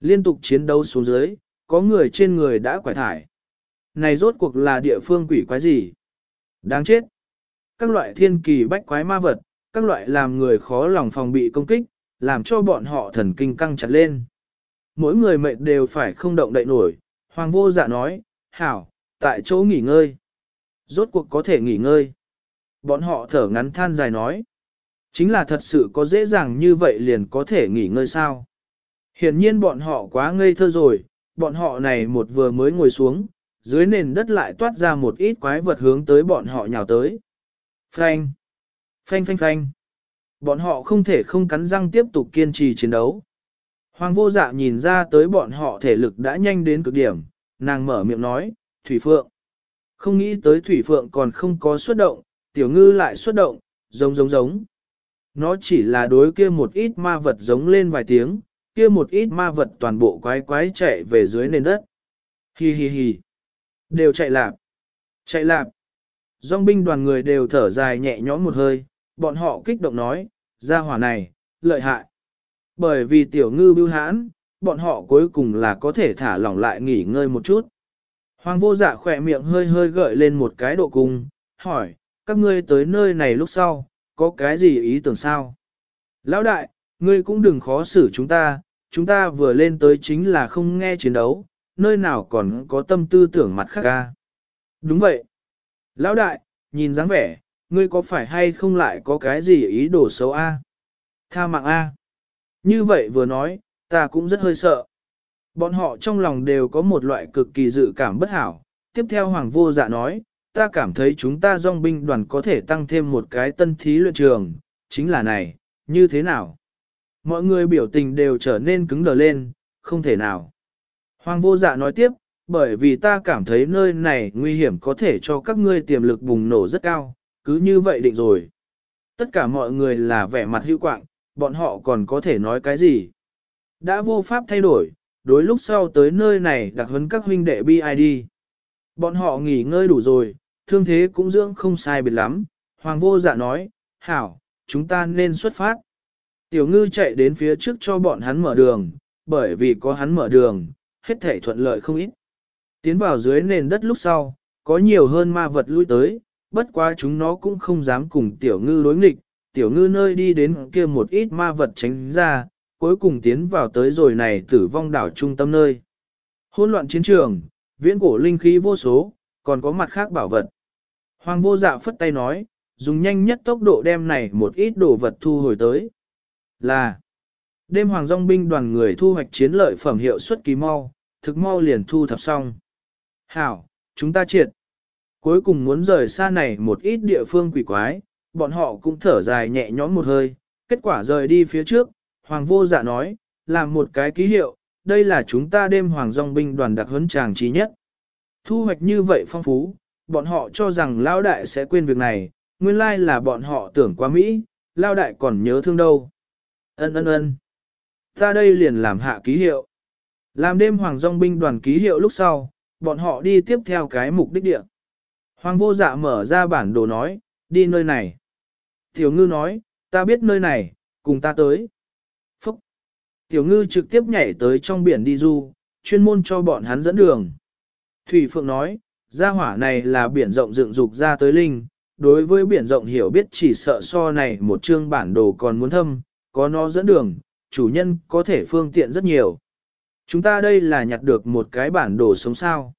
Liên tục chiến đấu xuống dưới, có người trên người đã quải thải. Này rốt cuộc là địa phương quỷ quái gì? Đáng chết! Các loại thiên kỳ bách quái ma vật, các loại làm người khó lòng phòng bị công kích, làm cho bọn họ thần kinh căng chặt lên. Mỗi người mệt đều phải không động đậy nổi, hoàng vô dạ nói, hảo, tại chỗ nghỉ ngơi. Rốt cuộc có thể nghỉ ngơi. Bọn họ thở ngắn than dài nói. Chính là thật sự có dễ dàng như vậy liền có thể nghỉ ngơi sao. Hiển nhiên bọn họ quá ngây thơ rồi, bọn họ này một vừa mới ngồi xuống, dưới nền đất lại toát ra một ít quái vật hướng tới bọn họ nhào tới. Phanh! Phanh phanh phanh! Bọn họ không thể không cắn răng tiếp tục kiên trì chiến đấu. Hoàng vô dạ nhìn ra tới bọn họ thể lực đã nhanh đến cực điểm, nàng mở miệng nói, Thủy Phượng. Không nghĩ tới Thủy Phượng còn không có xuất động, tiểu ngư lại xuất động, giống giống giống. Nó chỉ là đối kia một ít ma vật giống lên vài tiếng, kia một ít ma vật toàn bộ quái quái chạy về dưới nền đất. Hi hi hi. Đều chạy lạp. Chạy lạp. Dòng binh đoàn người đều thở dài nhẹ nhõm một hơi, bọn họ kích động nói, ra hỏa này, lợi hại. Bởi vì tiểu ngư bưu hãn, bọn họ cuối cùng là có thể thả lỏng lại nghỉ ngơi một chút. Hoàng vô dạ khỏe miệng hơi hơi gợi lên một cái độ cung, hỏi, các ngươi tới nơi này lúc sau, có cái gì ý tưởng sao? Lão đại, ngươi cũng đừng khó xử chúng ta, chúng ta vừa lên tới chính là không nghe chiến đấu, nơi nào còn có tâm tư tưởng mặt khác ca. Đúng vậy. Lão đại, nhìn dáng vẻ, ngươi có phải hay không lại có cái gì ý đồ xấu a? Tha mạng a. Như vậy vừa nói, ta cũng rất hơi sợ. Bọn họ trong lòng đều có một loại cực kỳ dự cảm bất hảo. Tiếp theo Hoàng vô dạ nói, ta cảm thấy chúng ta dòng binh đoàn có thể tăng thêm một cái tân thí luyện trường, chính là này, như thế nào? Mọi người biểu tình đều trở nên cứng đờ lên, không thể nào. Hoàng vô dạ nói tiếp, bởi vì ta cảm thấy nơi này nguy hiểm có thể cho các ngươi tiềm lực bùng nổ rất cao, cứ như vậy định rồi. Tất cả mọi người là vẻ mặt hữu quạng, bọn họ còn có thể nói cái gì? Đã vô pháp thay đổi, đối lúc sau tới nơi này đặc huấn các huynh đệ BID. Bọn họ nghỉ ngơi đủ rồi, thương thế cũng dưỡng không sai biệt lắm. Hoàng vô dạ nói, hảo, chúng ta nên xuất phát. Tiểu ngư chạy đến phía trước cho bọn hắn mở đường, bởi vì có hắn mở đường, hết thể thuận lợi không ít. Tiến vào dưới nền đất lúc sau, có nhiều hơn ma vật lui tới, bất quá chúng nó cũng không dám cùng tiểu ngư đối nghịch, tiểu ngư nơi đi đến kia một ít ma vật tránh ra, cuối cùng tiến vào tới rồi này tử vong đảo trung tâm nơi. Hỗn loạn chiến trường, viễn cổ linh khí vô số, còn có mặt khác bảo vật. Hoàng vô dạ phất tay nói, dùng nhanh nhất tốc độ đem này một ít đồ vật thu hồi tới. Là, đêm hoàng dòng binh đoàn người thu hoạch chiến lợi phẩm hiệu suất kỳ mau, thực mau liền thu thập xong. Hảo, chúng ta triệt. Cuối cùng muốn rời xa này một ít địa phương quỷ quái, bọn họ cũng thở dài nhẹ nhõm một hơi, kết quả rời đi phía trước, hoàng vô dạ nói, làm một cái ký hiệu, đây là chúng ta đêm hoàng dòng binh đoàn đặc huấn tràng trí nhất. Thu hoạch như vậy phong phú, bọn họ cho rằng Lao Đại sẽ quên việc này, nguyên lai là bọn họ tưởng quá Mỹ, Lao Đại còn nhớ thương đâu. Ân ân ân. Ta đây liền làm hạ ký hiệu. Làm đêm hoàng dòng binh đoàn ký hiệu lúc sau, bọn họ đi tiếp theo cái mục đích địa. Hoàng vô dạ mở ra bản đồ nói, đi nơi này. Tiểu ngư nói, ta biết nơi này, cùng ta tới. Phúc. Tiểu ngư trực tiếp nhảy tới trong biển đi du, chuyên môn cho bọn hắn dẫn đường. Thủy Phượng nói, gia hỏa này là biển rộng dựng dục ra tới linh, đối với biển rộng hiểu biết chỉ sợ so này một chương bản đồ còn muốn thâm, có nó dẫn đường, chủ nhân có thể phương tiện rất nhiều. Chúng ta đây là nhặt được một cái bản đồ sống sao.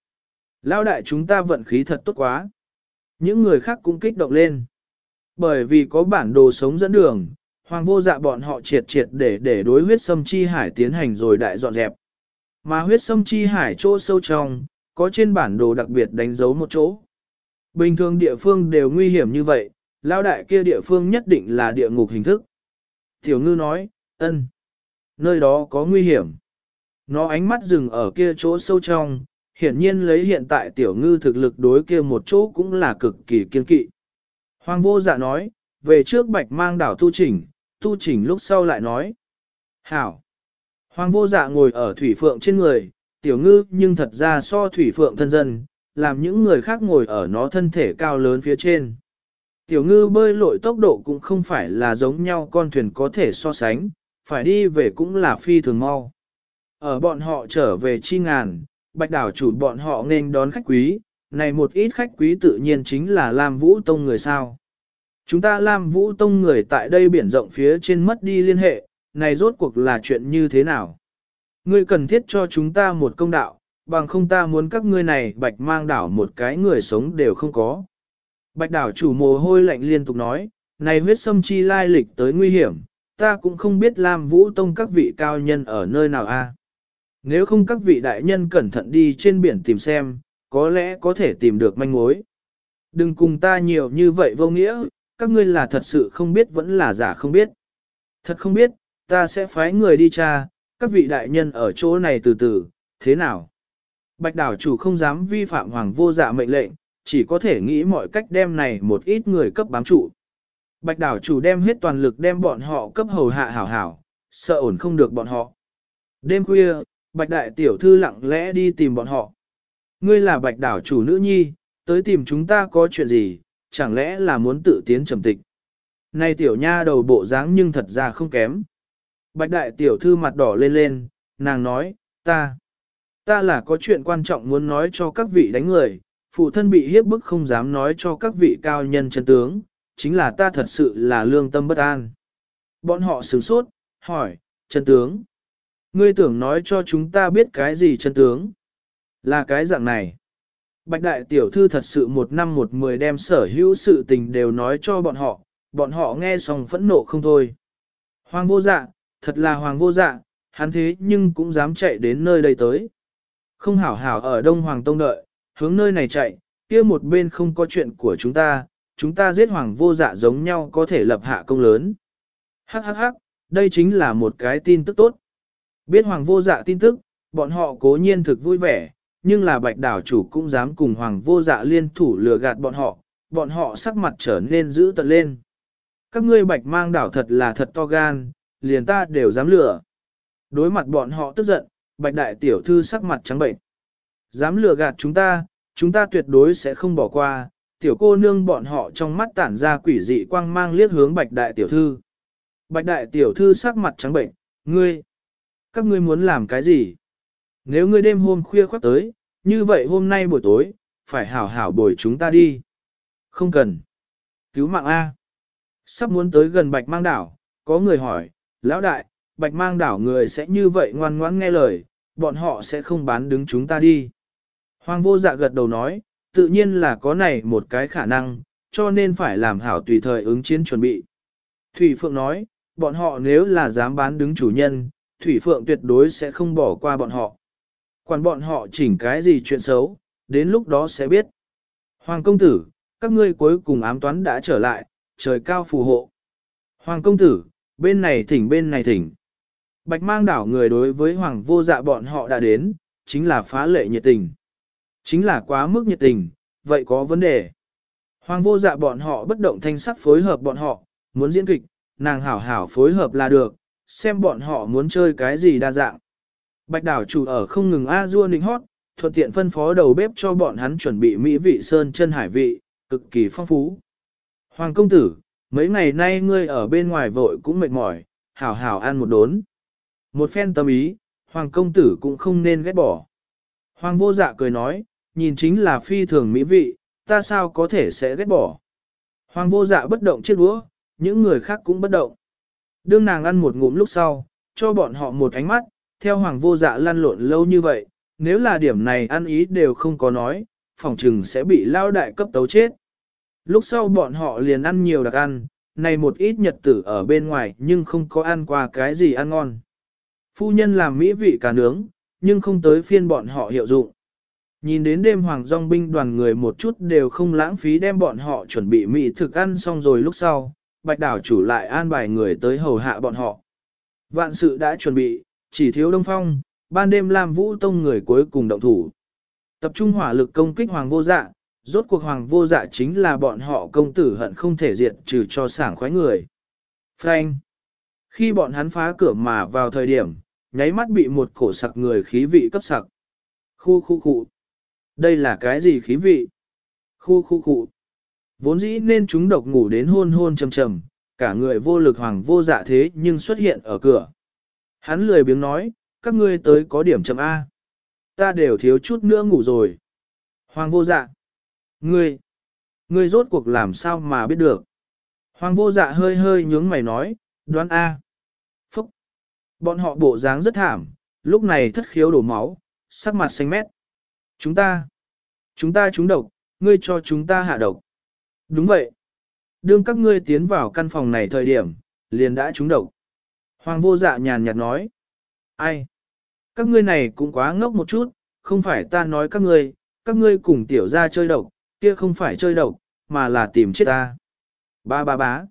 Lao đại chúng ta vận khí thật tốt quá. Những người khác cũng kích động lên. Bởi vì có bản đồ sống dẫn đường, hoàng vô dạ bọn họ triệt triệt để để đối huyết sâm chi hải tiến hành rồi đại dọn dẹp. Mà huyết sâm chi hải chỗ sâu trong, có trên bản đồ đặc biệt đánh dấu một chỗ. Bình thường địa phương đều nguy hiểm như vậy, lao đại kia địa phương nhất định là địa ngục hình thức. Tiểu ngư nói, ân, nơi đó có nguy hiểm. Nó ánh mắt dừng ở kia chỗ sâu trong, hiển nhiên lấy hiện tại tiểu ngư thực lực đối kia một chỗ cũng là cực kỳ kiên kỵ. Hoàng vô dạ nói, về trước bạch mang đảo tu chỉnh, tu chỉnh lúc sau lại nói. Hảo! Hoàng vô dạ ngồi ở thủy phượng trên người, tiểu ngư nhưng thật ra so thủy phượng thân dân, làm những người khác ngồi ở nó thân thể cao lớn phía trên. Tiểu ngư bơi lội tốc độ cũng không phải là giống nhau con thuyền có thể so sánh, phải đi về cũng là phi thường mau. Ở bọn họ trở về chi ngàn, bạch đảo chủ bọn họ nên đón khách quý, này một ít khách quý tự nhiên chính là Lam Vũ Tông người sao. Chúng ta Lam Vũ Tông người tại đây biển rộng phía trên mất đi liên hệ, này rốt cuộc là chuyện như thế nào? Ngươi cần thiết cho chúng ta một công đạo, bằng không ta muốn các ngươi này bạch mang đảo một cái người sống đều không có. Bạch đảo chủ mồ hôi lạnh liên tục nói, này huyết sâm chi lai lịch tới nguy hiểm, ta cũng không biết Lam Vũ Tông các vị cao nhân ở nơi nào a. Nếu không các vị đại nhân cẩn thận đi trên biển tìm xem, có lẽ có thể tìm được manh mối. Đừng cùng ta nhiều như vậy vô nghĩa, các ngươi là thật sự không biết vẫn là giả không biết. Thật không biết, ta sẽ phái người đi tra, các vị đại nhân ở chỗ này từ từ, thế nào? Bạch đảo chủ không dám vi phạm hoàng vô dạ mệnh lệnh, chỉ có thể nghĩ mọi cách đem này một ít người cấp bám trụ. Bạch đảo chủ đem hết toàn lực đem bọn họ cấp hầu hạ hảo hảo, sợ ổn không được bọn họ. Đêm khuya, bạch đại tiểu thư lặng lẽ đi tìm bọn họ. Ngươi là bạch đảo chủ nữ nhi, tới tìm chúng ta có chuyện gì, chẳng lẽ là muốn tự tiến trầm tịch. Này tiểu nha đầu bộ dáng nhưng thật ra không kém. Bạch đại tiểu thư mặt đỏ lên lên, nàng nói, ta, ta là có chuyện quan trọng muốn nói cho các vị đánh người, phụ thân bị hiếp bức không dám nói cho các vị cao nhân chân tướng, chính là ta thật sự là lương tâm bất an. Bọn họ sửng sốt, hỏi, chân tướng. Ngươi tưởng nói cho chúng ta biết cái gì chân tướng? Là cái dạng này. Bạch đại tiểu thư thật sự một năm một mười đem sở hữu sự tình đều nói cho bọn họ, bọn họ nghe xong phẫn nộ không thôi. Hoàng vô dạ, thật là hoàng vô dạ, hắn thế nhưng cũng dám chạy đến nơi đây tới. Không hảo hảo ở Đông Hoàng Tông đợi, hướng nơi này chạy, kia một bên không có chuyện của chúng ta, chúng ta giết hoàng vô dạ giống nhau có thể lập hạ công lớn. Hắc hắc hắc, đây chính là một cái tin tức tốt. Biết hoàng vô dạ tin tức, bọn họ cố nhiên thực vui vẻ, nhưng là bạch đảo chủ cũng dám cùng hoàng vô dạ liên thủ lừa gạt bọn họ, bọn họ sắc mặt trở nên dữ tận lên. Các ngươi bạch mang đảo thật là thật to gan, liền ta đều dám lừa. Đối mặt bọn họ tức giận, bạch đại tiểu thư sắc mặt trắng bệnh. Dám lừa gạt chúng ta, chúng ta tuyệt đối sẽ không bỏ qua, tiểu cô nương bọn họ trong mắt tản ra quỷ dị quang mang liếc hướng bạch đại tiểu thư. Bạch đại tiểu thư sắc mặt trắng bệnh, ngươi, các ngươi muốn làm cái gì? Nếu ngươi đêm hôm khuya khoác tới, như vậy hôm nay buổi tối, phải hảo hảo bồi chúng ta đi. Không cần. Cứu mạng A. Sắp muốn tới gần bạch mang đảo, có người hỏi, lão đại, bạch mang đảo người sẽ như vậy ngoan ngoãn nghe lời, bọn họ sẽ không bán đứng chúng ta đi. Hoàng vô dạ gật đầu nói, tự nhiên là có này một cái khả năng, cho nên phải làm hảo tùy thời ứng chiến chuẩn bị. Thủy Phượng nói, bọn họ nếu là dám bán đứng chủ nhân, Thủy Phượng tuyệt đối sẽ không bỏ qua bọn họ. Quản bọn họ chỉnh cái gì chuyện xấu, đến lúc đó sẽ biết. Hoàng công tử, các ngươi cuối cùng ám toán đã trở lại, trời cao phù hộ. Hoàng công tử, bên này thỉnh bên này thỉnh. Bạch mang đảo người đối với hoàng vô dạ bọn họ đã đến, chính là phá lệ nhiệt tình. Chính là quá mức nhiệt tình, vậy có vấn đề. Hoàng vô dạ bọn họ bất động thanh sắc phối hợp bọn họ, muốn diễn kịch, nàng hảo hảo phối hợp là được, xem bọn họ muốn chơi cái gì đa dạng. Bạch đảo chủ ở không ngừng a dua nịnh hót, thuận tiện phân phó đầu bếp cho bọn hắn chuẩn bị mỹ vị sơn chân hải vị, cực kỳ phong phú. Hoàng công tử, mấy ngày nay ngươi ở bên ngoài vội cũng mệt mỏi, hảo hảo ăn một đốn. Một phen tâm ý, hoàng công tử cũng không nên ghét bỏ. Hoàng vô dạ cười nói, nhìn chính là phi thường mỹ vị, ta sao có thể sẽ ghét bỏ. Hoàng vô dạ bất động chiếc đũa, những người khác cũng bất động. Đương nàng ăn một ngụm lúc sau, cho bọn họ một ánh mắt, theo hoàng vô dạ lăn lộn lâu như vậy, nếu là điểm này ăn ý đều không có nói, phòng trừng sẽ bị lao đại cấp tấu chết. Lúc sau bọn họ liền ăn nhiều đặc ăn, này một ít nhật tử ở bên ngoài nhưng không có ăn qua cái gì ăn ngon. Phu nhân làm mỹ vị cả nướng, nhưng không tới phiên bọn họ hiệu dụng. Nhìn đến đêm hoàng dòng binh đoàn người một chút đều không lãng phí đem bọn họ chuẩn bị mỹ thực ăn xong rồi lúc sau, bạch đảo chủ lại an bài người tới hầu hạ bọn họ. Vạn sự đã chuẩn bị, chỉ thiếu đông phong, ban đêm làm vũ tông người cuối cùng động thủ. Tập trung hỏa lực công kích hoàng vô dạ, rốt cuộc hoàng vô dạ chính là bọn họ công tử hận không thể diệt trừ cho sảng khoái người. Frank! Khi bọn hắn phá cửa mà vào thời điểm, nháy mắt bị một cổ sặc người khí vị cấp sặc. Khu khu khu. Đây là cái gì khí vị? Khu khu khu. Vốn dĩ nên chúng độc ngủ đến hôn hôn trầm trầm, cả người vô lực hoàng vô dạ thế nhưng xuất hiện ở cửa. Hắn lười biếng nói, các ngươi tới có điểm chậm A. Ta đều thiếu chút nữa ngủ rồi. Hoàng vô dạ. Ngươi. Ngươi rốt cuộc làm sao mà biết được. Hoàng vô dạ hơi hơi nhướng mày nói, đoán A. Phúc. Bọn họ bộ dáng rất thảm, lúc này thất khiếu đổ máu, sắc mặt xanh mét. Chúng ta. Chúng ta trúng độc, ngươi cho chúng ta hạ độc. Đúng vậy. Đương các ngươi tiến vào căn phòng này thời điểm, liền đã trúng độc. Hoàng vô dạ nhàn nhạt nói. Ai? Các ngươi này cũng quá ngốc một chút, không phải ta nói các ngươi, các ngươi cùng tiểu ra chơi độc, kia không phải chơi độc, mà là tìm chết ta. Ba ba bá.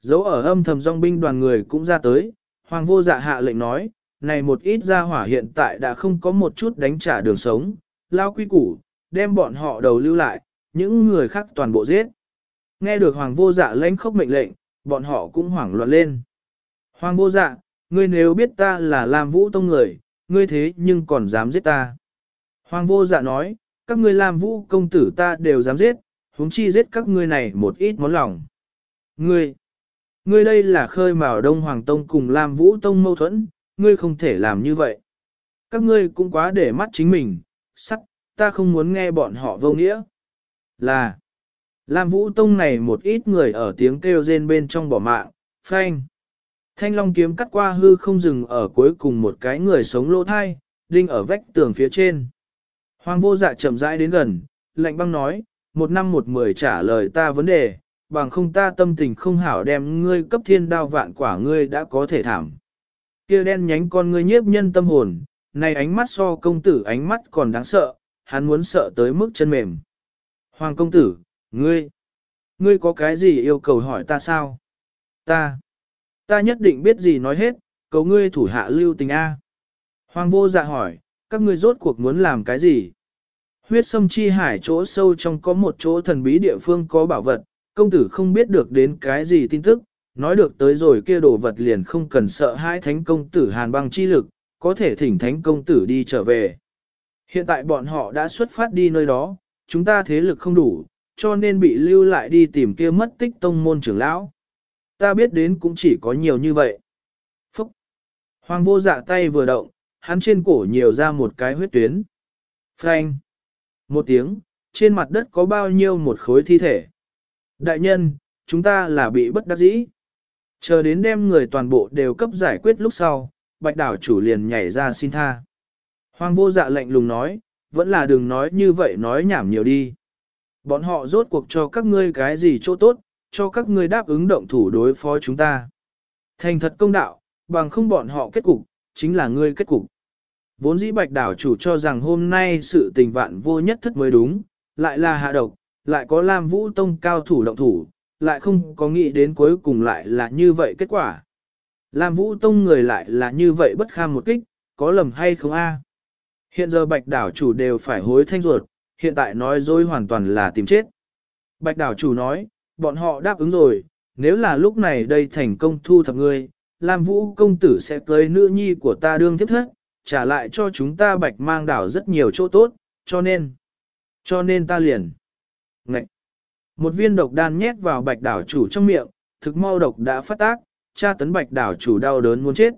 Dấu ở âm thầm dòng binh đoàn người cũng ra tới, hoàng vô dạ hạ lệnh nói, này một ít gia hỏa hiện tại đã không có một chút đánh trả đường sống, lao quy củ, đem bọn họ đầu lưu lại, những người khác toàn bộ giết. Nghe được hoàng vô dạ lãnh khốc mệnh lệnh, bọn họ cũng hoảng loạn lên. Hoàng vô dạ, ngươi nếu biết ta là làm vũ tông người, ngươi thế nhưng còn dám giết ta. Hoàng vô dạ nói, các ngươi làm vũ công tử ta đều dám giết, huống chi giết các ngươi này một ít món lòng. Ngươi, ngươi đây là khơi mào đông hoàng tông cùng làm vũ tông mâu thuẫn, ngươi không thể làm như vậy. Các ngươi cũng quá để mắt chính mình, sắc, ta không muốn nghe bọn họ vô nghĩa. Là, Lam Vũ Tông này một ít người ở tiếng kêu rên bên trong bỏ mạng, phanh. Thanh long kiếm cắt qua hư không dừng ở cuối cùng một cái người sống lỗ thai, đinh ở vách tường phía trên. Hoàng vô dạ chậm rãi đến gần, lạnh băng nói, một năm một mười trả lời ta vấn đề, bằng không ta tâm tình không hảo đem ngươi cấp thiên đao vạn quả ngươi đã có thể thảm. Kia đen nhánh con ngươi nhiếp nhân tâm hồn, này ánh mắt so công tử ánh mắt còn đáng sợ, hắn muốn sợ tới mức chân mềm. Hoàng công tử, ngươi, ngươi có cái gì yêu cầu hỏi ta sao? Ta, ta nhất định biết gì nói hết, cầu ngươi thủ hạ lưu tình A. Hoàng vô dạ hỏi, các ngươi rốt cuộc muốn làm cái gì? Huyết sâm chi hải chỗ sâu trong có một chỗ thần bí địa phương có bảo vật, công tử không biết được đến cái gì tin tức, nói được tới rồi kia đồ vật liền không cần sợ hai thánh công tử hàn băng chi lực, có thể thỉnh thánh công tử đi trở về. Hiện tại bọn họ đã xuất phát đi nơi đó, chúng ta thế lực không đủ, cho nên bị lưu lại đi tìm kia mất tích tông môn trưởng lão. Ta biết đến cũng chỉ có nhiều như vậy. Phúc! Hoàng vô dạ tay vừa động, hắn trên cổ nhiều ra một cái huyết tuyến. Phanh! Một tiếng, trên mặt đất có bao nhiêu một khối thi thể. Đại nhân, chúng ta là bị bất đắc dĩ. Chờ đến đem người toàn bộ đều cấp giải quyết lúc sau, bạch đảo chủ liền nhảy ra xin tha. Hoàng vô dạ lạnh lùng nói, vẫn là đừng nói như vậy nói nhảm nhiều đi. Bọn họ rốt cuộc cho các ngươi cái gì chỗ tốt, cho các ngươi đáp ứng động thủ đối phó chúng ta. Thành thật công đạo, bằng không bọn họ kết cục, chính là ngươi kết cục. Vốn dĩ bạch đảo chủ cho rằng hôm nay sự tình vạn vô nhất thất mới đúng, lại là hạ độc, lại có Lam Vũ Tông cao thủ động thủ, lại không có nghĩ đến cuối cùng lại là như vậy kết quả. Lam Vũ Tông người lại là như vậy bất kham một kích, có lầm hay không a? Hiện giờ bạch đảo chủ đều phải hối thanh ruột, hiện tại nói dối hoàn toàn là tìm chết. Bạch đảo chủ nói, bọn họ đáp ứng rồi, nếu là lúc này đây thành công thu thập ngươi, Lam Vũ công tử sẽ cưới nữ nhi của ta đương tiếp thất, trả lại cho chúng ta bạch mang đảo rất nhiều chỗ tốt, cho nên, cho nên ta liền. Ngậy! Một viên độc đan nhét vào bạch đảo chủ trong miệng, thực mau độc đã phát tác, cha tấn bạch đảo chủ đau đớn muốn chết.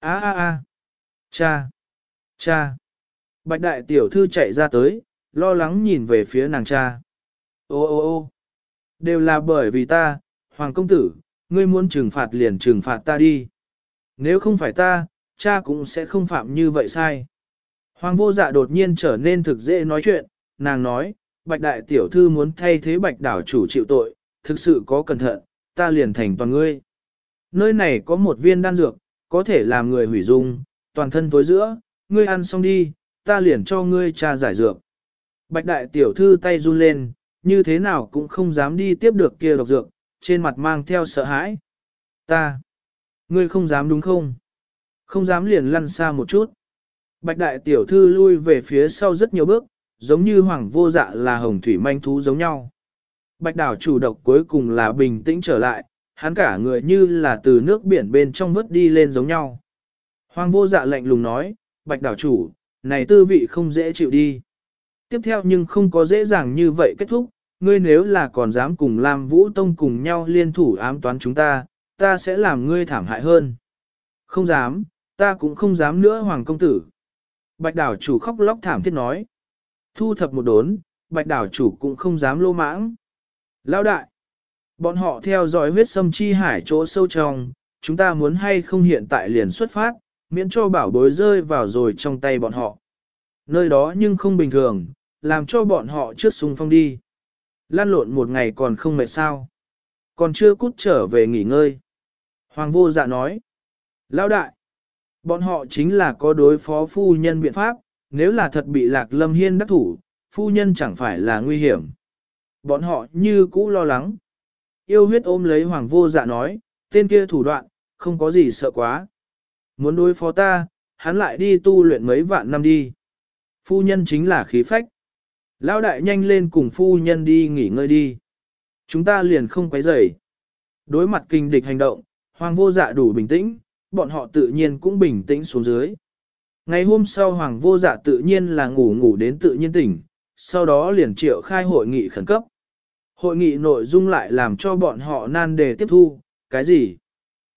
a a a cha, cha. Bạch đại tiểu thư chạy ra tới, lo lắng nhìn về phía nàng cha. Ô ô ô đều là bởi vì ta, hoàng công tử, ngươi muốn trừng phạt liền trừng phạt ta đi. Nếu không phải ta, cha cũng sẽ không phạm như vậy sai. Hoàng vô dạ đột nhiên trở nên thực dễ nói chuyện, nàng nói, bạch đại tiểu thư muốn thay thế bạch đảo chủ chịu tội, thực sự có cẩn thận, ta liền thành toàn ngươi. Nơi này có một viên đan dược, có thể làm người hủy dung, toàn thân tối giữa, ngươi ăn xong đi, ta liền cho ngươi trà giải dược. Bạch đại tiểu thư tay run lên, như thế nào cũng không dám đi tiếp được kia độc dược, trên mặt mang theo sợ hãi. Ta, ngươi không dám đúng không? Không dám liền lăn xa một chút. Bạch đại tiểu thư lui về phía sau rất nhiều bước, giống như hoàng vô dạ là hồng thủy manh thú giống nhau. Bạch đảo chủ độc cuối cùng là bình tĩnh trở lại, hắn cả người như là từ nước biển bên trong vớt đi lên giống nhau. Hoàng vô dạ lạnh lùng nói, bạch đảo chủ, này tư vị không dễ chịu đi. Tiếp theo nhưng không có dễ dàng như vậy kết thúc, ngươi nếu là còn dám cùng Lam Vũ Tông cùng nhau liên thủ ám toán chúng ta, ta sẽ làm ngươi thảm hại hơn. Không dám, ta cũng không dám nữa hoàng công tử. Bạch đảo chủ khóc lóc thảm thiết nói. Thu thập một đốn, bạch đảo chủ cũng không dám lô mãng. Lão đại, bọn họ theo dõi huyết sâm chi hải chỗ sâu trong, chúng ta muốn hay không hiện tại liền xuất phát, miễn cho bảo bối rơi vào rồi trong tay bọn họ. Nơi đó nhưng không bình thường, làm cho bọn họ trước sung phong đi. Lan lộn một ngày còn không mệt sao. Còn chưa cút trở về nghỉ ngơi. Hoàng vô dạ nói. Lão đại, bọn họ chính là có đối phó phu nhân biện pháp, nếu là thật bị lạc lâm hiên đắc thủ, phu nhân chẳng phải là nguy hiểm. Bọn họ như cũ lo lắng. Yêu huyết ôm lấy hoàng vô dạ nói, tên kia thủ đoạn, không có gì sợ quá. Muốn đối phó ta, hắn lại đi tu luyện mấy vạn năm đi. Phu nhân chính là khí phách. Lão đại nhanh lên cùng phu nhân đi nghỉ ngơi đi. Chúng ta liền không quấy rầy. Đối mặt kinh địch hành động, hoàng vô dạ đủ bình tĩnh, bọn họ tự nhiên cũng bình tĩnh xuống dưới. Ngày hôm sau hoàng vô dạ tự nhiên là ngủ ngủ đến tự nhiên tỉnh, sau đó liền triệu khai hội nghị khẩn cấp. Hội nghị nội dung lại làm cho bọn họ nan đề tiếp thu, cái gì?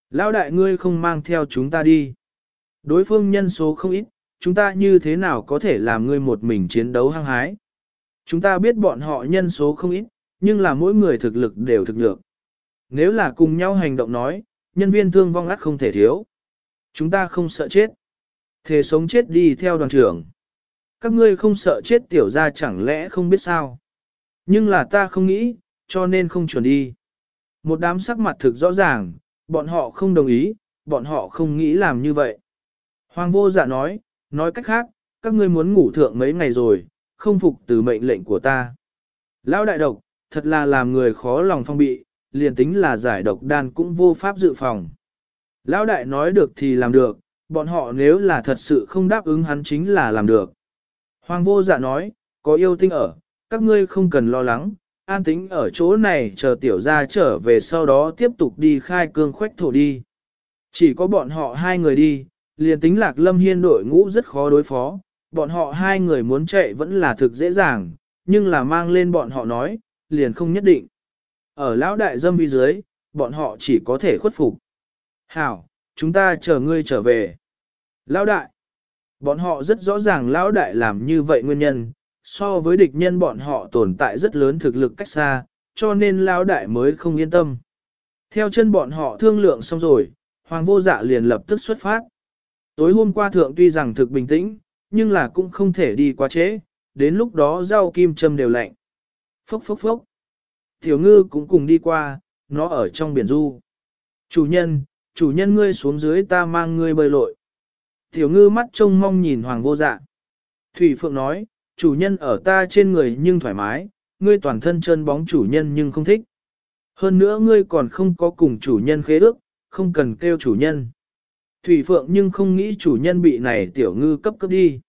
Lão đại ngươi không mang theo chúng ta đi. Đối phương nhân số không ít, chúng ta như thế nào có thể làm ngươi một mình chiến đấu hăng hái? Chúng ta biết bọn họ nhân số không ít, nhưng là mỗi người thực lực đều thực được. Nếu là cùng nhau hành động nói, nhân viên thương vong ắt không thể thiếu. Chúng ta không sợ chết. Thề sống chết đi theo đoàn trưởng. Các ngươi không sợ chết tiểu ra chẳng lẽ không biết sao. Nhưng là ta không nghĩ, cho nên không chuẩn đi. Một đám sắc mặt thực rõ ràng, bọn họ không đồng ý, bọn họ không nghĩ làm như vậy. Hoàng vô dạ nói, nói cách khác, các ngươi muốn ngủ thượng mấy ngày rồi, không phục từ mệnh lệnh của ta. Lão đại độc, thật là làm người khó lòng phong bị, liền tính là giải độc đan cũng vô pháp dự phòng. Lão đại nói được thì làm được, bọn họ nếu là thật sự không đáp ứng hắn chính là làm được. Hoàng vô dạ nói, có yêu tinh ở, các ngươi không cần lo lắng, an tính ở chỗ này chờ tiểu gia trở về sau đó tiếp tục đi khai cương khoách thổ đi. Chỉ có bọn họ hai người đi, liền tính lạc lâm hiên đội ngũ rất khó đối phó, bọn họ hai người muốn chạy vẫn là thực dễ dàng, nhưng là mang lên bọn họ nói, liền không nhất định. Ở lão đại dâm bi dưới, bọn họ chỉ có thể khuất phục. Hảo, chúng ta chờ ngươi trở về. Lão đại, bọn họ rất rõ ràng lão đại làm như vậy nguyên nhân, so với địch nhân bọn họ tồn tại rất lớn thực lực cách xa, cho nên lão đại mới không yên tâm. Theo chân bọn họ thương lượng xong rồi, hoàng vô dạ liền lập tức xuất phát. Tối hôm qua thượng tuy rằng thực bình tĩnh, nhưng là cũng không thể đi quá trễ, đến lúc đó rau kim châm đều lạnh. Phốc phốc phốc. Tiểu ngư cũng cùng đi qua, nó ở trong biển du. Chủ nhân, chủ nhân ngươi xuống dưới ta mang ngươi bơi lội. Tiểu ngư mắt trông mong nhìn hoàng vô dạ. Thủy Phượng nói, chủ nhân ở ta trên người nhưng thoải mái, ngươi toàn thân trơn bóng chủ nhân nhưng không thích. Hơn nữa ngươi còn không có cùng chủ nhân khế ước, không cần kêu chủ nhân. Thủy Phượng nhưng không nghĩ chủ nhân bị này tiểu ngư cấp cấp đi.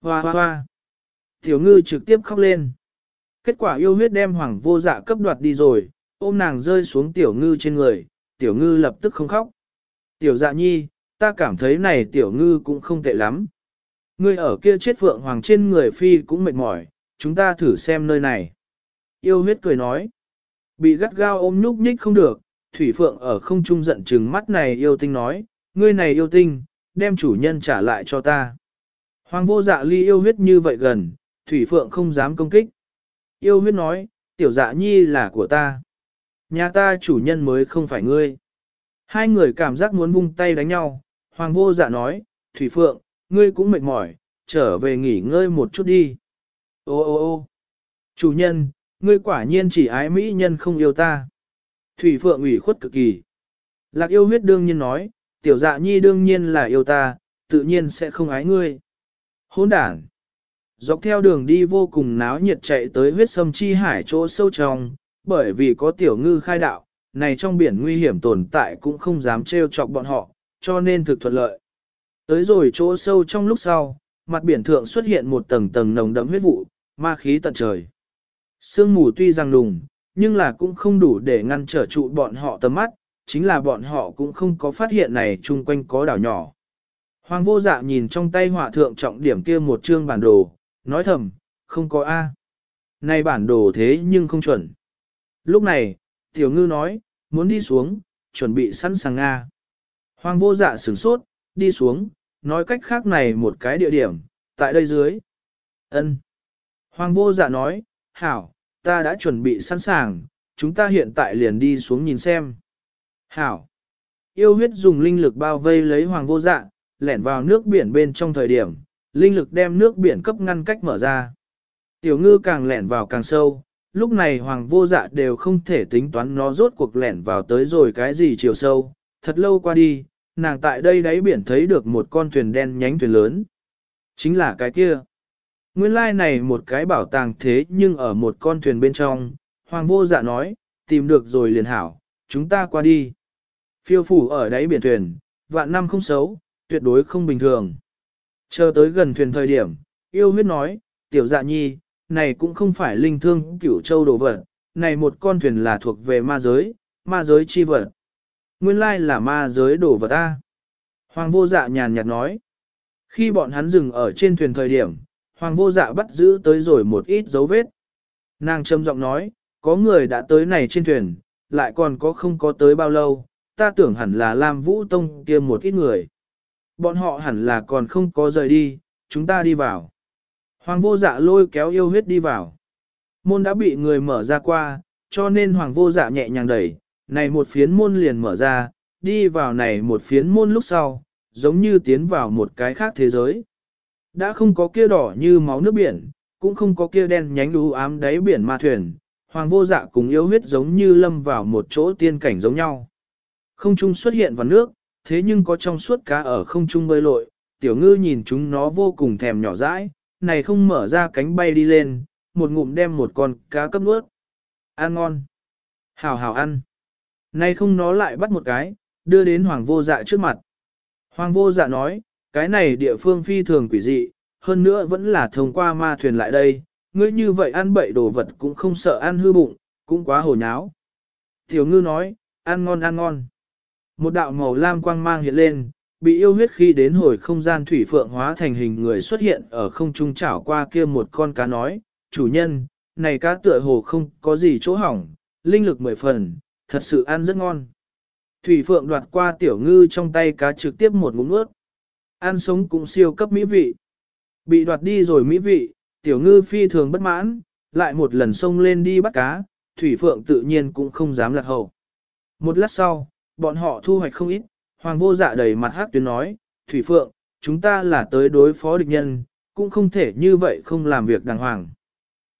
Hoa hoa hoa. Tiểu ngư trực tiếp khóc lên. Kết quả yêu huyết đem hoàng vô dạ cấp đoạt đi rồi, ôm nàng rơi xuống tiểu ngư trên người, tiểu ngư lập tức không khóc. Tiểu dạ nhi, ta cảm thấy này tiểu ngư cũng không tệ lắm. Ngươi ở kia chết phượng hoàng trên người phi cũng mệt mỏi, chúng ta thử xem nơi này. Yêu huyết cười nói. Bị gắt gao ôm nhúc nhích không được, thủy phượng ở không trung giận trừng mắt này yêu tinh nói, ngươi này yêu tinh, đem chủ nhân trả lại cho ta. Hoàng vô dạ ly yêu huyết như vậy gần, thủy phượng không dám công kích. Yêu huyết nói, tiểu dạ nhi là của ta. Nhà ta chủ nhân mới không phải ngươi. Hai người cảm giác muốn vung tay đánh nhau. Hoàng vô dạ nói, Thủy Phượng, ngươi cũng mệt mỏi, trở về nghỉ ngơi một chút đi. Ô ô ô chủ nhân, ngươi quả nhiên chỉ ái mỹ nhân không yêu ta. Thủy Phượng ủy khuất cực kỳ. Lạc yêu huyết đương nhiên nói, tiểu dạ nhi đương nhiên là yêu ta, tự nhiên sẽ không ái ngươi. Hỗn đản. Dọc theo đường đi vô cùng náo nhiệt chạy tới huyết sâm chi hải chỗ sâu trong, bởi vì có tiểu ngư khai đạo, này trong biển nguy hiểm tồn tại cũng không dám trêu chọc bọn họ, cho nên thực thuận lợi. Tới rồi chỗ sâu trong lúc sau, mặt biển thượng xuất hiện một tầng tầng nồng đậm huyết vụ, ma khí tận trời. Sương mù tuy rằng lùng, nhưng là cũng không đủ để ngăn trở trụ bọn họ tầm mắt, chính là bọn họ cũng không có phát hiện này chung quanh có đảo nhỏ. Hoàng vô dạ nhìn trong tay họa thượng trọng điểm kia một chương bản đồ, nói thầm, không có A. Này bản đồ thế nhưng không chuẩn. Lúc này, tiểu ngư nói, muốn đi xuống, chuẩn bị sẵn sàng Nga. Hoàng vô dạ sửng sốt, đi xuống, nói cách khác này một cái địa điểm, tại đây dưới. ân Hoàng vô dạ nói, hảo, ta đã chuẩn bị sẵn sàng, chúng ta hiện tại liền đi xuống nhìn xem. Hảo. Yêu huyết dùng linh lực bao vây lấy hoàng vô dạ, lẻn vào nước biển bên trong thời điểm, linh lực đem nước biển cấp ngăn cách mở ra. Tiểu ngư càng lẻn vào càng sâu, lúc này hoàng vô dạ đều không thể tính toán nó rốt cuộc lẻn vào tới rồi cái gì chiều sâu, thật lâu qua đi, nàng tại đây đáy biển thấy được một con thuyền đen nhánh thuyền lớn. Chính là cái kia. Nguyên lai này một cái bảo tàng thế nhưng ở một con thuyền bên trong, hoàng vô dạ nói, tìm được rồi liền hảo, chúng ta qua đi. Phiêu phủ ở đáy biển thuyền, vạn năm không xấu, tuyệt đối không bình thường. Chờ tới gần thuyền thời điểm, yêu huyết nói, tiểu dạ nhi, này cũng không phải linh thương cửu châu đồ vật, này một con thuyền là thuộc về ma giới, ma giới chi vật. Nguyên lai là ma giới đổ vật ta. Hoàng vô dạ nhàn nhạt nói. Khi bọn hắn dừng ở trên thuyền thời điểm, hoàng vô dạ bắt giữ tới rồi một ít dấu vết. Nàng trầm giọng nói, có người đã tới này trên thuyền, lại còn có không có tới bao lâu, ta tưởng hẳn là Lam Vũ Tông kia một ít người. Bọn họ hẳn là còn không có rời đi, chúng ta đi vào. Hoàng vô dạ lôi kéo yêu huyết đi vào. Môn đã bị người mở ra qua, cho nên hoàng vô dạ nhẹ nhàng đẩy, này một phiến môn liền mở ra, đi vào này một phiến môn lúc sau, giống như tiến vào một cái khác thế giới. Đã không có kia đỏ như máu nước biển, cũng không có kia đen nhánh đú ám đáy biển ma thuyền, hoàng vô dạ cùng yêu huyết giống như lâm vào một chỗ tiên cảnh giống nhau. Không trung xuất hiện vào nước, thế nhưng có trong suốt cá ở không trung bơi lội, tiểu ngư nhìn chúng nó vô cùng thèm nhỏ dãi, này không mở ra cánh bay đi lên, một ngụm đem một con cá cấp nuốt. Ăn ngon. Hào hào ăn nay không nó lại bắt một cái, đưa đến hoàng vô dạ trước mặt. Hoàng vô dạ nói, cái này địa phương phi thường quỷ dị, hơn nữa vẫn là thông qua ma thuyền lại đây, ngươi như vậy ăn bậy đồ vật cũng không sợ ăn hư bụng, cũng quá hồ nháo. Tiểu ngư nói, ăn ngon ăn ngon. Một đạo màu lam quang mang hiện lên, bị yêu huyết khi đến hồi không gian thủy phượng hóa thành hình người xuất hiện ở không trung chảo qua kia một con cá nói, chủ nhân, này cá tựa hồ không có gì chỗ hỏng, linh lực mười phần, thật sự ăn rất ngon. Thủy phượng đoạt qua tiểu ngư trong tay cá trực tiếp một ngụm nuốt. Ăn sống cũng siêu cấp mỹ vị. Bị đoạt đi rồi mỹ vị, tiểu ngư phi thường bất mãn, lại một lần xông lên đi bắt cá, thủy phượng tự nhiên cũng không dám lạc hậu. Một lát sau, bọn họ thu hoạch không ít, hoàng vô dạ đầy mặt hát tuyến nói, thủy phượng, chúng ta là tới đối phó địch nhân, cũng không thể như vậy không làm việc đàng hoàng.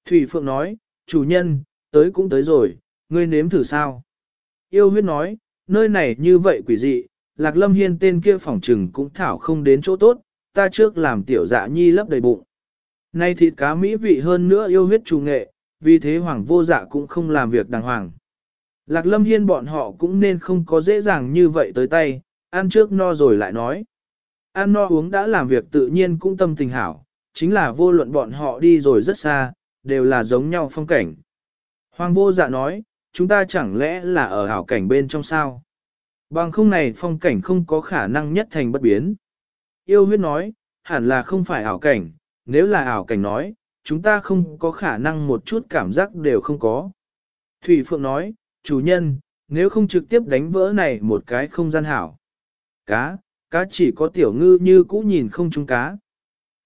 Thủy phượng nói, chủ nhân, tới cũng tới rồi, ngươi nếm thử sao. Yêu huyết nói, nơi này như vậy quỷ dị, lạc lâm hiên tên kia phỏng trừng cũng thảo không đến chỗ tốt, ta trước làm tiểu dạ nhi lấp đầy bụng. Nay thịt cá mỹ vị hơn nữa yêu huyết trù nghệ, vì thế hoàng vô dạ cũng không làm việc đàng hoàng. Lạc lâm hiên bọn họ cũng nên không có dễ dàng như vậy tới tay, ăn trước no rồi lại nói. Ăn no uống đã làm việc tự nhiên cũng tâm tình hảo, chính là vô luận bọn họ đi rồi rất xa, đều là giống nhau phong cảnh. Hoàng vô dạ nói, chúng ta chẳng lẽ là ở hảo cảnh bên trong sao? Bằng không này phong cảnh không có khả năng nhất thành bất biến. Yêu huyết nói, hẳn là không phải ảo cảnh, nếu là ảo cảnh nói, chúng ta không có khả năng một chút cảm giác đều không có. Thủy Phượng nói, chủ nhân, nếu không trực tiếp đánh vỡ này một cái không gian hảo. Cá, cá chỉ có tiểu ngư như cũ nhìn không trúng cá.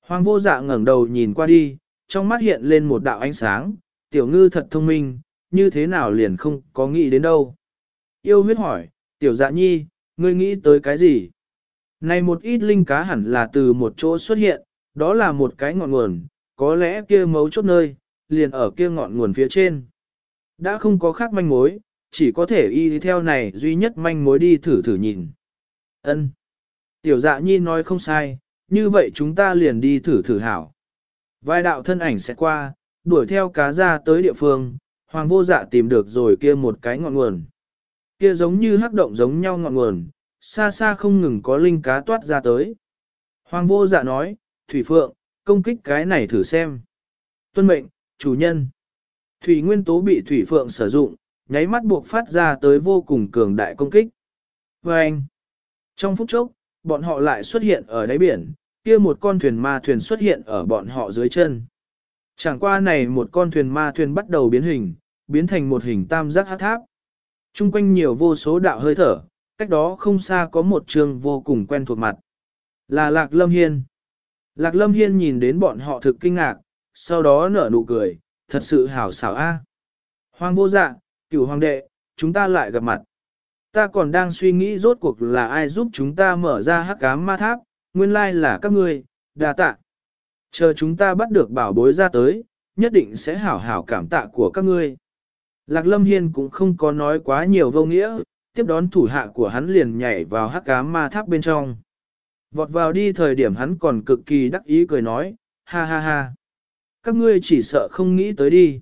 Hoàng vô dạ ngẩng đầu nhìn qua đi, trong mắt hiện lên một đạo ánh sáng, tiểu ngư thật thông minh, như thế nào liền không có nghĩ đến đâu. Yêu huyết hỏi, tiểu dạ nhi, ngươi nghĩ tới cái gì? Này một ít linh cá hẳn là từ một chỗ xuất hiện, đó là một cái ngọn nguồn, có lẽ kia mấu chốt nơi, liền ở kia ngọn nguồn phía trên. Đã không có khác manh mối, chỉ có thể y theo này duy nhất manh mối đi thử thử nhìn. Ân. Tiểu dạ nhi nói không sai, như vậy chúng ta liền đi thử thử hảo. Vài đạo thân ảnh sẽ qua, đuổi theo cá ra tới địa phương, hoàng vô dạ tìm được rồi kia một cái ngọn nguồn. Kia giống như hắc động giống nhau ngọn nguồn, xa xa không ngừng có linh cá toát ra tới. Hoàng vô dạ nói, Thủy Phượng, công kích cái này thử xem. Tuân mệnh, chủ nhân. Thủy nguyên tố bị Thủy Phượng sử dụng, nháy mắt buộc phát ra tới vô cùng cường đại công kích. Và anh, trong phút chốc, bọn họ lại xuất hiện ở đáy biển, kia một con thuyền ma thuyền xuất hiện ở bọn họ dưới chân. Chẳng qua này một con thuyền ma thuyền bắt đầu biến hình, biến thành một hình tam giác hát tháp. Trung quanh nhiều vô số đạo hơi thở, cách đó không xa có một trường vô cùng quen thuộc mặt. Là Lạc Lâm Hiên. Lạc Lâm Hiên nhìn đến bọn họ thực kinh ngạc, sau đó nở nụ cười, thật sự hảo xảo a. Hoàng vô dạ, cửu hoàng đệ, chúng ta lại gặp mặt. Ta còn đang suy nghĩ rốt cuộc là ai giúp chúng ta mở ra hắc cám ma tháp, nguyên lai là các ngươi, đa tạ. Chờ chúng ta bắt được bảo bối ra tới, nhất định sẽ hảo hảo cảm tạ của các ngươi. Lạc Lâm Hiên cũng không có nói quá nhiều vô nghĩa, tiếp đón thủ hạ của hắn liền nhảy vào hắc ám ma tháp bên trong. Vọt vào đi thời điểm hắn còn cực kỳ đắc ý cười nói, ha ha ha. Các ngươi chỉ sợ không nghĩ tới đi.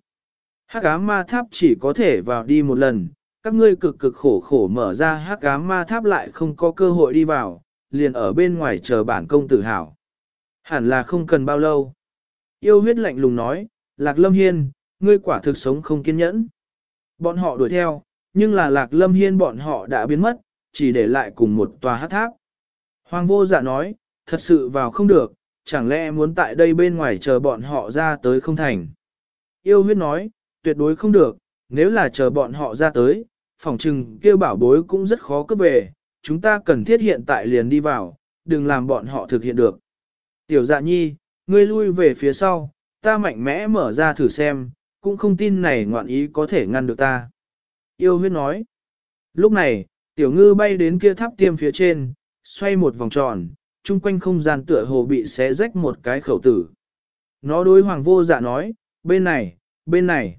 Hắc ám ma tháp chỉ có thể vào đi một lần, các ngươi cực cực khổ khổ mở ra hắc ám ma tháp lại không có cơ hội đi vào, liền ở bên ngoài chờ bản công tử hảo. Hẳn là không cần bao lâu. Yêu huyết lạnh lùng nói, Lạc Lâm Hiên, ngươi quả thực sống không kiên nhẫn. Bọn họ đuổi theo, nhưng là Lạc Lâm Hiên bọn họ đã biến mất, chỉ để lại cùng một tòa hát tháp. Hoàng vô dạ nói, thật sự vào không được, chẳng lẽ muốn tại đây bên ngoài chờ bọn họ ra tới không thành. Yêu huyết nói, tuyệt đối không được, nếu là chờ bọn họ ra tới, phòng trừng kêu bảo bối cũng rất khó cướp về, chúng ta cần thiết hiện tại liền đi vào, đừng làm bọn họ thực hiện được. Tiểu dạ nhi, ngươi lui về phía sau, ta mạnh mẽ mở ra thử xem, cũng không tin này ngoạn ý có thể ngăn được ta. Yêu huyết nói. Lúc này, tiểu ngư bay đến kia tháp tiêm phía trên, xoay một vòng tròn, chung quanh không gian tựa hồ bị xé rách một cái khẩu tử. Nó đối hoàng vô dạ nói, bên này, bên này.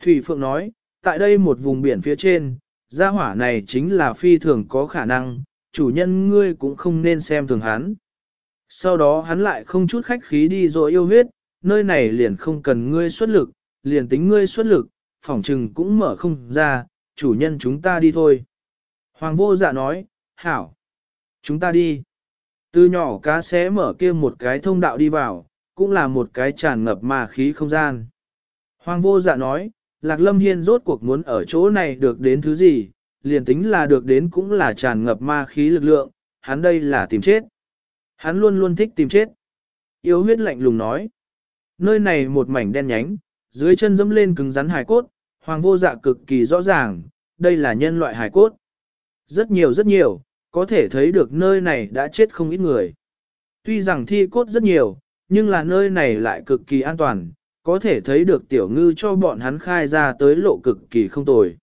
Thủy Phượng nói, tại đây một vùng biển phía trên, gia hỏa này chính là phi thường có khả năng, chủ nhân ngươi cũng không nên xem thường hắn. Sau đó hắn lại không chút khách khí đi rồi yêu huyết, nơi này liền không cần ngươi xuất lực, liền tính ngươi xuất lực, phỏng trừng cũng mở không ra, chủ nhân chúng ta đi thôi. Hoàng vô dạ nói, hảo, chúng ta đi. Từ nhỏ cá sẽ mở kia một cái thông đạo đi vào, cũng là một cái tràn ngập ma khí không gian. Hoàng vô dạ nói, Lạc Lâm Hiên rốt cuộc muốn ở chỗ này được đến thứ gì, liền tính là được đến cũng là tràn ngập ma khí lực lượng, hắn đây là tìm chết. Hắn luôn luôn thích tìm chết. Yêu huyết lạnh lùng nói. Nơi này một mảnh đen nhánh, dưới chân dẫm lên cứng rắn hài cốt, hoàng vô dạ cực kỳ rõ ràng, đây là nhân loại hài cốt. Rất nhiều rất nhiều, có thể thấy được nơi này đã chết không ít người. Tuy rằng thi cốt rất nhiều, nhưng là nơi này lại cực kỳ an toàn, có thể thấy được tiểu ngư cho bọn hắn khai ra tới lộ cực kỳ không tồi.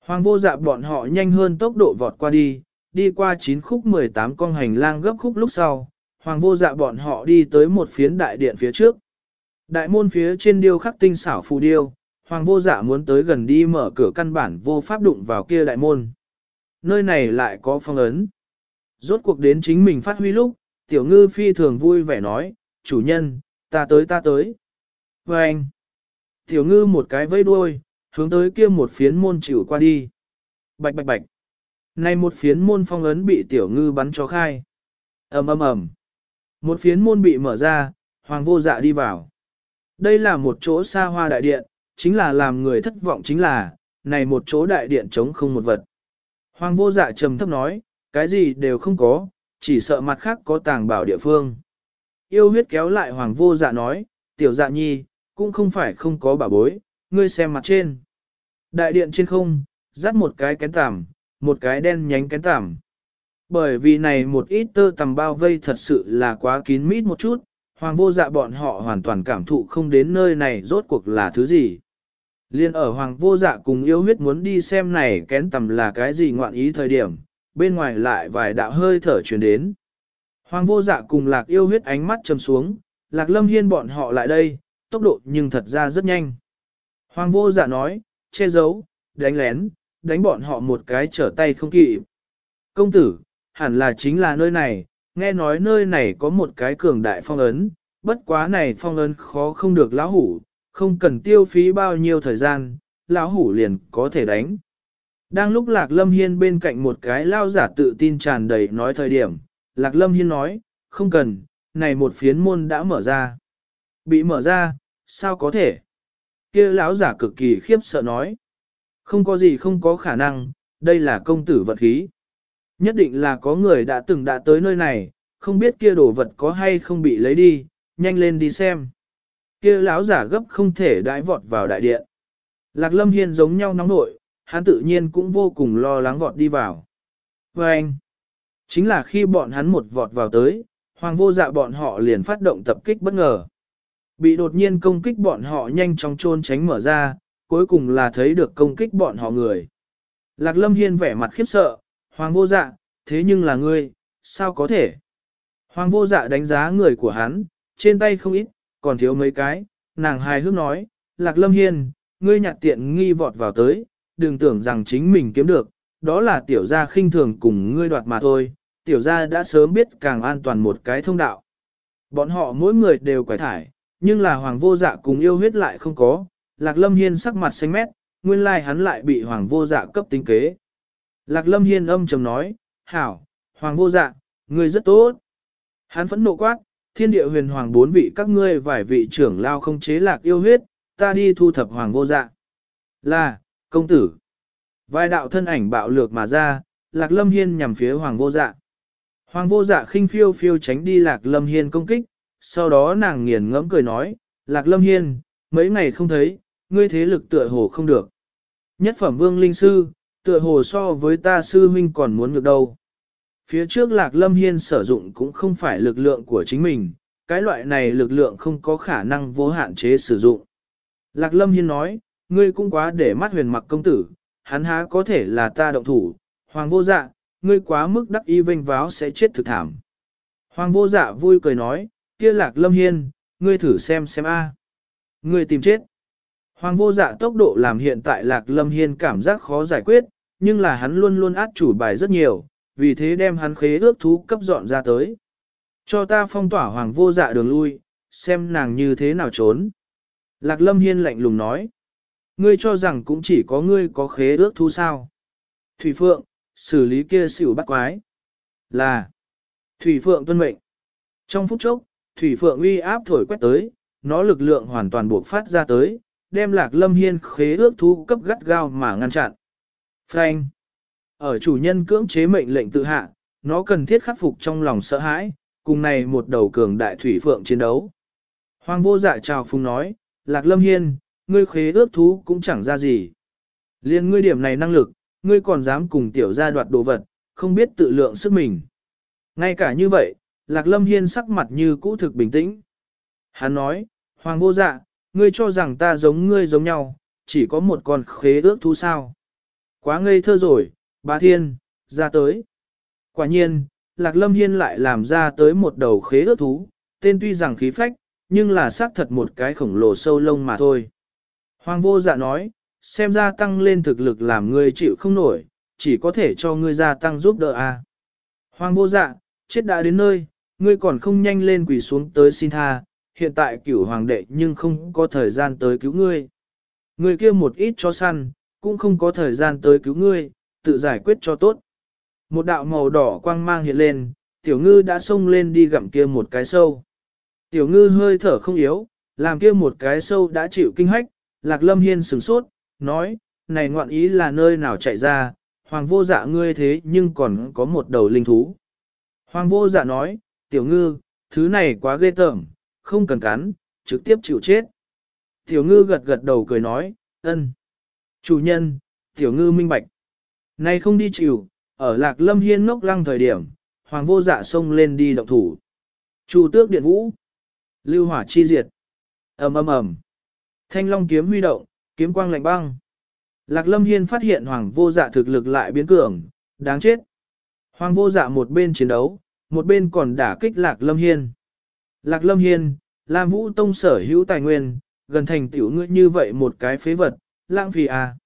Hoàng vô dạ bọn họ nhanh hơn tốc độ vọt qua đi, đi qua 9 khúc 18 con hành lang gấp khúc lúc sau, hoàng vô dạ bọn họ đi tới một phiến đại điện phía trước. Đại môn phía trên điêu khắc tinh xảo phù điêu, hoàng vô dạ muốn tới gần đi mở cửa căn bản vô pháp đụng vào kia đại môn. Nơi này lại có phong ấn. Rốt cuộc đến chính mình phát huy lúc, tiểu ngư phi thường vui vẻ nói, chủ nhân, ta tới ta tới. Và anh, tiểu ngư một cái vẫy đuôi, hướng tới kia một phiến môn chịu qua đi. Bạch bạch bạch. Này một phiến môn phong ấn bị tiểu ngư bắn cho khai. ầm ầm ầm. Một phiến môn bị mở ra, hoàng vô dạ đi vào. Đây là một chỗ xa hoa đại điện, chính là làm người thất vọng chính là, này một chỗ đại điện trống không một vật. Hoàng vô dạ trầm thấp nói, cái gì đều không có, chỉ sợ mặt khác có tàng bảo địa phương. Yêu huyết kéo lại hoàng vô dạ nói, tiểu dạ nhi, cũng không phải không có bảo bối, ngươi xem mặt trên. Đại điện trên không, dắt một cái kén tảm, một cái đen nhánh kén tảm. Bởi vì này một ít tơ tằm bao vây thật sự là quá kín mít một chút, hoàng vô dạ bọn họ hoàn toàn cảm thụ không đến nơi này rốt cuộc là thứ gì. Liên ở hoàng vô dạ cùng yêu huyết muốn đi xem này kén tầm là cái gì ngoạn ý thời điểm, bên ngoài lại vài đạo hơi thở truyền đến. Hoàng vô dạ cùng lạc yêu huyết ánh mắt chầm xuống, lạc lâm hiên bọn họ lại đây, tốc độ nhưng thật ra rất nhanh. Hoàng vô dạ nói, che giấu, đánh lén, đánh bọn họ một cái trở tay không kịp. Công tử, hẳn là chính là nơi này, nghe nói nơi này có một cái cường đại phong ấn, bất quá này phong ấn khó không được lão hủ, không cần tiêu phí bao nhiêu thời gian, lão hủ liền có thể đánh. Đang lúc Lạc Lâm Hiên bên cạnh một cái lao giả tự tin tràn đầy nói thời điểm, Lạc Lâm Hiên nói, không cần, này một phiến môn đã mở ra. Bị mở ra, sao có thể? kia lão giả cực kỳ khiếp sợ nói. Không có gì không có khả năng, đây là công tử vật khí. Nhất định là có người đã từng đã tới nơi này, không biết kia đồ vật có hay không bị lấy đi, nhanh lên đi xem. Kia lão giả gấp không thể đãi vọt vào đại điện. Lạc Lâm Hiên giống nhau nóng nội, hắn tự nhiên cũng vô cùng lo lắng vọt đi vào. Và anh, Chính là khi bọn hắn một vọt vào tới, hoàng vô dạ bọn họ liền phát động tập kích bất ngờ. Bị đột nhiên công kích bọn họ nhanh chóng trôn tránh mở ra, cuối cùng là thấy được công kích bọn họ người. Lạc lâm hiên vẻ mặt khiếp sợ, hoàng vô dạ, thế nhưng là ngươi, sao có thể? Hoàng vô dạ đánh giá người của hắn, trên tay không ít, còn thiếu mấy cái, nàng hài hước nói, Lạc lâm hiên, ngươi nhặt tiện nghi vọt vào tới, đừng tưởng rằng chính mình kiếm được, đó là tiểu gia khinh thường cùng ngươi đoạt mà thôi, tiểu gia đã sớm biết càng an toàn một cái thông đạo. Bọn họ mỗi người đều quải thải, nhưng là hoàng vô dạ cùng yêu huyết lại không có, lạc lâm hiên sắc mặt xanh mét, nguyên lai hắn lại bị hoàng vô dạ cấp tính kế. Lạc lâm hiên âm trầm nói, hảo, hoàng vô dạ, ngươi rất tốt. Hắn phẫn nộ quát, thiên địa huyền hoàng bốn vị các ngươi vài vị trưởng lao không chế lạc yêu huyết, ta đi thu thập hoàng vô dạ. Là, công tử. Vai đạo thân ảnh bạo lược mà ra, lạc lâm hiên nhằm phía hoàng vô dạ. Hoàng vô dạ khinh phiêu phiêu tránh đi lạc lâm hiên công kích, sau đó nàng nghiền ngẫm cười nói, lạc lâm hiên, mấy ngày không thấy, ngươi thế lực tựa hồ không được. Nhất phẩm vương linh sư, tựa hồ so với ta sư huynh còn muốn được đâu. Phía trước lạc lâm hiên sử dụng cũng không phải lực lượng của chính mình, cái loại này lực lượng không có khả năng vô hạn chế sử dụng. Lạc lâm hiên nói, ngươi cũng quá để mắt huyền mặc công tử, hắn há có thể là ta động thủ, hoàng vô dạ, ngươi quá mức đắc y vinh váo sẽ chết thực thảm. Hoàng vô dạ vui cười nói, kia lạc lâm hiên, ngươi thử xem xem a. Ngươi tìm chết. Hoàng vô dạ tốc độ làm hiện tại lạc lâm hiên cảm giác khó giải quyết, nhưng là hắn luôn luôn át chủ bài rất nhiều, vì thế đem hắn khế ước thú cấp dọn ra tới. Cho ta phong tỏa hoàng vô dạ đường lui, xem nàng như thế nào trốn. Lạc lâm hiên lạnh lùng nói. Ngươi cho rằng cũng chỉ có ngươi có khế ước thú sao. Thủy Phượng, xử lý kia xỉu bắt quái. Là. Thủy Phượng tuân mệnh. Trong phút chốc, Thủy Phượng uy áp thổi quét tới, nó lực lượng hoàn toàn buộc phát ra tới, đem lạc lâm hiên khế ước thú cấp gắt gao mà ngăn chặn. Frank. Ở chủ nhân cưỡng chế mệnh lệnh tự hạ, nó cần thiết khắc phục trong lòng sợ hãi, cùng này một đầu cường đại thủy phượng chiến đấu. Hoàng vô dạ chào phung nói, Lạc Lâm Hiên, ngươi khế ước thú cũng chẳng ra gì. Liên ngươi điểm này năng lực, ngươi còn dám cùng tiểu gia đoạt đồ vật, không biết tự lượng sức mình. Ngay cả như vậy, Lạc Lâm Hiên sắc mặt như cũ thực bình tĩnh. Hắn nói, Hoàng vô dạ, ngươi cho rằng ta giống ngươi giống nhau, chỉ có một con khế ước thú sao. Quá ngây thơ rồi, bá thiên, ra tới. Quả nhiên, Lạc Lâm Hiên lại làm ra tới một đầu khế ước thú, tên tuy rằng khí phách, nhưng là xác thật một cái khổng lồ sâu lông mà thôi. Hoàng vô dạ nói, xem ra tăng lên thực lực làm ngươi chịu không nổi, chỉ có thể cho ngươi gia tăng giúp đỡ. À. Hoàng vô dạ, chết đã đến nơi, ngươi còn không nhanh lên quỳ xuống tới xin tha, hiện tại cửu hoàng đệ nhưng không có thời gian tới cứu ngươi. Ngươi kia một ít cho săn, cũng không có thời gian tới cứu ngươi, tự giải quyết cho tốt. Một đạo màu đỏ quang mang hiện lên, tiểu ngư đã xông lên đi gặm kia một cái sâu. Tiểu ngư hơi thở không yếu, làm kia một cái sâu đã chịu kinh hách, lạc lâm hiên sửng sốt, nói, này ngoạn ý là nơi nào chạy ra, hoàng vô dạ ngươi thế nhưng còn có một đầu linh thú. Hoàng vô dạ nói, tiểu ngư, thứ này quá ghê tởm, không cần cắn, trực tiếp chịu chết. Tiểu ngư gật gật đầu cười nói, ân. Chủ nhân, tiểu ngư minh bạch. nay không đi chịu, ở lạc lâm hiên ngốc lăng thời điểm, hoàng vô dạ xông lên đi động thủ. Chủ tước điện vũ. Lưu hỏa chi diệt. ầm ầm ầm. Thanh long kiếm huy động, kiếm quang lạnh băng. Lạc lâm hiên phát hiện hoàng vô dạ thực lực lại biến cường, đáng chết. Hoàng vô dạ một bên chiến đấu, một bên còn đả kích lạc lâm hiên. Lạc lâm hiên, Lam Vũ Tông sở hữu tài nguyên, gần thành tiểu ngươi như vậy một cái phế vật, lãng phí à.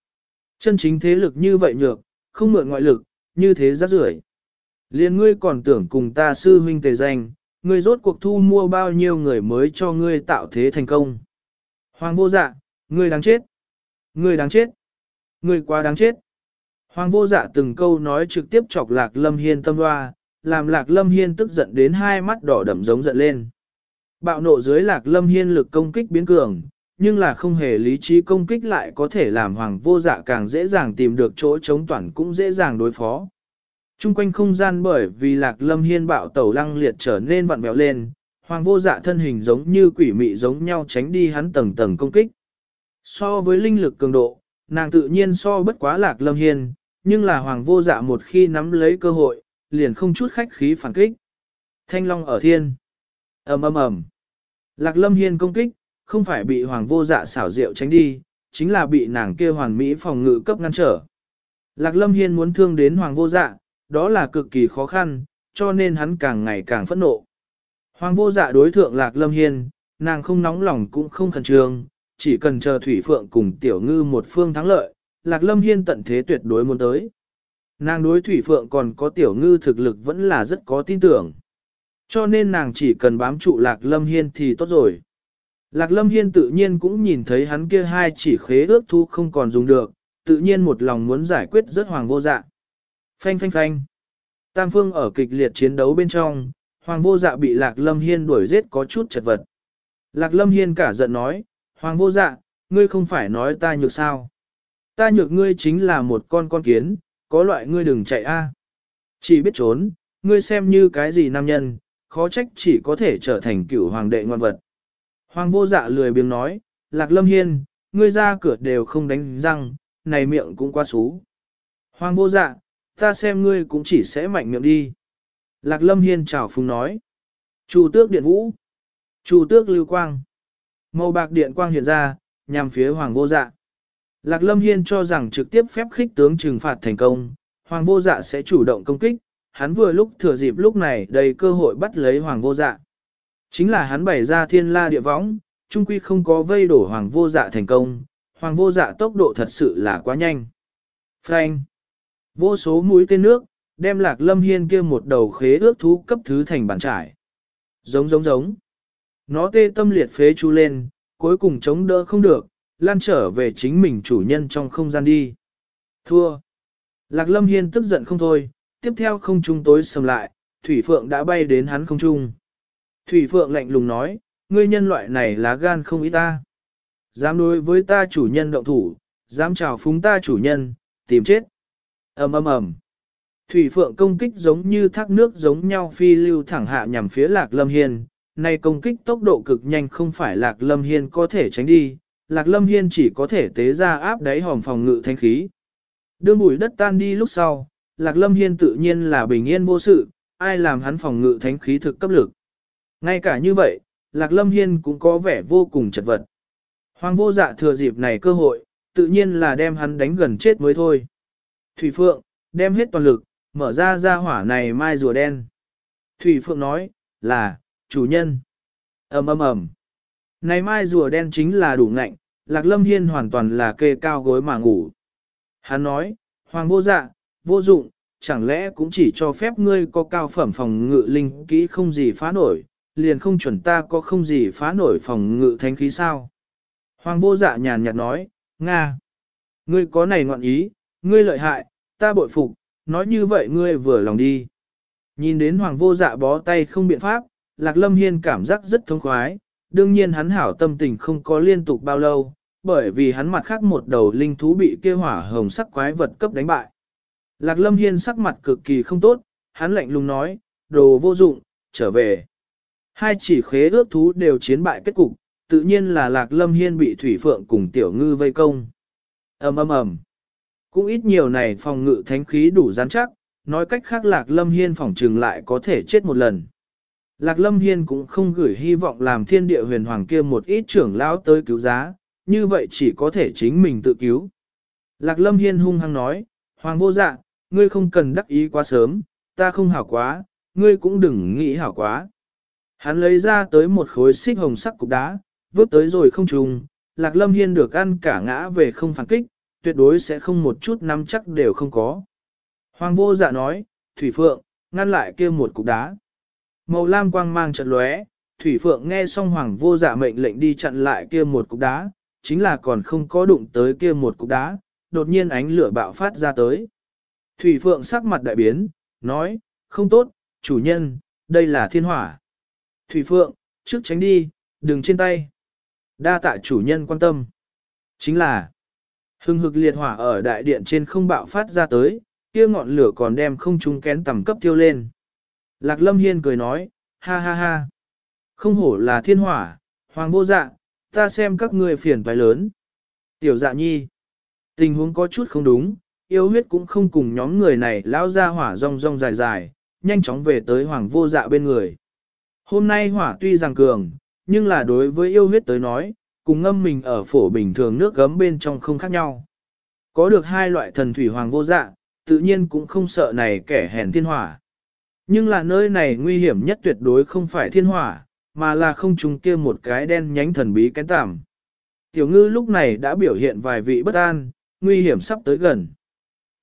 Chân chính thế lực như vậy nhược, không mượn ngoại lực, như thế rác rưởi. Liên ngươi còn tưởng cùng ta sư huynh tề danh, ngươi rốt cuộc thu mua bao nhiêu người mới cho ngươi tạo thế thành công. Hoàng vô dạ, ngươi đáng chết. Ngươi đáng chết. Ngươi quá đáng chết. Hoàng vô dạ từng câu nói trực tiếp chọc lạc lâm hiên tâm hoa, làm lạc lâm hiên tức giận đến hai mắt đỏ đậm giống giận lên. Bạo nộ dưới lạc lâm hiên lực công kích biến cường, nhưng là không hề lý trí công kích lại có thể làm hoàng vô dạ càng dễ dàng tìm được chỗ chống toàn cũng dễ dàng đối phó. Trung quanh không gian bởi vì lạc lâm hiên bạo tẩu lăng liệt trở nên vặn vẹo lên, hoàng vô dạ thân hình giống như quỷ mị giống nhau tránh đi hắn tầng tầng công kích. So với linh lực cường độ, nàng tự nhiên so bất quá lạc lâm hiên, nhưng là hoàng vô dạ một khi nắm lấy cơ hội, liền không chút khách khí phản kích. Thanh long ở thiên. ầm ầm ầm. Lạc lâm hiên công kích, không phải bị hoàng vô dạ xảo diệu tránh đi, chính là bị nàng kia hoàn mỹ phòng ngự cấp ngăn trở. Lạc lâm hiên muốn thương đến hoàng vô dạ, đó là cực kỳ khó khăn, cho nên hắn càng ngày càng phẫn nộ. Hoàng vô dạ đối thượng lạc lâm hiên, nàng không nóng lòng cũng không khẩn trương, chỉ cần chờ thủy phượng cùng tiểu ngư một phương thắng lợi, lạc lâm hiên tận thế tuyệt đối muốn tới. Nàng đối thủy phượng còn có tiểu ngư thực lực vẫn là rất có tin tưởng. Cho nên nàng chỉ cần bám trụ lạc lâm hiên thì tốt rồi. Lạc lâm hiên tự nhiên cũng nhìn thấy hắn kia hai chỉ khế ước thu không còn dùng được, tự nhiên một lòng muốn giải quyết rất hoàng vô dạ. Phanh phanh phanh. Tam phương ở kịch liệt chiến đấu bên trong, hoàng vô dạ bị lạc lâm hiên đuổi giết có chút chật vật. Lạc lâm hiên cả giận nói, hoàng vô dạ, ngươi không phải nói ta nhược sao. Ta nhược ngươi chính là một con con kiến, có loại ngươi đừng chạy a. Chỉ biết trốn, ngươi xem như cái gì nam nhân, khó trách chỉ có thể trở thành cựu hoàng đệ ngoan vật. Hoàng vô dạ lười biếng nói, Lạc Lâm Hiên, ngươi ra cửa đều không đánh răng, này miệng cũng quá xú. Hoàng vô dạ, ta xem ngươi cũng chỉ sẽ mạnh miệng đi. Lạc Lâm Hiên chào phúng nói. Chủ tước điện vũ. Chủ tước lưu quang. Màu bạc điện quang hiện ra, nhằm phía Hoàng vô dạ. Lạc Lâm Hiên cho rằng trực tiếp phép khích tướng trừng phạt thành công, Hoàng vô dạ sẽ chủ động công kích, hắn vừa lúc thừa dịp lúc này đầy cơ hội bắt lấy Hoàng vô dạ. Chính là hắn bày ra thiên la địa võng, trung quy không có vây đổ Hoàng vô dạ thành công, Hoàng vô dạ tốc độ thật sự là quá nhanh. Frank! Vô số mũi tên nước, đem Lạc Lâm Hiên kia một đầu khế ước thú cấp thứ thành bàn trải. Giống giống giống. Nó tê tâm liệt phế chu lên, cuối cùng chống đỡ không được, lan trở về chính mình chủ nhân trong không gian đi. Thua. Lạc Lâm Hiên tức giận không thôi, tiếp theo không trung tối sầm lại, Thủy Phượng đã bay đến hắn không trung. Thủy Phượng lạnh lùng nói, ngươi nhân loại này lá gan không ý ta. Dám đối với ta chủ nhân động thủ, dám chào phúng ta chủ nhân, tìm chết. ầm ầm ầm. Thủy Phượng công kích giống như thác nước giống nhau phi lưu thẳng hạ nhằm phía Lạc Lâm Hiên. Nay công kích tốc độ cực nhanh không phải Lạc Lâm Hiên có thể tránh đi, Lạc Lâm Hiên chỉ có thể tế ra áp đáy hòm phòng ngự thanh khí. Đương bụi đất tan đi lúc sau, Lạc Lâm Hiên tự nhiên là bình yên vô sự, ai làm hắn phòng ngự thánh khí thực cấp lực. Ngay cả như vậy, Lạc Lâm Hiên cũng có vẻ vô cùng chật vật. Hoàng vô dạ thừa dịp này cơ hội, tự nhiên là đem hắn đánh gần chết mới thôi. Thủy Phượng, đem hết toàn lực, mở ra ra hỏa này mai rùa đen. Thủy Phượng nói, là, chủ nhân. ầm ầm ầm. Này mai rùa đen chính là đủ ngạnh, Lạc Lâm Hiên hoàn toàn là kê cao gối mà ngủ. Hắn nói, Hoàng vô dạ, vô dụng, chẳng lẽ cũng chỉ cho phép ngươi có cao phẩm phòng ngự linh kỹ không gì phá nổi, liền không chuẩn ta có không gì phá nổi phòng ngự thánh khí sao. Hoàng vô dạ nhàn nhạt nói, Nga, ngươi có này ngọn ý, ngươi lợi hại, ta bội phục, nói như vậy ngươi vừa lòng đi. Nhìn đến hoàng vô dạ bó tay không biện pháp, Lạc Lâm Hiên cảm giác rất thống khoái, đương nhiên hắn hảo tâm tình không có liên tục bao lâu, bởi vì hắn mặt khác một đầu linh thú bị kia hỏa hồng sắc quái vật cấp đánh bại. Lạc Lâm Hiên sắc mặt cực kỳ không tốt, hắn lạnh lùng nói, đồ vô dụng, trở về. Hai chỉ khế ước thú đều chiến bại kết cục, tự nhiên là Lạc Lâm Hiên bị Thủy Phượng cùng Tiểu Ngư vây công. ầm ầm ầm, Cũng ít nhiều này phòng ngự thánh khí đủ rắn chắc, nói cách khác Lạc Lâm Hiên phòng trừng lại có thể chết một lần. Lạc Lâm Hiên cũng không gửi hy vọng làm thiên địa huyền hoàng kia một ít trưởng lão tới cứu giá, như vậy chỉ có thể chính mình tự cứu. Lạc Lâm Hiên hung hăng nói, Hoàng vô dạ, ngươi không cần đắc ý quá sớm, ta không hảo quá, ngươi cũng đừng nghĩ hảo quá. Hắn lấy ra tới một khối xích hồng sắc cục đá, vứt tới rồi không trùng, Lạc Lâm Hiên được ăn cả ngã về không phản kích, tuyệt đối sẽ không một chút nắm chắc đều không có. Hoàng vô dạ nói, Thủy Phượng, ngăn lại kia một cục đá. Màu lam quang mang chợt lóe, Thủy Phượng nghe xong Hoàng vô dạ mệnh lệnh đi chặn lại kia một cục đá, chính là còn không có đụng tới kia một cục đá, đột nhiên ánh lửa bạo phát ra tới. Thủy Phượng sắc mặt đại biến, nói, không tốt, chủ nhân, đây là thiên hỏa. Thủy Phượng, trước tránh đi, đừng trên tay. Đa tạ chủ nhân quan tâm. Chính là, hưng hực liệt hỏa ở đại điện trên không bạo phát ra tới, kia ngọn lửa còn đem không trung kén tầm cấp tiêu lên. Lạc Lâm Hiên cười nói, ha ha ha. Không hổ là thiên hỏa, hoàng vô dạ, ta xem các ngươi phiền phải lớn. Tiểu dạ nhi, tình huống có chút không đúng, yêu huyết cũng không cùng nhóm người này lao ra hỏa rong rong dài dài, nhanh chóng về tới hoàng vô dạ bên người. Hôm nay hỏa tuy rằng cường, nhưng là đối với yêu huyết tới nói, cùng ngâm mình ở phổ bình thường nước gấm bên trong không khác nhau. Có được hai loại thần thủy hoàng vô dạ, tự nhiên cũng không sợ này kẻ hèn thiên hỏa. Nhưng là nơi này nguy hiểm nhất tuyệt đối không phải thiên hỏa, mà là không trùng kia một cái đen nhánh thần bí kén tạm. Tiểu ngư lúc này đã biểu hiện vài vị bất an, nguy hiểm sắp tới gần.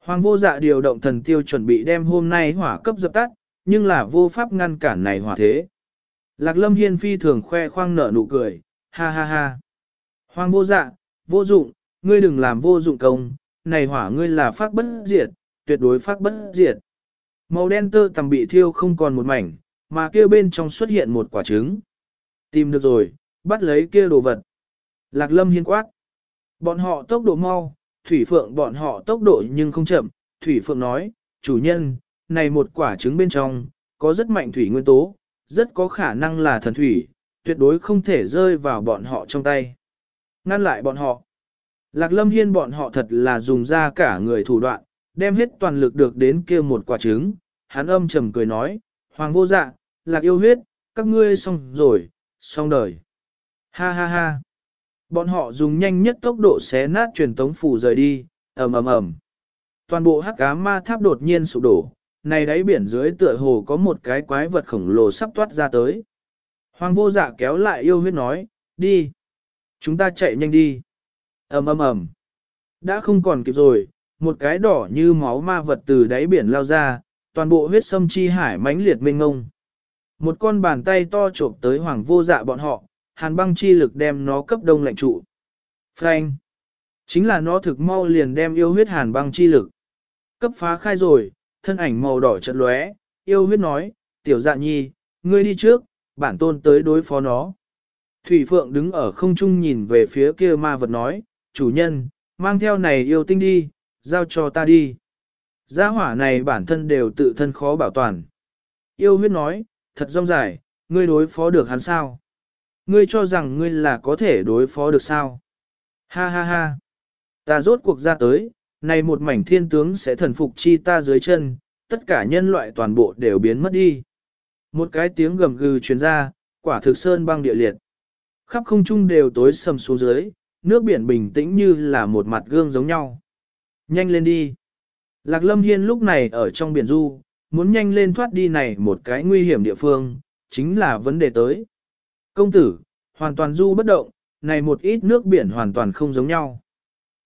Hoàng vô dạ điều động thần tiêu chuẩn bị đem hôm nay hỏa cấp dập tắt, nhưng là vô pháp ngăn cản này hỏa thế. Lạc lâm hiên phi thường khoe khoang nở nụ cười, ha ha ha. Hoàng vô dạ, vô dụng, ngươi đừng làm vô dụng công, này hỏa ngươi là phát bất diệt, tuyệt đối phát bất diệt. Màu đen tơ tầm bị thiêu không còn một mảnh, mà kia bên trong xuất hiện một quả trứng. Tìm được rồi, bắt lấy kia đồ vật. Lạc lâm hiên quát. Bọn họ tốc độ mau, thủy phượng bọn họ tốc độ nhưng không chậm. Thủy phượng nói, chủ nhân, này một quả trứng bên trong, có rất mạnh thủy nguyên tố, rất có khả năng là thần thủy, tuyệt đối không thể rơi vào bọn họ trong tay. Ngăn lại bọn họ. Lạc lâm hiên bọn họ thật là dùng ra cả người thủ đoạn, đem hết toàn lực được đến kia một quả trứng. Hắn âm trầm cười nói, hoàng vô dạ, lạc yêu huyết, các ngươi xong rồi, xong đời. Ha ha ha. Bọn họ dùng nhanh nhất tốc độ xé nát truyền tống phủ rời đi, ầm ầm ầm. Toàn bộ hắc ám ma tháp đột nhiên sụp đổ, này đáy biển dưới tựa hồ có một cái quái vật khổng lồ sắp toát ra tới. Hoàng vô dạ kéo lại yêu huyết nói, đi. Chúng ta chạy nhanh đi. ầm ầm ầm. Đã không còn kịp rồi, một cái đỏ như máu ma vật từ đáy biển lao ra, toàn bộ huyết sâm chi hải mãnh liệt mênh ngông. Một con bàn tay to trộm tới hoàng vô dạ bọn họ, hàn băng chi lực đem nó cấp đông lạnh trụ. Frank. Chính là nó thực mau liền đem yêu huyết hàn băng chi lực. Cấp phá khai rồi, thân ảnh màu đỏ chợt lóe, yêu huyết nói, tiểu dạ nhi, ngươi đi trước, bản tôn tới đối phó nó. Thủy Phượng đứng ở không trung nhìn về phía kia ma vật nói, chủ nhân, mang theo này yêu tinh đi, giao cho ta đi. Gia hỏa này bản thân đều tự thân khó bảo toàn. Yêu huyết nói, thật rong dài, ngươi đối phó được hắn sao? Ngươi cho rằng ngươi là có thể đối phó được sao? Ha ha ha! Ta rốt cuộc ra tới, này một mảnh thiên tướng sẽ thần phục chi ta dưới chân, tất cả nhân loại toàn bộ đều biến mất đi. Một cái tiếng gầm gừ truyền ra, quả thực sơn băng địa liệt. Khắp không trung đều tối sầm xuống dưới, nước biển bình tĩnh như là một mặt gương giống nhau. Nhanh lên đi! Lạc Lâm Hiên lúc này ở trong biển du, muốn nhanh lên thoát đi này một cái nguy hiểm địa phương, chính là vấn đề tới. Công tử, hoàn toàn du bất động, này một ít nước biển hoàn toàn không giống nhau.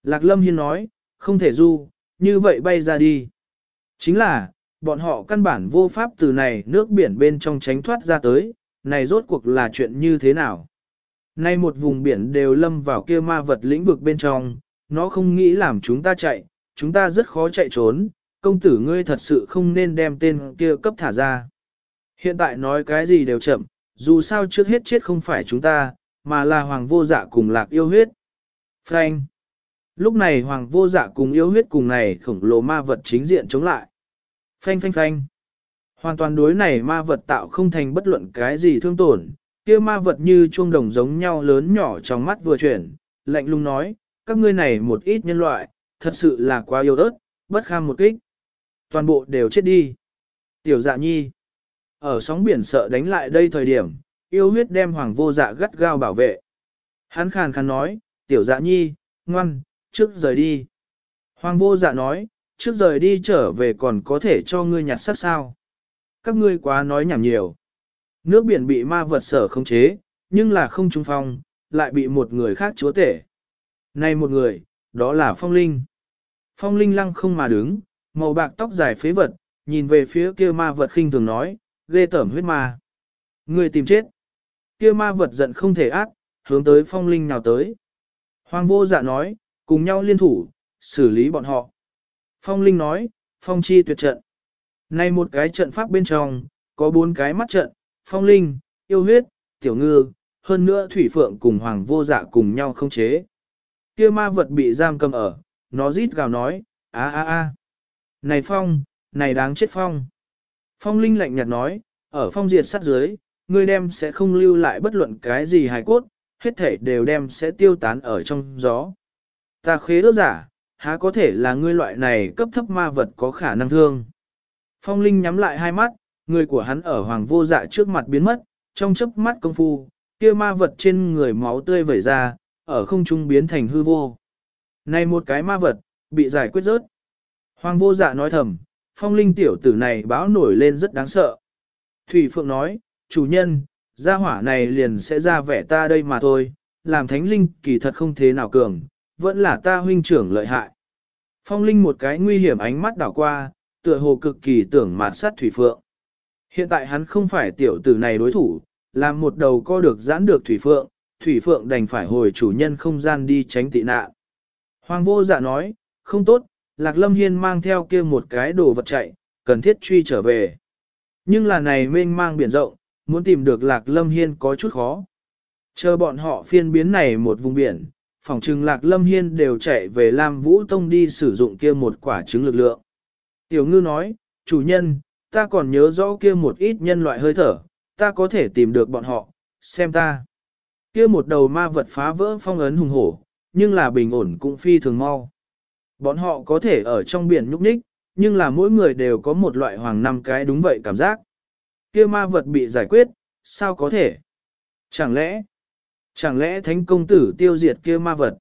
Lạc Lâm Hiên nói, không thể du, như vậy bay ra đi. Chính là, bọn họ căn bản vô pháp từ này nước biển bên trong tránh thoát ra tới, này rốt cuộc là chuyện như thế nào. Nay một vùng biển đều lâm vào kia ma vật lĩnh vực bên trong, nó không nghĩ làm chúng ta chạy, chúng ta rất khó chạy trốn, công tử ngươi thật sự không nên đem tên kia cấp thả ra. Hiện tại nói cái gì đều chậm, dù sao trước hết chết không phải chúng ta, mà là hoàng vô dạ cùng lạc yêu huyết. Frank. Lúc này hoàng vô dạ cùng yêu huyết cùng này khổng lồ ma vật chính diện chống lại. Phanh phanh phanh. Hoàn toàn đối này ma vật tạo không thành bất luận cái gì thương tổn, kia ma vật như chuông đồng giống nhau lớn nhỏ trong mắt vừa chuyển, lạnh lùng nói, các ngươi này một ít nhân loại, thật sự là quá yêu ớt, bất kham một kích. Toàn bộ đều chết đi. Tiểu dạ nhi. Ở sóng biển sợ đánh lại đây thời điểm, yêu huyết đem hoàng vô dạ gắt gao bảo vệ. Hắn khàn khàn nói, tiểu dạ nhi, ngoan, trước rời đi. Hoàng vô dạ nói, trước rời đi trở về còn có thể cho ngươi nhặt sắc sao. Các ngươi quá nói nhảm nhiều. Nước biển bị ma vật sở không chế, nhưng là không trung phong, lại bị một người khác chúa tể. Này một người, đó là phong linh. Phong linh lăng không mà đứng, màu bạc tóc dài phế vật, nhìn về phía kia ma vật khinh thường nói, ghê tởm huyết ma. Người tìm chết. Kia ma vật giận không thể ác, hướng tới phong linh nào tới. Hoàng vô dạ nói, cùng nhau liên thủ, xử lý bọn họ. Phong linh nói, phong chi tuyệt trận. Này một cái trận pháp bên trong, có bốn cái mắt trận, phong linh, yêu huyết, tiểu ngư, hơn nữa thủy phượng cùng hoàng vô dạ cùng nhau không chế. Kia ma vật bị giam cầm ở, nó rít gào nói, a a a. Này phong, này đáng chết phong. Phong linh lạnh nhạt nói, ở phong diệt sát dưới, ngươi đem sẽ không lưu lại bất luận cái gì hài cốt, hết thể đều đem sẽ tiêu tán ở trong gió. Ta khế ước giả, há có thể là ngươi loại này cấp thấp ma vật có khả năng thương. Phong linh nhắm lại hai mắt, người của hắn ở hoàng vô dạ trước mặt biến mất, trong chớp mắt công phu, kia ma vật trên người máu tươi vẩy ra, ở không trung biến thành hư vô. Này một cái ma vật, bị giải quyết rớt. Hoàng vô dạ nói thầm, phong linh tiểu tử này báo nổi lên rất đáng sợ. Thủy Phượng nói, chủ nhân, gia hỏa này liền sẽ ra vẻ ta đây mà thôi, làm thánh linh kỳ thật không thế nào cường, vẫn là ta huynh trưởng lợi hại. Phong linh một cái nguy hiểm ánh mắt đảo qua, tựa hồ cực kỳ tưởng mạt sát Thủy Phượng. Hiện tại hắn không phải tiểu tử này đối thủ, làm một đầu co được giãn được Thủy Phượng, Thủy Phượng đành phải hồi chủ nhân không gian đi tránh tị nạn. Hoàng vô dạ nói, không tốt, Lạc Lâm Hiên mang theo kia một cái đồ vật chạy, cần thiết truy trở về. Nhưng là này mênh mang biển rộng, muốn tìm được Lạc Lâm Hiên có chút khó. Chờ bọn họ phiên biến này một vùng biển, phòng trừng Lạc Lâm Hiên đều chạy về Lam Vũ Tông đi sử dụng kia một quả trứng lực lượng. Tiểu ngư nói, chủ nhân, ta còn nhớ rõ kia một ít nhân loại hơi thở, ta có thể tìm được bọn họ, xem ta. Kia một đầu ma vật phá vỡ phong ấn hùng hổ, nhưng là bình ổn cũng phi thường mau. Bọn họ có thể ở trong biển nhúc nhích, nhưng là mỗi người đều có một loại hoàng năm cái đúng vậy cảm giác. Kia ma vật bị giải quyết, sao có thể? Chẳng lẽ, chẳng lẽ thánh công tử tiêu diệt kia ma vật?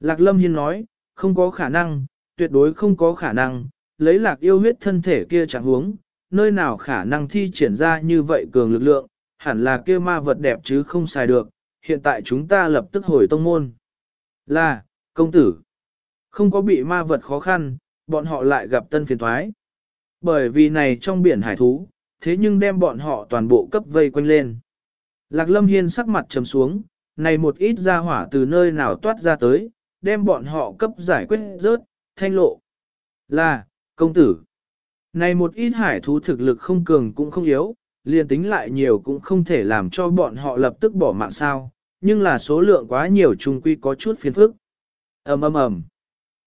Lạc Lâm Hiên nói, không có khả năng, tuyệt đối không có khả năng, lấy lạc yêu huyết thân thể kia chẳng huống, nơi nào khả năng thi triển ra như vậy cường lực lượng, hẳn là kia ma vật đẹp chứ không xài được, hiện tại chúng ta lập tức hồi tông môn. Là, công tử, không có bị ma vật khó khăn, bọn họ lại gặp tân phiền thoái. Bởi vì này trong biển hải thú, thế nhưng đem bọn họ toàn bộ cấp vây quanh lên. Lạc lâm hiên sắc mặt trầm xuống, này một ít ra hỏa từ nơi nào toát ra tới, đem bọn họ cấp giải quyết rớt, thanh lộ. Là, công tử. Này một ít hải thú thực lực không cường cũng không yếu, liền tính lại nhiều cũng không thể làm cho bọn họ lập tức bỏ mạng sao, nhưng là số lượng quá nhiều chung quy có chút phiền phức. ầm ầm ầm.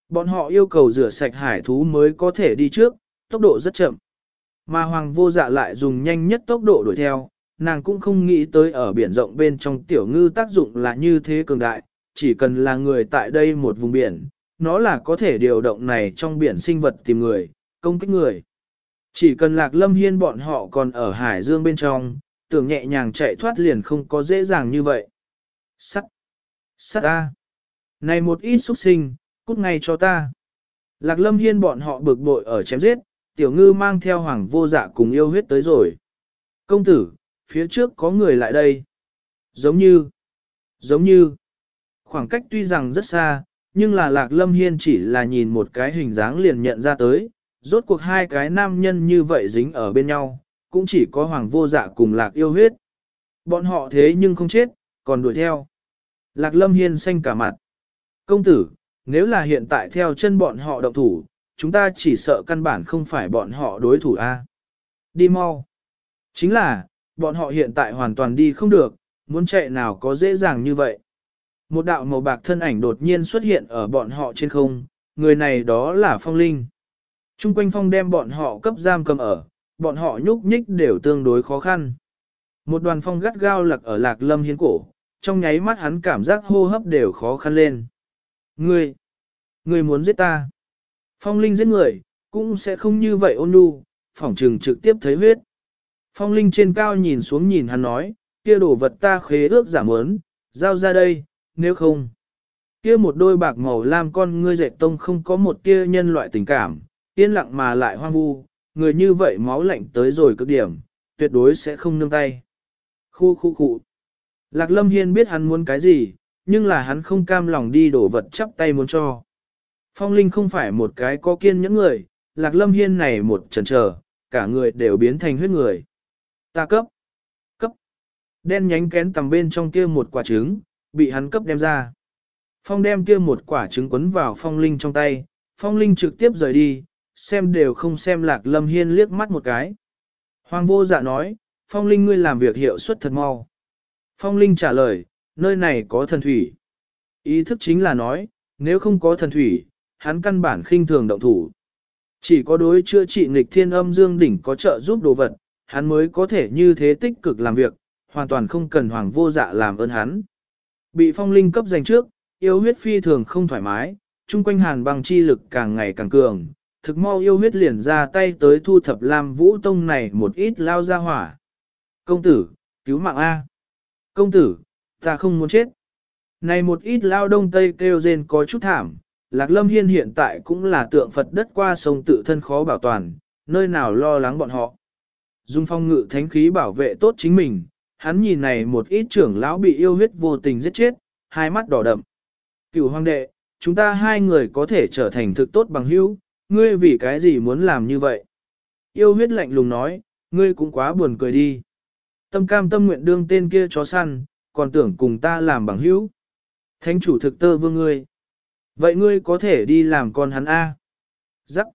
Bọn họ yêu cầu rửa sạch hải thú mới có thể đi trước, tốc độ rất chậm. Mà hoàng vô dạ lại dùng nhanh nhất tốc độ đuổi theo, nàng cũng không nghĩ tới ở biển rộng bên trong tiểu ngư tác dụng là như thế cường đại, chỉ cần là người tại đây một vùng biển, nó là có thể điều động này trong biển sinh vật tìm người, công kích người. Chỉ cần lạc lâm hiên bọn họ còn ở hải dương bên trong, tưởng nhẹ nhàng chạy thoát liền không có dễ dàng như vậy. Sắt! Sắt ta! Này một ít xuất sinh, cút ngay cho ta. Lạc lâm hiên bọn họ bực bội ở chém giết, tiểu ngư mang theo hoàng vô dạ cùng yêu huyết tới rồi. Công tử, phía trước có người lại đây. Giống như, giống như, khoảng cách tuy rằng rất xa, nhưng là lạc lâm hiên chỉ là nhìn một cái hình dáng liền nhận ra tới, rốt cuộc hai cái nam nhân như vậy dính ở bên nhau, cũng chỉ có hoàng vô dạ cùng lạc yêu huyết. Bọn họ thế nhưng không chết, còn đuổi theo. Lạc lâm hiên xanh cả mặt. Công tử, nếu là hiện tại theo chân bọn họ động thủ, chúng ta chỉ sợ căn bản không phải bọn họ đối thủ a. Đi mau. Chính là, bọn họ hiện tại hoàn toàn đi không được, muốn chạy nào có dễ dàng như vậy. Một đạo màu bạc thân ảnh đột nhiên xuất hiện ở bọn họ trên không, người này đó là phong linh. Trung quanh phong đem bọn họ cấp giam cầm ở, bọn họ nhúc nhích đều tương đối khó khăn. Một đoàn phong gắt gao lặc ở lạc lâm hiến cổ, trong nháy mắt hắn cảm giác hô hấp đều khó khăn lên. Ngươi, ngươi muốn giết ta. Phong linh giết người, cũng sẽ không như vậy ôn nhu, phỏng trừng trực tiếp thấy huyết. Phong linh trên cao nhìn xuống nhìn hắn nói, kia đồ vật ta khế ước giảm ớn, giao ra đây, nếu không. Kia một đôi bạc màu lam con ngươi dệt tông không có một tia nhân loại tình cảm, yên lặng mà lại hoang vu, người như vậy máu lạnh tới rồi cực điểm, tuyệt đối sẽ không nương tay. Khu khu khu. Lạc Lâm Hiên biết hắn muốn cái gì, nhưng là hắn không cam lòng đi đổ vật chắp tay muốn cho. Phong Linh không phải một cái có kiên những người, Lạc Lâm Hiên này một chần chờ, cả người đều biến thành huyết người. Ta cấp, cấp, đen nhánh kén tầm bên trong kia một quả trứng, bị hắn cấp đem ra. Phong đem kia một quả trứng quấn vào Phong Linh trong tay, Phong Linh trực tiếp rời đi, xem đều không xem Lạc Lâm Hiên liếc mắt một cái. Hoàng vô dạ nói, Phong Linh ngươi làm việc hiệu suất thật mau. Phong Linh trả lời, nơi này có thần thủy. Ý thức chính là nói, nếu không có thần thủy, hắn căn bản khinh thường động thủ. Chỉ có đối chữa trị nghịch thiên âm dương đỉnh có trợ giúp đồ vật, hắn mới có thể như thế tích cực làm việc, hoàn toàn không cần hoàng vô dạ làm ơn hắn. Bị phong linh cấp giành trước, yêu huyết phi thường không thoải mái, chung quanh hàn băng chi lực càng ngày càng cường, thực mau yêu huyết liền ra tay tới thu thập Lam Vũ Tông này một ít lao ra hỏa. Công tử, cứu mạng A. Công tử, ta không muốn chết. Này một ít lao đông tây kêu rên có chút thảm, Lạc Lâm Hiên hiện tại cũng là tượng Phật đất qua sông tự thân khó bảo toàn, nơi nào lo lắng bọn họ. Dung phong ngự thánh khí bảo vệ tốt chính mình, hắn nhìn này một ít trưởng lão bị yêu huyết vô tình giết chết, hai mắt đỏ đậm. Cửu hoàng đệ, chúng ta hai người có thể trở thành thực tốt bằng hữu, ngươi vì cái gì muốn làm như vậy? Yêu huyết lạnh lùng nói, ngươi cũng quá buồn cười đi. Tâm cam tâm nguyện đương tên kia chó săn, còn tưởng cùng ta làm bằng hữu. Thánh chủ thực tơ vương ngươi. Vậy ngươi có thể đi làm con hắn A. Giắc.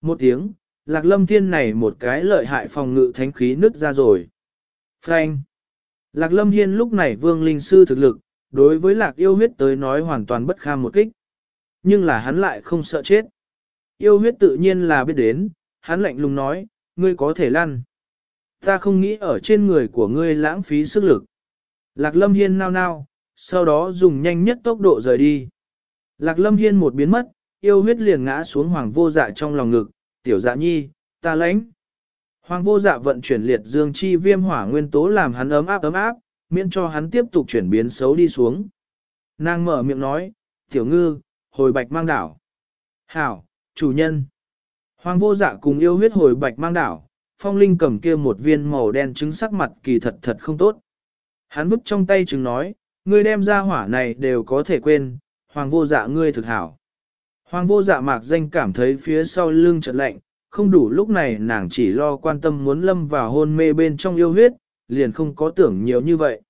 Một tiếng, lạc lâm thiên này một cái lợi hại phòng ngự thánh khí nứt ra rồi. Frank. Lạc lâm hiên lúc này vương linh sư thực lực, đối với lạc yêu huyết tới nói hoàn toàn bất kham một kích. Nhưng là hắn lại không sợ chết. Yêu huyết tự nhiên là biết đến, hắn lạnh lùng nói, ngươi có thể lăn. Ta không nghĩ ở trên người của ngươi lãng phí sức lực. Lạc lâm hiên nao nao, sau đó dùng nhanh nhất tốc độ rời đi. Lạc lâm hiên một biến mất, yêu huyết liền ngã xuống hoàng vô dạ trong lòng ngực, tiểu dạ nhi, ta lãnh. Hoàng vô dạ vận chuyển liệt dương chi viêm hỏa nguyên tố làm hắn ấm áp ấm áp, miễn cho hắn tiếp tục chuyển biến xấu đi xuống. Nàng mở miệng nói, tiểu ngư, hồi bạch mang đảo. Hảo, chủ nhân. Hoàng vô dạ cùng yêu huyết hồi bạch mang đảo, phong linh cầm kia một viên màu đen trứng sắc mặt kỳ thật thật không tốt. Hắn vứt trong tay trứng nói, ngươi đem ra hỏa này đều có thể quên, hoàng vô dạ ngươi thực hảo. Hoàng vô dạ mạc danh cảm thấy phía sau lưng chợt lạnh, không đủ lúc này nàng chỉ lo quan tâm muốn lâm vào hôn mê bên trong yêu huyết, liền không có tưởng nhiều như vậy.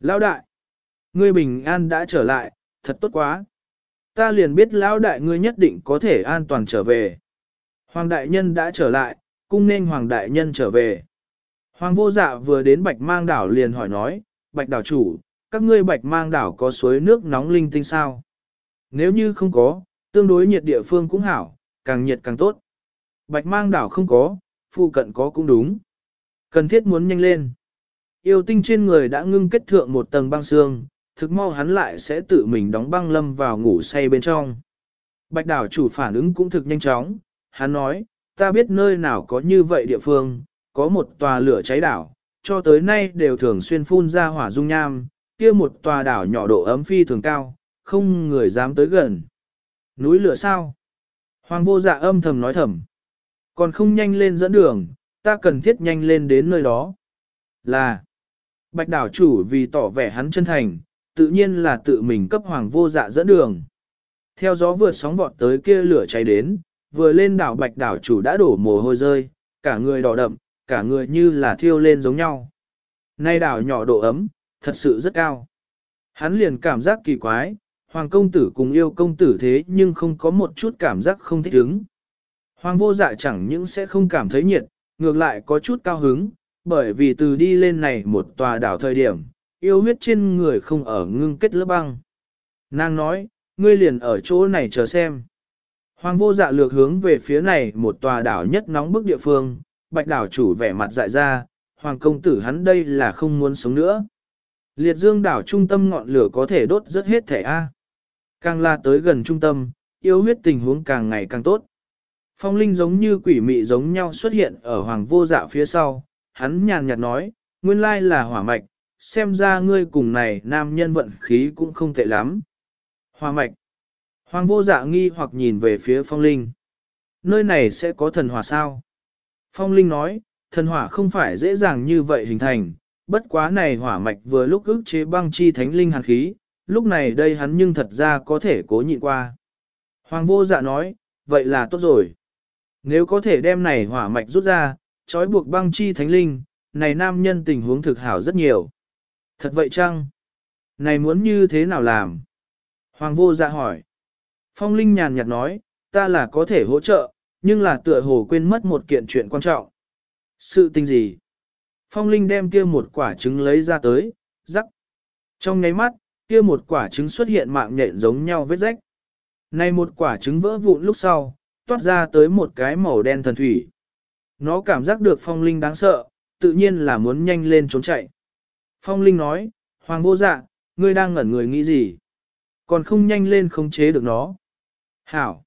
Lão đại, ngươi bình an đã trở lại, thật tốt quá. Ta liền biết lão đại ngươi nhất định có thể an toàn trở về. Hoàng đại nhân đã trở lại, cung nên hoàng đại nhân trở về. Hoàng vô dạ vừa đến bạch mang đảo liền hỏi nói, bạch đảo chủ, các ngươi bạch mang đảo có suối nước nóng linh tinh sao? Nếu như không có, tương đối nhiệt địa phương cũng hảo, càng nhiệt càng tốt. Bạch mang đảo không có, phụ cận có cũng đúng. Cần thiết muốn nhanh lên. Yêu tinh trên người đã ngưng kết thượng một tầng băng xương, thực mau hắn lại sẽ tự mình đóng băng lâm vào ngủ say bên trong. Bạch đảo chủ phản ứng cũng thực nhanh chóng, hắn nói, ta biết nơi nào có như vậy địa phương, có một tòa lửa cháy đảo, cho tới nay đều thường xuyên phun ra hỏa dung nham, kia một tòa đảo nhỏ độ ấm phi thường cao, không người dám tới gần. Núi lửa sao? Hoàng vô dạ âm thầm nói thầm. Còn không nhanh lên dẫn đường, ta cần thiết nhanh lên đến nơi đó. Là, bạch đảo chủ vì tỏ vẻ hắn chân thành, tự nhiên là tự mình cấp hoàng vô dạ dẫn đường. Theo gió vượt sóng vọt tới kia lửa cháy đến, vừa lên đảo bạch đảo chủ đã đổ mồ hôi rơi, cả người đỏ đậm, cả người như là thiêu lên giống nhau. Nay đảo nhỏ độ ấm, thật sự rất cao. Hắn liền cảm giác kỳ quái, hoàng công tử cùng yêu công tử thế nhưng không có một chút cảm giác không thích ứng. Hoàng vô dạ chẳng những sẽ không cảm thấy nhiệt, ngược lại có chút cao hứng, bởi vì từ đi lên này một tòa đảo thời điểm, yêu huyết trên người không ở ngưng kết lớp băng. Nàng nói, ngươi liền ở chỗ này chờ xem. Hoàng vô dạ lược hướng về phía này một tòa đảo nhất nóng bức địa phương, bạch đảo chủ vẻ mặt dại ra, hoàng công tử hắn đây là không muốn sống nữa. Liệt dương đảo trung tâm ngọn lửa có thể đốt rất hết thể A. Càng la tới gần trung tâm, yêu huyết tình huống càng ngày càng tốt. Phong linh giống như quỷ mị giống nhau xuất hiện ở hoàng vô dạ phía sau, hắn nhàn nhạt nói, nguyên lai là hỏa mạch, xem ra ngươi cùng này nam nhân vận khí cũng không tệ lắm. Hỏa mạch. Hoàng vô dạ nghi hoặc nhìn về phía phong linh. Nơi này sẽ có thần hỏa sao? Phong linh nói, thần hỏa không phải dễ dàng như vậy hình thành, bất quá này hỏa mạch vừa lúc ức chế băng chi thánh linh hàn khí, lúc này đây hắn nhưng thật ra có thể cố nhịn qua. Hoàng vô dạ nói, vậy là tốt rồi. Nếu có thể đem này hỏa mạch rút ra, trói buộc băng chi thánh linh, này nam nhân tình huống thực hảo rất nhiều. Thật vậy chăng? Này muốn như thế nào làm? Hoàng vô dạ hỏi. Phong Linh nhàn nhạt nói, ta là có thể hỗ trợ, nhưng là tựa hồ quên mất một kiện chuyện quan trọng. Sự tình gì? Phong Linh đem kia một quả trứng lấy ra tới, rắc. Trong nháy mắt, kia một quả trứng xuất hiện mạng nhện giống nhau vết rách. Này một quả trứng vỡ vụn lúc sau, toát ra tới một cái màu đen thần thủy. Nó cảm giác được phong linh đáng sợ, tự nhiên là muốn nhanh lên trốn chạy. Phong linh nói, Hoàng vô dạ, ngươi đang ngẩn người nghĩ gì? Còn không nhanh lên khống chế được nó. Hảo.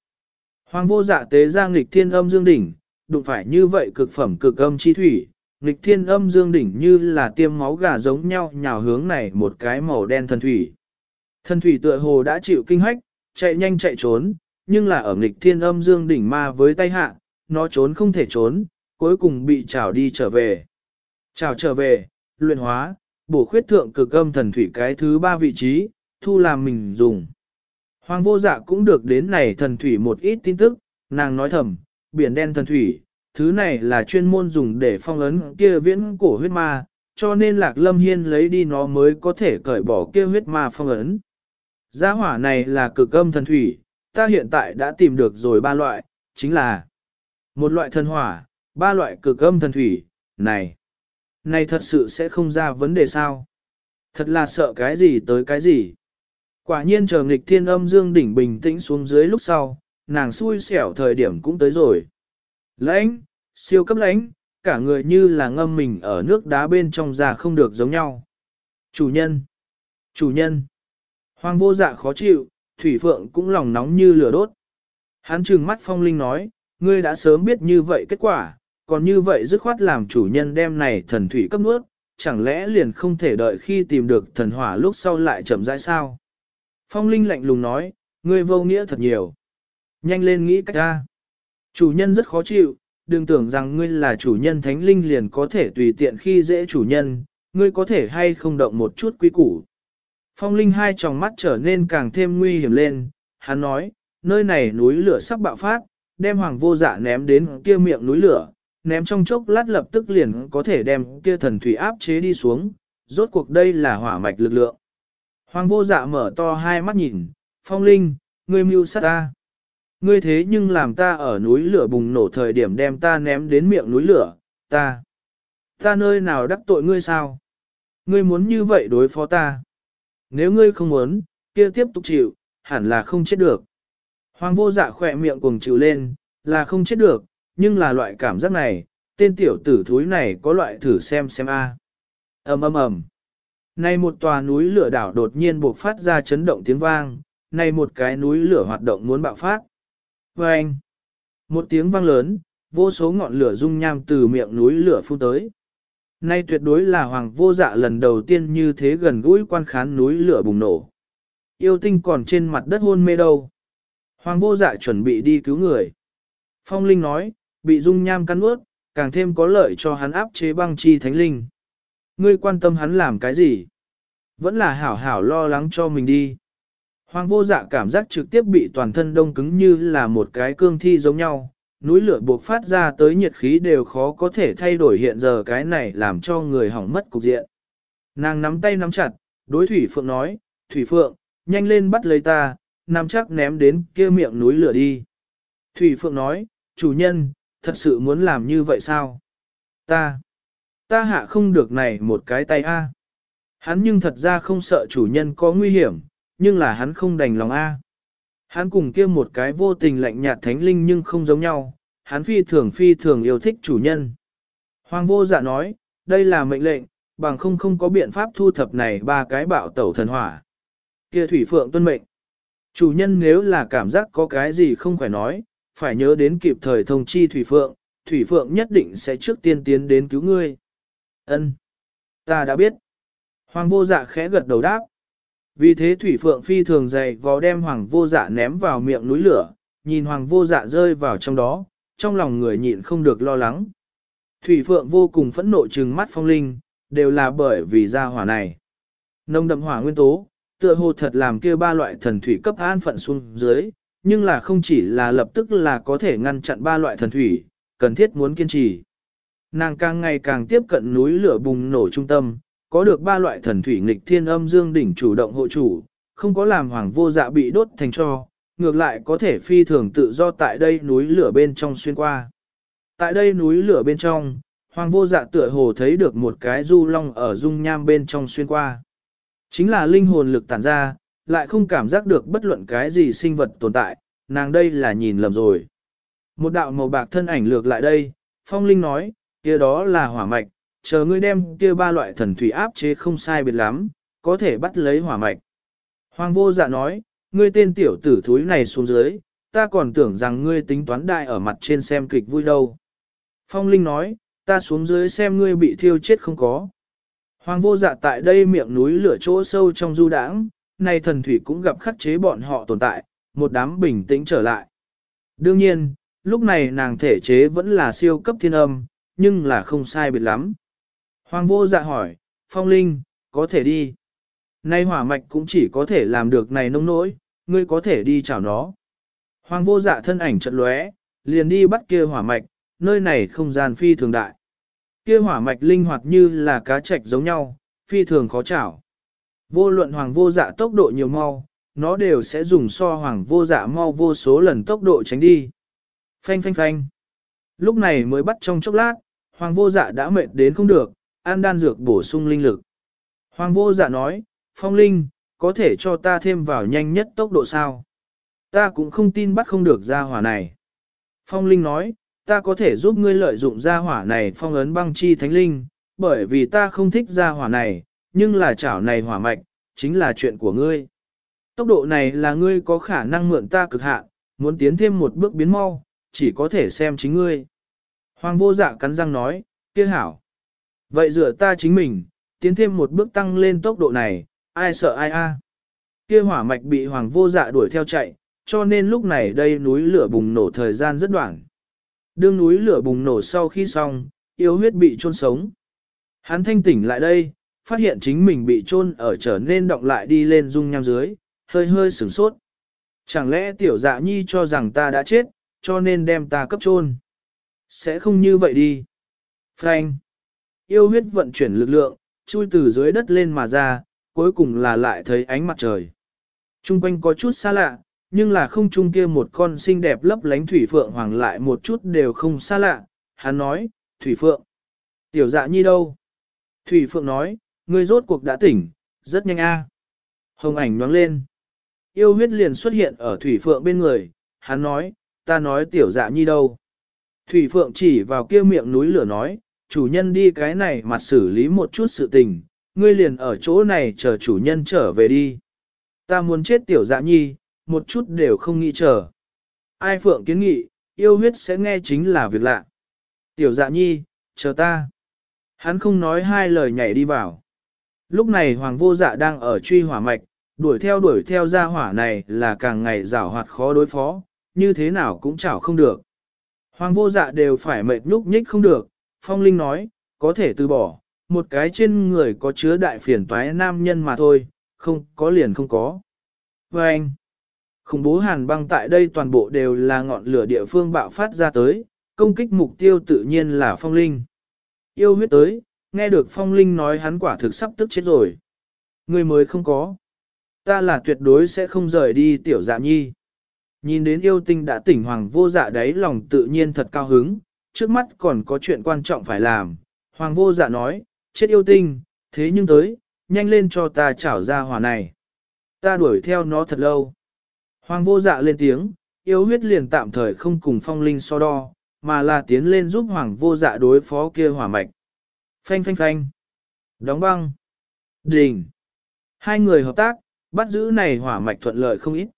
Hoàng vô dạ tế ra nghịch thiên âm dương đỉnh, đụng phải như vậy cực phẩm cực âm chi thủy, nghịch thiên âm dương đỉnh như là tiêm máu gà giống nhau nhào hướng này một cái màu đen thần thủy. Thần thủy tựa hồ đã chịu kinh hách, chạy nhanh chạy trốn, nhưng là ở nghịch thiên âm dương đỉnh ma với tay hạ, nó trốn không thể trốn, cuối cùng bị trảo đi trở về. Trảo trở về, luyện hóa, bổ khuyết thượng cực âm thần thủy cái thứ ba vị trí, thu làm mình dùng. Hoàng vô dạ cũng được đến này thần thủy một ít tin tức, nàng nói thầm, biển đen thần thủy, thứ này là chuyên môn dùng để phong ấn kia viễn cổ huyết ma, cho nên lạc lâm hiên lấy đi nó mới có thể cởi bỏ kia huyết ma phong ấn. Gia hỏa này là cực âm thần thủy, ta hiện tại đã tìm được rồi ba loại, chính là một loại thần hỏa, ba loại cực âm thần thủy, này, này thật sự sẽ không ra vấn đề sao. Thật là sợ cái gì tới cái gì. Quả nhiên chờ nghịch thiên âm dương đỉnh bình tĩnh xuống dưới lúc sau, nàng xui xẻo thời điểm cũng tới rồi. Lãnh, siêu cấp lãnh, cả người như là ngâm mình ở nước đá bên trong già không được giống nhau. Chủ nhân, chủ nhân, hoàng vô dạ khó chịu, thủy phượng cũng lòng nóng như lửa đốt. Hắn trừng mắt phong linh nói, ngươi đã sớm biết như vậy kết quả, còn như vậy dứt khoát làm chủ nhân đem này thần thủy cấp nuốt, chẳng lẽ liền không thể đợi khi tìm được thần hỏa lúc sau lại chậm rãi sao? Phong Linh lạnh lùng nói, ngươi vô nghĩa thật nhiều. Nhanh lên nghĩ cách ra. Chủ nhân rất khó chịu, đừng tưởng rằng ngươi là chủ nhân thánh linh liền có thể tùy tiện khi dễ chủ nhân, ngươi có thể hay không động một chút quý củ. Phong Linh hai tròng mắt trở nên càng thêm nguy hiểm lên, hắn nói, nơi này núi lửa sắp bạo phát, đem hoàng vô dạ ném đến kia miệng núi lửa, ném trong chốc lát lập tức liền có thể đem kia thần thủy áp chế đi xuống, rốt cuộc đây là hỏa mạch lực lượng. Hoàng vô dạ mở to hai mắt nhìn, phong linh, ngươi mưu sát ta. Ngươi thế nhưng làm ta ở núi lửa bùng nổ thời điểm đem ta ném đến miệng núi lửa, ta. Ta nơi nào đắc tội ngươi sao? Ngươi muốn như vậy đối phó ta. Nếu ngươi không muốn, kia tiếp tục chịu, hẳn là không chết được. Hoàng vô dạ khỏe miệng cuồng chịu lên, là không chết được, nhưng là loại cảm giác này, tên tiểu tử thúi này có loại thử xem xem a. ầm ầm ầm. Này một tòa núi lửa đảo đột nhiên buộc phát ra chấn động tiếng vang, này một cái núi lửa hoạt động muốn bạo phát. Vâng! Một tiếng vang lớn, vô số ngọn lửa rung nham từ miệng núi lửa phun tới. Nay tuyệt đối là hoàng vô dạ lần đầu tiên như thế gần gũi quan khán núi lửa bùng nổ. Yêu tinh còn trên mặt đất hôn mê đâu. Hoàng vô dạ chuẩn bị đi cứu người. Phong Linh nói, bị dung nham cắn ướt, càng thêm có lợi cho hắn áp chế băng chi thánh linh. Ngươi quan tâm hắn làm cái gì? Vẫn là hảo hảo lo lắng cho mình đi. Hoàng vô dạ cảm giác trực tiếp bị toàn thân đông cứng như là một cái cương thi giống nhau, núi lửa buộc phát ra tới nhiệt khí đều khó có thể thay đổi hiện giờ cái này làm cho người hỏng mất cục diện. Nàng nắm tay nắm chặt, đối Thủy Phượng nói, Thủy Phượng, nhanh lên bắt lấy ta, nắm chắc ném đến kia miệng núi lửa đi. Thủy Phượng nói, chủ nhân, thật sự muốn làm như vậy sao? Ta, ta hạ không được này một cái tay a. Hắn nhưng thật ra không sợ chủ nhân có nguy hiểm, nhưng là hắn không đành lòng a. Hắn cùng kia một cái vô tình lạnh nhạt thánh linh nhưng không giống nhau, hắn phi thường phi thường yêu thích chủ nhân. Hoàng vô dạ nói, đây là mệnh lệnh, bằng không không có biện pháp thu thập này ba cái bạo tẩu thần hỏa. Kia thủy phượng tuân mệnh. Chủ nhân nếu là cảm giác có cái gì không phải nói, phải nhớ đến kịp thời thông chi thủy phượng, thủy phượng nhất định sẽ trước tiên tiến đến cứu ngươi. Ân, ta đã biết. Hoàng vô dạ khẽ gật đầu đáp. Vì thế thủy phượng phi thường dày vò đem hoàng vô dạ ném vào miệng núi lửa, nhìn hoàng vô dạ rơi vào trong đó, trong lòng người nhịn không được lo lắng. Thủy phượng vô cùng phẫn nộ trừng mắt phong linh, đều là bởi vì ra hỏa này. Nông đậm hỏa nguyên tố, tựa hồ thật làm kia ba loại thần thủy cấp an phận xuống dưới, nhưng là không chỉ là lập tức là có thể ngăn chặn ba loại thần thủy, cần thiết muốn kiên trì. Nàng càng ngày càng tiếp cận núi lửa bùng nổ trung tâm, có được ba loại thần thủy nghịch thiên âm dương đỉnh chủ động hộ chủ, không có làm hoàng vô dạ bị đốt thành cho, ngược lại có thể phi thường tự do tại đây núi lửa bên trong xuyên qua. Tại đây núi lửa bên trong, hoàng vô dạ tựa hồ thấy được một cái du long ở dung nham bên trong xuyên qua. Chính là linh hồn lực tản ra, lại không cảm giác được bất luận cái gì sinh vật tồn tại, nàng đây là nhìn lầm rồi. Một đạo màu bạc thân ảnh lược lại đây, phong linh nói, kia đó là hỏa mạch, chờ ngươi đem kia ba loại thần thủy áp chế không sai biệt lắm, có thể bắt lấy hỏa mạch. Hoàng vô dạ nói, ngươi tên tiểu tử thúi này xuống dưới, ta còn tưởng rằng ngươi tính toán đại ở mặt trên xem kịch vui đâu. Phong Linh nói, ta xuống dưới xem ngươi bị thiêu chết không có. Hoàng vô dạ tại đây miệng núi lửa chỗ sâu trong du đãng, nay thần thủy cũng gặp khắc chế bọn họ tồn tại, một đám bình tĩnh trở lại. Đương nhiên, lúc này nàng thể chế vẫn là siêu cấp thiên âm, nhưng là không sai biệt lắm. Hoàng vô dạ hỏi, Phong Linh, có thể đi. Nay hỏa mạch cũng chỉ có thể làm được này nông nỗi, ngươi có thể đi chào nó. Hoàng vô dạ thân ảnh trận lóe, liền đi bắt kia hỏa mạch, nơi này không gian phi thường đại. Kia hỏa mạch linh hoạt như là cá trạch giống nhau, phi thường khó chảo. Vô luận hoàng vô dạ tốc độ nhiều mau, nó đều sẽ dùng so hoàng vô dạ mau vô số lần tốc độ tránh đi. Phanh phanh phanh. Lúc này mới bắt trong chốc lát, hoàng vô dạ đã mệt đến không được, ăn đan dược bổ sung linh lực. Hoàng vô dạ nói, phong linh, có thể cho ta thêm vào nhanh nhất tốc độ sao? Ta cũng không tin bắt không được ra hỏa này. Phong linh nói, ta có thể giúp ngươi lợi dụng ra hỏa này phong ấn băng chi thánh linh, bởi vì ta không thích ra hỏa này, nhưng là chảo này hỏa mạch, chính là chuyện của ngươi. Tốc độ này là ngươi có khả năng mượn ta cực hạn, muốn tiến thêm một bước biến mau, chỉ có thể xem chính ngươi. Hoàng vô dạ cắn răng nói, kia hảo. Vậy dựa ta chính mình, tiến thêm một bước tăng lên tốc độ này, ai sợ ai a? Kia hỏa mạch bị hoàng vô dạ đuổi theo chạy, cho nên lúc này đây núi lửa bùng nổ thời gian rất đoạn. Đương núi lửa bùng nổ sau khi xong, yếu huyết bị chôn sống. Hắn thanh tỉnh lại đây, phát hiện chính mình bị chôn ở trở nên động lại đi lên dung nham dưới, hơi hơi sửng sốt. Chẳng lẽ tiểu dạ nhi cho rằng ta đã chết, cho nên đem ta cấp chôn? Sẽ không như vậy đi. Frank. Yêu huyết vận chuyển lực lượng, chui từ dưới đất lên mà ra, cuối cùng là lại thấy ánh mặt trời. Trung quanh có chút xa lạ, nhưng là không chung kia một con xinh đẹp lấp lánh thủy phượng hoàng lại một chút đều không xa lạ. Hắn nói, thủy phượng. Tiểu dạ nhi đâu? Thủy phượng nói, ngươi rốt cuộc đã tỉnh, rất nhanh a. Hồng ảnh nhoáng lên. Yêu huyết liền xuất hiện ở thủy phượng bên người, hắn nói, ta nói tiểu dạ nhi đâu. Thủy phượng chỉ vào kia miệng núi lửa nói, chủ nhân đi cái này mặt xử lý một chút sự tình, ngươi liền ở chỗ này chờ chủ nhân trở về đi. Ta muốn chết tiểu dạ nhi, một chút đều không nghĩ chờ. Ai phượng kiến nghị, yêu huyết sẽ nghe chính là việc lạ. Tiểu dạ nhi, chờ ta. Hắn không nói hai lời nhảy đi vào. Lúc này hoàng vô dạ đang ở truy hỏa mạch, đuổi theo đuổi theo ra hỏa này là càng ngày rảo hoạt khó đối phó, như thế nào cũng chảo không được. Hoàng vô dạ đều phải mệt nhúc nhích không được, Phong Linh nói, có thể từ bỏ, một cái trên người có chứa đại phiền toái nam nhân mà thôi, không có liền không có. Và anh, khủng bố hàn băng tại đây toàn bộ đều là ngọn lửa địa phương bạo phát ra tới, công kích mục tiêu tự nhiên là Phong Linh. Yêu huyết tới, nghe được Phong Linh nói hắn quả thực sắp tức chết rồi. Người mới không có. Ta là tuyệt đối sẽ không rời đi tiểu dạ nhi. Nhìn đến yêu tinh đã tỉnh hoàng vô dạ đấy lòng tự nhiên thật cao hứng, trước mắt còn có chuyện quan trọng phải làm. Hoàng vô dạ nói, chết yêu tinh, thế nhưng tới, nhanh lên cho ta chảo ra hỏa này. Ta đuổi theo nó thật lâu. Hoàng vô dạ lên tiếng, yêu huyết liền tạm thời không cùng phong linh so đo, mà là tiến lên giúp hoàng vô dạ đối phó kia hỏa mạch. Phanh phanh phanh. Đóng băng. Đình. Hai người hợp tác, bắt giữ này hỏa mạch thuận lợi không ít.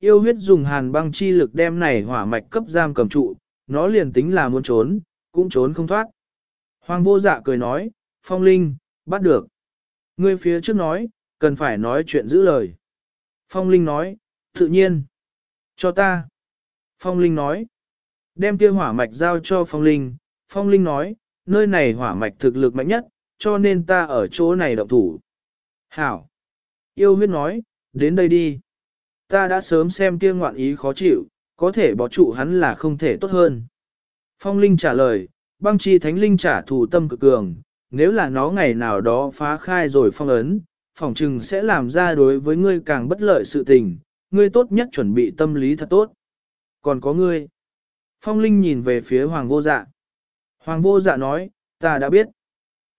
Yêu huyết dùng hàn băng chi lực đem này hỏa mạch cấp giam cầm trụ, nó liền tính là muốn trốn, cũng trốn không thoát. Hoàng vô dạ cười nói, phong linh, bắt được. Ngươi phía trước nói, cần phải nói chuyện giữ lời. Phong linh nói, tự nhiên. Cho ta. Phong linh nói, đem kia hỏa mạch giao cho phong linh. Phong linh nói, nơi này hỏa mạch thực lực mạnh nhất, cho nên ta ở chỗ này động thủ. Hảo. Yêu huyết nói, đến đây đi. Ta đã sớm xem kia ngoạn ý khó chịu, có thể bỏ trụ hắn là không thể tốt hơn. Phong Linh trả lời, băng chi thánh linh trả thù tâm cực cường, nếu là nó ngày nào đó phá khai rồi phong ấn, phòng trừng sẽ làm ra đối với ngươi càng bất lợi sự tình, ngươi tốt nhất chuẩn bị tâm lý thật tốt. Còn có ngươi. Phong Linh nhìn về phía Hoàng vô dạ. Hoàng vô dạ nói, ta đã biết.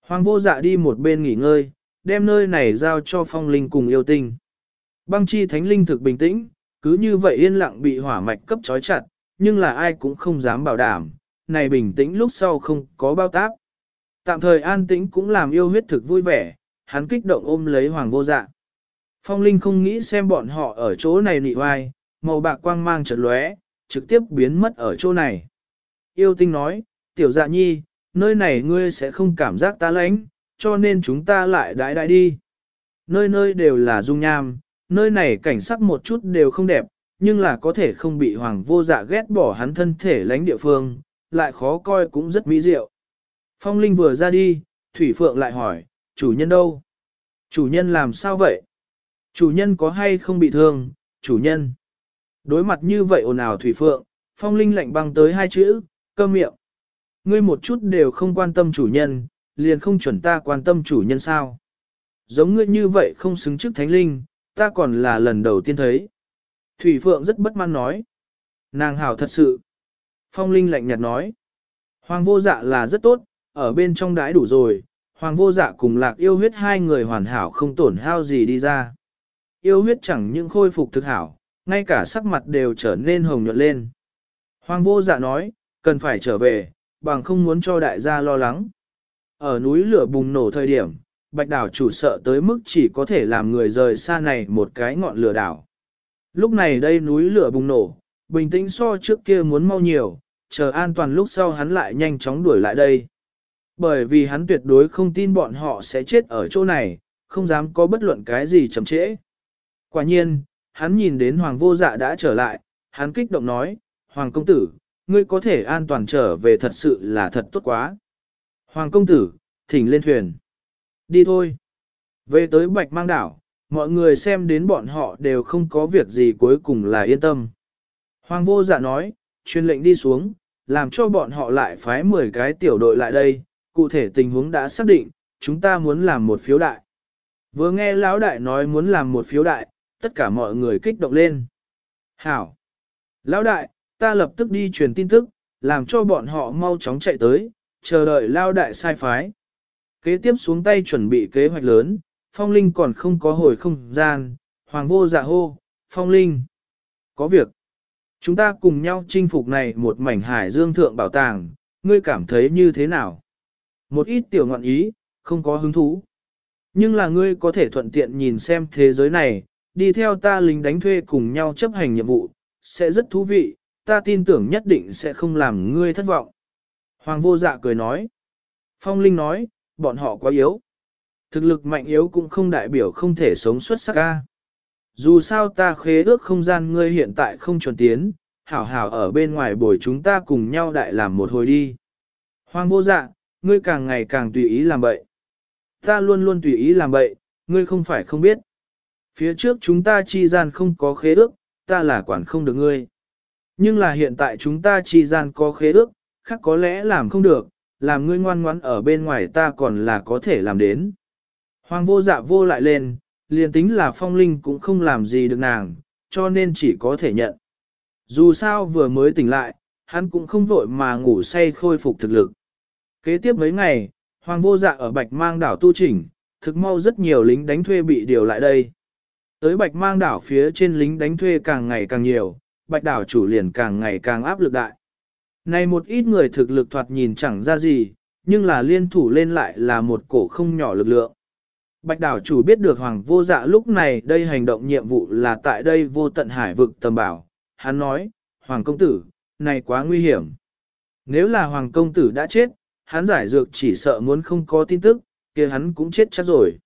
Hoàng vô dạ đi một bên nghỉ ngơi, đem nơi này giao cho Phong Linh cùng yêu tinh. Băng chi thánh linh thực bình tĩnh, cứ như vậy yên lặng bị hỏa mạch cấp trói chặt, nhưng là ai cũng không dám bảo đảm, này bình tĩnh lúc sau không có bao tác. Tạm thời an tĩnh cũng làm yêu huyết thực vui vẻ, hắn kích động ôm lấy hoàng vô dạ. Phong Linh không nghĩ xem bọn họ ở chỗ này nị oai, màu bạc quang mang chợt lóe, trực tiếp biến mất ở chỗ này. Yêu tinh nói, tiểu dạ nhi, nơi này ngươi sẽ không cảm giác ta lãnh, cho nên chúng ta lại đãi đãi đi. Nơi nơi đều là dung nham, nơi này cảnh sắc một chút đều không đẹp, nhưng là có thể không bị hoàng vô dạ ghét bỏ hắn thân thể lãnh địa phương, lại khó coi cũng rất mỹ diệu. Phong Linh vừa ra đi, Thủy Phượng lại hỏi, chủ nhân đâu? Chủ nhân làm sao vậy? Chủ nhân có hay không bị thương? Chủ nhân. Đối mặt như vậy ồn ào Thủy Phượng, Phong Linh lạnh băng tới hai chữ, cơm miệng. Ngươi một chút đều không quan tâm chủ nhân, liền không chuẩn ta quan tâm chủ nhân sao. Giống ngươi như vậy không xứng trước thánh linh, ta còn là lần đầu tiên thấy. Thủy Phượng rất bất mãn nói. Nàng hảo thật sự. Phong Linh lạnh nhạt nói. Hoàng vô dạ là rất tốt, ở bên trong đãi đủ rồi. Hoàng vô dạ cùng lạc yêu huyết hai người hoàn hảo không tổn hao gì đi ra. Yêu huyết chẳng những khôi phục thực hảo, ngay cả sắc mặt đều trở nên hồng nhuận lên. Hoàng vô dạ nói, cần phải trở về, bằng không muốn cho đại gia lo lắng. Ở núi lửa bùng nổ thời điểm, bạch đảo chủ sợ tới mức chỉ có thể làm người rời xa này một cái ngọn lửa đảo. Lúc này đây núi lửa bùng nổ, bình tĩnh so trước kia muốn mau nhiều, chờ an toàn lúc sau hắn lại nhanh chóng đuổi lại đây. Bởi vì hắn tuyệt đối không tin bọn họ sẽ chết ở chỗ này, không dám có bất luận cái gì chậm trễ. Quả nhiên, hắn nhìn đến Hoàng vô dạ đã trở lại, hắn kích động nói, Hoàng công tử, ngươi có thể an toàn trở về thật sự là thật tốt quá. Hoàng công tử, thỉnh lên thuyền. Đi thôi. Về tới Bạch Mang Đảo, mọi người xem đến bọn họ đều không có việc gì cuối cùng là yên tâm. Hoàng vô dạ nói, truyền lệnh đi xuống, làm cho bọn họ lại phái 10 cái tiểu đội lại đây, cụ thể tình huống đã xác định, chúng ta muốn làm một phiếu đại. Vừa nghe lão đại nói muốn làm một phiếu đại, tất cả mọi người kích động lên. Hảo! Lão đại, ta lập tức đi truyền tin tức, làm cho bọn họ mau chóng chạy tới, chờ đợi lao đại sai phái. Kế tiếp xuống tay chuẩn bị kế hoạch lớn, Phong Linh còn không có hồi không gian, Hoàng vô dạ hô, Phong Linh. Có việc. Chúng ta cùng nhau chinh phục này một mảnh hải dương thượng bảo tàng, ngươi cảm thấy như thế nào? Một ít tiểu ngọn ý, không có hứng thú. Nhưng là ngươi có thể thuận tiện nhìn xem thế giới này, đi theo ta lính đánh thuê cùng nhau chấp hành nhiệm vụ, sẽ rất thú vị, ta tin tưởng nhất định sẽ không làm ngươi thất vọng. Hoàng vô dạ cười nói. Phong Linh nói, bọn họ quá yếu. Thực lực mạnh yếu cũng không đại biểu không thể sống xuất sắc ca. Dù sao ta khế ước không gian ngươi hiện tại không chuẩn tiến, hảo hảo ở bên ngoài bồi chúng ta cùng nhau đại làm một hồi đi. Hoàng vô dạ, ngươi càng ngày càng tùy ý làm bậy. Ta luôn luôn tùy ý làm bậy, ngươi không phải không biết. Phía trước chúng ta chi gian không có khế ước, ta là quản không được ngươi. Nhưng là hiện tại chúng ta chi gian có khế ước, khác có lẽ làm không được, làm ngươi ngoan ngoãn ở bên ngoài ta còn là có thể làm đến. Hoàng vô dạ vô lại lên, liền tính là phong linh cũng không làm gì được nàng, cho nên chỉ có thể nhận. Dù sao vừa mới tỉnh lại, hắn cũng không vội mà ngủ say khôi phục thực lực. Kế tiếp mấy ngày, Hoàng vô dạ ở Bạch Mang đảo tu chỉnh, thực mau rất nhiều lính đánh thuê bị điều lại đây. Tới Bạch Mang đảo phía trên lính đánh thuê càng ngày càng nhiều, Bạch đảo chủ liền càng ngày càng áp lực đại. Này một ít người thực lực thoạt nhìn chẳng ra gì, nhưng là liên thủ lên lại là một cổ không nhỏ lực lượng. Bạch đảo chủ biết được Hoàng vô dạ lúc này đây hành động nhiệm vụ là tại đây vô tận hải vực tầm bảo. Hắn nói, Hoàng công tử, này quá nguy hiểm. Nếu là Hoàng công tử đã chết, hắn giải dược chỉ sợ muốn không có tin tức, kia hắn cũng chết chắc rồi.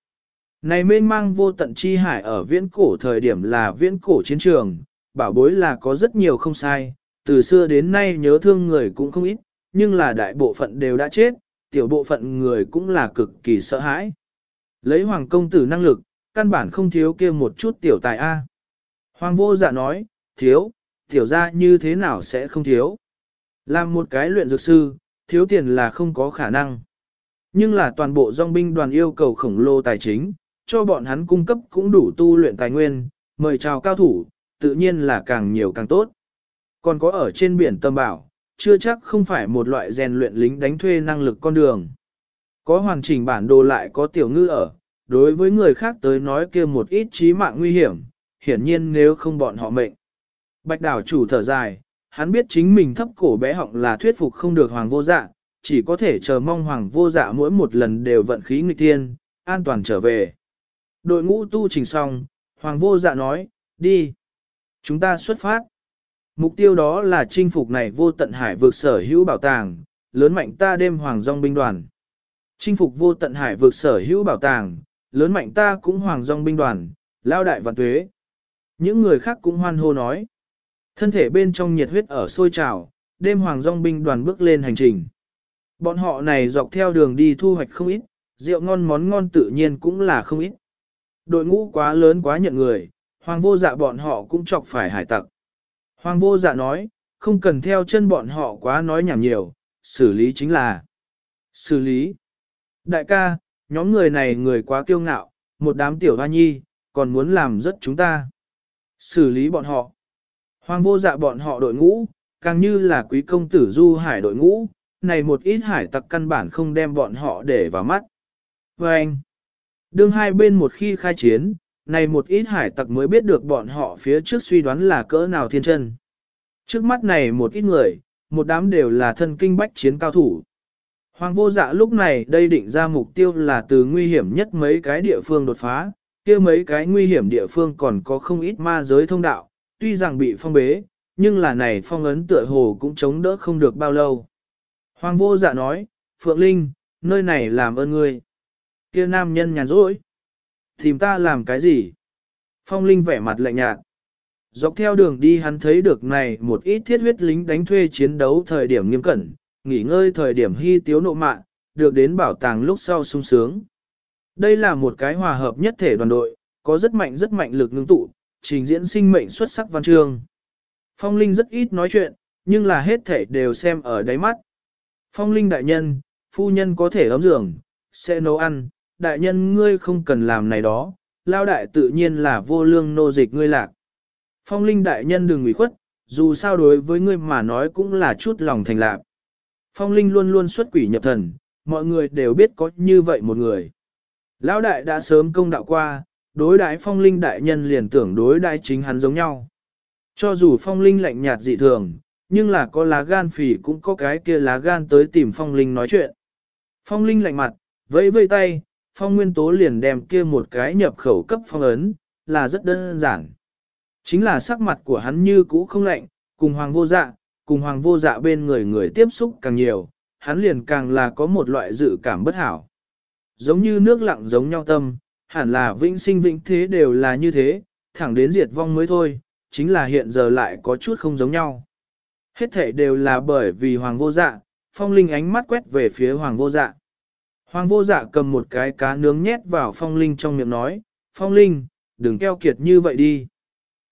Này mênh mang vô tận chi hải ở viễn cổ thời điểm là viễn cổ chiến trường, bảo bối là có rất nhiều không sai, từ xưa đến nay nhớ thương người cũng không ít, nhưng là đại bộ phận đều đã chết, tiểu bộ phận người cũng là cực kỳ sợ hãi. Lấy hoàng công tử năng lực, căn bản không thiếu kia một chút tiểu tài A. Hoàng vô dạ nói, thiếu, tiểu ra như thế nào sẽ không thiếu. Làm một cái luyện dược sư, thiếu tiền là không có khả năng. Nhưng là toàn bộ dòng binh đoàn yêu cầu khổng lồ tài chính, cho bọn hắn cung cấp cũng đủ tu luyện tài nguyên, mời chào cao thủ, tự nhiên là càng nhiều càng tốt. Còn có ở trên biển tâm bảo, chưa chắc không phải một loại rèn luyện lính đánh thuê năng lực con đường. Có hoàn chỉnh bản đồ lại có tiểu ngư ở, đối với người khác tới nói kia một ít chí mạng nguy hiểm, hiển nhiên nếu không bọn họ mệnh. Bạch đảo chủ thở dài, hắn biết chính mình thấp cổ bé họng là thuyết phục không được hoàng vô dạ, chỉ có thể chờ mong hoàng vô dạ mỗi một lần đều vận khí nghịch thiên, an toàn trở về. Đội ngũ tu trình xong, hoàng vô dạ nói, đi. Chúng ta xuất phát. Mục tiêu đó là chinh phục này vô tận hải vực sở hữu bảo tàng, lớn mạnh ta đêm hoàng dòng binh đoàn. Chinh phục vô tận hải vực sở hữu bảo tàng, lớn mạnh ta cũng hoàng dòng binh đoàn, lao đại vạn tuế. Những người khác cũng hoan hô nói. Thân thể bên trong nhiệt huyết ở sôi trào, đêm hoàng dòng binh đoàn bước lên hành trình. Bọn họ này dọc theo đường đi thu hoạch không ít, rượu ngon món ngon tự nhiên cũng là không ít. Đội ngũ quá lớn quá nhận người, hoàng vô dạ bọn họ cũng chọc phải hải tặc. Hoàng vô dạ nói, không cần theo chân bọn họ quá nói nhảm nhiều, xử lý chính là xử lý. Đại ca, nhóm người này người quá kiêu ngạo, một đám tiểu hoa nhi, còn muốn làm rất chúng ta. Xử lý bọn họ. Hoàng vô dạ bọn họ đội ngũ, càng như là quý công tử du hải đội ngũ, này một ít hải tặc căn bản không đem bọn họ để vào mắt. Và anh, đương hai bên một khi khai chiến, này một ít hải tặc mới biết được bọn họ phía trước suy đoán là cỡ nào thiên chân. Trước mắt này một ít người, một đám đều là thân kinh bách chiến cao thủ. Hoàng vô dạ lúc này đây định ra mục tiêu là từ nguy hiểm nhất mấy cái địa phương đột phá, kia mấy cái nguy hiểm địa phương còn có không ít ma giới thông đạo, tuy rằng bị phong bế, nhưng là này phong ấn tựa hồ cũng chống đỡ không được bao lâu. Hoàng vô dạ nói, Phượng Linh, nơi này làm ơn ngươi. Kia nam nhân nhàn rỗi. Tìm ta làm cái gì? Phong Linh vẻ mặt lạnh nhạt. Dọc theo đường đi hắn thấy được này một ít thiết huyết lính đánh thuê chiến đấu thời điểm nghiêm cẩn, nghỉ ngơi thời điểm hy tiếu nộ mạn, được đến bảo tàng lúc sau sung sướng. Đây là một cái hòa hợp nhất thể đoàn đội, có rất mạnh rất mạnh lực ngưng tụ, trình diễn sinh mệnh xuất sắc văn chương. Phong Linh rất ít nói chuyện, nhưng là hết thể đều xem ở đáy mắt. Phong Linh đại nhân, phu nhân có thể ấm giường, sẽ nấu ăn, đại nhân ngươi không cần làm này đó, lao đại tự nhiên là vô lương nô dịch ngươi lạc. Phong Linh đại nhân đừng ủy khuất, dù sao đối với ngươi mà nói cũng là chút lòng thành lạc. Phong Linh luôn luôn xuất quỷ nhập thần, mọi người đều biết có như vậy một người. Lão đại đã sớm công đạo qua, đối đãi Phong Linh đại nhân liền tưởng đối đãi chính hắn giống nhau. Cho dù Phong Linh lạnh nhạt dị thường, nhưng là có lá gan phỉ cũng có cái kia lá gan tới tìm Phong Linh nói chuyện. Phong Linh lạnh mặt, vẫy vây tay, Phong Nguyên Tố liền đem kia một cái nhập khẩu cấp phong ấn, là rất đơn giản. Chính là sắc mặt của hắn như cũ không lạnh, cùng hoàng vô dạ, cùng hoàng vô dạ bên người người tiếp xúc càng nhiều, hắn liền càng là có một loại dự cảm bất hảo. Giống như nước lặng giống nhau tâm, hẳn là vĩnh sinh vĩnh thế đều là như thế, thẳng đến diệt vong mới thôi, chính là hiện giờ lại có chút không giống nhau. Hết thể đều là bởi vì hoàng vô dạ, phong linh ánh mắt quét về phía hoàng vô dạ. Hoàng vô dạ cầm một cái cá nướng nhét vào phong linh trong miệng nói, phong linh, đừng keo kiệt như vậy đi.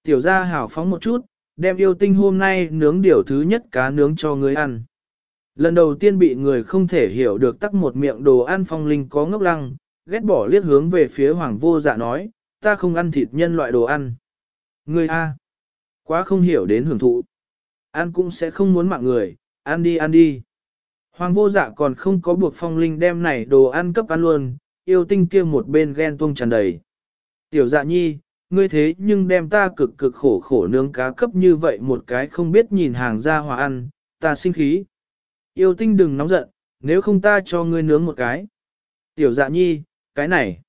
Tiểu gia hảo phóng một chút, đem yêu tinh hôm nay nướng điều thứ nhất cá nướng cho người ăn. Lần đầu tiên bị người không thể hiểu được tắc một miệng đồ ăn phong linh có ngốc lăng, ghét bỏ liếc hướng về phía hoàng vô dạ nói, ta không ăn thịt nhân loại đồ ăn. Người A. Quá không hiểu đến hưởng thụ. Ăn cũng sẽ không muốn mạng người, ăn đi ăn đi. Hoàng vô dạ còn không có buộc phong linh đem này đồ ăn cấp ăn luôn, yêu tinh kia một bên ghen tuông tràn đầy. Tiểu dạ nhi, ngươi thế nhưng đem ta cực cực khổ khổ nướng cá cấp như vậy một cái không biết nhìn hàng ra hòa ăn, ta sinh khí. Yêu tinh đừng nóng giận, nếu không ta cho ngươi nướng một cái. Tiểu dạ nhi, cái này,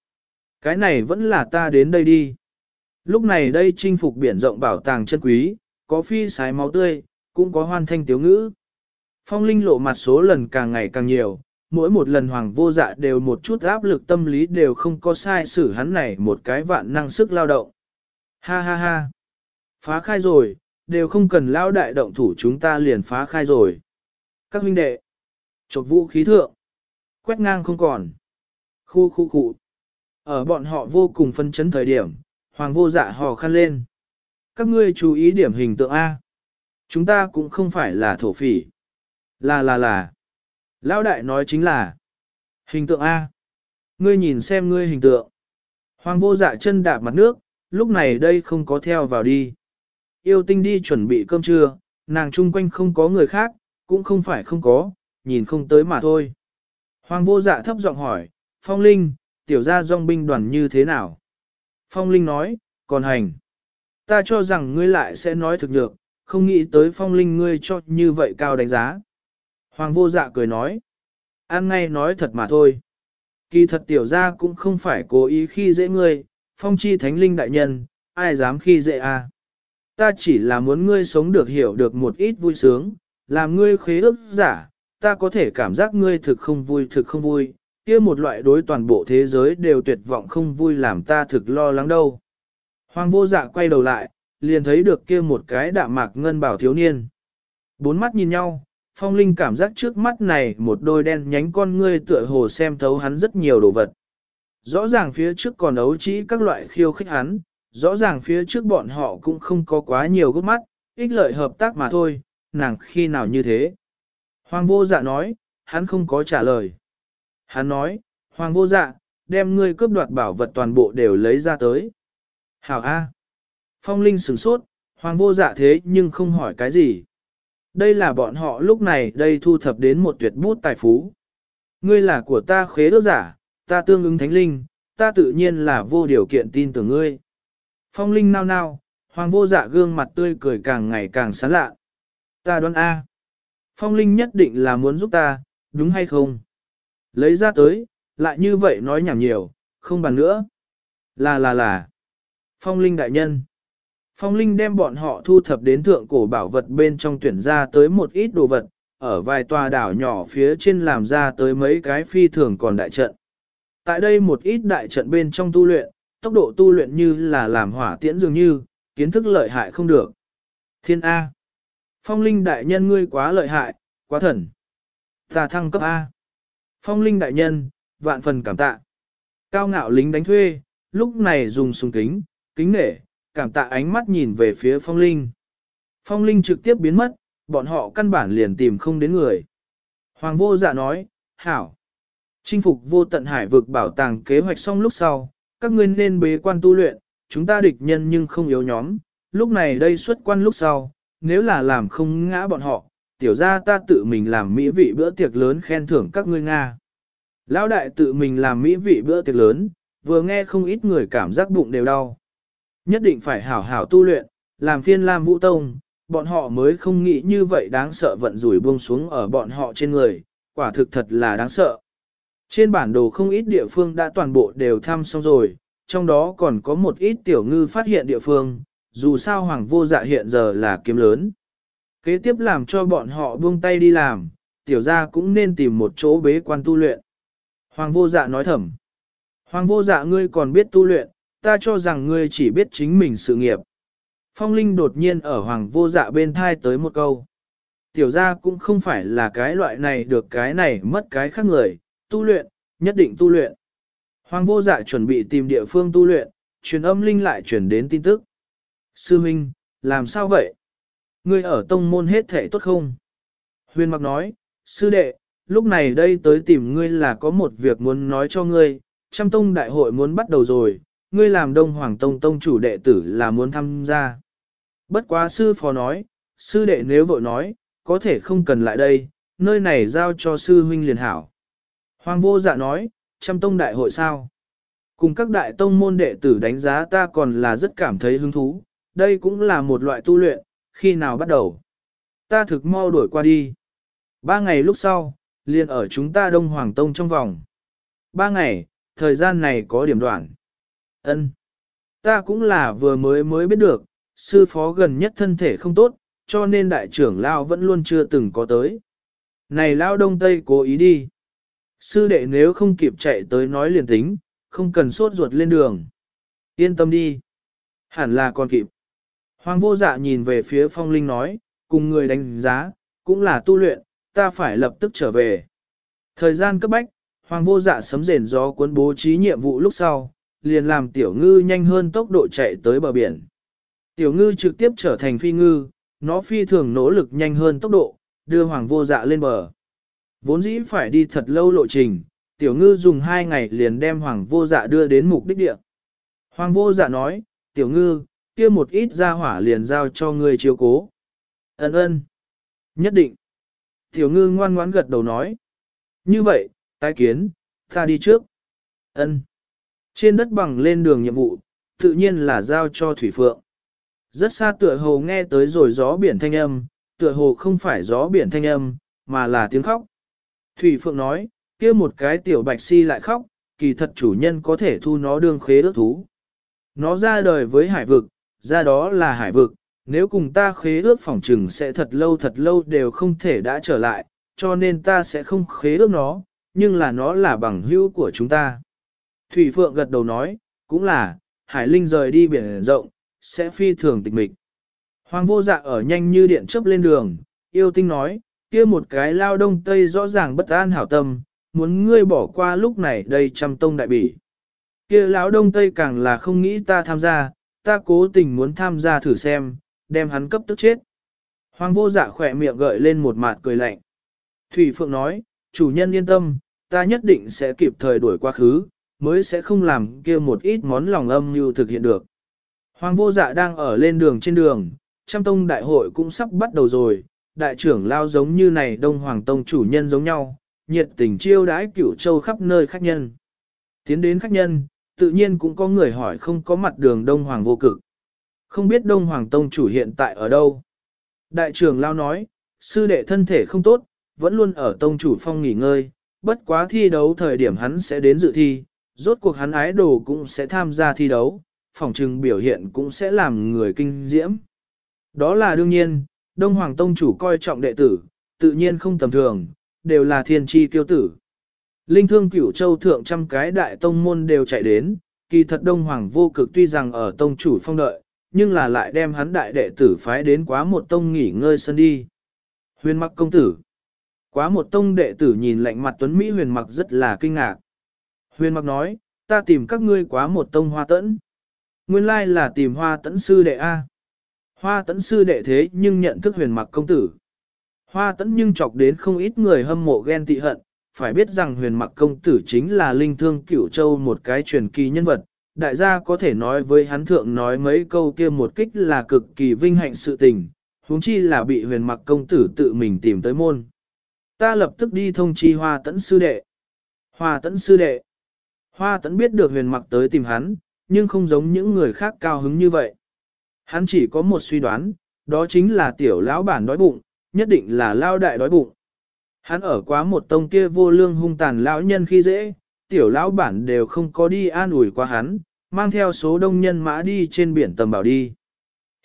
cái này vẫn là ta đến đây đi. Lúc này đây chinh phục biển rộng bảo tàng chân quý, có phi sái máu tươi, cũng có hoan thanh tiếu ngữ. Phong Linh lộ mặt số lần càng ngày càng nhiều, mỗi một lần hoàng vô dạ đều một chút áp lực tâm lý đều không có sai xử hắn này một cái vạn năng sức lao động. Ha ha ha. Phá khai rồi, đều không cần lao đại động thủ chúng ta liền phá khai rồi. Các huynh đệ. Chột vũ khí thượng. Quét ngang không còn. Khu khu khu. Ở bọn họ vô cùng phân chấn thời điểm, hoàng vô dạ hò khăn lên. Các ngươi chú ý điểm hình tượng A. Chúng ta cũng không phải là thổ phỉ. Là là là. Lão đại nói chính là. Hình tượng A. Ngươi nhìn xem ngươi hình tượng. Hoàng vô dạ chân đạp mặt nước, lúc này đây không có theo vào đi. Yêu tinh đi chuẩn bị cơm trưa, nàng chung quanh không có người khác, cũng không phải không có, nhìn không tới mà thôi. Hoàng vô dạ thấp giọng hỏi, Phong Linh, tiểu gia dòng binh đoàn như thế nào? Phong Linh nói, còn hành. Ta cho rằng ngươi lại sẽ nói thực nhược, không nghĩ tới Phong Linh ngươi cho như vậy cao đánh giá. Hoàng vô dạ cười nói, ăn ngay nói thật mà thôi. Kỳ thật tiểu gia cũng không phải cố ý khi dễ ngươi, phong chi thánh linh đại nhân, ai dám khi dễ a? À? Ta chỉ là muốn ngươi sống được hiểu được một ít vui sướng, làm ngươi khế ước giả, ta có thể cảm giác ngươi thực không vui thực không vui, kia một loại đối toàn bộ thế giới đều tuyệt vọng không vui làm ta thực lo lắng đâu. Hoàng vô dạ quay đầu lại, liền thấy được kia một cái đạm mạc ngân bảo thiếu niên. Bốn mắt nhìn nhau, phong linh cảm giác trước mắt này một đôi đen nhánh con ngươi tựa hồ xem thấu hắn rất nhiều đồ vật. Rõ ràng phía trước còn ấu trĩ các loại khiêu khích hắn, rõ ràng phía trước bọn họ cũng không có quá nhiều gốc mắt, ích lợi hợp tác mà thôi, nàng khi nào như thế. Hoàng vô dạ nói, hắn không có trả lời. Hắn nói, Hoàng vô dạ, đem ngươi cướp đoạt bảo vật toàn bộ đều lấy ra tới. Hảo A. Phong Linh sửng sốt, Hoàng vô dạ thế nhưng không hỏi cái gì. Đây là bọn họ lúc này đây thu thập đến một tuyệt bút tài phú. Ngươi là của ta khế đốc giả, ta tương ứng thánh linh, ta tự nhiên là vô điều kiện tin tưởng ngươi. Phong Linh nao nao, Hoàng vô dạ gương mặt tươi cười càng ngày càng sán lạ. Ta đoán A. Phong Linh nhất định là muốn giúp ta, đúng hay không? Lấy ra tới, lại như vậy nói nhảm nhiều, không bàn nữa. Là là là. Phong Linh đại nhân. Phong Linh đem bọn họ thu thập đến thượng cổ bảo vật bên trong tuyển ra tới một ít đồ vật, ở vài tòa đảo nhỏ phía trên làm ra tới mấy cái phi thường còn đại trận. Tại đây một ít đại trận bên trong tu luyện, tốc độ tu luyện như là làm hỏa tiễn dường như, kiến thức lợi hại không được. Thiên A. Phong Linh đại nhân ngươi quá lợi hại, quá thần. Ta thăng cấp A. Phong Linh đại nhân, vạn phần cảm tạ. Cao ngạo lính đánh thuê, lúc này dùng súng kính, kính nể, cảm tạ ánh mắt nhìn về phía Phong Linh. Phong Linh trực tiếp biến mất, bọn họ căn bản liền tìm không đến người. Hoàng vô dạ nói, hảo. Chinh phục vô tận hải vực bảo tàng kế hoạch xong lúc sau, các ngươi nên bế quan tu luyện, chúng ta địch nhân nhưng không yếu nhóm. Lúc này đây xuất quan lúc sau, nếu là làm không ngã bọn họ, tiểu ra ta tự mình làm mỹ vị bữa tiệc lớn khen thưởng các ngươi Nga. Lão đại tự mình làm mỹ vị bữa tiệc lớn, vừa nghe không ít người cảm giác bụng đều đau. Nhất định phải hảo hảo tu luyện, làm phiên lam vũ tông, bọn họ mới không nghĩ như vậy đáng sợ vận rủi buông xuống ở bọn họ trên người, quả thực thật là đáng sợ. Trên bản đồ không ít địa phương đã toàn bộ đều thăm xong rồi, trong đó còn có một ít tiểu ngư phát hiện địa phương, dù sao hoàng vô dạ hiện giờ là kiếm lớn. Kế tiếp làm cho bọn họ buông tay đi làm, tiểu gia cũng nên tìm một chỗ bế quan tu luyện. Hoàng vô dạ nói thầm. Hoàng vô dạ ngươi còn biết tu luyện, ta cho rằng ngươi chỉ biết chính mình sự nghiệp. Phong Linh đột nhiên ở hoàng vô dạ bên thai tới một câu. Tiểu gia cũng không phải là cái loại này được cái này mất cái khác người, tu luyện, nhất định tu luyện. Hoàng vô dạ chuẩn bị tìm địa phương tu luyện, truyền âm Linh lại truyền đến tin tức. Sư Minh, làm sao vậy? Ngươi ở tông môn hết thể tốt không? Huyền mặc nói, sư đệ, lúc này đây tới tìm ngươi là có một việc muốn nói cho ngươi, trăm tông đại hội muốn bắt đầu rồi, ngươi làm đông hoàng tông tông chủ đệ tử là muốn tham gia. Bất quá sư phó nói, sư đệ nếu vội nói, có thể không cần lại đây, nơi này giao cho sư huynh liền hảo. Hoàng vô dạ nói, trăm tông đại hội sao? Cùng các đại tông môn đệ tử đánh giá ta còn là rất cảm thấy hứng thú, đây cũng là một loại tu luyện, khi nào bắt đầu? Ta thực mau đuổi qua đi. Ba ngày lúc sau, liền ở chúng ta Đông Hoàng Tông trong vòng. Ba ngày, thời gian này có điểm đoạn. Ân, Ta cũng là vừa mới mới biết được, sư phó gần nhất thân thể không tốt, cho nên đại trưởng Lao vẫn luôn chưa từng có tới. Này Lao Đông Tây cố ý đi. Sư đệ nếu không kịp chạy tới nói liền tính, không cần sốt ruột lên đường. Yên tâm đi. Hẳn là còn kịp. Hoàng vô dạ nhìn về phía phong linh nói, cùng người đánh giá, cũng là tu luyện, ta phải lập tức trở về. Thời gian cấp bách, hoàng vô dạ sấm rền gió cuốn bố trí nhiệm vụ lúc sau, liền làm tiểu ngư nhanh hơn tốc độ chạy tới bờ biển. Tiểu ngư trực tiếp trở thành phi ngư, nó phi thường nỗ lực nhanh hơn tốc độ, đưa hoàng vô dạ lên bờ. Vốn dĩ phải đi thật lâu lộ trình, tiểu ngư dùng hai ngày liền đem hoàng vô dạ đưa đến mục đích địa. Hoàng vô dạ nói, tiểu ngư, kia một ít ra hỏa liền giao cho ngươi chiếu cố. Ấn ơn. Nhất định. Tiểu ngư ngoan ngoãn gật đầu nói. Như vậy, tái kiến, ta đi trước. Ân. Trên đất bằng lên đường nhiệm vụ, tự nhiên là giao cho Thủy Phượng. Rất xa tựa hồ nghe tới rồi gió biển thanh âm, tựa hồ không phải gió biển thanh âm, mà là tiếng khóc. Thủy Phượng nói, kia một cái tiểu bạch si lại khóc, kỳ thật chủ nhân có thể thu nó đương khế ước thú. Nó ra đời với hải vực, ra đó là hải vực, nếu cùng ta khế ước phỏng trừng sẽ thật lâu thật lâu đều không thể đã trở lại, cho nên ta sẽ không khế ước nó, nhưng là nó là bằng hữu của chúng ta. Thủy Phượng gật đầu nói, cũng là, Hải Linh rời đi biển rộng, sẽ phi thường tịch mịch. Hoàng vô dạ ở nhanh như điện chớp lên đường, yêu tinh nói, kia một cái lao đông tây rõ ràng bất an hảo tâm, muốn ngươi bỏ qua lúc này đây trăm tông đại bỉ. Kia lão đông tây càng là không nghĩ ta tham gia, ta cố tình muốn tham gia thử xem, đem hắn cấp tức chết. Hoàng vô dạ khỏe miệng gợi lên một mặt cười lạnh. Thủy Phượng nói, chủ nhân yên tâm, ta nhất định sẽ kịp thời đuổi quá khứ, mới sẽ không làm kia một ít món lòng âm như thực hiện được. Hoàng vô dạ đang ở lên đường trên đường, trăm tông đại hội cũng sắp bắt đầu rồi, đại trưởng lao giống như này đông hoàng tông chủ nhân giống nhau, nhiệt tình chiêu đãi cửu châu khắp nơi khách nhân. Tiến đến khách nhân, tự nhiên cũng có người hỏi không có mặt đường đông hoàng vô cực. Không biết đông hoàng tông chủ hiện tại ở đâu. Đại trưởng lao nói, sư đệ thân thể không tốt, vẫn luôn ở tông chủ phong nghỉ ngơi, bất quá thi đấu thời điểm hắn sẽ đến dự thi, rốt cuộc hắn ái đồ cũng sẽ tham gia thi đấu, phòng trừng biểu hiện cũng sẽ làm người kinh diễm. Đó là đương nhiên, Đông Hoàng Tông chủ coi trọng đệ tử, tự nhiên không tầm thường, đều là thiên tri kiêu tử. Linh thương cửu châu thượng trăm cái đại tông môn đều chạy đến, kỳ thật Đông Hoàng vô cực tuy rằng ở tông chủ phong đợi, nhưng là lại đem hắn đại đệ tử phái đến quá một tông nghỉ ngơi sân đi. Huyền mặc công tử. Quá một tông đệ tử nhìn lạnh mặt tuấn Mỹ huyền mặc rất là kinh ngạc. Huyền mặc nói, ta tìm các ngươi quá một tông hoa tẫn. Nguyên lai là tìm hoa tẫn sư đệ A. Hoa tẫn sư đệ thế nhưng nhận thức huyền mặc công tử. Hoa tẫn nhưng chọc đến không ít người hâm mộ ghen tị hận, phải biết rằng huyền mặc công tử chính là linh thương cửu châu một cái truyền kỳ nhân vật. Đại gia có thể nói với hắn thượng nói mấy câu kia một kích là cực kỳ vinh hạnh sự tình, huống chi là bị huyền mặc công tử tự mình tìm tới môn. Ta lập tức đi thông chi hoa tẫn sư đệ. Hoa tẫn sư đệ. Hoa tẫn biết được huyền mặc tới tìm hắn, nhưng không giống những người khác cao hứng như vậy. Hắn chỉ có một suy đoán, đó chính là tiểu lão bản đói bụng, nhất định là lao đại đói bụng. Hắn ở quá một tông kia vô lương hung tàn lão nhân khi dễ, tiểu lão bản đều không có đi an ủi qua hắn, mang theo số đông nhân mã đi trên biển tầm bảo đi.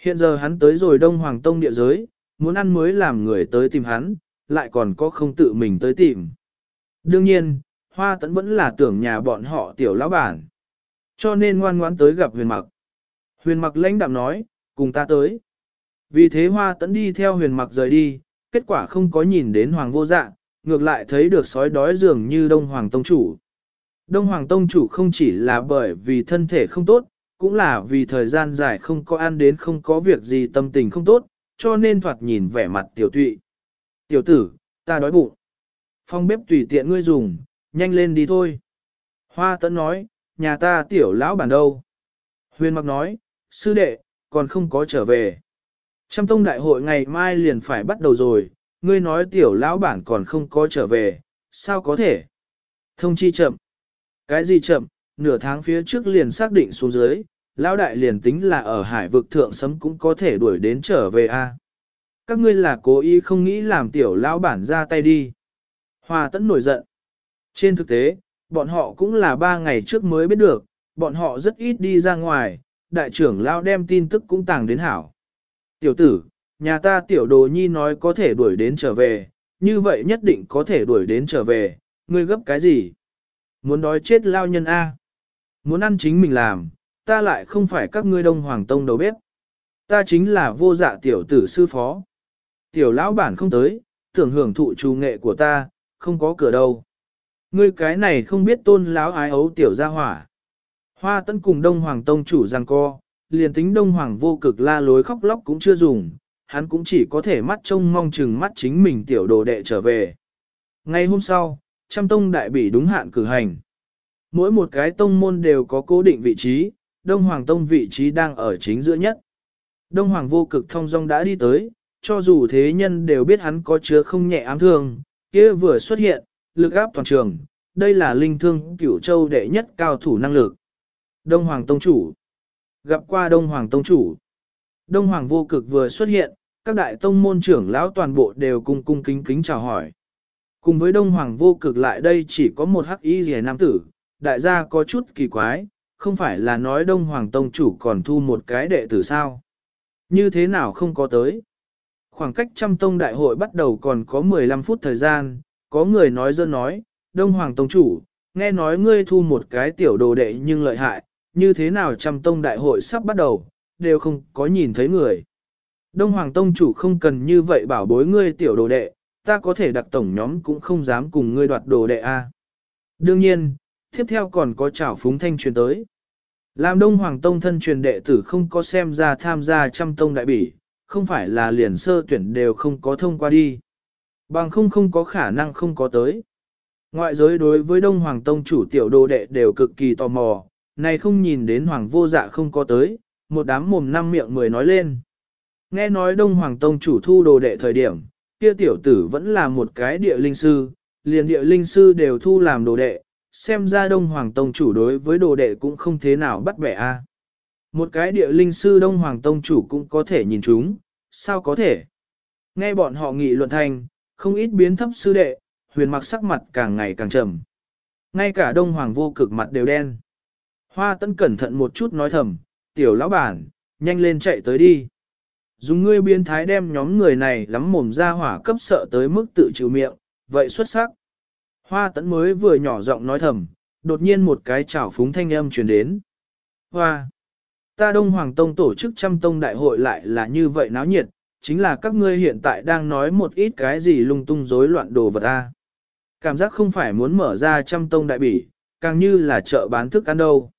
Hiện giờ hắn tới rồi đông hoàng tông địa giới, muốn ăn mới làm người tới tìm hắn, lại còn có không tự mình tới tìm. Đương nhiên, hoa tấn vẫn là tưởng nhà bọn họ tiểu lão bản. Cho nên ngoan ngoãn tới gặp huyền mặc. Huyền mặc lãnh đạm nói, cùng ta tới. Vì thế hoa tấn đi theo huyền mặc rời đi, kết quả không có nhìn đến hoàng vô dạ, ngược lại thấy được sói đói dường như đông hoàng tông chủ. Đông hoàng tông chủ không chỉ là bởi vì thân thể không tốt, cũng là vì thời gian dài không có ăn đến không có việc gì tâm tình không tốt, cho nên thoạt nhìn vẻ mặt tiểu tụy. Tiểu tử, ta đói bụng. Phong bếp tùy tiện ngươi dùng, nhanh lên đi thôi. Hoa tấn nói, nhà ta tiểu lão bản đâu? Huyền mặc nói, sư đệ, còn không có trở về. Trăm tông đại hội ngày mai liền phải bắt đầu rồi, ngươi nói tiểu lão bản còn không có trở về, sao có thể? Thông chi chậm. Cái gì chậm, nửa tháng phía trước liền xác định xuống dưới, lão đại liền tính là ở hải vực thượng sấm cũng có thể đuổi đến trở về a. Các ngươi là cố ý không nghĩ làm tiểu lão bản ra tay đi. Hoa tẫn nổi giận. Trên thực tế, bọn họ cũng là ba ngày trước mới biết được, bọn họ rất ít đi ra ngoài, đại trưởng lao đem tin tức cũng tàng đến hảo. Tiểu tử, nhà ta tiểu đồ nhi nói có thể đuổi đến trở về, như vậy nhất định có thể đuổi đến trở về, ngươi gấp cái gì? Muốn đói chết lao nhân A. Muốn ăn chính mình làm, ta lại không phải các ngươi đông hoàng tông đầu bếp. Ta chính là vô dạ tiểu tử sư phó. Tiểu lão bản không tới, tưởng hưởng thụ trù nghệ của ta, không có cửa đâu. Ngươi cái này không biết tôn láo ái ấu tiểu gia hỏa. Hoa tấn cùng Đông Hoàng Tông chủ giang co, liền tính Đông Hoàng vô cực la lối khóc lóc cũng chưa dùng, hắn cũng chỉ có thể mắt trông mong chừng mắt chính mình tiểu đồ đệ trở về. Ngay hôm sau, trăm tông đại bỉ đúng hạn cử hành. Mỗi một cái tông môn đều có cố định vị trí, Đông Hoàng Tông vị trí đang ở chính giữa nhất. Đông Hoàng vô cực thông dong đã đi tới, cho dù thế nhân đều biết hắn có chứa không nhẹ ám thương, kia vừa xuất hiện, lực áp toàn trường, đây là linh thương cửu châu đệ nhất cao thủ năng lực. Đông Hoàng Tông Chủ Gặp qua Đông Hoàng Tông Chủ Đông Hoàng vô cực vừa xuất hiện, các đại tông môn trưởng lão toàn bộ đều cung cung kính kính chào hỏi. Cùng với Đông Hoàng vô cực lại đây chỉ có một hắc y rẻ nam tử, đại gia có chút kỳ quái, không phải là nói Đông Hoàng Tông Chủ còn thu một cái đệ tử sao. Như thế nào không có tới? Khoảng cách trăm tông đại hội bắt đầu còn có 15 phút thời gian, có người nói dân nói, Đông Hoàng Tông Chủ, nghe nói ngươi thu một cái tiểu đồ đệ nhưng lợi hại, như thế nào trăm tông đại hội sắp bắt đầu, đều không có nhìn thấy người. Đông Hoàng Tông Chủ không cần như vậy bảo bối ngươi tiểu đồ đệ, ta có thể đặt tổng nhóm cũng không dám cùng ngươi đoạt đồ đệ A. Đương nhiên, tiếp theo còn có trảo phúng thanh truyền tới. Làm Đông Hoàng Tông thân truyền đệ tử không có xem ra tham gia trăm tông đại bỉ, không phải là liền sơ tuyển đều không có thông qua đi. Bằng không không có khả năng không có tới. Ngoại giới đối với Đông Hoàng Tông chủ tiểu đồ đệ đều cực kỳ tò mò, này không nhìn đến Hoàng vô dạ không có tới, một đám mồm năm miệng mười nói lên. Nghe nói Đông Hoàng Tông chủ thu đồ đệ thời điểm, kia tiểu tử vẫn là một cái địa linh sư, liền địa linh sư đều thu làm đồ đệ, xem ra Đông Hoàng Tông chủ đối với đồ đệ cũng không thế nào bắt bẻ a. Một cái địa linh sư Đông Hoàng Tông chủ cũng có thể nhìn chúng, sao có thể? Nghe bọn họ nghị luận thành, không ít biến thấp sư đệ, huyền mặc sắc mặt càng ngày càng trầm. Ngay cả Đông Hoàng vô cực mặt đều đen. Hoa tấn cẩn thận một chút nói thầm, tiểu lão bản, nhanh lên chạy tới đi. Dùng ngươi biến thái đem nhóm người này lắm mồm ra hỏa cấp sợ tới mức tự chịu miệng, vậy xuất sắc. Hoa tấn mới vừa nhỏ giọng nói thầm, đột nhiên một cái chảo phúng thanh âm truyền đến. Hoa! Ta Đông Hoàng Tông tổ chức trăm tông đại hội lại là như vậy náo nhiệt, chính là các ngươi hiện tại đang nói một ít cái gì lung tung rối loạn đồ vật ta. Cảm giác không phải muốn mở ra trăm tông đại bỉ, càng như là chợ bán thức ăn đâu.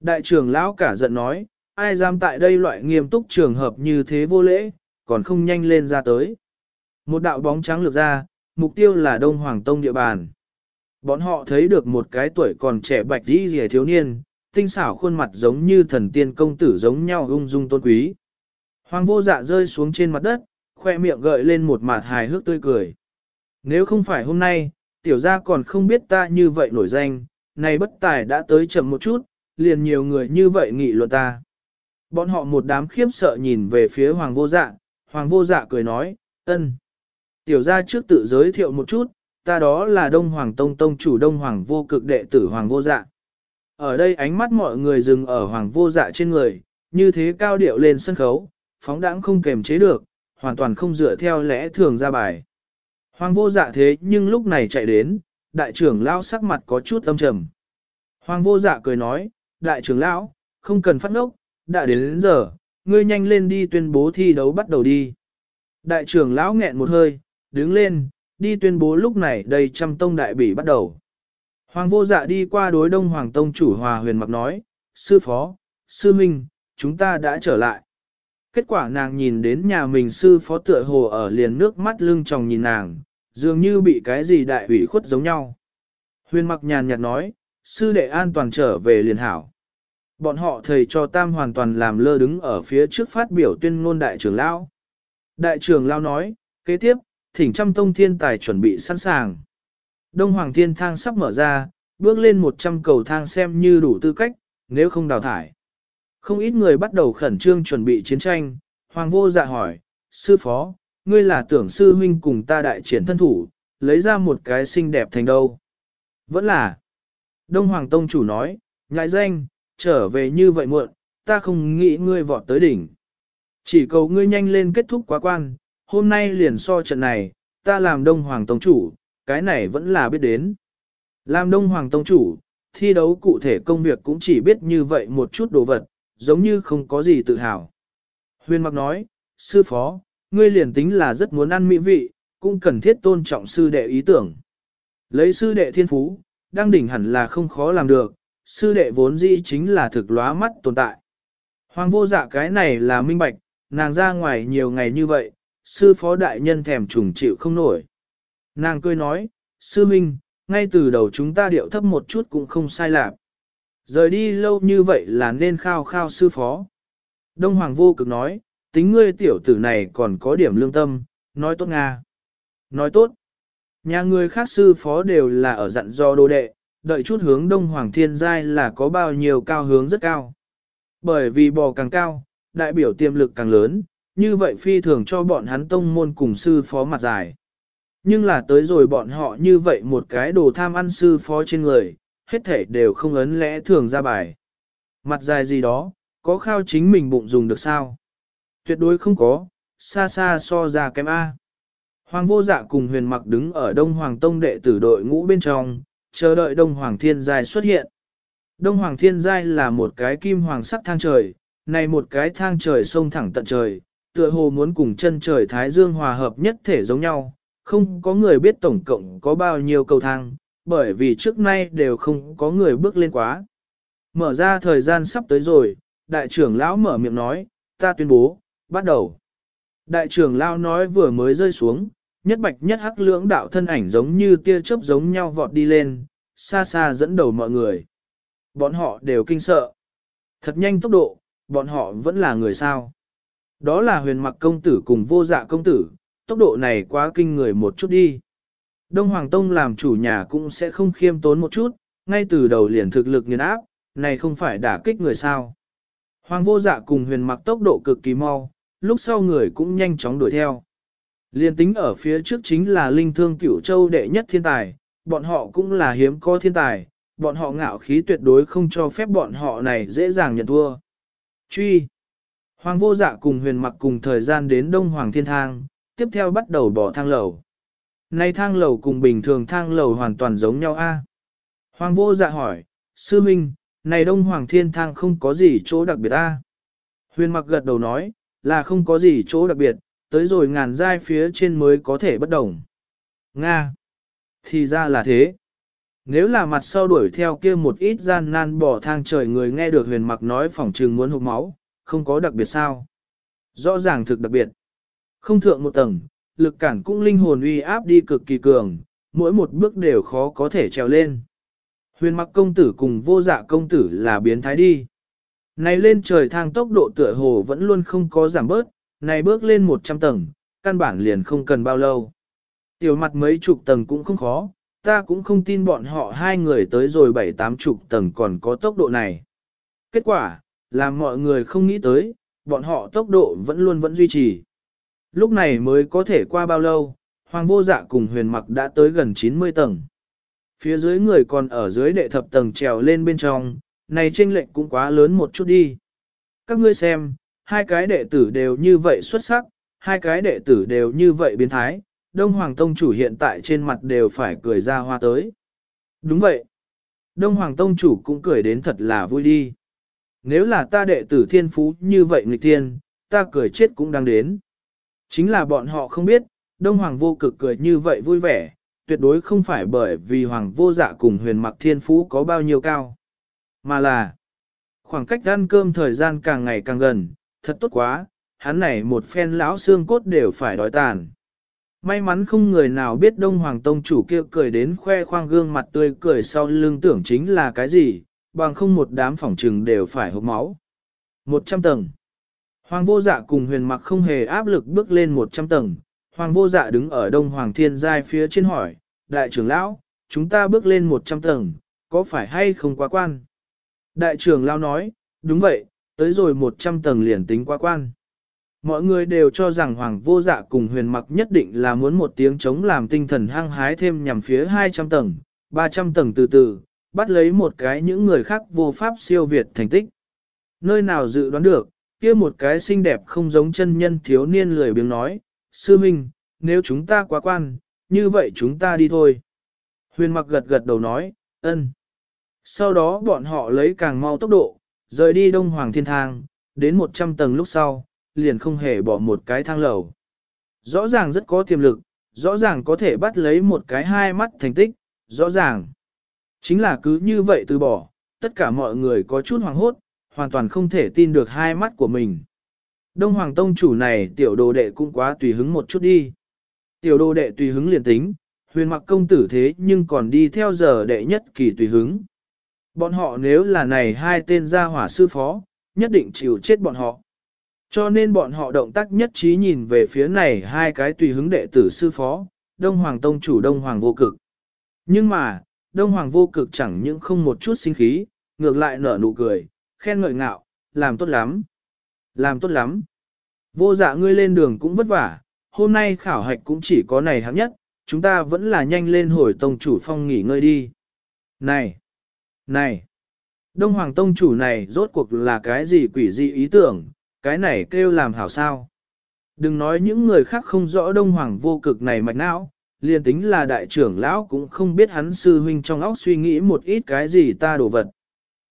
Đại trưởng lão cả giận nói, ai dám tại đây loại nghiêm túc trường hợp như thế vô lễ, còn không nhanh lên ra tới. Một đạo bóng trắng lược ra, mục tiêu là Đông Hoàng Tông địa bàn. Bọn họ thấy được một cái tuổi còn trẻ bạch đi rìa thiếu niên, tinh xảo khuôn mặt giống như thần tiên công tử giống nhau ung dung tôn quý. Hoàng vô dạ rơi xuống trên mặt đất, khoe miệng gợi lên một mặt hài hước tươi cười. Nếu không phải hôm nay, tiểu gia còn không biết ta như vậy nổi danh, này bất tài đã tới chậm một chút, liền nhiều người như vậy nghị luận ta. Bọn họ một đám khiếp sợ nhìn về phía hoàng vô dạ, hoàng vô dạ cười nói, ân. Tiểu gia trước tự giới thiệu một chút, ta đó là Đông Hoàng Tông Tông chủ Đông Hoàng vô cực đệ tử Hoàng vô dạ. Ở đây ánh mắt mọi người dừng ở Hoàng vô dạ trên người, như thế cao điệu lên sân khấu, phóng đãng không kềm chế được, hoàn toàn không dựa theo lẽ thường ra bài. Hoàng vô dạ thế nhưng lúc này chạy đến, đại trưởng lão sắc mặt có chút âm trầm. Hoàng vô dạ cười nói, đại trưởng lão, không cần phát ngốc, đã đến đến giờ, ngươi nhanh lên đi tuyên bố thi đấu bắt đầu đi. Đại trưởng lão nghẹn một hơi, đứng lên, đi tuyên bố lúc này đây trăm tông đại bỉ bắt đầu. Hoàng vô dạ đi qua đối đông hoàng tông chủ hòa huyền mặc nói, sư phó, sư minh, chúng ta đã trở lại. Kết quả nàng nhìn đến nhà mình sư phó tựa hồ ở liền nước mắt lưng tròng nhìn nàng, dường như bị cái gì đại ủy khuất giống nhau. Huyền mặc nhàn nhạt nói, sư đệ an toàn trở về liền hảo. Bọn họ thầy cho tam hoàn toàn làm lơ đứng ở phía trước phát biểu tuyên ngôn đại trưởng lão. Đại trưởng lão nói, kế tiếp, thỉnh trăm tông thiên tài chuẩn bị sẵn sàng. Đông Hoàng Thiên thang sắp mở ra, bước lên 100 cầu thang xem như đủ tư cách, nếu không đào thải. Không ít người bắt đầu khẩn trương chuẩn bị chiến tranh, Hoàng vô dạ hỏi, sư phó, ngươi là tưởng sư huynh cùng ta đại triển thân thủ, lấy ra một cái xinh đẹp thành đâu. Vẫn là. Đông Hoàng Tông chủ nói, ngại danh, trở về như vậy muộn, ta không nghĩ ngươi vọt tới đỉnh. Chỉ cầu ngươi nhanh lên kết thúc quá quan, hôm nay liền so trận này, ta làm Đông Hoàng Tông chủ, cái này vẫn là biết đến. Làm Đông Hoàng Tông chủ, thi đấu cụ thể công việc cũng chỉ biết như vậy một chút đồ vật, giống như không có gì tự hào. Huyền mặc nói, sư phó, ngươi liền tính là rất muốn ăn mỹ vị, cũng cần thiết tôn trọng sư đệ ý tưởng. Lấy sư đệ thiên phú, đang đỉnh hẳn là không khó làm được, sư đệ vốn dĩ chính là thực lóa mắt tồn tại. Hoàng vô dạ cái này là minh bạch, nàng ra ngoài nhiều ngày như vậy, sư phó đại nhân thèm trùng chịu không nổi. Nàng cười nói, sư minh, ngay từ đầu chúng ta điệu thấp một chút cũng không sai lạc. Rời đi lâu như vậy là nên khao khao sư phó. Đông Hoàng vô cực nói, tính ngươi tiểu tử này còn có điểm lương tâm, nói tốt Nga. Nói tốt. Nhà người khác sư phó đều là ở dặn do đô đệ, đợi chút hướng Đông Hoàng Thiên Giai là có bao nhiêu cao hướng rất cao. Bởi vì bò càng cao, đại biểu tiềm lực càng lớn, như vậy phi thường cho bọn hắn tông môn cùng sư phó mặt dài. Nhưng là tới rồi bọn họ như vậy một cái đồ tham ăn sư phó trên người, hết thể đều không ấn lẽ thường ra bài. Mặt dài gì đó, có khao chính mình bụng dùng được sao? Tuyệt đối không có, xa xa so ra kém A. Hoàng vô dạ cùng huyền mặc đứng ở Đông Hoàng Tông đệ tử đội ngũ bên trong, chờ đợi Đông Hoàng Thiên Giai xuất hiện. Đông Hoàng Thiên Giai là một cái kim hoàng sắc thang trời, này một cái thang trời sông thẳng tận trời, tựa hồ muốn cùng chân trời Thái Dương hòa hợp nhất thể giống nhau, không có người biết tổng cộng có bao nhiêu cầu thang, bởi vì trước nay đều không có người bước lên quá. Mở ra thời gian sắp tới rồi, đại trưởng lão mở miệng nói, ta tuyên bố, bắt đầu. Đại trưởng lão nói vừa mới rơi xuống, nhất bạch nhất hắc lưỡng đạo thân ảnh giống như tia chớp giống nhau vọt đi lên, xa xa dẫn đầu mọi người. Bọn họ đều kinh sợ. Thật nhanh tốc độ, bọn họ vẫn là người sao. Đó là huyền mặc công tử cùng vô dạ công tử, tốc độ này quá kinh người một chút đi. Đông Hoàng Tông làm chủ nhà cũng sẽ không khiêm tốn một chút, ngay từ đầu liền thực lực nghiền áp, này không phải đả kích người sao. Hoàng vô dạ cùng huyền mặc tốc độ cực kỳ mau, lúc sau người cũng nhanh chóng đuổi theo. Liên tính ở phía trước chính là linh thương cửu châu đệ nhất thiên tài, bọn họ cũng là hiếm có thiên tài, bọn họ ngạo khí tuyệt đối không cho phép bọn họ này dễ dàng nhận thua. Truy Hoàng vô dạ cùng huyền mặc cùng thời gian đến Đông Hoàng Thiên Thang, tiếp theo bắt đầu bỏ thang lầu. Này thang lầu cùng bình thường thang lầu hoàn toàn giống nhau a. Hoàng vô dạ hỏi, sư minh, này Đông Hoàng Thiên Thang không có gì chỗ đặc biệt a. Huyền mặc gật đầu nói, là không có gì chỗ đặc biệt, tới rồi ngàn giai phía trên mới có thể bất đồng. Nga. Thì ra là thế. Nếu là mặt sau đuổi theo kia một ít gian nan bỏ thang trời người nghe được huyền mặc nói phỏng trừng muốn hụt máu, không có đặc biệt sao. Rõ ràng thực đặc biệt. Không thượng một tầng, lực cản cũng linh hồn uy áp đi cực kỳ cường, mỗi một bước đều khó có thể trèo lên. Huyền mặc công tử cùng vô dạ công tử là biến thái đi. Này lên trời thang tốc độ tựa hồ vẫn luôn không có giảm bớt, này bước lên 100 tầng, căn bản liền không cần bao lâu. Tiểu mặt mấy chục tầng cũng không khó, ta cũng không tin bọn họ hai người tới rồi bảy tám chục tầng còn có tốc độ này. Kết quả, là mọi người không nghĩ tới, bọn họ tốc độ vẫn luôn vẫn duy trì. Lúc này mới có thể qua bao lâu, Hoàng vô dạ cùng huyền mặc đã tới gần 90 tầng. Phía dưới người còn ở dưới đệ thập tầng trèo lên bên trong, này tranh lệnh cũng quá lớn một chút đi. Các ngươi xem, hai cái đệ tử đều như vậy xuất sắc, hai cái đệ tử đều như vậy biến thái, Đông Hoàng Tông chủ hiện tại trên mặt đều phải cười ra hoa tới. Đúng vậy. Đông Hoàng Tông chủ cũng cười đến thật là vui đi. Nếu là ta đệ tử thiên phú như vậy người tiên, ta cười chết cũng đang đến. Chính là bọn họ không biết, Đông Hoàng vô cực cười như vậy vui vẻ, tuyệt đối không phải bởi vì Hoàng vô dạ cùng huyền mặc thiên phú có bao nhiêu cao. Mà là, khoảng cách ăn cơm thời gian càng ngày càng gần, thật tốt quá, hắn này một phen lão xương cốt đều phải đói tàn. May mắn không người nào biết Đông Hoàng Tông chủ kia cười đến khoe khoang gương mặt tươi cười sau lưng tưởng chính là cái gì, bằng không một đám phỏng trừng đều phải hộp máu. Một trăm tầng. Hoàng vô dạ cùng huyền mặc không hề áp lực bước lên một trăm tầng. Hoàng vô dạ đứng ở Đông Hoàng Thiên Giai phía trên hỏi, Đại trưởng lão, chúng ta bước lên một trăm tầng, có phải hay không quá quan? Đại trưởng lão nói, đúng vậy, tới rồi một trăm tầng liền tính quá quan. Mọi người đều cho rằng Hoàng vô dạ cùng huyền mặc nhất định là muốn một tiếng chống làm tinh thần hăng hái thêm nhằm phía 200 tầng, 300 tầng từ từ, bắt lấy một cái những người khác vô pháp siêu việt thành tích. Nơi nào dự đoán được, kia một cái xinh đẹp không giống chân nhân thiếu niên lười biếng nói, sư minh, nếu chúng ta quá quan, như vậy chúng ta đi thôi. Huyền mặc gật gật đầu nói, ân. Sau đó bọn họ lấy càng mau tốc độ, rời đi đông hoàng thiên thang, đến 100 tầng lúc sau, liền không hề bỏ một cái thang lầu. Rõ ràng rất có tiềm lực, rõ ràng có thể bắt lấy một cái hai mắt thành tích, rõ ràng. Chính là cứ như vậy từ bỏ, tất cả mọi người có chút hoàng hốt, hoàn toàn không thể tin được hai mắt của mình. Đông Hoàng Tông chủ này tiểu đồ đệ cũng quá tùy hứng một chút đi. Tiểu đồ đệ tùy hứng liền tính, huyền mặc công tử thế nhưng còn đi theo giờ đệ nhất kỳ tùy hứng. Bọn họ nếu là này hai tên gia hỏa sư phó, nhất định chịu chết bọn họ. Cho nên bọn họ động tác nhất trí nhìn về phía này hai cái tùy hứng đệ tử sư phó, Đông Hoàng Tông chủ Đông Hoàng vô cực. Nhưng mà, Đông Hoàng vô cực chẳng những không một chút sinh khí, ngược lại nở nụ cười, khen ngợi ngạo, làm tốt lắm. Làm tốt lắm. Vô dạ ngươi lên đường cũng vất vả, hôm nay khảo hạch cũng chỉ có này hạng nhất, chúng ta vẫn là nhanh lên hồi tông chủ phong nghỉ ngơi đi. Này! Này! Đông Hoàng tông chủ này rốt cuộc là cái gì quỷ dị ý tưởng, cái này kêu làm hảo sao. Đừng nói những người khác không rõ đông hoàng vô cực này mạch não, liền tính là đại trưởng lão cũng không biết hắn sư huynh trong óc suy nghĩ một ít cái gì ta đổ vật.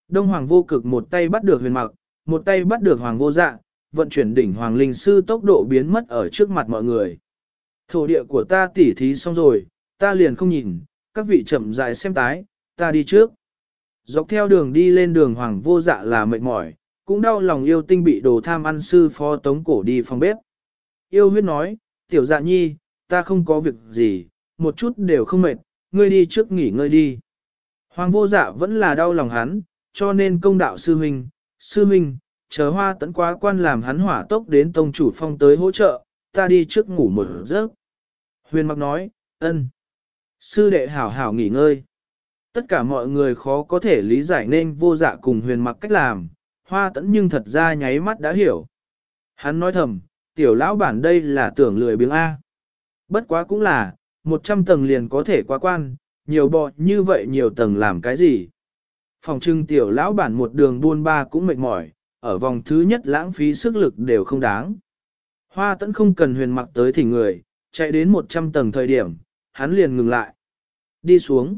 Đông hoàng vô cực một tay bắt được huyền mặc, một tay bắt được hoàng vô dạ, vận chuyển đỉnh hoàng linh sư tốc độ biến mất ở trước mặt mọi người. Thổ địa của ta tỉ thí xong rồi, ta liền không nhìn, các vị chậm rãi xem tái, ta đi trước. Dọc theo đường đi lên đường hoàng vô dạ là mệt mỏi, cũng đau lòng yêu tinh bị đồ tham ăn sư phó tống cổ đi phòng bếp. Yêu huyết nói, tiểu dạ nhi, ta không có việc gì, một chút đều không mệt, ngươi đi trước nghỉ ngơi đi. Hoàng vô dạ vẫn là đau lòng hắn, cho nên công đạo sư huynh, sư huynh, chờ hoa tấn quá quan làm hắn hỏa tốc đến tông chủ phong tới hỗ trợ, ta đi trước ngủ một giấc. Huyền mặc nói, ân. Sư đệ hảo hảo nghỉ ngơi. Tất cả mọi người khó có thể lý giải nên vô dạ cùng huyền mặc cách làm, hoa tẫn nhưng thật ra nháy mắt đã hiểu. Hắn nói thầm, tiểu lão bản đây là tưởng lười biếng A. Bất quá cũng là, một trăm tầng liền có thể qua quan, nhiều bọ như vậy nhiều tầng làm cái gì. Phòng trưng tiểu lão bản một đường buôn ba cũng mệt mỏi, ở vòng thứ nhất lãng phí sức lực đều không đáng. Hoa tẫn không cần huyền mặc tới thỉnh người, chạy đến 100 tầng thời điểm, hắn liền ngừng lại. Đi xuống.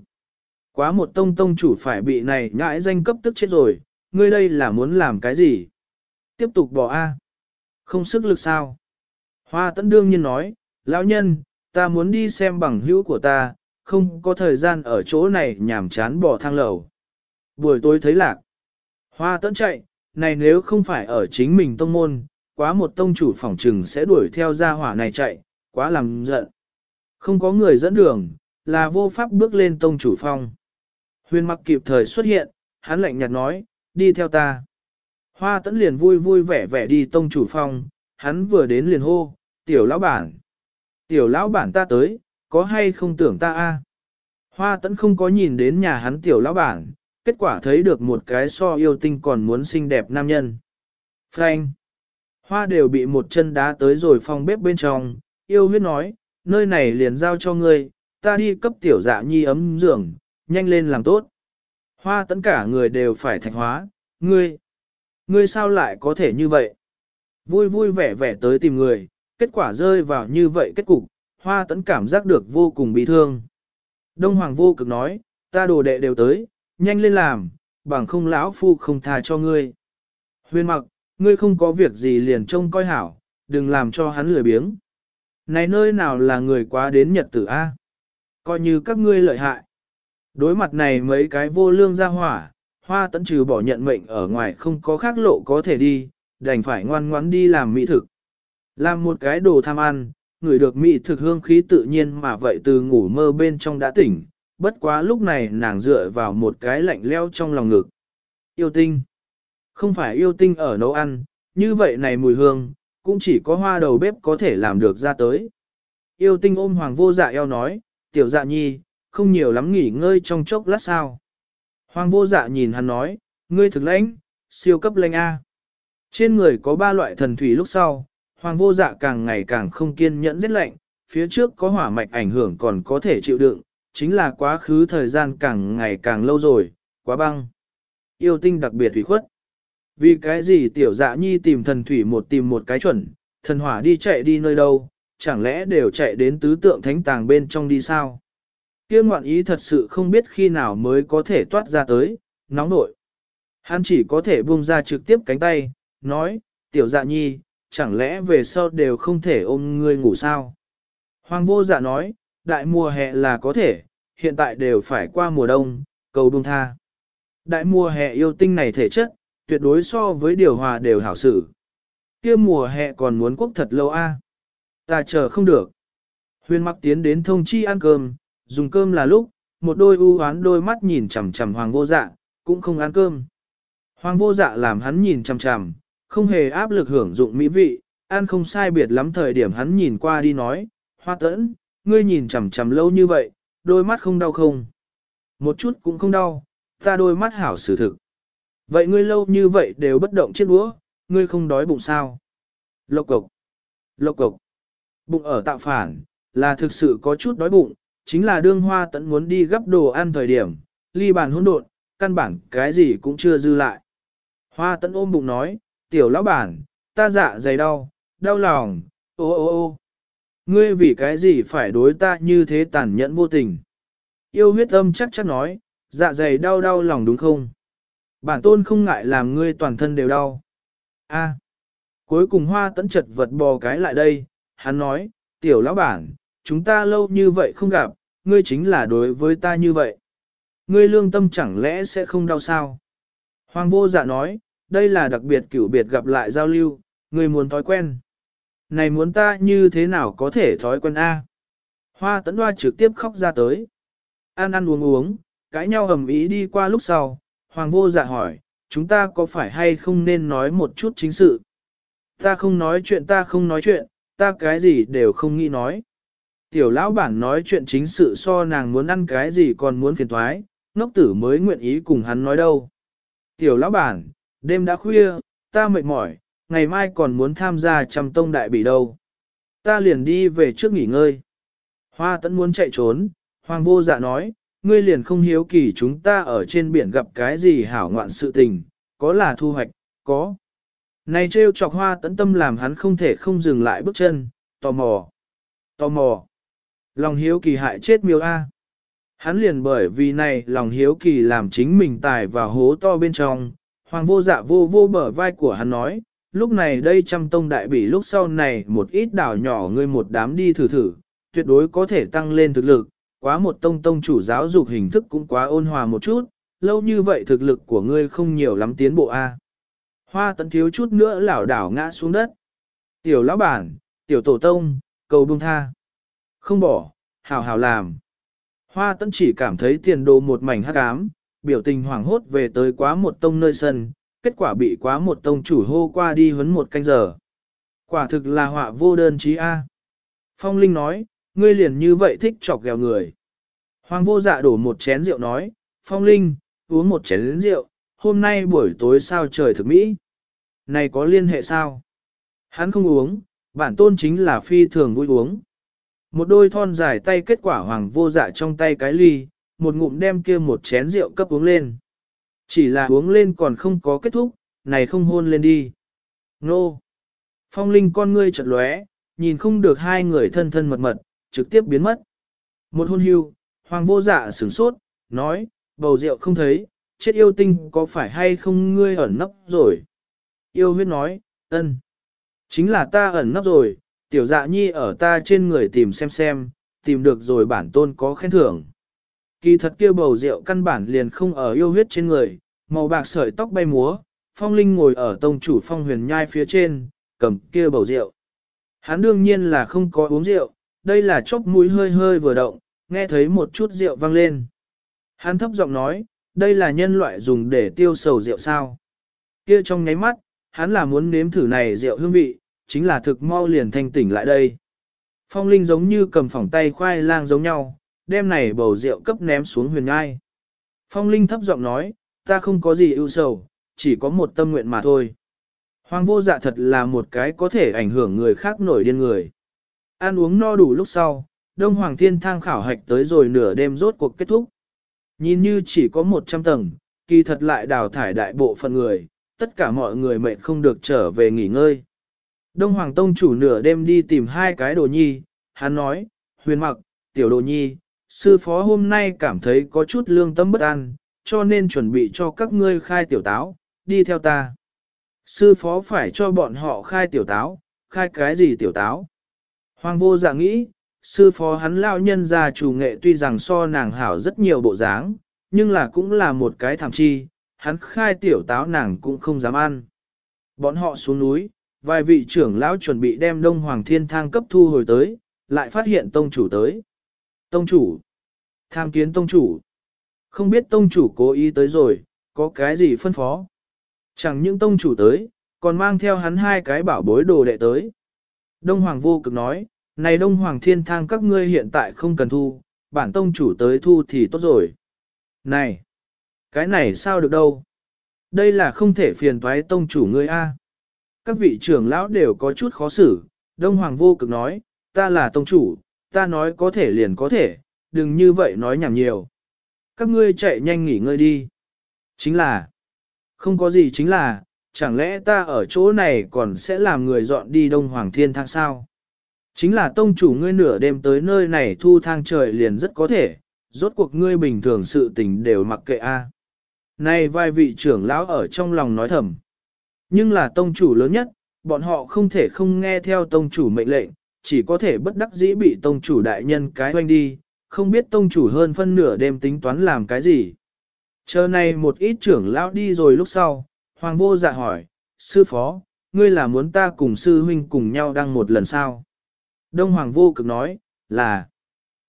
Quá một tông tông chủ phải bị này nhãi danh cấp tức chết rồi, ngươi đây là muốn làm cái gì? Tiếp tục bỏ A. Không sức lực sao? Hoa tẫn đương nhiên nói, lão nhân, ta muốn đi xem bằng hữu của ta, không có thời gian ở chỗ này nhảm chán bỏ thang lầu. Buổi tối thấy lạc. Hoa tẫn chạy, này nếu không phải ở chính mình tông môn, quá một tông chủ phỏng trừng sẽ đuổi theo gia hỏa này chạy, quá làm giận. Không có người dẫn đường, là vô pháp bước lên tông chủ phong. Huyền mặc kịp thời xuất hiện, hắn lạnh nhạt nói, đi theo ta. Hoa tẫn liền vui vui vẻ vẻ đi tông chủ phong, hắn vừa đến liền hô, tiểu lão bản. Tiểu lão bản ta tới, có hay không tưởng ta a? Hoa tẫn không có nhìn đến nhà hắn tiểu lão bản, kết quả thấy được một cái so yêu tinh còn muốn xinh đẹp nam nhân. Frank! Hoa đều bị một chân đá tới rồi phong bếp bên trong, yêu huyết nói, nơi này liền giao cho ngươi, ta đi cấp tiểu dạ nhi ấm giường, nhanh lên làm tốt. Hoa tấn cả người đều phải thạch hóa, ngươi, ngươi sao lại có thể như vậy? Vui vui vẻ vẻ tới tìm người, kết quả rơi vào như vậy kết cục, hoa tấn cảm giác được vô cùng bị thương. Đông Hoàng vô cực nói, ta đồ đệ đều tới, nhanh lên làm, bằng không lão phu không tha cho ngươi. Huyền mặc, ngươi không có việc gì liền trông coi hảo, đừng làm cho hắn lười biếng. Này nơi nào là người quá đến nhật tử A? Coi như các ngươi lợi hại. Đối mặt này mấy cái vô lương ra hỏa, hoa Tẫn trừ bỏ nhận mệnh ở ngoài không có khác lộ có thể đi, đành phải ngoan ngoãn đi làm mỹ thực. Làm một cái đồ tham ăn, người được mỹ thực hương khí tự nhiên mà vậy từ ngủ mơ bên trong đã tỉnh, bất quá lúc này nàng dựa vào một cái lạnh leo trong lòng ngực. Yêu tinh. Không phải yêu tinh ở nấu ăn, như vậy này mùi hương, cũng chỉ có hoa đầu bếp có thể làm được ra tới. Yêu tinh ôm hoàng vô dạ eo nói, tiểu dạ nhi, không nhiều lắm nghỉ ngơi trong chốc lát sao. Hoàng vô dạ nhìn hắn nói, ngươi thực lãnh, siêu cấp lãnh A. Trên người có ba loại thần thủy lúc sau, hoàng vô dạ càng ngày càng không kiên nhẫn rất lạnh, phía trước có hỏa mạch ảnh hưởng còn có thể chịu đựng, chính là quá khứ thời gian càng ngày càng lâu rồi, quá băng. Yêu tinh đặc biệt thủy khuất. Vì cái gì tiểu dạ nhi tìm thần thủy một tìm một cái chuẩn, thần hỏa đi chạy đi nơi đâu, chẳng lẽ đều chạy đến tứ tượng thánh tàng bên trong đi sao? Kia ngoạn ý thật sự không biết khi nào mới có thể toát ra tới, nóng nội. Hắn chỉ có thể buông ra trực tiếp cánh tay, nói, tiểu dạ nhi, chẳng lẽ về sau đều không thể ôm ngươi ngủ sao? Hoàng vô dạ nói, đại mùa hè là có thể, hiện tại đều phải qua mùa đông, cầu đông tha. Đại mùa hè yêu tinh này thể chất, tuyệt đối so với điều hòa đều hảo xử. Kia mùa hè còn muốn quốc thật lâu a. Ta chờ không được. Huyền mặc tiến đến thông chi ăn cơm, dùng cơm là lúc, một đôi u hoán đôi mắt nhìn chằm chằm hoàng vô dạ, cũng không ăn cơm. Hoàng vô dạ làm hắn nhìn chằm chằm, không hề áp lực hưởng dụng mỹ vị, ăn không sai biệt lắm thời điểm hắn nhìn qua đi nói, hoa tẫn, ngươi nhìn chằm chằm lâu như vậy, đôi mắt không đau không? Một chút cũng không đau, ta đôi mắt hảo xử thực. Vậy ngươi lâu như vậy đều bất động chiếc đũa, ngươi không đói bụng sao? Lộc cộc, lộc cộc, bụng ở tạo phản, là thực sự có chút đói bụng, chính là đương hoa tận muốn đi gấp đồ ăn thời điểm, ly bàn hỗn độn, căn bản cái gì cũng chưa dư lại. Hoa tận ôm bụng nói, tiểu lão bản, ta dạ dày đau, đau lòng, ô ô ô. Ngươi vì cái gì phải đối ta như thế tàn nhẫn vô tình? Yêu huyết âm chắc chắc nói, dạ dày đau đau lòng đúng không? Bản tôn không ngại làm ngươi toàn thân đều đau. A. À. Cuối cùng hoa tẫn chật vật bò cái lại đây, hắn nói, tiểu lão bản, chúng ta lâu như vậy không gặp, ngươi chính là đối với ta như vậy. Ngươi lương tâm chẳng lẽ sẽ không đau sao? Hoàng vô dạ nói, đây là đặc biệt cửu biệt gặp lại giao lưu, ngươi muốn thói quen. Này muốn ta như thế nào có thể thói quen A? Hoa tấn hoa trực tiếp khóc ra tới. Ăn ăn uống uống, cãi nhau ầm ý đi qua lúc sau, Hoàng vô dạ hỏi, chúng ta có phải hay không nên nói một chút chính sự? Ta không nói chuyện ta không nói chuyện, ta cái gì đều không nghĩ nói. Tiểu lão bản nói chuyện chính sự so nàng muốn ăn cái gì còn muốn phiền thoái, ngốc tử mới nguyện ý cùng hắn nói đâu. Tiểu lão bản, đêm đã khuya, ta mệt mỏi, ngày mai còn muốn tham gia trăm tông đại bị đâu. Ta liền đi về trước nghỉ ngơi. Hoa tẫn muốn chạy trốn, hoàng vô dạ nói, ngươi liền không hiếu kỳ chúng ta ở trên biển gặp cái gì hảo ngoạn sự tình, có là thu hoạch, có. Này trêu chọc hoa tẫn tâm làm hắn không thể không dừng lại bước chân, tò mò, tò mò. Lòng hiếu kỳ hại chết miêu A. Hắn liền bởi vì này lòng hiếu kỳ làm chính mình tài vào hố to bên trong, hoàng vô dạ vô vô bờ vai của hắn nói, lúc này đây trăm tông đại bỉ lúc sau này một ít đảo nhỏ ngươi một đám đi thử thử, tuyệt đối có thể tăng lên thực lực, quá một tông tông chủ giáo dục hình thức cũng quá ôn hòa một chút, lâu như vậy thực lực của ngươi không nhiều lắm tiến bộ a. Hoa tận thiếu chút nữa lảo đảo ngã xuống đất. Tiểu lão bản, tiểu tổ tông, cầu buông tha. Không bỏ, hào hào làm. Hoa tận chỉ cảm thấy tiền đồ một mảnh hắc ám, biểu tình hoảng hốt về tới quá một tông nơi sân, kết quả bị quá một tông chủ hô qua đi huấn một canh giờ. Quả thực là họa vô đơn chí A. Phong Linh nói, ngươi liền như vậy thích chọc ghẹo người. Hoàng vô dạ đổ một chén rượu nói, Phong Linh, uống một chén rượu, hôm nay buổi tối sao trời thực mỹ. Này có liên hệ sao? Hắn không uống, bản tôn chính là phi thường vui uống. Một đôi thon dài tay kết quả hoàng vô dạ trong tay cái ly, một ngụm đem kia một chén rượu cấp uống lên. Chỉ là uống lên còn không có kết thúc, này không hôn lên đi. Nô! Phong linh con ngươi chật lóe, nhìn không được hai người thân thân mật mật, trực tiếp biến mất. Một hôn hưu, hoàng vô dạ sửng sốt, nói, bầu rượu không thấy, chết yêu tinh có phải hay không ngươi ẩn nấp rồi. Yêu huyết nói, ân, Chính là ta ẩn nấp rồi, tiểu dạ nhi ở ta trên người tìm xem xem, tìm được rồi bản tôn có khen thưởng. Kỳ thật kia bầu rượu căn bản liền không ở yêu huyết trên người, màu bạc sợi tóc bay múa, phong linh ngồi ở tông chủ phong huyền nhai phía trên, cầm kia bầu rượu. Hắn đương nhiên là không có uống rượu, đây là chốc mũi hơi hơi vừa động, nghe thấy một chút rượu vang lên. Hắn thấp giọng nói, đây là nhân loại dùng để tiêu sầu rượu sao. Kia trong nháy mắt, hắn là muốn nếm thử này rượu hương vị, chính là thực mau liền thanh tỉnh lại đây. Phong Linh giống như cầm phỏng tay khoai lang giống nhau, đem này bầu rượu cấp ném xuống huyền ngai. Phong Linh thấp giọng nói, ta không có gì ưu sầu, chỉ có một tâm nguyện mà thôi. Hoàng vô dạ thật là một cái có thể ảnh hưởng người khác nổi điên người. Ăn uống no đủ lúc sau, Đông Hoàng Thiên thang khảo hạch tới rồi nửa đêm rốt cuộc kết thúc. Nhìn như chỉ có 100 tầng, kỳ thật lại đào thải đại bộ phận người, tất cả mọi người mệt không được trở về nghỉ ngơi. Đông Hoàng Tông chủ nửa đêm đi tìm hai cái đồ nhi, hắn nói, huyền mặc, tiểu đồ nhi, sư phó hôm nay cảm thấy có chút lương tâm bất an, cho nên chuẩn bị cho các ngươi khai tiểu táo, đi theo ta. Sư phó phải cho bọn họ khai tiểu táo, khai cái gì tiểu táo? Hoàng vô dạ nghĩ, sư phó hắn lao nhân gia chủ nghệ tuy rằng so nàng hảo rất nhiều bộ dáng, nhưng là cũng là một cái thảm chi, hắn khai tiểu táo nàng cũng không dám ăn. Bọn họ xuống núi, vài vị trưởng lão chuẩn bị đem Đông Hoàng Thiên Thang cấp thu hồi tới, lại phát hiện tông chủ tới. Tông chủ, tham kiến tông chủ. Không biết tông chủ cố ý tới rồi, có cái gì phân phó. Chẳng những tông chủ tới, còn mang theo hắn hai cái bảo bối đồ đệ tới. Đông Hoàng vô cực nói, này Đông Hoàng Thiên Thang các ngươi hiện tại không cần thu, bản tông chủ tới thu thì tốt rồi. Này, cái này sao được đâu? Đây là không thể phiền toái tông chủ ngươi a. Các vị trưởng lão đều có chút khó xử, Đông Hoàng vô cực nói, ta là tông chủ, ta nói có thể liền có thể, đừng như vậy nói nhảm nhiều. Các ngươi chạy nhanh nghỉ ngơi đi. Chính là, không có gì chính là, chẳng lẽ ta ở chỗ này còn sẽ làm người dọn đi Đông Hoàng Thiên Thang sao? Chính là tông chủ ngươi nửa đêm tới nơi này thu thang trời liền rất có thể, rốt cuộc ngươi bình thường sự tình đều mặc kệ a. Này vai vị trưởng lão ở trong lòng nói thầm. Nhưng là tông chủ lớn nhất, bọn họ không thể không nghe theo tông chủ mệnh lệnh, chỉ có thể bất đắc dĩ bị tông chủ đại nhân cái hoanh đi, không biết tông chủ hơn phân nửa đêm tính toán làm cái gì. Chờ này một ít trưởng lão đi rồi lúc sau, hoàng vô dạ hỏi, sư phó, ngươi là muốn ta cùng sư huynh cùng nhau đăng một lần sao? Đông hoàng vô cực nói, là,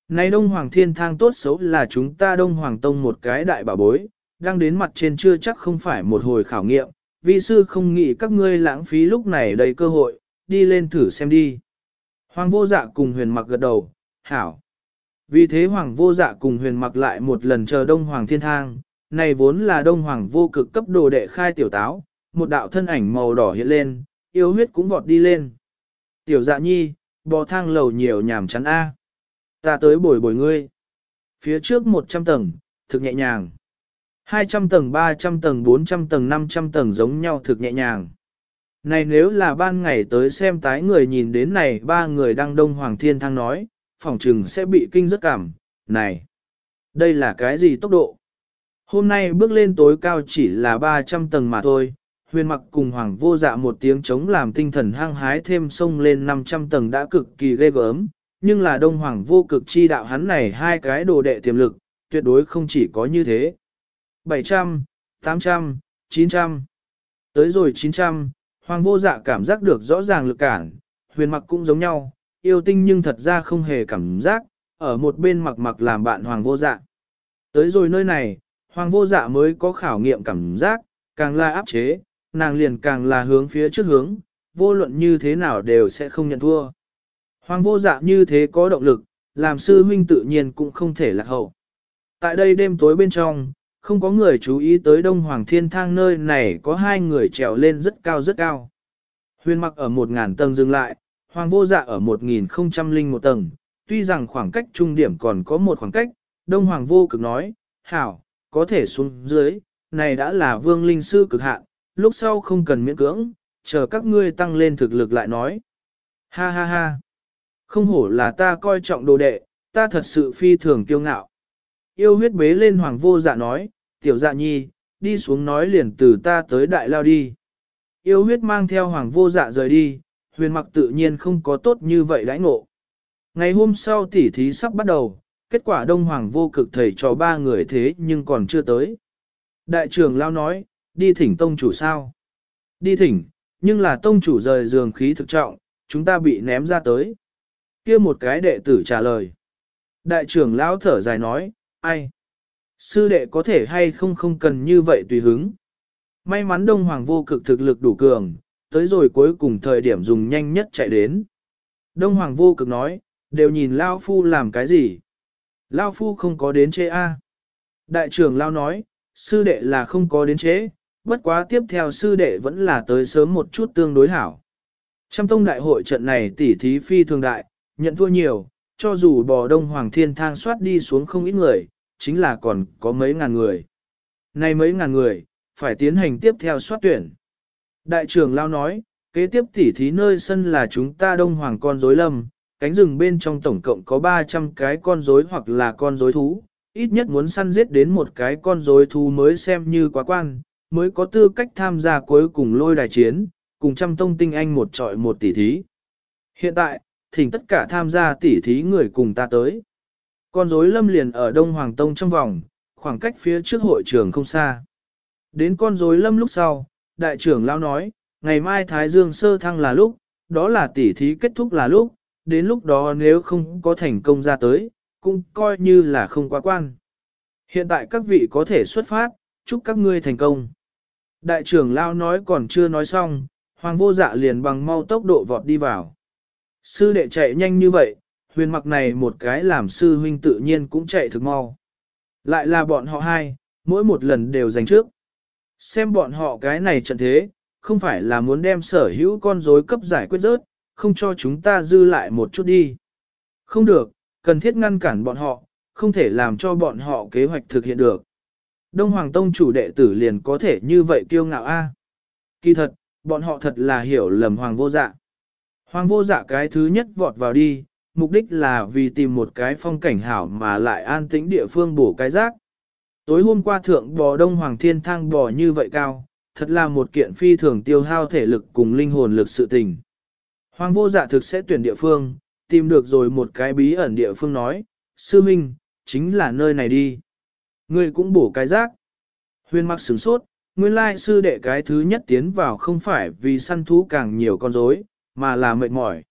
này đông hoàng thiên thang tốt xấu là chúng ta đông hoàng tông một cái đại bảo bối, đang đến mặt trên chưa chắc không phải một hồi khảo nghiệm, vi sư không nghĩ các ngươi lãng phí lúc này đầy cơ hội, đi lên thử xem đi. Hoàng vô dạ cùng huyền mặc gật đầu, hảo. Vì thế hoàng vô dạ cùng huyền mặc lại một lần chờ đông hoàng thiên thang, này vốn là đông hoàng vô cực cấp đồ đệ khai tiểu táo, một đạo thân ảnh màu đỏ hiện lên, yêu huyết cũng vọt đi lên. Tiểu dạ nhi, bò thang lầu nhiều nhảm chắn A. Ta tới bồi bồi ngươi. Phía trước 100 tầng, thực nhẹ nhàng. 200 tầng, 300 tầng, 400 tầng, 500 tầng giống nhau thực nhẹ nhàng. Này nếu là ban ngày tới xem tái người nhìn đến này ba người đang đông hoàng thiên thăng nói, phòng trừng sẽ bị kinh rất cảm. Này, đây là cái gì tốc độ? Hôm nay bước lên tối cao chỉ là 300 tầng mà thôi, huyền mặc cùng hoàng vô dạ một tiếng chống làm tinh thần hăng hái thêm sông lên 500 tầng đã cực kỳ ghê gớm, nhưng là đông hoàng vô cực chi đạo hắn này hai cái đồ đệ tiềm lực, tuyệt đối không chỉ có như thế. 700, 800, 900. Tới rồi 900, hoàng vô dạ cảm giác được rõ ràng lực cản, huyền mặc cũng giống nhau, yêu tinh nhưng thật ra không hề cảm giác, ở một bên mặc mặc làm bạn hoàng vô dạ. Tới rồi nơi này, hoàng vô dạ mới có khảo nghiệm cảm giác, càng là áp chế, nàng liền càng là hướng phía trước hướng, vô luận như thế nào đều sẽ không nhận thua. Hoàng vô dạ như thế có động lực, làm sư huynh tự nhiên cũng không thể lạc hậu. Tại đây đêm tối bên trong, không có người chú ý tới Đông Hoàng Thiên Thang nơi này có hai người trèo lên rất cao rất cao. Huyền mặc ở một ngàn tầng dừng lại, Hoàng vô dạ ở một nghìn không trăm linh một tầng, tuy rằng khoảng cách trung điểm còn có một khoảng cách, Đông Hoàng vô cực nói, hảo, có thể xuống dưới, này đã là vương linh sư cực hạn, lúc sau không cần miễn cưỡng, chờ các ngươi tăng lên thực lực lại nói. Ha ha ha, không hổ là ta coi trọng đồ đệ, ta thật sự phi thường kiêu ngạo. Yêu huyết bế lên hoàng vô dạ nói, tiểu dạ nhi, đi xuống nói liền từ ta tới đại lao đi. Yêu huyết mang theo hoàng vô dạ rời đi, huyền mặc tự nhiên không có tốt như vậy đãi ngộ. Ngày hôm sau tỉ thí sắp bắt đầu, kết quả đông hoàng vô cực thầy cho ba người thế nhưng còn chưa tới. Đại trưởng lao nói, đi thỉnh tông chủ sao? Đi thỉnh, nhưng là tông chủ rời giường khí thực trọng, chúng ta bị ném ra tới. kia một cái đệ tử trả lời. Đại trưởng lão thở dài nói, ai? Sư đệ có thể hay không không cần như vậy tùy hứng. May mắn Đông Hoàng vô cực thực lực đủ cường, tới rồi cuối cùng thời điểm dùng nhanh nhất chạy đến. Đông Hoàng vô cực nói, đều nhìn Lao Phu làm cái gì? Lao Phu không có đến chế A. Đại trưởng Lao nói, sư đệ là không có đến chế, bất quá tiếp theo sư đệ vẫn là tới sớm một chút tương đối hảo. Trăm tông đại hội trận này tỉ thí phi thường đại, nhận thua nhiều, cho dù bò đông hoàng thiên thang soát đi xuống không ít người, chính là còn có mấy ngàn người. nay mấy ngàn người, phải tiến hành tiếp theo soát tuyển. Đại trưởng Lao nói, kế tiếp tỉ thí nơi sân là chúng ta đông hoàng con rối lâm, cánh rừng bên trong tổng cộng có 300 cái con rối hoặc là con rối thú, ít nhất muốn săn giết đến một cái con rối thú mới xem như quá quan, mới có tư cách tham gia cuối cùng lôi đài chiến, cùng trăm tông tinh anh một trọi một tỉ thí. Hiện tại, thỉnh tất cả tham gia tỉ thí người cùng ta tới. Con rối lâm liền ở Đông Hoàng Tông trong vòng, khoảng cách phía trước hội trường không xa. Đến con rối lâm lúc sau, đại trưởng lão nói, ngày mai Thái Dương sơ thăng là lúc, đó là tỷ thí kết thúc là lúc, đến lúc đó nếu không có thành công ra tới, cũng coi như là không quá quan. Hiện tại các vị có thể xuất phát, chúc các ngươi thành công. Đại trưởng lao nói còn chưa nói xong, hoàng vô dạ liền bằng mau tốc độ vọt đi vào. Sư đệ chạy nhanh như vậy, huyền mặc này một cái làm sư huynh tự nhiên cũng chạy thực mau. Lại là bọn họ hai, mỗi một lần đều giành trước. Xem bọn họ cái này trận thế, không phải là muốn đem sở hữu con rối cấp giải quyết rớt, không cho chúng ta dư lại một chút đi. Không được, cần thiết ngăn cản bọn họ, không thể làm cho bọn họ kế hoạch thực hiện được. Đông Hoàng Tông chủ đệ tử liền có thể như vậy kiêu ngạo a. Kỳ thật, bọn họ thật là hiểu lầm hoàng vô dạ. Hoàng vô dạ cái thứ nhất vọt vào đi, mục đích là vì tìm một cái phong cảnh hảo mà lại an tĩnh địa phương bổ cái rác. Tối hôm qua thượng bò đông hoàng thiên thang bò như vậy cao, thật là một kiện phi thường tiêu hao thể lực cùng linh hồn lực sự tình. Hoàng vô dạ thực sẽ tuyển địa phương, tìm được rồi một cái bí ẩn địa phương nói, sư minh, chính là nơi này đi. Ngươi cũng bổ cái rác. Huyên mặc sửng sốt, nguyên lai sư đệ cái thứ nhất tiến vào không phải vì săn thú càng nhiều con rối, mà là mệt mỏi.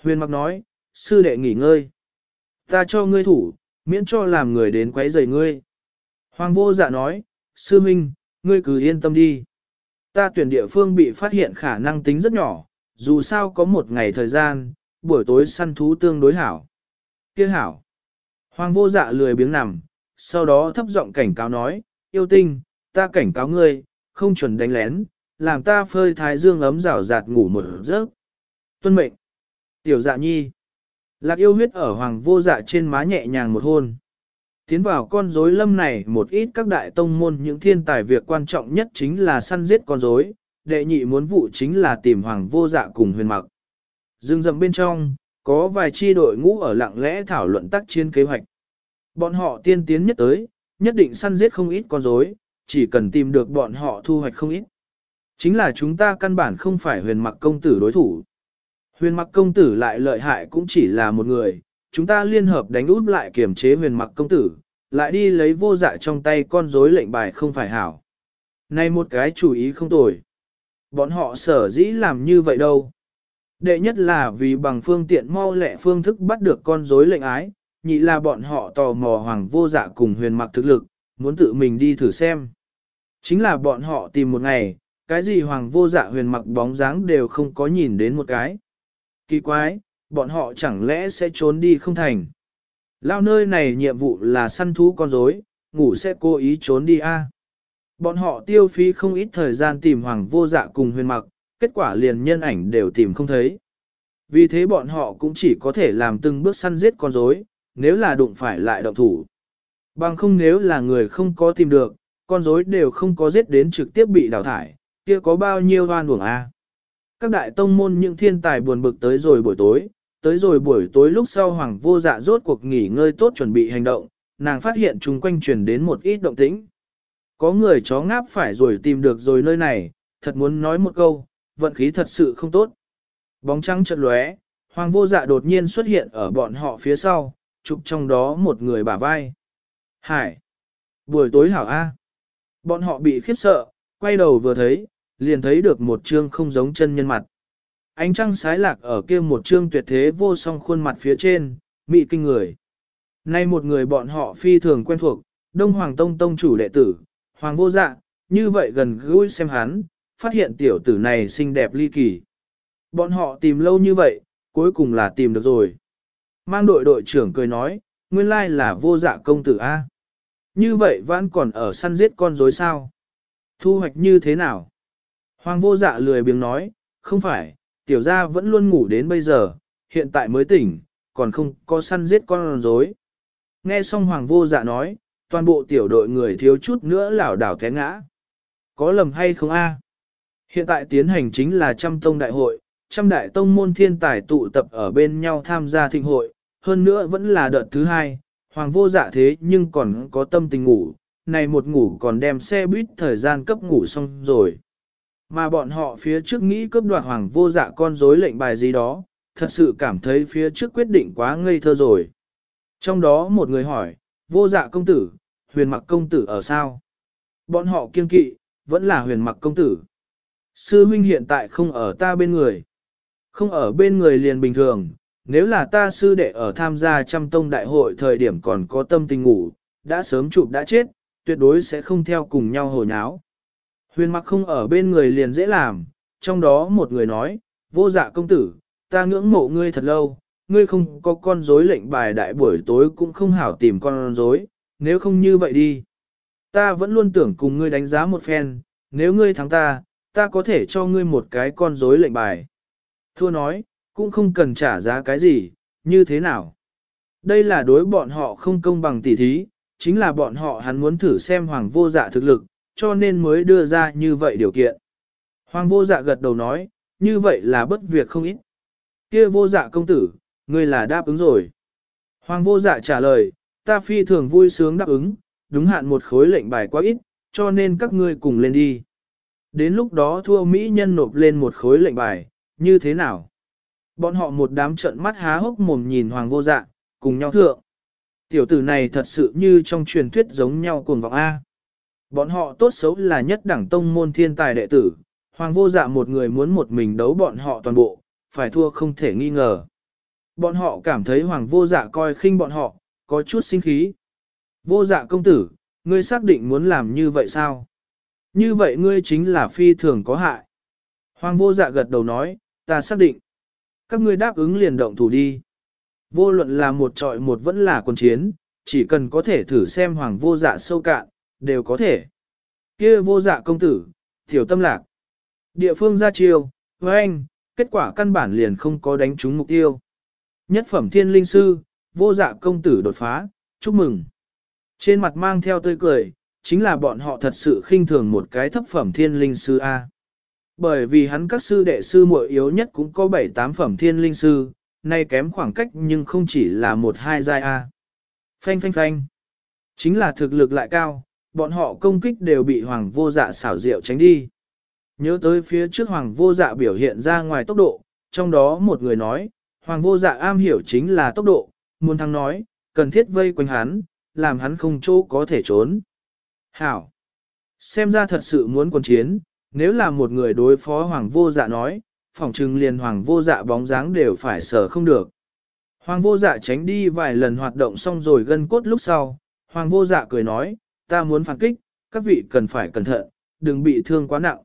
Huyên mặc nói, sư đệ nghỉ ngơi. Ta cho ngươi thủ, miễn cho làm người đến quấy rầy ngươi. Hoàng vô dạ nói, sư minh, ngươi cứ yên tâm đi. Ta tuyển địa phương bị phát hiện khả năng tính rất nhỏ, dù sao có một ngày thời gian, buổi tối săn thú tương đối hảo. Kia hảo. Hoàng vô dạ lười biếng nằm, sau đó thấp giọng cảnh cáo nói, yêu tinh, ta cảnh cáo ngươi, không chuẩn đánh lén, làm ta phơi thái dương ấm rào rạt ngủ một giấc. Tuân mệnh. Tiểu dạ nhi. Lạc yêu huyết ở hoàng vô dạ trên má nhẹ nhàng một hôn. Tiến vào con rối lâm này một ít các đại tông môn những thiên tài việc quan trọng nhất chính là săn giết con rối, đệ nhị muốn vụ chính là tìm hoàng vô dạ cùng huyền mặc. Dương dầm bên trong, có vài chi đội ngũ ở lặng lẽ thảo luận tác chiến kế hoạch. Bọn họ tiên tiến nhất tới, nhất định săn giết không ít con rối, chỉ cần tìm được bọn họ thu hoạch không ít. Chính là chúng ta căn bản không phải huyền mặc công tử đối thủ. Huyền mặc công tử lại lợi hại cũng chỉ là một người, chúng ta liên hợp đánh út lại kiểm chế huyền mặc công tử, lại đi lấy vô dạ trong tay con rối lệnh bài không phải hảo. Này một cái chủ ý không tồi. Bọn họ sở dĩ làm như vậy đâu. Đệ nhất là vì bằng phương tiện mau lẹ phương thức bắt được con rối lệnh ái, nhị là bọn họ tò mò hoàng vô dạ cùng huyền mặc thực lực, muốn tự mình đi thử xem. Chính là bọn họ tìm một ngày, cái gì hoàng vô dạ huyền mặc bóng dáng đều không có nhìn đến một cái. Kỳ quái, bọn họ chẳng lẽ sẽ trốn đi không thành. Lao nơi này nhiệm vụ là săn thú con rối, ngủ sẽ cố ý trốn đi a. Bọn họ tiêu phí không ít thời gian tìm hoàng vô dạ cùng huyền mặc, kết quả liền nhân ảnh đều tìm không thấy. Vì thế bọn họ cũng chỉ có thể làm từng bước săn giết con rối, nếu là đụng phải lại động thủ. Bằng không nếu là người không có tìm được, con rối đều không có giết đến trực tiếp bị đào thải, kia có bao nhiêu oan uổng a? Các đại tông môn những thiên tài buồn bực tới rồi buổi tối, tới rồi buổi tối lúc sau hoàng vô dạ rốt cuộc nghỉ ngơi tốt chuẩn bị hành động, nàng phát hiện chung quanh truyền đến một ít động tĩnh. Có người chó ngáp phải rồi tìm được rồi nơi này, thật muốn nói một câu, vận khí thật sự không tốt. Bóng trắng chợt lóe, hoàng vô dạ đột nhiên xuất hiện ở bọn họ phía sau, chụp trong đó một người bả vai. Hải! Buổi tối hảo A. Bọn họ bị khiếp sợ, quay đầu vừa thấy, liền thấy được một trương không giống chân nhân mặt. Ánh trăng sái lạc ở kia một trương tuyệt thế vô song khuôn mặt phía trên, mị kinh người. Nay một người bọn họ phi thường quen thuộc, Đông Hoàng Tông Tông chủ đệ tử, Hoàng vô dạ, như vậy gần gũi xem hắn, phát hiện tiểu tử này xinh đẹp ly kỳ. Bọn họ tìm lâu như vậy, cuối cùng là tìm được rồi. Mang đội đội trưởng cười nói, nguyên lai là vô dạ công tử A. Như vậy vẫn còn ở săn giết con rối sao? Thu hoạch như thế nào? Hoàng vô dạ lười biếng nói, không phải, tiểu gia vẫn luôn ngủ đến bây giờ, hiện tại mới tỉnh, còn không có săn giết con rối. Nghe xong hoàng vô dạ nói, toàn bộ tiểu đội người thiếu chút nữa lảo đảo té ngã. Có lầm hay không a? Hiện tại tiến hành chính là trăm tông đại hội, trăm đại tông môn thiên tài tụ tập ở bên nhau tham gia thịnh hội, hơn nữa vẫn là đợt thứ hai, hoàng vô dạ thế nhưng còn có tâm tình ngủ, này một ngủ còn đem xe buýt thời gian cấp ngủ xong rồi. Mà bọn họ phía trước nghĩ cướp đoạt hoàng vô dạ con rối lệnh bài gì đó, thật sự cảm thấy phía trước quyết định quá ngây thơ rồi. Trong đó một người hỏi, vô dạ công tử, huyền mặc công tử ở sao? Bọn họ kiên kỵ, vẫn là huyền mặc công tử. Sư huynh hiện tại không ở ta bên người. Không ở bên người liền bình thường, nếu là ta sư đệ ở tham gia trăm tông đại hội thời điểm còn có tâm tình ngủ, đã sớm chụp đã chết, tuyệt đối sẽ không theo cùng nhau hồi nháo. Huyền mặc không ở bên người liền dễ làm, trong đó một người nói, vô dạ công tử, ta ngưỡng mộ ngươi thật lâu, ngươi không có con rối lệnh bài đại buổi tối cũng không hảo tìm con rối, nếu không như vậy đi. Ta vẫn luôn tưởng cùng ngươi đánh giá một phen, nếu ngươi thắng ta, ta có thể cho ngươi một cái con rối lệnh bài. Thua nói, cũng không cần trả giá cái gì, như thế nào. Đây là đối bọn họ không công bằng tỉ thí, chính là bọn họ hắn muốn thử xem hoàng vô dạ thực lực, cho nên mới đưa ra như vậy điều kiện. Hoàng vô dạ gật đầu nói, như vậy là bất việc không ít. Kia vô dạ công tử, ngươi là đáp ứng rồi. Hoàng vô dạ trả lời, ta phi thường vui sướng đáp ứng, đúng hạn một khối lệnh bài quá ít, cho nên các ngươi cùng lên đi. Đến lúc đó thua Mỹ nhân nộp lên một khối lệnh bài, như thế nào? Bọn họ một đám trận mắt há hốc mồm nhìn hoàng vô dạ, cùng nhau thượng. Tiểu tử này thật sự như trong truyền thuyết giống nhau cuồng vọng A. Bọn họ tốt xấu là nhất đẳng tông môn thiên tài đệ tử, hoàng vô dạ một người muốn một mình đấu bọn họ toàn bộ, phải thua không thể nghi ngờ. Bọn họ cảm thấy hoàng vô dạ coi khinh bọn họ, có chút sinh khí. Vô dạ công tử, ngươi xác định muốn làm như vậy sao? Như vậy ngươi chính là phi thường có hại. Hoàng vô dạ gật đầu nói, ta xác định. Các ngươi đáp ứng liền động thủ đi. Vô luận là một trọi một vẫn là quân chiến, chỉ cần có thể thử xem hoàng vô dạ sâu cạn, đều có thể. kia vô dạ công tử, tiểu tâm lạc. Địa phương ra chiêu, với anh, kết quả căn bản liền không có đánh trúng mục tiêu. Nhất phẩm thiên linh sư, vô dạ công tử đột phá, chúc mừng. Trên mặt mang theo tươi cười, chính là bọn họ thật sự khinh thường một cái thấp phẩm thiên linh sư A. Bởi vì hắn các sư đệ sư muội yếu nhất cũng có 7-8 phẩm thiên linh sư, nay kém khoảng cách nhưng không chỉ là một hai giai A. Phanh phanh phanh. Chính là thực lực lại cao, bọn họ công kích đều bị hoàng vô dạ xảo diệu tránh đi. Nhớ tới phía trước hoàng vô dạ biểu hiện ra ngoài tốc độ, trong đó một người nói, hoàng vô dạ am hiểu chính là tốc độ, muốn thắng nói, cần thiết vây quanh hắn, làm hắn không chỗ có thể trốn. Hảo! Xem ra thật sự muốn quân chiến, nếu là một người đối phó hoàng vô dạ nói, phỏng trừng liền hoàng vô dạ bóng dáng đều phải sở không được. Hoàng vô dạ tránh đi vài lần hoạt động xong rồi gân cốt lúc sau, hoàng vô dạ cười nói, ta muốn phản kích, các vị cần phải cẩn thận, đừng bị thương quá nặng.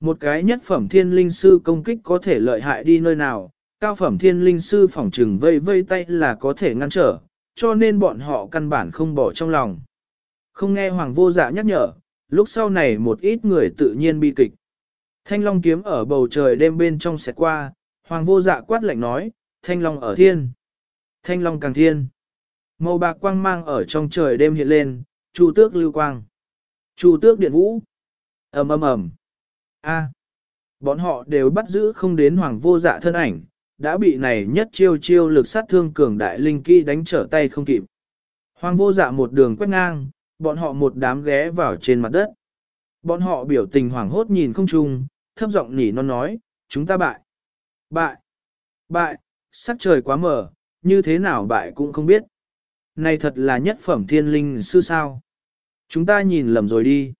Một cái nhất phẩm thiên linh sư công kích có thể lợi hại đi nơi nào, cao phẩm thiên linh sư phỏng trừng vây vây tay là có thể ngăn trở, cho nên bọn họ căn bản không bỏ trong lòng. Không nghe hoàng vô dạ nhắc nhở, lúc sau này một ít người tự nhiên bi kịch. Thanh long kiếm ở bầu trời đêm bên trong sẽ qua, hoàng vô dạ quát lạnh nói, thanh long ở thiên. Thanh long càng thiên. Màu bạc quang mang ở trong trời đêm hiện lên, chu tước lưu quang. Chu tước điện vũ. ầm ầm ầm. A. Bọn họ đều bắt giữ không đến hoàng vô dạ thân ảnh, đã bị này nhất chiêu chiêu lực sát thương cường đại linh kỹ đánh trở tay không kịp. Hoàng vô dạ một đường quét ngang, bọn họ một đám ghé vào trên mặt đất. Bọn họ biểu tình hoảng hốt nhìn không chung, thấp giọng nhỉ non nói, chúng ta bại. Bại. Bại, sắc trời quá mở, như thế nào bại cũng không biết. Này thật là nhất phẩm thiên linh sư sao. Chúng ta nhìn lầm rồi đi.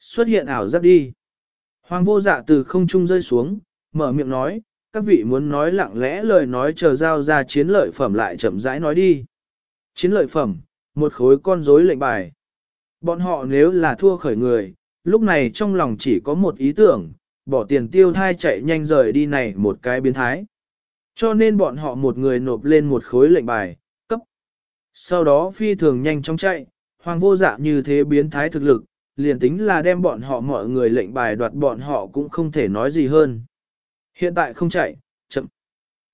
Xuất hiện ảo giác đi. Hoàng vô dạ từ không trung rơi xuống, mở miệng nói, các vị muốn nói lặng lẽ lời nói chờ giao ra chiến lợi phẩm lại chậm rãi nói đi. Chiến lợi phẩm, một khối con rối lệnh bài. Bọn họ nếu là thua khởi người, lúc này trong lòng chỉ có một ý tưởng, bỏ tiền tiêu thai chạy nhanh rời đi này một cái biến thái. Cho nên bọn họ một người nộp lên một khối lệnh bài. Sau đó phi thường nhanh chóng chạy, hoàng vô dạ như thế biến thái thực lực, liền tính là đem bọn họ mọi người lệnh bài đoạt bọn họ cũng không thể nói gì hơn. Hiện tại không chạy, chậm.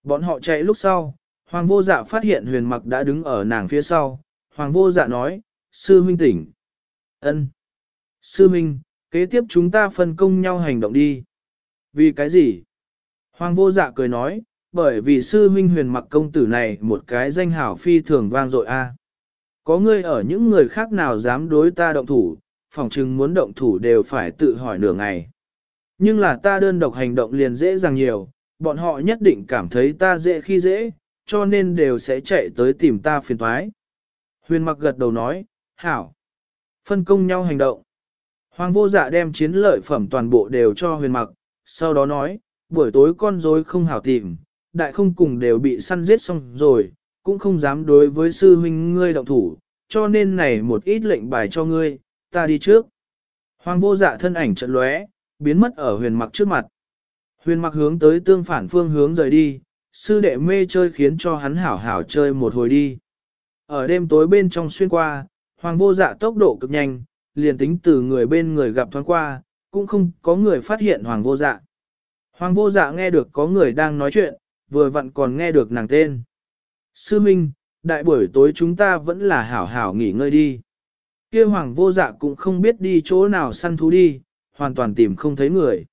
Bọn họ chạy lúc sau, hoàng vô dạ phát hiện huyền mặc đã đứng ở nàng phía sau, hoàng vô dạ nói, sư huynh tỉnh. ân Sư huynh, kế tiếp chúng ta phân công nhau hành động đi. Vì cái gì? Hoàng vô dạ cười nói, bởi vì sư huynh huyền mặc công tử này một cái danh hảo phi thường vang dội a. Có ngươi ở những người khác nào dám đối ta động thủ, phỏng chừng muốn động thủ đều phải tự hỏi nửa ngày. Nhưng là ta đơn độc hành động liền dễ dàng nhiều, bọn họ nhất định cảm thấy ta dễ khi dễ, cho nên đều sẽ chạy tới tìm ta phiền thoái. Huyền mặc gật đầu nói, hảo. Phân công nhau hành động. Hoàng vô dạ đem chiến lợi phẩm toàn bộ đều cho huyền mặc, sau đó nói, buổi tối con rối không hảo tìm, đại không cùng đều bị săn giết xong rồi, cũng không dám đối với sư huynh ngươi động thủ, cho nên này một ít lệnh bài cho ngươi, ta đi trước. Hoàng vô dạ thân ảnh trận lóe, biến mất ở huyền mặc trước mặt. Huyền mặc hướng tới tương phản phương hướng rời đi, sư đệ mê chơi khiến cho hắn hảo hảo chơi một hồi đi. Ở đêm tối bên trong xuyên qua, hoàng vô dạ tốc độ cực nhanh, liền tính từ người bên người gặp thoáng qua, cũng không có người phát hiện hoàng vô dạ. Hoàng vô dạ nghe được có người đang nói chuyện, vừa vặn còn nghe được nàng tên. Sư Minh, đại buổi tối chúng ta vẫn là hảo hảo nghỉ ngơi đi. kia hoàng vô dạ cũng không biết đi chỗ nào săn thú đi, hoàn toàn tìm không thấy người.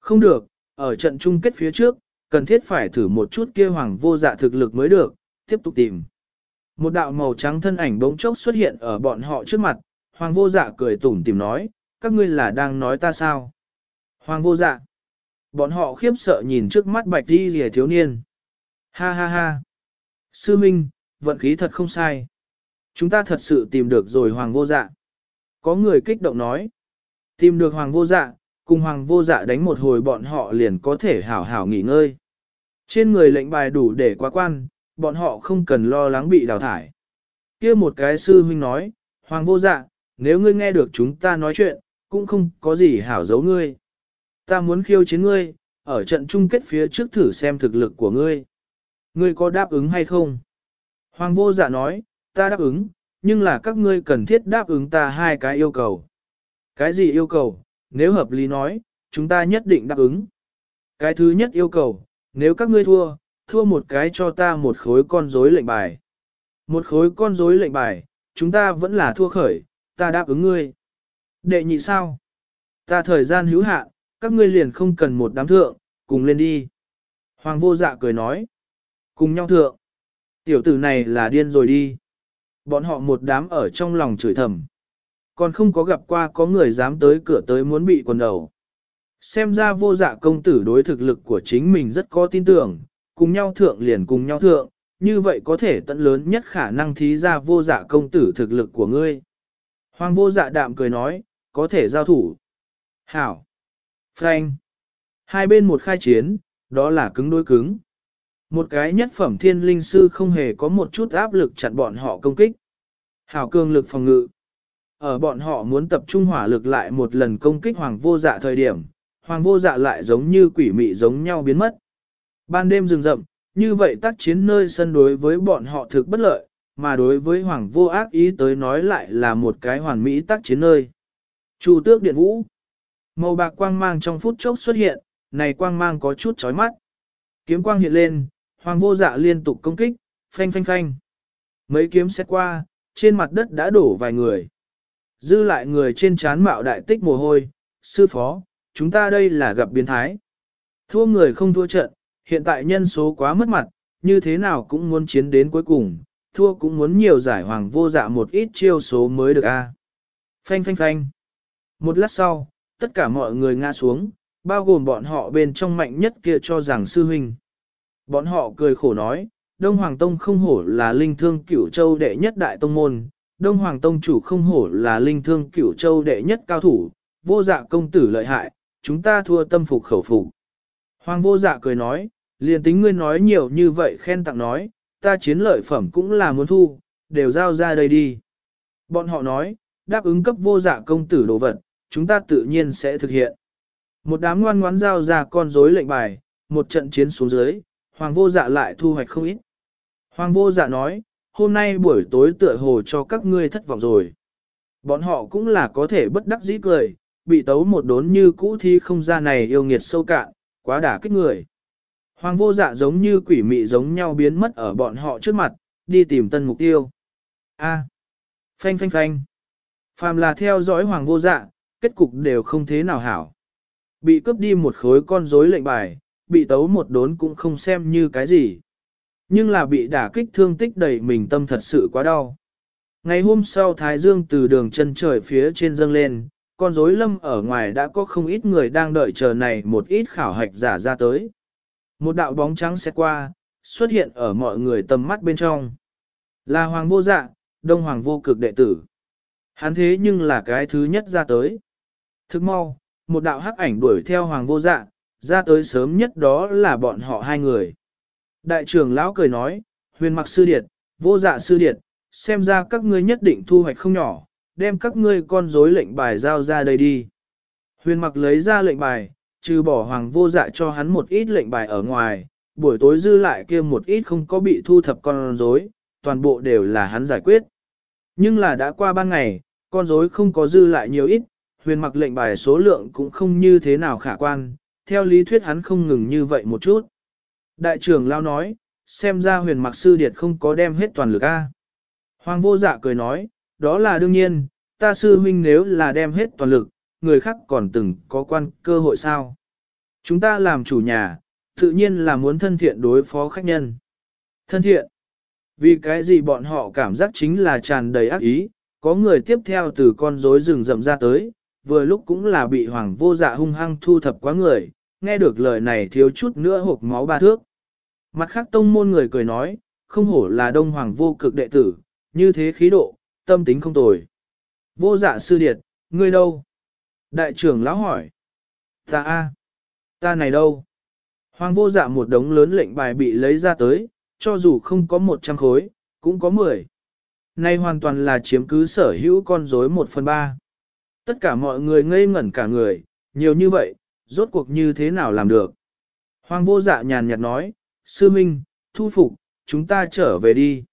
Không được, ở trận chung kết phía trước, cần thiết phải thử một chút kia hoàng vô dạ thực lực mới được, tiếp tục tìm. Một đạo màu trắng thân ảnh bỗng chốc xuất hiện ở bọn họ trước mặt, hoàng vô dạ cười tủm tìm nói, các ngươi là đang nói ta sao? Hoàng vô dạ. Bọn họ khiếp sợ nhìn trước mắt bạch đi rìa thiếu niên. Ha ha ha. Sư Minh, vận khí thật không sai. Chúng ta thật sự tìm được rồi hoàng vô dạ. Có người kích động nói. Tìm được hoàng vô dạ, cùng hoàng vô dạ đánh một hồi bọn họ liền có thể hảo hảo nghỉ ngơi. Trên người lệnh bài đủ để quá quan, bọn họ không cần lo lắng bị đào thải. kia một cái sư huynh nói, hoàng vô dạ, nếu ngươi nghe được chúng ta nói chuyện, cũng không có gì hảo giấu ngươi. Ta muốn khiêu chiến ngươi, ở trận chung kết phía trước thử xem thực lực của ngươi. Ngươi có đáp ứng hay không? Hoàng vô dạ nói, ta đáp ứng, nhưng là các ngươi cần thiết đáp ứng ta hai cái yêu cầu. Cái gì yêu cầu? Nếu hợp lý nói, chúng ta nhất định đáp ứng. Cái thứ nhất yêu cầu, nếu các ngươi thua, thua một cái cho ta một khối con rối lệnh bài. Một khối con rối lệnh bài, chúng ta vẫn là thua khởi, ta đáp ứng ngươi. Đệ nhị sao? Ta thời gian hữu hạn, các ngươi liền không cần một đám thượng, cùng lên đi. Hoàng vô dạ cười nói. Cùng nhau thượng. Tiểu tử này là điên rồi đi. Bọn họ một đám ở trong lòng chửi thầm. Còn không có gặp qua có người dám tới cửa tới muốn bị quần đầu. Xem ra vô dạ công tử đối thực lực của chính mình rất có tin tưởng, cùng nhau thượng liền cùng nhau thượng, như vậy có thể tận lớn nhất khả năng thí ra vô dạ công tử thực lực của ngươi. Hoàng vô dạ đạm cười nói, có thể giao thủ. Hảo. Phanh. Hai bên một khai chiến, đó là cứng đối cứng. Một cái nhất phẩm thiên linh sư không hề có một chút áp lực chặn bọn họ công kích. Hảo cường lực phòng ngự. Ở bọn họ muốn tập trung hỏa lực lại một lần công kích hoàng vô dạ thời điểm, hoàng vô dạ lại giống như quỷ mị giống nhau biến mất. Ban đêm rừng rậm, như vậy tác chiến nơi sân đối với bọn họ thực bất lợi, mà đối với hoàng vô ác ý tới nói lại là một cái hoàn mỹ tác chiến nơi. Chủ tước điện vũ. Màu bạc quang mang trong phút chốc xuất hiện, này quang mang có chút chói mắt. Kiếm quang hiện lên, hoàng vô dạ liên tục công kích, phanh phanh phanh. Mấy kiếm xét qua, trên mặt đất đã đổ vài người. Dư lại người trên chán mạo đại tích mồ hôi, sư phó, chúng ta đây là gặp biến thái. Thua người không thua trận, hiện tại nhân số quá mất mặt, như thế nào cũng muốn chiến đến cuối cùng, thua cũng muốn nhiều giải hoàng vô dạ một ít chiêu số mới được a. Phanh phanh phanh. Một lát sau, tất cả mọi người ngã xuống, bao gồm bọn họ bên trong mạnh nhất kia cho rằng sư huynh. Bọn họ cười khổ nói, Đông Hoàng Tông không hổ là linh thương cửu châu đệ nhất đại tông môn, Đông Hoàng Tông chủ không hổ là linh thương cửu châu đệ nhất cao thủ, vô dạ công tử lợi hại, chúng ta thua tâm phục khẩu phục. Hoàng vô dạ cười nói, liền tính ngươi nói nhiều như vậy khen tặng nói, ta chiến lợi phẩm cũng là muốn thu, đều giao ra đây đi. Bọn họ nói, đáp ứng cấp vô dạ công tử đồ vật, chúng ta tự nhiên sẽ thực hiện. Một đám ngoan ngoãn giao ra con rối lệnh bài, một trận chiến xuống dưới, hoàng vô dạ lại thu hoạch không ít. Hoàng vô dạ nói, hôm nay buổi tối tựa hồ cho các ngươi thất vọng rồi. Bọn họ cũng là có thể bất đắc dĩ cười, bị tấu một đốn như cũ thi không ra này yêu nghiệt sâu cạn, quá đả kích người. Hoàng vô dạ giống như quỷ mị giống nhau biến mất ở bọn họ trước mặt, đi tìm tân mục tiêu. A. Phanh phanh phanh. Phàm là theo dõi hoàng vô dạ, kết cục đều không thế nào hảo. Bị cướp đi một khối con rối lệnh bài, bị tấu một đốn cũng không xem như cái gì. Nhưng là bị đả kích thương tích đầy mình tâm thật sự quá đau. Ngày hôm sau Thái Dương từ đường chân trời phía trên dâng lên, con rối lâm ở ngoài đã có không ít người đang đợi chờ này một ít khảo hạch giả ra tới. Một đạo bóng trắng sẽ qua, xuất hiện ở mọi người tầm mắt bên trong. Là Hoàng vô dạ, Đông Hoàng vô cực đệ tử. Hắn thế nhưng là cái thứ nhất ra tới. Thức mau, một đạo hắc ảnh đuổi theo Hoàng vô dạ, ra tới sớm nhất đó là bọn họ hai người. Đại trưởng lão cười nói, huyền mặc sư điệt, vô dạ sư điệt, xem ra các ngươi nhất định thu hoạch không nhỏ, đem các ngươi con rối lệnh bài giao ra đây đi. Huyền mặc lấy ra lệnh bài, trừ bỏ hoàng vô dạ cho hắn một ít lệnh bài ở ngoài, buổi tối dư lại kia một ít không có bị thu thập con rối, toàn bộ đều là hắn giải quyết. Nhưng là đã qua ban ngày, con rối không có dư lại nhiều ít, huyền mặc lệnh bài số lượng cũng không như thế nào khả quan, theo lý thuyết hắn không ngừng như vậy một chút. Đại trưởng lao nói, xem ra huyền mặc sư điệt không có đem hết toàn lực A. Hoàng vô dạ cười nói, đó là đương nhiên, ta sư huynh nếu là đem hết toàn lực, người khác còn từng có quan cơ hội sao. Chúng ta làm chủ nhà, tự nhiên là muốn thân thiện đối phó khách nhân. Thân thiện. Vì cái gì bọn họ cảm giác chính là tràn đầy ác ý, có người tiếp theo từ con rối rừng rậm ra tới, vừa lúc cũng là bị hoàng vô dạ hung hăng thu thập quá người, nghe được lời này thiếu chút nữa hộp máu ba thước. Mặt khác tông môn người cười nói, không hổ là đông hoàng vô cực đệ tử, như thế khí độ, tâm tính không tồi. Vô dạ sư điệt, ngươi đâu? Đại trưởng lão hỏi. Ta a, ta này đâu? Hoàng vô dạ một đống lớn lệnh bài bị lấy ra tới, cho dù không có 100 khối, cũng có 10. Nay hoàn toàn là chiếm cứ sở hữu con rối một phần ba Tất cả mọi người ngây ngẩn cả người, nhiều như vậy, rốt cuộc như thế nào làm được. Hoàng vô dạ nhàn nhạt nói, sư minh, thu phục, chúng ta trở về đi.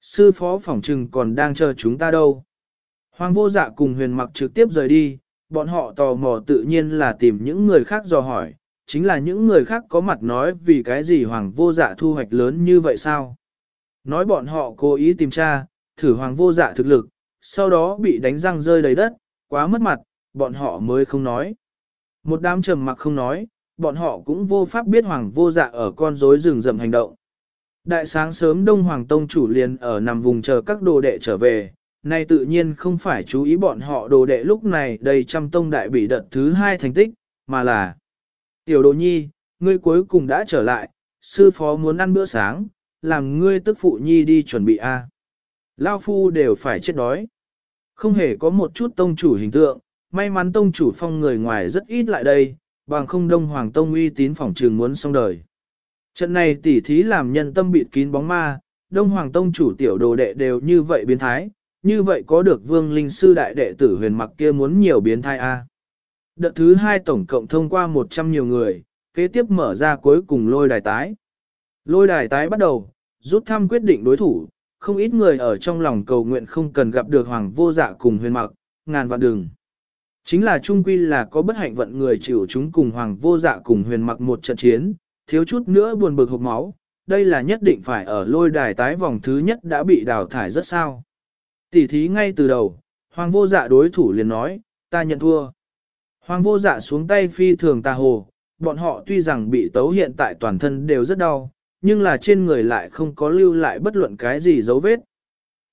Sư phó phỏng trừng còn đang chờ chúng ta đâu. Hoàng vô dạ cùng huyền mặc trực tiếp rời đi, bọn họ tò mò tự nhiên là tìm những người khác dò hỏi, chính là những người khác có mặt nói vì cái gì hoàng vô dạ thu hoạch lớn như vậy sao. Nói bọn họ cố ý tìm tra, thử hoàng vô dạ thực lực, sau đó bị đánh răng rơi đầy đất, quá mất mặt, bọn họ mới không nói. Một đám trầm mặc không nói, bọn họ cũng vô pháp biết hoàng vô dạ ở con rối rừng rậm hành động. Đại sáng sớm Đông Hoàng Tông chủ liền ở nằm vùng chờ các đồ đệ trở về, nay tự nhiên không phải chú ý bọn họ đồ đệ lúc này đầy trăm tông đại bị đợt thứ hai thành tích, mà là Tiểu đồ nhi, ngươi cuối cùng đã trở lại, sư phó muốn ăn bữa sáng, làm ngươi tức phụ nhi đi chuẩn bị a. Lao phu đều phải chết đói. Không hề có một chút tông chủ hình tượng, may mắn tông chủ phong người ngoài rất ít lại đây, bằng không đông hoàng tông uy tín phỏng trường muốn xong đời. Trận này tỉ thí làm nhân tâm bịt kín bóng ma, đông hoàng tông chủ tiểu đồ đệ đều như vậy biến thái, như vậy có được vương linh sư đại đệ tử huyền mặc kia muốn nhiều biến thái a. Đợt thứ hai tổng cộng thông qua 100 nhiều người, kế tiếp mở ra cuối cùng lôi đài tái. Lôi đài tái bắt đầu, rút thăm quyết định đối thủ, không ít người ở trong lòng cầu nguyện không cần gặp được hoàng vô dạ cùng huyền mặc, ngàn vạn đường. Chính là trung quy là có bất hạnh vận người chịu chúng cùng hoàng vô dạ cùng huyền mặc một trận chiến, thiếu chút nữa buồn bực hộp máu, đây là nhất định phải ở lôi đài tái vòng thứ nhất đã bị đào thải rất sao. Tỷ thí ngay từ đầu, hoàng vô dạ đối thủ liền nói, ta nhận thua. Hoàng vô dạ xuống tay phi thường tà hồ, bọn họ tuy rằng bị tấu hiện tại toàn thân đều rất đau, nhưng là trên người lại không có lưu lại bất luận cái gì dấu vết.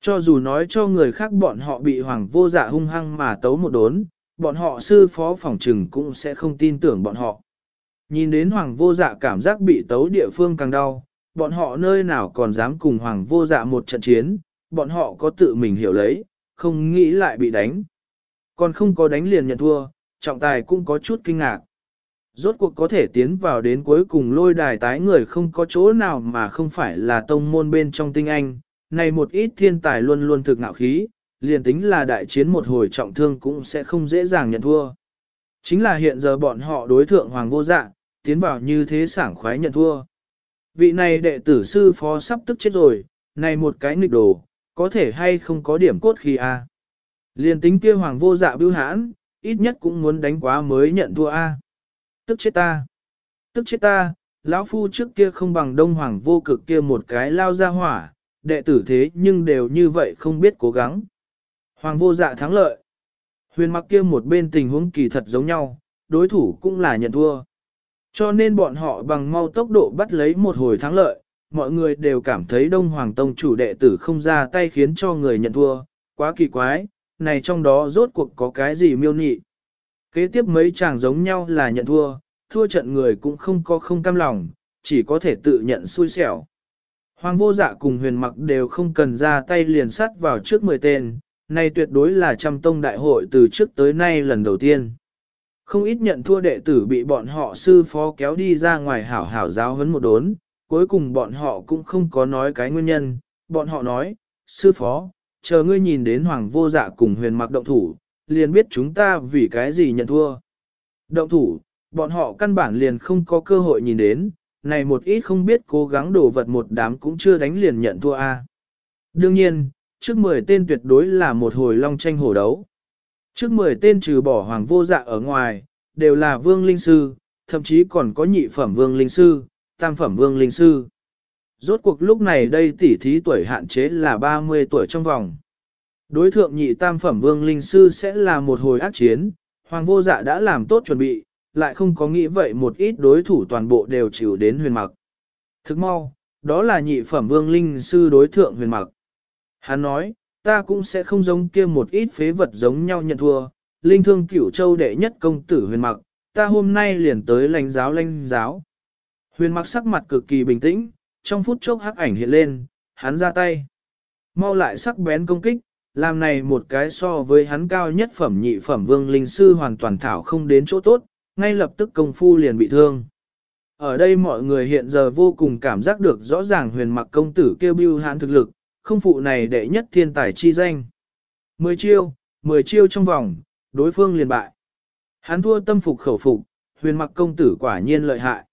Cho dù nói cho người khác bọn họ bị hoàng vô dạ hung hăng mà tấu một đốn, bọn họ sư phó phòng trừng cũng sẽ không tin tưởng bọn họ. Nhìn đến hoàng vô dạ cảm giác bị tấu địa phương càng đau, bọn họ nơi nào còn dám cùng hoàng vô dạ một trận chiến, bọn họ có tự mình hiểu lấy, không nghĩ lại bị đánh. Còn không có đánh liền nhận thua, trọng tài cũng có chút kinh ngạc. Rốt cuộc có thể tiến vào đến cuối cùng lôi đài tái người không có chỗ nào mà không phải là tông môn bên trong tinh anh, này một ít thiên tài luôn luôn thực ngạo khí, liền tính là đại chiến một hồi trọng thương cũng sẽ không dễ dàng nhận thua. Chính là hiện giờ bọn họ đối thượng hoàng vô dạ, tiến vào như thế sảng khoái nhận thua. Vị này đệ tử sư phó sắp tức chết rồi, này một cái nghịch đồ, có thể hay không có điểm cốt khi a à? Liền tính kia hoàng vô dạ bưu hãn, ít nhất cũng muốn đánh quá mới nhận thua A. Tức chết ta. Tức chết ta, lão phu trước kia không bằng đông hoàng vô cực kia một cái lao ra hỏa, đệ tử thế nhưng đều như vậy không biết cố gắng. Hoàng vô dạ thắng lợi. Huyền mặc kia một bên tình huống kỳ thật giống nhau, đối thủ cũng là nhận thua. Cho nên bọn họ bằng mau tốc độ bắt lấy một hồi thắng lợi, mọi người đều cảm thấy Đông Hoàng Tông chủ đệ tử không ra tay khiến cho người nhận thua, quá kỳ quái, này trong đó rốt cuộc có cái gì miêu nhị Kế tiếp mấy chàng giống nhau là nhận thua, thua trận người cũng không có không cam lòng, chỉ có thể tự nhận xui xẻo. Hoàng vô dạ cùng huyền mặc đều không cần ra tay liền sát vào trước 10 tên, này tuyệt đối là trăm tông đại hội từ trước tới nay lần đầu tiên. Không ít nhận thua đệ tử bị bọn họ sư phó kéo đi ra ngoài hảo hảo giáo huấn một đốn, cuối cùng bọn họ cũng không có nói cái nguyên nhân, bọn họ nói, sư phó, chờ ngươi nhìn đến hoàng vô dạ cùng huyền mặc động thủ, liền biết chúng ta vì cái gì nhận thua. Động thủ, bọn họ căn bản liền không có cơ hội nhìn đến, này một ít không biết cố gắng đổ vật một đám cũng chưa đánh liền nhận thua A. Đương nhiên, trước 10 tên tuyệt đối là một hồi long tranh hổ đấu. Trước 10 tên trừ bỏ hoàng vô dạ ở ngoài, đều là vương linh sư, thậm chí còn có nhị phẩm vương linh sư, tam phẩm vương linh sư. Rốt cuộc lúc này đây tỷ thí tuổi hạn chế là 30 tuổi trong vòng. Đối thượng nhị tam phẩm vương linh sư sẽ là một hồi ác chiến, hoàng vô dạ đã làm tốt chuẩn bị, lại không có nghĩ vậy một ít đối thủ toàn bộ đều chịu đến huyền mặc. Thức mau, đó là nhị phẩm vương linh sư đối thượng huyền mặc. Hắn nói, ta cũng sẽ không giống kia một ít phế vật giống nhau nhận thua, linh thương cửu châu đệ nhất công tử huyền mặc, ta hôm nay liền tới lãnh giáo lãnh giáo. Huyền mặc sắc mặt cực kỳ bình tĩnh, trong phút chốc hắc ảnh hiện lên, hắn ra tay. Mau lại sắc bén công kích, làm này một cái so với hắn cao nhất phẩm nhị phẩm vương linh sư hoàn toàn thảo không đến chỗ tốt, ngay lập tức công phu liền bị thương. Ở đây mọi người hiện giờ vô cùng cảm giác được rõ ràng huyền mặc công tử kêu bưu hãn thực lực, không phụ này đệ nhất thiên tài chi danh. Mười chiêu, mười chiêu trong vòng, đối phương liền bại. Hắn thua tâm phục khẩu phục, huyền mặc công tử quả nhiên lợi hại.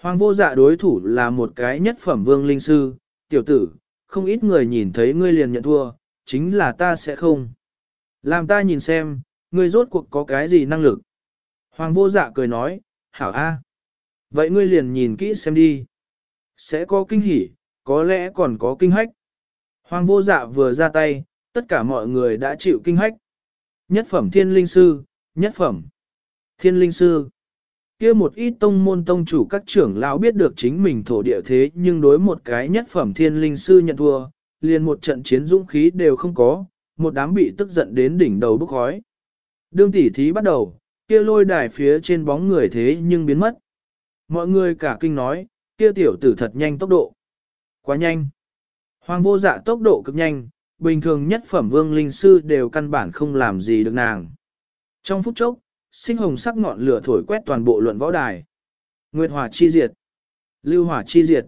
Hoàng vô dạ đối thủ là một cái nhất phẩm vương linh sư, tiểu tử, không ít người nhìn thấy ngươi liền nhận thua, chính là ta sẽ không. Làm ta nhìn xem, ngươi rốt cuộc có cái gì năng lực. Hoàng vô dạ cười nói, hảo a. Vậy ngươi liền nhìn kỹ xem đi. Sẽ có kinh hỉ, có lẽ còn có kinh hách. Hoàng vô dạ vừa ra tay, tất cả mọi người đã chịu kinh hách. Nhất phẩm thiên linh sư, nhất phẩm thiên linh sư. kia một ít tông môn tông chủ các trưởng lão biết được chính mình thổ địa thế nhưng đối một cái nhất phẩm thiên linh sư nhận thua, liền một trận chiến dũng khí đều không có, một đám bị tức giận đến đỉnh đầu bốc khói. Đương tỉ thí bắt đầu, kia lôi đài phía trên bóng người thế nhưng biến mất. Mọi người cả kinh nói, kia tiểu tử thật nhanh tốc độ. Quá nhanh. Hoàng vô dạ tốc độ cực nhanh, bình thường nhất phẩm vương linh sư đều căn bản không làm gì được nàng. Trong phút chốc, sinh hồng sắc ngọn lửa thổi quét toàn bộ luận võ đài. Nguyệt hỏa chi diệt. Lưu hỏa chi diệt.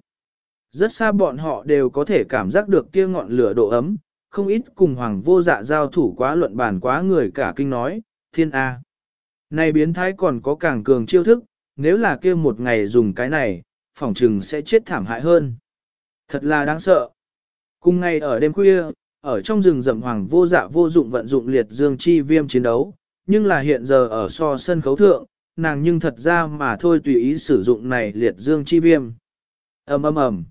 Rất xa bọn họ đều có thể cảm giác được kia ngọn lửa độ ấm, không ít cùng hoàng vô dạ giao thủ quá luận bàn quá người cả kinh nói, thiên A. Này biến thái còn có càng cường chiêu thức, nếu là kia một ngày dùng cái này, phỏng trừng sẽ chết thảm hại hơn. Thật là đáng sợ. Cùng ngày ở đêm khuya, ở trong rừng rậm hoàng vô dạ vô dụng vận dụng liệt dương chi viêm chiến đấu, nhưng là hiện giờ ở so sân khấu thượng, nàng nhưng thật ra mà thôi tùy ý sử dụng này liệt dương chi viêm. ầm ầm ầm.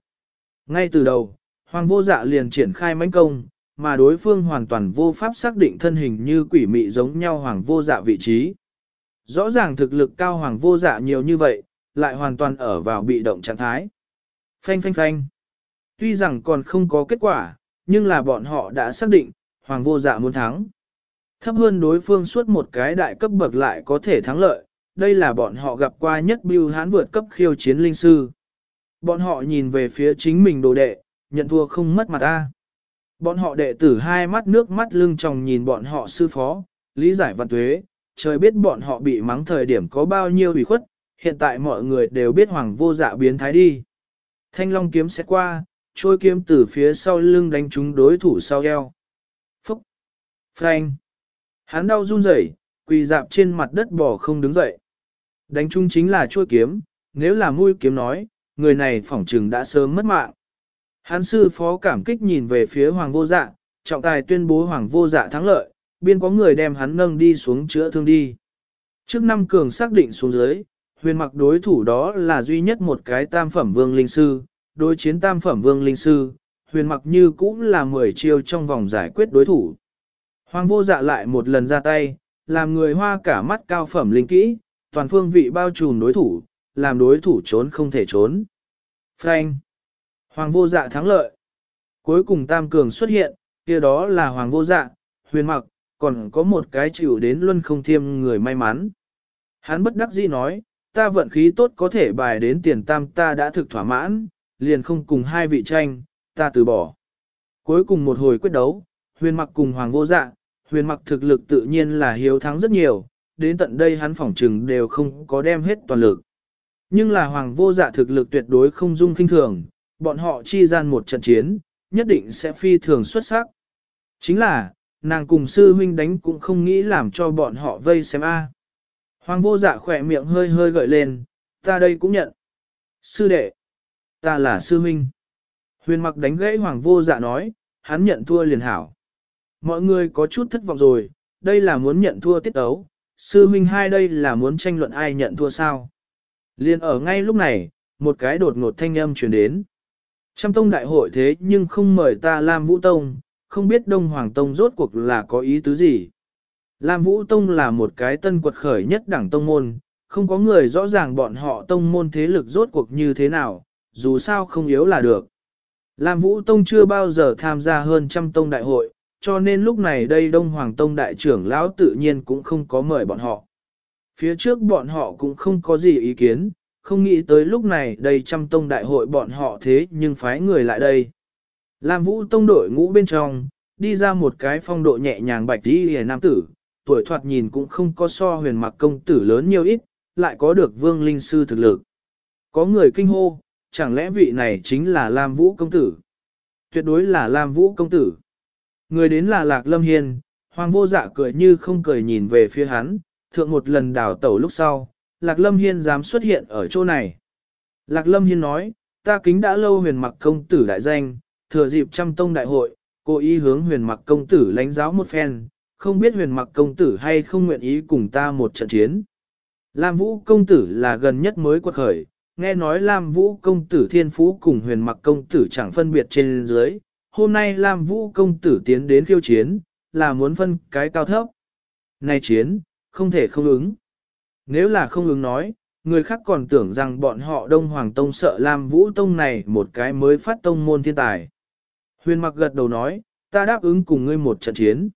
Ngay từ đầu, hoàng vô dạ liền triển khai mãnh công, mà đối phương hoàn toàn vô pháp xác định thân hình như quỷ mị giống nhau hoàng vô dạ vị trí. Rõ ràng thực lực cao hoàng vô dạ nhiều như vậy, lại hoàn toàn ở vào bị động trạng thái. Phanh phanh phanh. Tuy rằng còn không có kết quả, nhưng là bọn họ đã xác định, hoàng vô dạ muốn thắng. Thấp hơn đối phương suốt một cái đại cấp bậc lại có thể thắng lợi, đây là bọn họ gặp qua nhất bưu hán vượt cấp khiêu chiến linh sư. Bọn họ nhìn về phía chính mình đồ đệ, nhận thua không mất mặt ta. Bọn họ đệ tử hai mắt nước mắt lưng tròng nhìn bọn họ sư phó, lý giải văn tuế, trời biết bọn họ bị mắng thời điểm có bao nhiêu ủy khuất, hiện tại mọi người đều biết hoàng vô dạ biến thái đi. Thanh long kiếm sẽ qua, trôi kiếm từ phía sau lưng đánh trúng đối thủ sau eo. Phúc! Frank! Hắn đau run rẩy, quỳ dạp trên mặt đất bỏ không đứng dậy. Đánh trúng chính là trôi kiếm, nếu là mũi kiếm nói, người này phỏng trừng đã sớm mất mạng. Hán sư phó cảm kích nhìn về phía hoàng vô dạ, trọng tài tuyên bố hoàng vô dạ thắng lợi, biên có người đem hắn nâng đi xuống chữa thương đi. Trước năm cường xác định xuống dưới, huyền mặc đối thủ đó là duy nhất một cái tam phẩm vương linh sư, đối chiến tam phẩm vương linh sư, huyền mặc như cũng là 10 chiêu trong vòng giải quyết đối thủ. Hoàng vô dạ lại một lần ra tay, làm người hoa cả mắt cao phẩm linh kỹ, toàn phương vị bao trùm đối thủ, làm đối thủ trốn không thể trốn. Frank! Hoàng vô dạ thắng lợi. Cuối cùng tam cường xuất hiện, kia đó là hoàng vô dạ, huyền mặc, còn có một cái chịu đến luân không thiêm người may mắn. Hắn bất đắc dĩ nói, ta vận khí tốt có thể bài đến tiền tam ta đã thực thỏa mãn, liền không cùng hai vị tranh, ta từ bỏ. Cuối cùng một hồi quyết đấu, huyền mặc cùng hoàng vô dạ, huyền mặc thực lực tự nhiên là hiếu thắng rất nhiều, đến tận đây hắn phỏng trừng đều không có đem hết toàn lực. Nhưng là hoàng vô dạ thực lực tuyệt đối không dung kinh thường, bọn họ chi gian một trận chiến, nhất định sẽ phi thường xuất sắc. Chính là, nàng cùng sư huynh đánh cũng không nghĩ làm cho bọn họ vây xem a. Hoàng vô dạ khỏe miệng hơi hơi gợi lên, ta đây cũng nhận. Sư đệ, ta là sư huynh. Huyền mặc đánh gãy hoàng vô dạ nói, hắn nhận thua liền hảo. Mọi người có chút thất vọng rồi, đây là muốn nhận thua tiết ấu, sư huynh hai đây là muốn tranh luận ai nhận thua sao. Liên ở ngay lúc này, một cái đột ngột thanh âm truyền đến. Trăm tông đại hội thế nhưng không mời ta Lam Vũ Tông, không biết Đông Hoàng Tông rốt cuộc là có ý tứ gì. Lam Vũ Tông là một cái tân quật khởi nhất đẳng tông môn, không có người rõ ràng bọn họ tông môn thế lực rốt cuộc như thế nào, dù sao không yếu là được. Lam Vũ Tông chưa bao giờ tham gia hơn trăm tông đại hội, cho nên lúc này đây Đông Hoàng Tông đại trưởng lão tự nhiên cũng không có mời bọn họ. Phía trước bọn họ cũng không có gì ý kiến, không nghĩ tới lúc này đây trăm tông đại hội bọn họ thế nhưng phái người lại đây. Lam Vũ Tông đội ngũ bên trong, đi ra một cái phong độ nhẹ nhàng bạch đi hề nam tử, tuổi thoạt nhìn cũng không có so huyền mặc công tử lớn nhiều ít, lại có được vương linh sư thực lực. Có người kinh hô, chẳng lẽ vị này chính là Lam Vũ công tử? Tuyệt đối là Lam Vũ công tử. Người đến là Lạc Lâm Hiên, hoàng vô dạ cười như không cười nhìn về phía hắn, thượng một lần đào tẩu lúc sau, Lạc Lâm Hiên dám xuất hiện ở chỗ này. Lạc Lâm Hiên nói, ta kính đã lâu huyền mặc công tử đại danh, thừa dịp trăm tông đại hội, cố ý hướng huyền mặc công tử lãnh giáo một phen, không biết huyền mặc công tử hay không nguyện ý cùng ta một trận chiến. Lam Vũ công tử là gần nhất mới quật khởi, nghe nói Lam Vũ công tử thiên phú cùng huyền mặc công tử chẳng phân biệt trên dưới, hôm nay Lam Vũ công tử tiến đến khiêu chiến, là muốn phân cái cao thấp. Này chiến, không thể không ứng. Nếu là không ứng nói, người khác còn tưởng rằng bọn họ Đông Hoàng Tông sợ Lam Vũ Tông này một cái mới phát tông môn thiên tài. Huyền mặc gật đầu nói, ta đáp ứng cùng ngươi một trận chiến.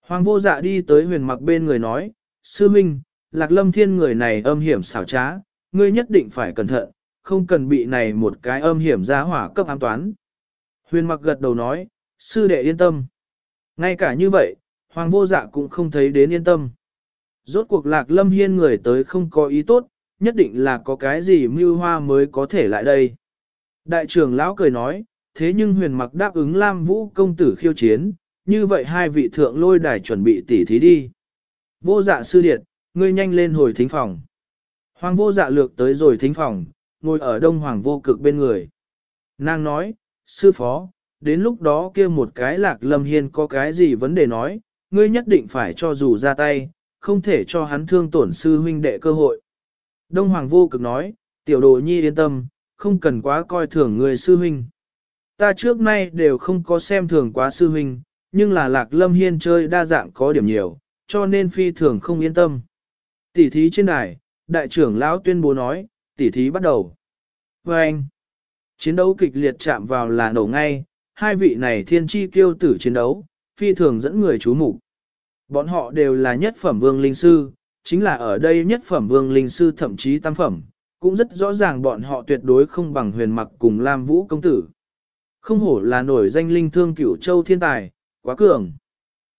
Hoàng vô dạ đi tới huyền mặc bên người nói, sư minh, lạc lâm thiên người này âm hiểm xảo trá, ngươi nhất định phải cẩn thận, không cần bị này một cái âm hiểm ra hỏa cấp ám toán. Huyền mặc gật đầu nói, sư đệ yên tâm. Ngay cả như vậy, hoàng vô dạ cũng không thấy đến yên tâm. Rốt cuộc lạc lâm hiên người tới không có ý tốt, nhất định là có cái gì mưu hoa mới có thể lại đây. Đại trưởng lão cười nói, thế nhưng huyền mặc đáp ứng Lam Vũ công tử khiêu chiến, như vậy hai vị thượng lôi đài chuẩn bị tỉ thí đi. Vô dạ sư điệt, ngươi nhanh lên hồi thính phòng. Hoàng vô dạ lược tới rồi thính phòng, ngồi ở đông hoàng vô cực bên người. Nàng nói, sư phó, đến lúc đó kia một cái lạc lâm hiên có cái gì vấn đề nói, ngươi nhất định phải cho dù ra tay, không thể cho hắn thương tổn sư huynh đệ cơ hội. Đông hoàng vô cực nói, tiểu đồ nhi yên tâm, không cần quá coi thường người sư huynh. Ta trước nay đều không có xem thường quá sư huynh, nhưng là lạc lâm hiên chơi đa dạng có điểm nhiều, cho nên phi thường không yên tâm. Tỷ thí trên đài, đại trưởng lão tuyên bố nói, tỷ thí bắt đầu. Và anh, chiến đấu kịch liệt chạm vào là nổ ngay, hai vị này thiên chi kiêu tử chiến đấu, phi thường dẫn người chú mục Bọn họ đều là nhất phẩm vương linh sư, chính là ở đây nhất phẩm vương linh sư thậm chí tam phẩm, cũng rất rõ ràng bọn họ tuyệt đối không bằng huyền mặc cùng Lam Vũ công tử. Không hổ là nổi danh linh thương cửu châu thiên tài, quá cường.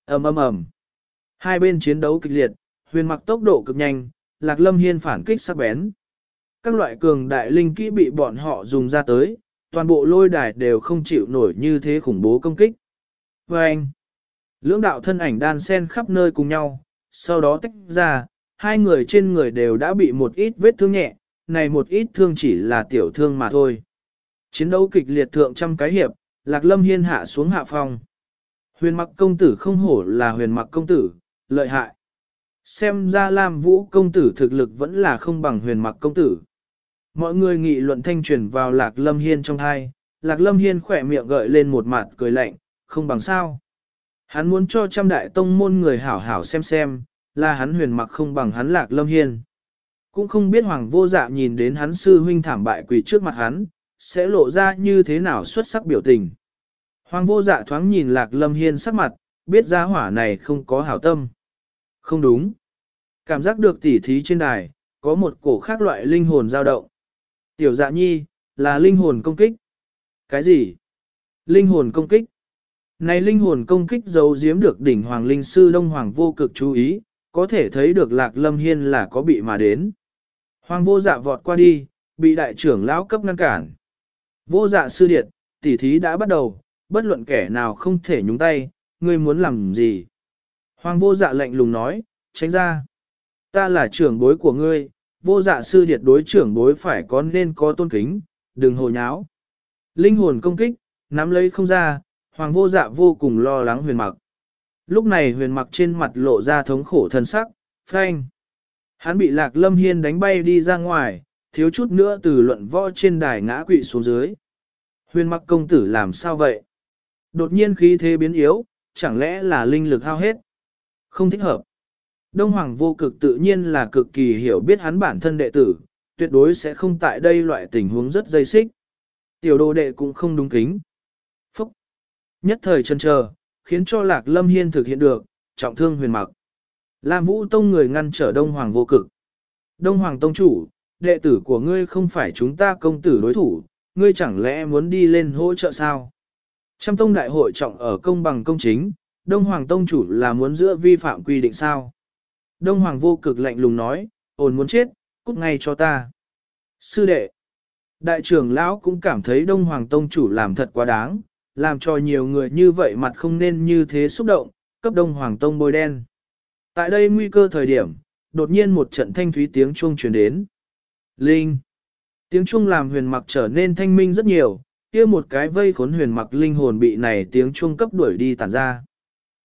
ầm ầm ầm. Hai bên chiến đấu kịch liệt, huyền mặc tốc độ cực nhanh, lạc lâm hiên phản kích sắc bén. Các loại cường đại linh kỹ bị bọn họ dùng ra tới, toàn bộ lôi đài đều không chịu nổi như thế khủng bố công kích. Và anh, lưỡng đạo thân ảnh đan sen khắp nơi cùng nhau, sau đó tách ra, hai người trên người đều đã bị một ít vết thương nhẹ, này một ít thương chỉ là tiểu thương mà thôi. Chiến đấu kịch liệt thượng trăm cái hiệp, Lạc Lâm Hiên hạ xuống hạ phòng. Huyền mặc công tử không hổ là huyền mặc công tử, lợi hại. Xem ra Lam Vũ công tử thực lực vẫn là không bằng huyền mặc công tử. Mọi người nghị luận thanh truyền vào Lạc Lâm Hiên trong hai, Lạc Lâm Hiên khỏe miệng gợi lên một mặt cười lạnh, không bằng sao. Hắn muốn cho trăm đại tông môn người hảo hảo xem xem, là hắn huyền mặc không bằng hắn Lạc Lâm Hiên. Cũng không biết Hoàng vô dạ nhìn đến hắn sư huynh thảm bại quỳ trước mặt hắn, sẽ lộ ra như thế nào xuất sắc biểu tình. Hoàng vô dạ thoáng nhìn Lạc Lâm Hiên sắc mặt, biết ra hỏa này không có hảo tâm. Không đúng. Cảm giác được tỉ thí trên đài, có một cổ khác loại linh hồn dao động. Tiểu dạ nhi, là linh hồn công kích. Cái gì? Linh hồn công kích. Này linh hồn công kích giấu giếm được đỉnh Hoàng Linh Sư Đông Hoàng vô cực chú ý, có thể thấy được Lạc Lâm Hiên là có bị mà đến. Hoàng vô dạ vọt qua đi, bị đại trưởng lão cấp ngăn cản. Vô dạ sư điện, tỉ thí đã bắt đầu, bất luận kẻ nào không thể nhúng tay, ngươi muốn làm gì? Hoàng vô dạ lạnh lùng nói, tránh ra. Ta là trưởng bối của ngươi, vô dạ sư điệt đối trưởng bối phải có nên có tôn kính, đừng hồ nháo. Linh hồn công kích, nắm lấy không ra, hoàng vô dạ vô cùng lo lắng huyền mặc. Lúc này huyền mặc trên mặt lộ ra thống khổ thân sắc, phanh. Hắn bị lạc lâm hiên đánh bay đi ra ngoài, thiếu chút nữa từ luận võ trên đài ngã quỵ xuống dưới. Huyền mặc công tử làm sao vậy? Đột nhiên khí thế biến yếu, chẳng lẽ là linh lực hao hết? Không thích hợp. Đông Hoàng vô cực tự nhiên là cực kỳ hiểu biết hắn bản thân đệ tử, tuyệt đối sẽ không tại đây loại tình huống rất dây xích. Tiểu đồ đệ cũng không đúng kính. Nhất thời chân chờ, khiến cho Lạc Lâm Hiên thực hiện được, trọng thương huyền mặc. Lam Vũ Tông người ngăn trở Đông Hoàng vô cực. Đông Hoàng Tông chủ, đệ tử của ngươi không phải chúng ta công tử đối thủ, ngươi chẳng lẽ muốn đi lên hỗ trợ sao? Trăm tông đại hội trọng ở công bằng công chính, Đông Hoàng Tông chủ là muốn giữa vi phạm quy định sao? Đông Hoàng vô cực lạnh lùng nói, ồn muốn chết, cút ngay cho ta. Sư đệ, đại trưởng lão cũng cảm thấy Đông Hoàng Tông chủ làm thật quá đáng, làm cho nhiều người như vậy mặt không nên như thế xúc động, cấp Đông Hoàng Tông bôi đen. Tại đây nguy cơ thời điểm, đột nhiên một trận thanh thúy tiếng chuông truyền đến. Linh! Tiếng chuông làm huyền mặc trở nên thanh minh rất nhiều, kia một cái vây khốn huyền mặc linh hồn bị này tiếng chuông cấp đuổi đi tản ra.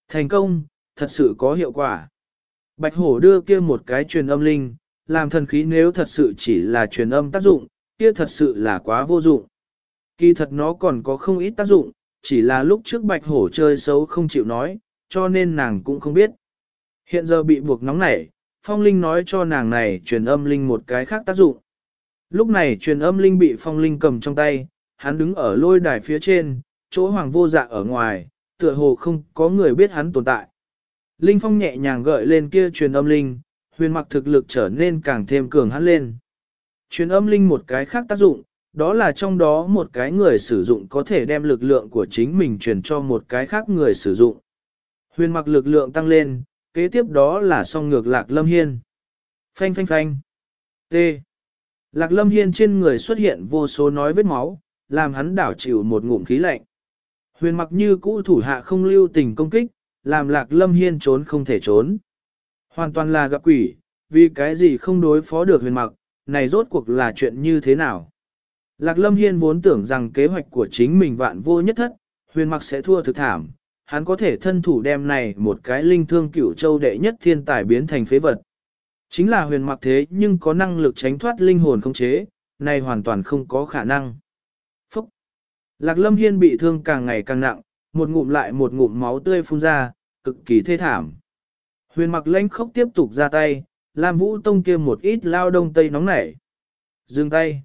Thành công, thật sự có hiệu quả. Bạch hổ đưa kia một cái truyền âm linh, làm thần khí nếu thật sự chỉ là truyền âm tác dụng, kia thật sự là quá vô dụng. Kỳ thật nó còn có không ít tác dụng, chỉ là lúc trước bạch hổ chơi xấu không chịu nói, cho nên nàng cũng không biết. Hiện giờ bị buộc nóng nảy, phong linh nói cho nàng này truyền âm linh một cái khác tác dụng. Lúc này truyền âm linh bị phong linh cầm trong tay, hắn đứng ở lôi đài phía trên, chỗ hoàng vô dạ ở ngoài, tựa hồ không có người biết hắn tồn tại. Linh phong nhẹ nhàng gợi lên kia truyền âm linh, huyền mặc thực lực trở nên càng thêm cường hắn lên. Truyền âm linh một cái khác tác dụng, đó là trong đó một cái người sử dụng có thể đem lực lượng của chính mình truyền cho một cái khác người sử dụng. Huyền mặc lực lượng tăng lên, kế tiếp đó là song ngược lạc lâm hiên. Phanh phanh phanh. T. Lạc lâm hiên trên người xuất hiện vô số nói vết máu, làm hắn đảo chịu một ngụm khí lạnh. Huyền mặc như cũ thủ hạ không lưu tình công kích, làm lạc lâm hiên trốn không thể trốn. Hoàn toàn là gặp quỷ, vì cái gì không đối phó được huyền mặc, này rốt cuộc là chuyện như thế nào. Lạc lâm hiên vốn tưởng rằng kế hoạch của chính mình vạn vô nhất thất, huyền mặc sẽ thua thực thảm, hắn có thể thân thủ đem này một cái linh thương cửu châu đệ nhất thiên tài biến thành phế vật. Chính là huyền mặc thế nhưng có năng lực tránh thoát linh hồn không chế, này hoàn toàn không có khả năng. Phúc! Lạc lâm hiên bị thương càng ngày càng nặng, một ngụm lại một ngụm máu tươi phun ra, cực kỳ thê thảm. Huyền mặc lãnh khốc tiếp tục ra tay, làm vũ tông kia một ít lao đông tây nóng nảy. Dừng tay.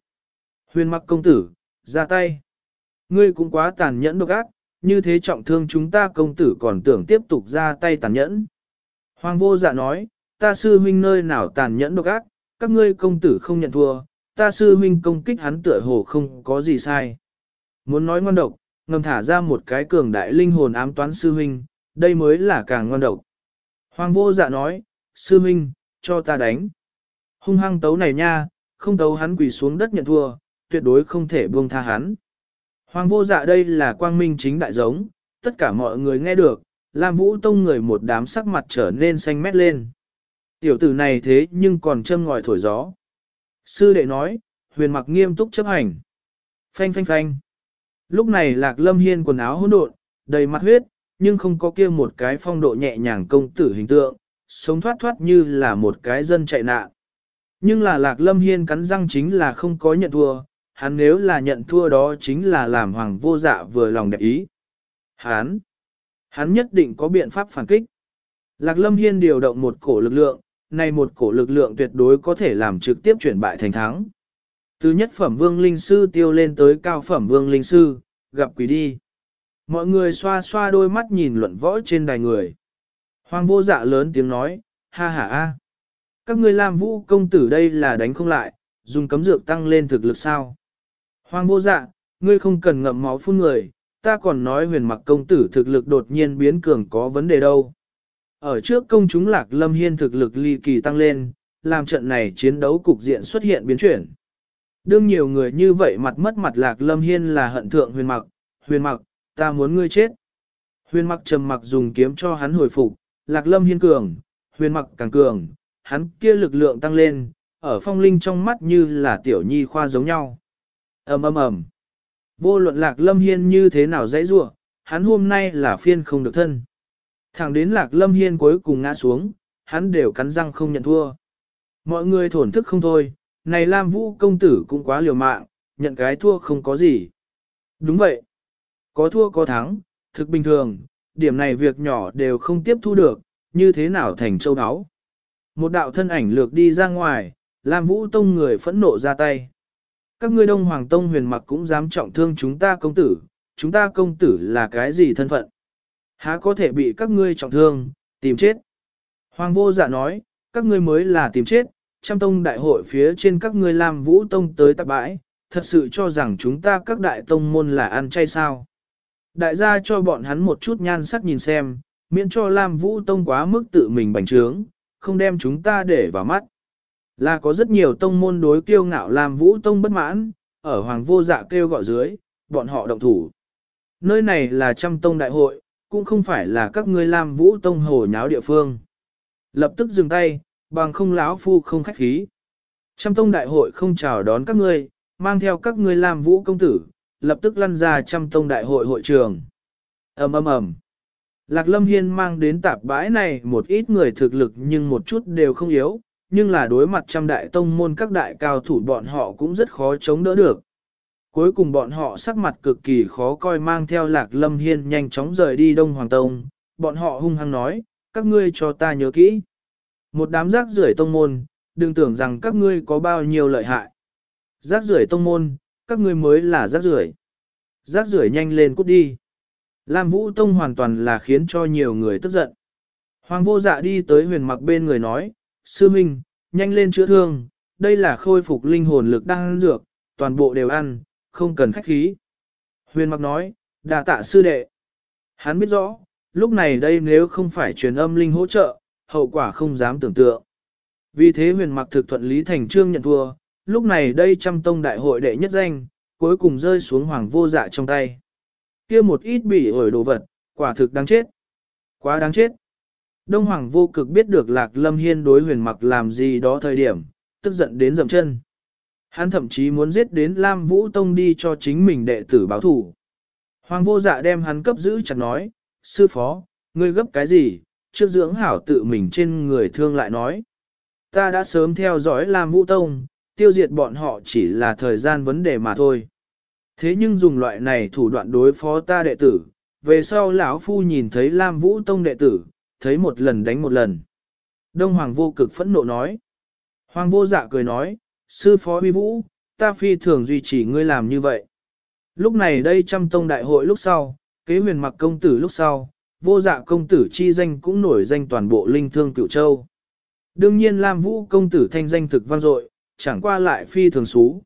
Huyền mặc công tử, ra tay. Ngươi cũng quá tàn nhẫn độc ác, như thế trọng thương chúng ta công tử còn tưởng tiếp tục ra tay tàn nhẫn. Hoàng vô dạ nói, ta sư huynh nơi nào tàn nhẫn độc ác, các ngươi công tử không nhận thua, ta sư huynh công kích hắn tựa hồ không có gì sai. Muốn nói ngon độc, ngầm thả ra một cái cường đại linh hồn ám toán sư huynh, đây mới là càng ngon độc. Hoàng vô dạ nói, sư huynh, cho ta đánh. Hung hăng tấu này nha, không tấu hắn quỳ xuống đất nhận thua, tuyệt đối không thể buông tha hắn. Hoàng vô dạ đây là quang minh chính đại giống, tất cả mọi người nghe được, Lam Vũ Tông người một đám sắc mặt trở nên xanh mét lên. Tiểu tử này thế nhưng còn châm ngòi thổi gió. Sư đệ nói, huyền mặc nghiêm túc chấp hành. Phanh phanh phanh. Lúc này lạc lâm hiên quần áo hỗn độn, đầy mặt huyết, nhưng không có kia một cái phong độ nhẹ nhàng công tử hình tượng, sống thoát thoát như là một cái dân chạy nạn. Nhưng là lạc lâm hiên cắn răng chính là không có nhận thua, hắn nếu là nhận thua đó chính là làm hoàng vô dạ vừa lòng đẹp ý. Hắn, hắn nhất định có biện pháp phản kích. Lạc lâm hiên điều động một cổ lực lượng, này một cổ lực lượng tuyệt đối có thể làm trực tiếp chuyển bại thành thắng. Từ nhất phẩm vương linh sư tiêu lên tới cao phẩm vương linh sư, gặp quỷ đi. Mọi người xoa xoa đôi mắt nhìn luận võ trên đài người. Hoàng vô dạ lớn tiếng nói, ha ha a, Các ngươi làm vũ công tử đây là đánh không lại, dùng cấm dược tăng lên thực lực sao. Hoàng vô dạ, ngươi không cần ngậm máu phun người, ta còn nói huyền mặc công tử thực lực đột nhiên biến cường có vấn đề đâu. Ở trước công chúng lạc lâm hiên thực lực ly kỳ tăng lên, làm trận này chiến đấu cục diện xuất hiện biến chuyển. Đương nhiều người như vậy mặt mất mặt lạc lâm hiên là hận thượng huyền mặc, huyền mặc, ta muốn ngươi chết. Huyền mặc trầm mặc dùng kiếm cho hắn hồi phục, lạc lâm hiên cường, huyền mặc càng cường, hắn kia lực lượng tăng lên, ở phong linh trong mắt như là tiểu nhi khoa giống nhau ầm ầm ầm. Vô luận lạc lâm hiên như thế nào dãy rủa, hắn hôm nay là phiên không được thân. Thẳng đến lạc lâm hiên cuối cùng ngã xuống, hắn đều cắn răng không nhận thua. Mọi người thổn thức không thôi, này Lam Vũ công tử cũng quá liều mạng, nhận cái thua không có gì. Đúng vậy. Có thua có thắng, thực bình thường, điểm này việc nhỏ đều không tiếp thu được, như thế nào thành châu áo. Một đạo thân ảnh lược đi ra ngoài, Lam Vũ Tông người phẫn nộ ra tay. Các ngươi Đông Hoàng Tông huyền mặc cũng dám trọng thương chúng ta công tử, chúng ta công tử là cái gì thân phận? Há có thể bị các ngươi trọng thương, tìm chết? Hoàng vô dạ nói, các ngươi mới là tìm chết, trăm tông đại hội phía trên các ngươi làm vũ tông tới tạp bãi, thật sự cho rằng chúng ta các đại tông môn là ăn chay sao. Đại gia cho bọn hắn một chút nhan sắc nhìn xem, miễn cho Lam Vũ Tông quá mức tự mình bành trướng, không đem chúng ta để vào mắt. Là có rất nhiều tông môn đối kiêu ngạo làm Vũ Tông bất mãn, ở Hoàng Vô Dạ kêu gọi dưới, bọn họ động thủ. Nơi này là trăm tông đại hội, cũng không phải là các ngươi làm Vũ Tông hồ nháo địa phương. Lập tức dừng tay, bằng không láo phu không khách khí. Trăm tông đại hội không chào đón các ngươi, mang theo các ngươi làm Vũ công tử, lập tức lăn ra trăm tông đại hội hội trường. ầm ầm ầm. Lạc Lâm Hiên mang đến tạp bãi này một ít người thực lực nhưng một chút đều không yếu, nhưng là đối mặt trăm đại tông môn các đại cao thủ bọn họ cũng rất khó chống đỡ được. Cuối cùng bọn họ sắc mặt cực kỳ khó coi mang theo Lạc Lâm Hiên nhanh chóng rời đi Đông Hoàng Tông, bọn họ hung hăng nói, các ngươi cho ta nhớ kỹ. Một đám rác rưởi tông môn, đừng tưởng rằng các ngươi có bao nhiêu lợi hại. Rác rưởi tông môn, các ngươi mới là rác rưởi. Rác rưởi nhanh lên cút đi. Lam Vũ Tông hoàn toàn là khiến cho nhiều người tức giận. Hoàng vô dạ đi tới huyền mặc bên người nói, Sư Minh, nhanh lên chữa thương, đây là khôi phục linh hồn lực đang ăn dược, toàn bộ đều ăn, không cần khách khí. Huyền mặc nói, đà tạ sư đệ. Hắn biết rõ, lúc này đây nếu không phải truyền âm linh hỗ trợ, hậu quả không dám tưởng tượng. Vì thế huyền mặc thực thuận lý thành trương nhận thua, lúc này đây trăm tông đại hội đệ nhất danh, cuối cùng rơi xuống hoàng vô dạ trong tay. kia một ít bị ổi đồ vật, quả thực đáng chết. Quá đáng chết. Đông Hoàng vô cực biết được Lạc Lâm Hiên đối huyền mặc làm gì đó thời điểm, tức giận đến dầm chân. Hắn thậm chí muốn giết đến Lam Vũ Tông đi cho chính mình đệ tử báo thủ. Hoàng vô dạ đem hắn cấp giữ chặt nói, sư phó, ngươi gấp cái gì, trước dưỡng hảo tự mình trên người thương lại nói. Ta đã sớm theo dõi Lam Vũ Tông, tiêu diệt bọn họ chỉ là thời gian vấn đề mà thôi. Thế nhưng dùng loại này thủ đoạn đối phó ta đệ tử, về sau lão phu nhìn thấy Lam Vũ Tông đệ tử, thấy một lần đánh một lần. Đông Hoàng vô cực phẫn nộ nói. Hoàng vô dạ cười nói, sư phó huy vũ, ta phi thường duy trì ngươi làm như vậy. Lúc này đây trăm tông đại hội lúc sau, kế huyền mặc công tử lúc sau, vô dạ công tử chi danh cũng nổi danh toàn bộ linh thương cựu châu. Đương nhiên Lam Vũ công tử thanh danh thực vang dội, chẳng qua lại phi thường xú.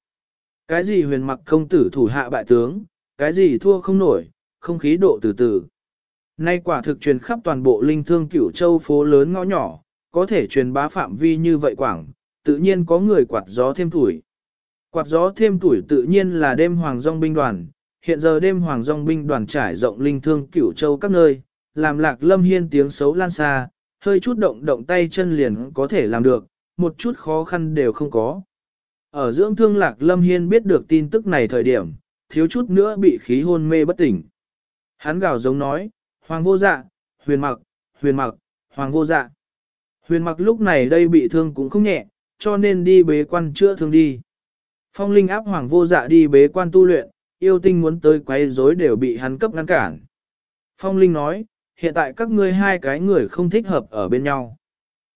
Cái gì huyền mặc công tử thủ hạ bại tướng, cái gì thua không nổi, không khí độ từ từ. Nay quả thực truyền khắp toàn bộ linh thương cửu châu phố lớn ngõ nhỏ, có thể truyền bá phạm vi như vậy quảng, tự nhiên có người quạt gió thêm tuổi. Quạt gió thêm tuổi tự nhiên là đêm hoàng dòng binh đoàn, hiện giờ đêm hoàng dòng binh đoàn trải rộng linh thương cửu châu các nơi, làm lạc lâm hiên tiếng xấu lan xa, hơi chút động động tay chân liền có thể làm được, một chút khó khăn đều không có. Ở dưỡng thương lạc lâm hiên biết được tin tức này thời điểm, thiếu chút nữa bị khí hôn mê bất tỉnh. Hắn gào giống nói, Hoàng vô dạ, huyền mặc, huyền mặc, hoàng vô dạ. Huyền mặc lúc này đây bị thương cũng không nhẹ, cho nên đi bế quan chữa thương đi. Phong linh áp hoàng vô dạ đi bế quan tu luyện, yêu tinh muốn tới quấy rối đều bị hắn cấp ngăn cản. Phong linh nói, hiện tại các ngươi hai cái người không thích hợp ở bên nhau.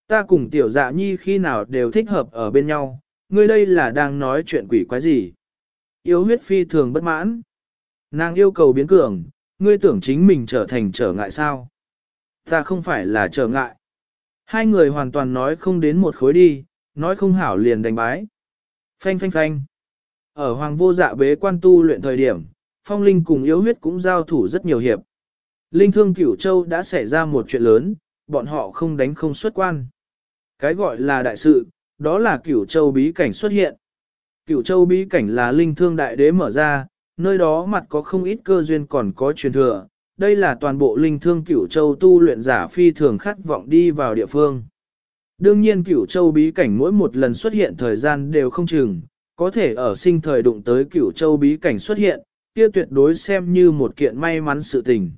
Ta cùng tiểu dạ nhi khi nào đều thích hợp ở bên nhau, ngươi đây là đang nói chuyện quỷ quái gì. Yêu huyết phi thường bất mãn. Nàng yêu cầu biến cường, ngươi tưởng chính mình trở thành trở ngại sao? Ta không phải là trở ngại. Hai người hoàn toàn nói không đến một khối đi, nói không hảo liền đánh bái. Phanh phanh phanh. Ở hoàng vô dạ bế quan tu luyện thời điểm, phong linh cùng yếu huyết cũng giao thủ rất nhiều hiệp. Linh thương cửu châu đã xảy ra một chuyện lớn, bọn họ không đánh không xuất quan. Cái gọi là đại sự, đó là cửu châu bí cảnh xuất hiện. Cửu châu bí cảnh là linh thương đại đế mở ra, nơi đó mặt có không ít cơ duyên còn có truyền thừa, đây là toàn bộ linh thương cửu châu tu luyện giả phi thường khát vọng đi vào địa phương. Đương nhiên cửu châu bí cảnh mỗi một lần xuất hiện thời gian đều không chừng, có thể ở sinh thời đụng tới cửu châu bí cảnh xuất hiện, kia tuyệt đối xem như một kiện may mắn sự tình.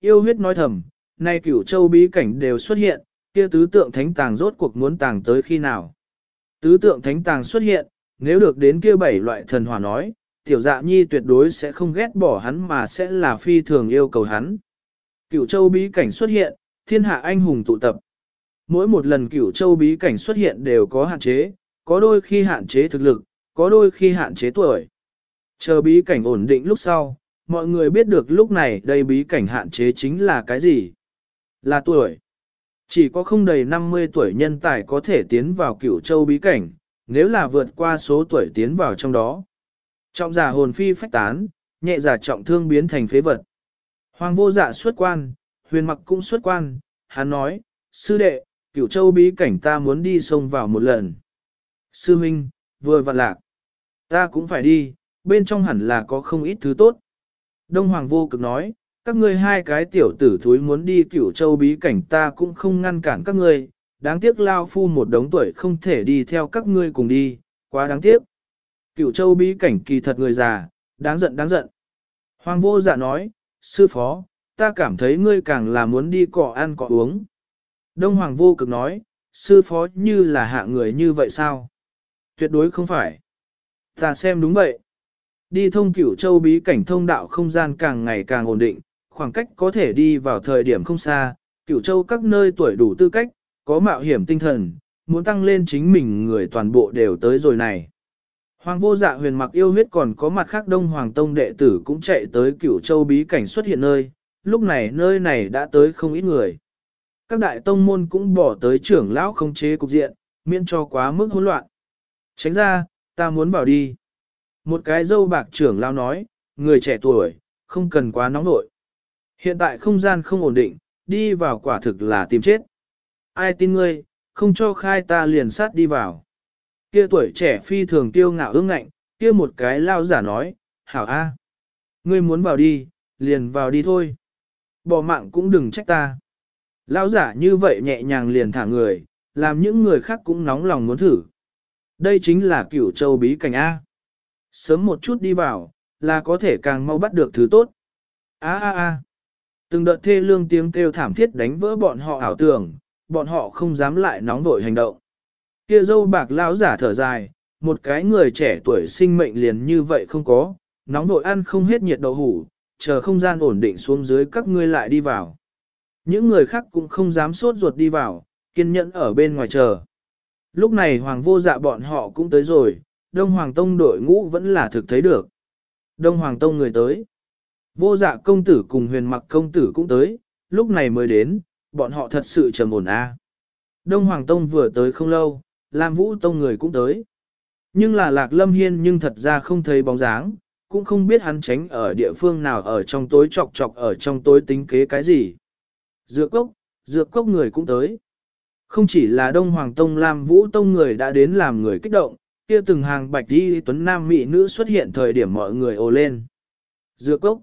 Yêu huyết nói thầm, nay cửu châu bí cảnh đều xuất hiện, kia tứ tượng thánh tàng rốt cuộc muốn tàng tới khi nào. Tứ tượng thánh tàng xuất hiện, nếu được đến kia bảy loại thần hỏa nói, tiểu dạ nhi tuyệt đối sẽ không ghét bỏ hắn mà sẽ là phi thường yêu cầu hắn. Cựu châu bí cảnh xuất hiện, thiên hạ anh hùng tụ tập. Mỗi một lần cửu châu bí cảnh xuất hiện đều có hạn chế, có đôi khi hạn chế thực lực, có đôi khi hạn chế tuổi. Chờ bí cảnh ổn định lúc sau, mọi người biết được lúc này đây bí cảnh hạn chế chính là cái gì? Là tuổi. Chỉ có không đầy 50 tuổi nhân tài có thể tiến vào cửu châu bí cảnh, nếu là vượt qua số tuổi tiến vào trong đó. Trọng giả hồn phi phách tán, nhẹ giả trọng thương biến thành phế vật. Hoàng vô dạ xuất quan, huyền mặc cũng xuất quan, hắn nói, sư đệ, cửu châu bí cảnh ta muốn đi sông vào một lần. Sư Minh, vừa vặn lạc. Ta cũng phải đi, bên trong hẳn là có không ít thứ tốt. Đông Hoàng vô cực nói, các ngươi hai cái tiểu tử thúi muốn đi cửu châu bí cảnh ta cũng không ngăn cản các ngươi, đáng tiếc lao phu một đống tuổi không thể đi theo các ngươi cùng đi, quá đáng tiếc. Cửu châu bí cảnh kỳ thật người già, đáng giận đáng giận. Hoàng vô dạ nói, sư phó, ta cảm thấy ngươi càng là muốn đi cỏ ăn cỏ uống. Đông Hoàng vô cực nói, sư phó như là hạ người như vậy sao? Tuyệt đối không phải. Ta xem đúng vậy. Đi thông cửu châu bí cảnh thông đạo không gian càng ngày càng ổn định, khoảng cách có thể đi vào thời điểm không xa, cửu châu các nơi tuổi đủ tư cách, có mạo hiểm tinh thần, muốn tăng lên chính mình người toàn bộ đều tới rồi này. Hoàng vô dạ huyền mặc yêu huyết còn có mặt khác đông hoàng tông đệ tử cũng chạy tới cửu châu bí cảnh xuất hiện nơi, lúc này nơi này đã tới không ít người. Các đại tông môn cũng bỏ tới trưởng lão không chế cục diện, miễn cho quá mức hỗn loạn. Tránh ra, ta muốn bảo đi. Một cái dâu bạc trưởng lão nói, người trẻ tuổi, không cần quá nóng nội. Hiện tại không gian không ổn định, đi vào quả thực là tìm chết. Ai tin ngươi, không cho khai ta liền sát đi vào. Kia tuổi trẻ phi thường tiêu ngạo ương ngạnh, kia một cái lao giả nói, hảo a, ngươi muốn vào đi, liền vào đi thôi. Bỏ mạng cũng đừng trách ta. Lao giả như vậy nhẹ nhàng liền thả người, làm những người khác cũng nóng lòng muốn thử. Đây chính là cửu châu bí cảnh A. Sớm một chút đi vào, là có thể càng mau bắt được thứ tốt. A a a. Từng đợt thê lương tiếng kêu thảm thiết đánh vỡ bọn họ ảo tưởng, bọn họ không dám lại nóng vội hành động. Kia dâu bạc lão giả thở dài, một cái người trẻ tuổi sinh mệnh liền như vậy không có, nóng vội ăn không hết nhiệt đậu hủ, chờ không gian ổn định xuống dưới các ngươi lại đi vào. Những người khác cũng không dám sốt ruột đi vào, kiên nhẫn ở bên ngoài chờ. Lúc này hoàng vô dạ bọn họ cũng tới rồi, Đông Hoàng Tông đội ngũ vẫn là thực thấy được. Đông Hoàng Tông người tới. Vô dạ công tử cùng huyền mặc công tử cũng tới, lúc này mới đến, bọn họ thật sự trầm ổn a. Đông Hoàng Tông vừa tới không lâu, Lam Vũ Tông người cũng tới. Nhưng là Lạc Lâm Hiên nhưng thật ra không thấy bóng dáng, cũng không biết hắn tránh ở địa phương nào ở trong tối chọc chọc ở trong tối tính kế cái gì. Dược cốc, dược cốc người cũng tới. Không chỉ là Đông Hoàng Tông Lam Vũ Tông người đã đến làm người kích động, kia từng hàng bạch đi tuấn nam mỹ nữ xuất hiện thời điểm mọi người ồ lên. Dược cốc.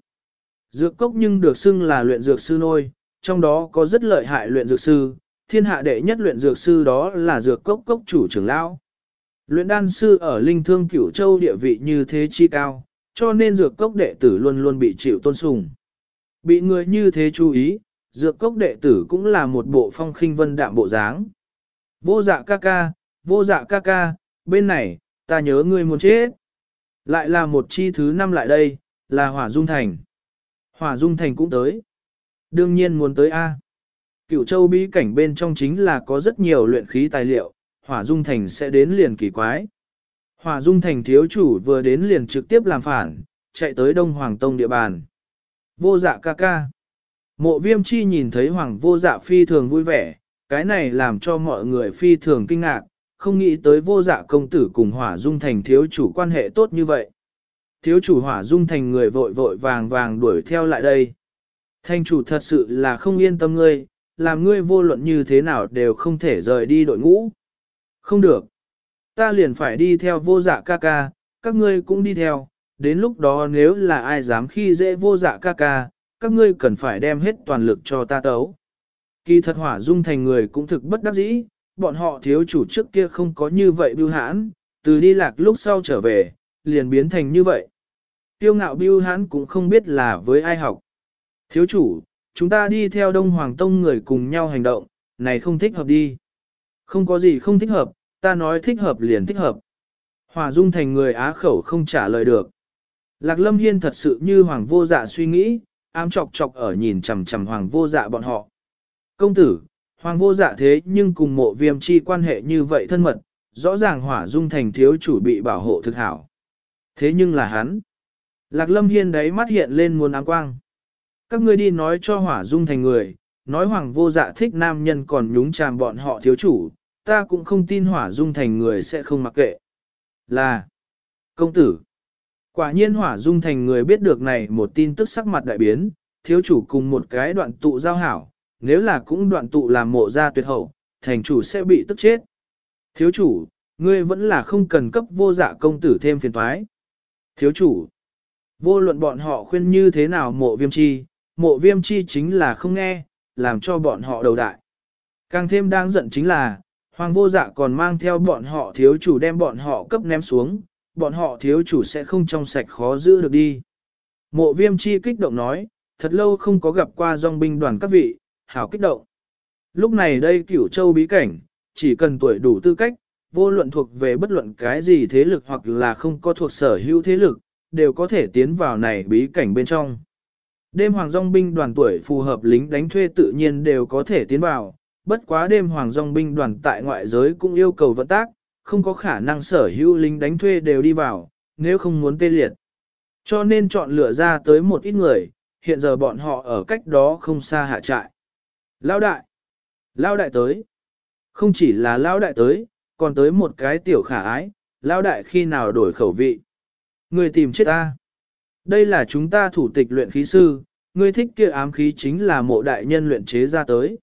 Dược cốc nhưng được xưng là luyện dược sư nôi, trong đó có rất lợi hại luyện dược sư, thiên hạ đệ nhất luyện dược sư đó là dược cốc cốc chủ trưởng lão. Luyện đan sư ở linh thương cửu châu địa vị như thế chi cao, cho nên dược cốc đệ tử luôn luôn bị chịu tôn sùng. Bị người như thế chú ý, dược cốc đệ tử cũng là một bộ phong khinh vân đạm bộ dáng. Vô dạ ca ca, vô dạ ca ca, bên này, ta nhớ ngươi muốn chết. Lại là một chi thứ năm lại đây, là hỏa dung thành. Hỏa dung thành cũng tới. Đương nhiên muốn tới A. Cựu châu bí cảnh bên trong chính là có rất nhiều luyện khí tài liệu, hỏa dung thành sẽ đến liền kỳ quái. Hỏa dung thành thiếu chủ vừa đến liền trực tiếp làm phản, chạy tới Đông Hoàng Tông địa bàn. Vô dạ ca ca. Mộ viêm chi nhìn thấy Hoàng vô dạ phi thường vui vẻ, cái này làm cho mọi người phi thường kinh ngạc, không nghĩ tới vô dạ công tử cùng hỏa dung thành thiếu chủ quan hệ tốt như vậy. Thiếu chủ hỏa dung thành người vội vội vàng vàng đuổi theo lại đây. Thanh chủ thật sự là không yên tâm ngươi, làm ngươi vô luận như thế nào đều không thể rời đi đội ngũ. Không được. Ta liền phải đi theo vô dạ ca ca, các ngươi cũng đi theo, đến lúc đó nếu là ai dám khi dễ vô dạ ca ca, các ngươi cần phải đem hết toàn lực cho ta tấu. Kỳ thật hỏa dung thành người cũng thực bất đắc dĩ, bọn họ thiếu chủ trước kia không có như vậy bưu hãn, từ đi lạc lúc sau trở về, liền biến thành như vậy. Tiêu ngạo bưu hãn cũng không biết là với ai học. Thiếu chủ, chúng ta đi theo Đông Hoàng Tông người cùng nhau hành động, này không thích hợp đi. Không có gì không thích hợp, ta nói thích hợp liền thích hợp. Hòa Dung thành người á khẩu không trả lời được. Lạc Lâm Hiên thật sự như Hoàng vô dạ suy nghĩ, ám chọc chọc ở nhìn chằm chằm Hoàng vô dạ bọn họ. Công tử, Hoàng vô dạ thế nhưng cùng mộ viêm chi quan hệ như vậy thân mật, rõ ràng hỏa dung thành thiếu chủ bị bảo hộ thực hảo. Thế nhưng là hắn. Lạc lâm hiên đấy mắt hiện lên muôn áng quang. Các ngươi đi nói cho hỏa dung thành người, nói hoàng vô dạ thích nam nhân còn nhúng chàm bọn họ thiếu chủ, ta cũng không tin hỏa dung thành người sẽ không mặc kệ. Là, công tử, quả nhiên hỏa dung thành người biết được này một tin tức sắc mặt đại biến, thiếu chủ cùng một cái đoạn tụ giao hảo, nếu là cũng đoạn tụ làm mộ ra tuyệt hậu, thành chủ sẽ bị tức chết. Thiếu chủ, ngươi vẫn là không cần cấp vô dạ công tử thêm phiền toái. Thiếu chủ, vô luận bọn họ khuyên như thế nào mộ viêm chi, mộ viêm chi chính là không nghe, làm cho bọn họ đầu đại. Càng thêm đang giận chính là, hoàng vô dạ còn mang theo bọn họ thiếu chủ đem bọn họ cấp ném xuống, bọn họ thiếu chủ sẽ không trong sạch khó giữ được đi. Mộ viêm chi kích động nói, thật lâu không có gặp qua dòng binh đoàn các vị, hảo kích động. Lúc này đây cửu châu bí cảnh, chỉ cần tuổi đủ tư cách, vô luận thuộc về bất luận cái gì thế lực hoặc là không có thuộc sở hữu thế lực, đều có thể tiến vào này bí cảnh bên trong. Đêm hoàng dòng binh đoàn tuổi phù hợp lính đánh thuê tự nhiên đều có thể tiến vào, bất quá đêm hoàng dòng binh đoàn tại ngoại giới cũng yêu cầu vận tác, không có khả năng sở hữu lính đánh thuê đều đi vào, nếu không muốn tê liệt. Cho nên chọn lựa ra tới một ít người, hiện giờ bọn họ ở cách đó không xa hạ trại. Lao đại! Lao đại tới! Không chỉ là Lao đại tới, còn tới một cái tiểu khả ái, Lao đại khi nào đổi khẩu vị. Người tìm chết ta! Đây là chúng ta thủ tịch luyện khí sư, ngươi thích kia ám khí chính là mộ đại nhân luyện chế ra tới.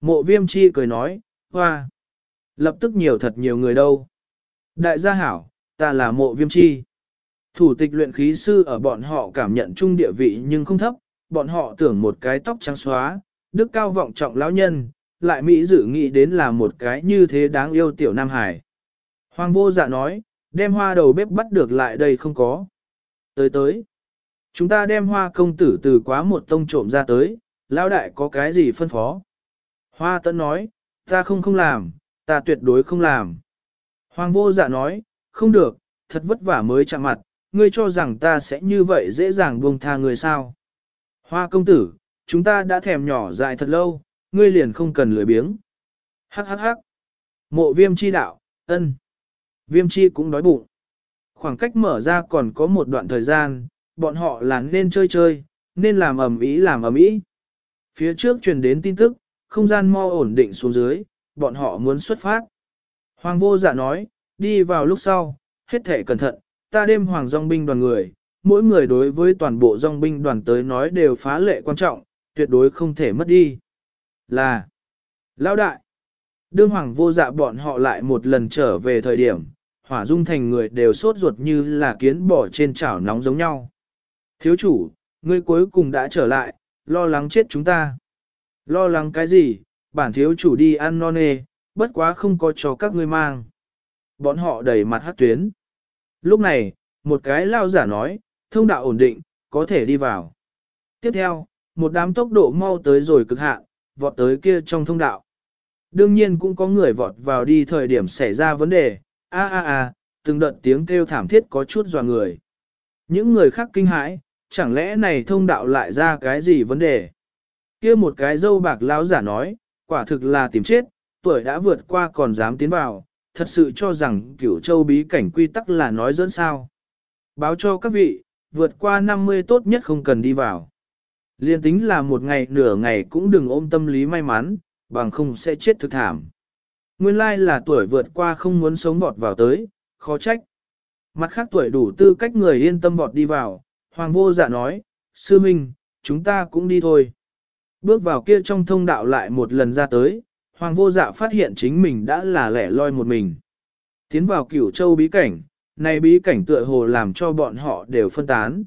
Mộ viêm chi cười nói, hoa! Lập tức nhiều thật nhiều người đâu. Đại gia hảo, ta là mộ viêm chi. Thủ tịch luyện khí sư ở bọn họ cảm nhận chung địa vị nhưng không thấp, bọn họ tưởng một cái tóc trắng xóa, đức cao vọng trọng lão nhân, lại Mỹ dự nghĩ đến là một cái như thế đáng yêu tiểu Nam Hải. Hoàng vô dạ nói, đem hoa đầu bếp bắt được lại đây không có. Tới tới, chúng ta đem hoa công tử từ quá một tông trộm ra tới, lão đại có cái gì phân phó. Hoa tấn nói, ta không không làm, ta tuyệt đối không làm. Hoàng vô dạ nói, không được, thật vất vả mới chạm mặt, ngươi cho rằng ta sẽ như vậy dễ dàng buông tha người sao. Hoa công tử, chúng ta đã thèm nhỏ dại thật lâu, ngươi liền không cần lười biếng. Hắc hắc hắc. Mộ viêm chi đạo, ân. Viêm chi cũng đói bụng. Khoảng cách mở ra còn có một đoạn thời gian, bọn họ là nên chơi chơi, nên làm ầm ĩ làm ầm ĩ. Phía trước truyền đến tin tức, không gian mo ổn định xuống dưới, bọn họ muốn xuất phát. Hoàng vô dạ nói, đi vào lúc sau, hết thể cẩn thận, ta đêm hoàng dòng binh đoàn người, mỗi người đối với toàn bộ dòng binh đoàn tới nói đều phá lệ quan trọng, tuyệt đối không thể mất đi. Là, lão đại, đương hoàng vô dạ bọn họ lại một lần trở về thời điểm, hỏa dung thành người đều sốt ruột như là kiến bỏ trên chảo nóng giống nhau. Thiếu chủ, ngươi cuối cùng đã trở lại, lo lắng chết chúng ta. Lo lắng cái gì, bản thiếu chủ đi ăn non nê, bất quá không có cho các ngươi mang. Bọn họ đầy mặt hát tuyến. Lúc này, một cái lao giả nói, thông đạo ổn định, có thể đi vào. Tiếp theo, một đám tốc độ mau tới rồi cực hạn, vọt tới kia trong thông đạo. Đương nhiên cũng có người vọt vào đi thời điểm xảy ra vấn đề, a a a, từng đợt tiếng kêu thảm thiết có chút dò người. Những người khác kinh hãi, chẳng lẽ này thông đạo lại ra cái gì vấn đề? Kia một cái dâu bạc lão giả nói, quả thực là tìm chết, tuổi đã vượt qua còn dám tiến vào, thật sự cho rằng cửu châu bí cảnh quy tắc là nói dẫn sao. Báo cho các vị, vượt qua 50 tốt nhất không cần đi vào. Liên tính là một ngày nửa ngày cũng đừng ôm tâm lý may mắn, bằng không sẽ chết thực thảm. Nguyên lai là tuổi vượt qua không muốn sống vọt vào tới, khó trách. Mặt khác tuổi đủ tư cách người yên tâm vọt đi vào, hoàng vô dạ nói, sư minh, chúng ta cũng đi thôi. Bước vào kia trong thông đạo lại một lần ra tới, hoàng vô dạ phát hiện chính mình đã là lẻ loi một mình. Tiến vào cửu châu bí cảnh, này bí cảnh tựa hồ làm cho bọn họ đều phân tán.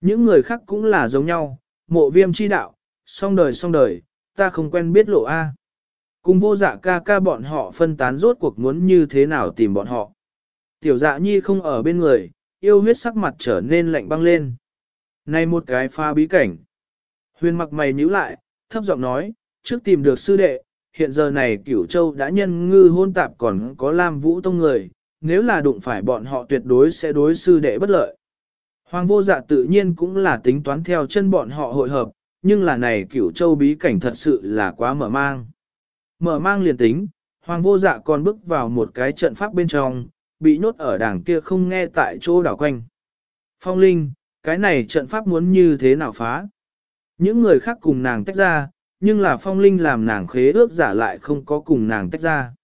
Những người khác cũng là giống nhau, mộ viêm chi đạo, song đời song đời, ta không quen biết lộ A. Cùng vô dạ ca ca bọn họ phân tán rốt cuộc muốn như thế nào tìm bọn họ. Tiểu dạ nhi không ở bên người, yêu huyết sắc mặt trở nên lạnh băng lên. Này một cái pha bí cảnh. Huyền mặc mày nhíu lại, thấp giọng nói, trước tìm được sư đệ, hiện giờ này cửu châu đã nhân ngư hôn tạp còn có lam vũ tông người, nếu là đụng phải bọn họ tuyệt đối sẽ đối sư đệ bất lợi. Hoàng vô dạ tự nhiên cũng là tính toán theo chân bọn họ hội hợp, nhưng là này cửu châu bí cảnh thật sự là quá mở mang. mở mang liền tính, hoàng vô dạ còn bước vào một cái trận pháp bên trong, bị nhốt ở đảng kia không nghe tại chỗ đảo quanh. Phong Linh, cái này trận pháp muốn như thế nào phá? Những người khác cùng nàng tách ra, nhưng là Phong Linh làm nàng khế ước giả lại không có cùng nàng tách ra.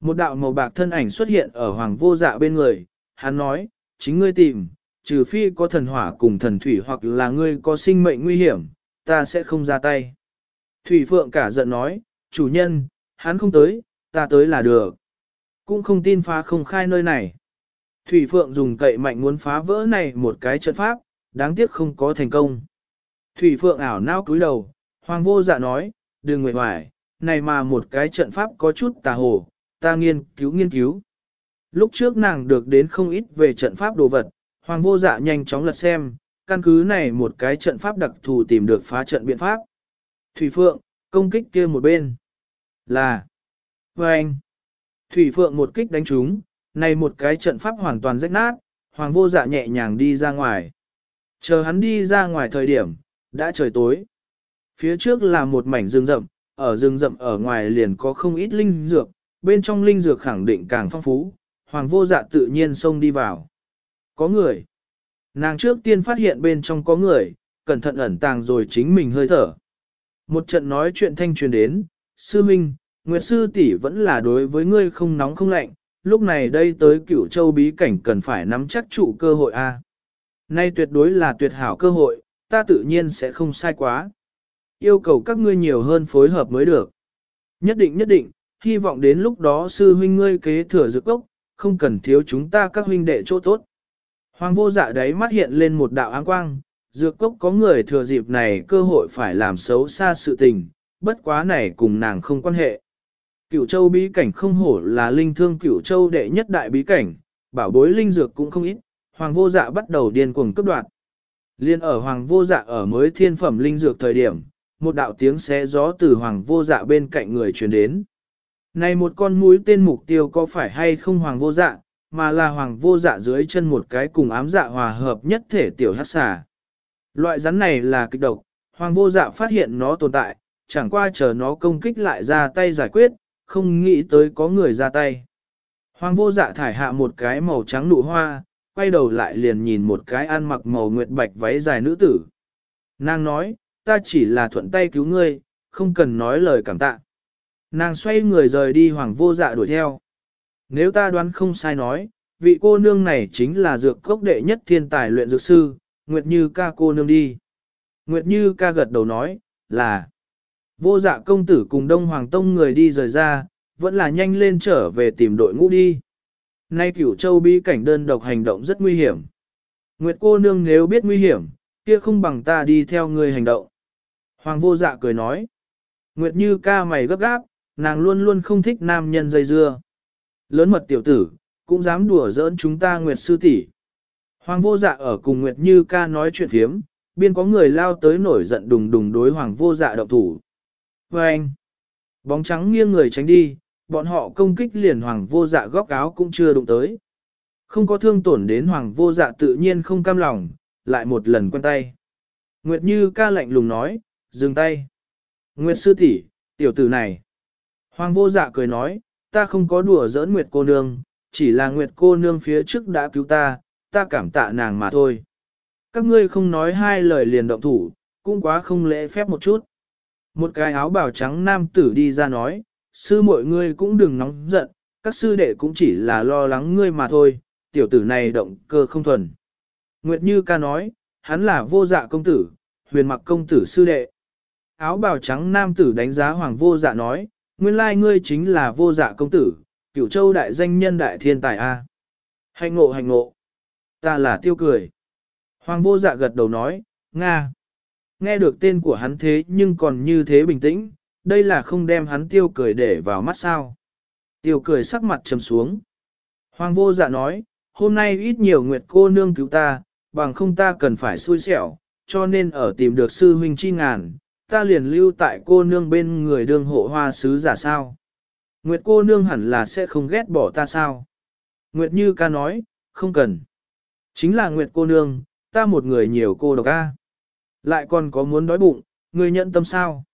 Một đạo màu bạc thân ảnh xuất hiện ở hoàng vô dạ bên người, hắn nói, chính ngươi tìm, trừ phi có thần hỏa cùng thần thủy hoặc là ngươi có sinh mệnh nguy hiểm, ta sẽ không ra tay. Thủy Phượng cả giận nói, chủ nhân, hắn không tới, ta tới là được. Cũng không tin phá không khai nơi này. Thủy Phượng dùng cậy mạnh muốn phá vỡ này một cái trận pháp, đáng tiếc không có thành công. Thủy Phượng ảo nao cúi đầu, Hoàng vô dạ nói, đừng nguyện hoài, này mà một cái trận pháp có chút tà hồ, ta nghiên cứu nghiên cứu. Lúc trước nàng được đến không ít về trận pháp đồ vật, Hoàng vô dạ nhanh chóng lật xem, căn cứ này một cái trận pháp đặc thù tìm được phá trận biện pháp. Thủy Phượng, công kích kia một bên. Là. Và anh. Thủy Phượng một kích đánh trúng, này một cái trận pháp hoàn toàn rách nát, Hoàng vô dạ nhẹ nhàng đi ra ngoài. Chờ hắn đi ra ngoài thời điểm, đã trời tối. Phía trước là một mảnh rừng rậm, ở rừng rậm ở ngoài liền có không ít linh dược, bên trong linh dược khẳng định càng phong phú, Hoàng vô dạ tự nhiên xông đi vào. Có người. Nàng trước tiên phát hiện bên trong có người, cẩn thận ẩn tàng rồi chính mình hơi thở. Một trận nói chuyện thanh truyền đến, sư minh, Nguyệt sư tỷ vẫn là đối với ngươi không nóng không lạnh, lúc này đây tới cửu châu bí cảnh cần phải nắm chắc trụ cơ hội a. Nay tuyệt đối là tuyệt hảo cơ hội, ta tự nhiên sẽ không sai quá. Yêu cầu các ngươi nhiều hơn phối hợp mới được. Nhất định nhất định, hy vọng đến lúc đó sư huynh ngươi kế thừa dược ốc, không cần thiếu chúng ta các huynh đệ chỗ tốt. Hoàng vô dạ đấy mắt hiện lên một đạo áng quang, dược cốc có người thừa dịp này cơ hội phải làm xấu xa sự tình, bất quá này cùng nàng không quan hệ. Cửu châu bí cảnh không hổ là linh thương cửu châu đệ nhất đại bí cảnh, bảo bối linh dược cũng không ít, hoàng vô dạ bắt đầu điên cuồng cấp đoạt. Liên ở hoàng vô dạ ở mới thiên phẩm linh dược thời điểm, một đạo tiếng xé gió từ hoàng vô dạ bên cạnh người truyền đến. Này một con mũi tên mục tiêu có phải hay không hoàng vô dạ, mà là hoàng vô dạ dưới chân một cái cùng ám dạ hòa hợp nhất thể tiểu hát xà. Loại rắn này là kịch độc, hoàng vô dạ phát hiện nó tồn tại, chẳng qua chờ nó công kích lại ra tay giải quyết, không nghĩ tới có người ra tay. Hoàng vô dạ thải hạ một cái màu trắng nụ hoa, quay đầu lại liền nhìn một cái ăn mặc màu nguyệt bạch váy dài nữ tử. Nàng nói, ta chỉ là thuận tay cứu ngươi, không cần nói lời cảm tạ. Nàng xoay người rời đi hoàng vô dạ đuổi theo. Nếu ta đoán không sai nói, vị cô nương này chính là dược cốc đệ nhất thiên tài luyện dược sư, Nguyệt Như ca cô nương đi. Nguyệt Như ca gật đầu nói, là vô dạ công tử cùng Đông Hoàng Tông người đi rời ra, vẫn là nhanh lên trở về tìm đội ngũ đi. Nay cửu châu bí cảnh đơn độc hành động rất nguy hiểm. Nguyệt cô nương nếu biết nguy hiểm, kia không bằng ta đi theo người hành động. Hoàng vô dạ cười nói. Nguyệt như ca mày gấp gáp, nàng luôn luôn không thích nam nhân dây dưa. Lớn mật tiểu tử, cũng dám đùa giỡn chúng ta Nguyệt sư tỷ. Hoàng vô dạ ở cùng Nguyệt Như ca nói chuyện phiếm, biên có người lao tới nổi giận đùng đùng đối Hoàng vô dạ động thủ. Và anh, bóng trắng nghiêng người tránh đi, bọn họ công kích liền Hoàng vô dạ góc áo cũng chưa đụng tới. Không có thương tổn đến Hoàng vô dạ tự nhiên không cam lòng, lại một lần quen tay. Nguyệt Như ca lạnh lùng nói, dừng tay. Nguyệt sư tỷ, tiểu tử này. Hoàng vô dạ cười nói, ta không có đùa giỡn Nguyệt cô nương, chỉ là Nguyệt cô nương phía trước đã cứu ta, ta cảm tạ nàng mà thôi. Các ngươi không nói hai lời liền động thủ, cũng quá không lễ phép một chút. Một cái áo bào trắng nam tử đi ra nói, sư mọi ngươi cũng đừng nóng giận, các sư đệ cũng chỉ là lo lắng ngươi mà thôi, tiểu tử này động cơ không thuần. Nguyệt Như ca nói, hắn là vô dạ công tử, huyền mặc công tử sư đệ. Áo bào trắng nam tử đánh giá hoàng vô dạ nói, nguyên lai ngươi chính là vô dạ công tử, cửu châu đại danh nhân đại thiên tài A. Hành ngộ hành ngộ. Ta là tiêu cười. Hoàng vô dạ gật đầu nói, Nga. Nghe được tên của hắn thế nhưng còn như thế bình tĩnh, đây là không đem hắn tiêu cười để vào mắt sao. Tiêu cười sắc mặt trầm xuống. Hoàng vô dạ nói, hôm nay ít nhiều nguyệt cô nương cứu ta, bằng không ta cần phải xui xẻo, cho nên ở tìm được sư huynh chi ngàn, ta liền lưu tại cô nương bên người đương hộ hoa sứ giả sao. Nguyệt cô nương hẳn là sẽ không ghét bỏ ta sao. Nguyệt như ca nói, không cần. Chính là Nguyệt cô nương, ta một người nhiều cô độc a. Lại còn có muốn đói bụng, người nhận tâm sao.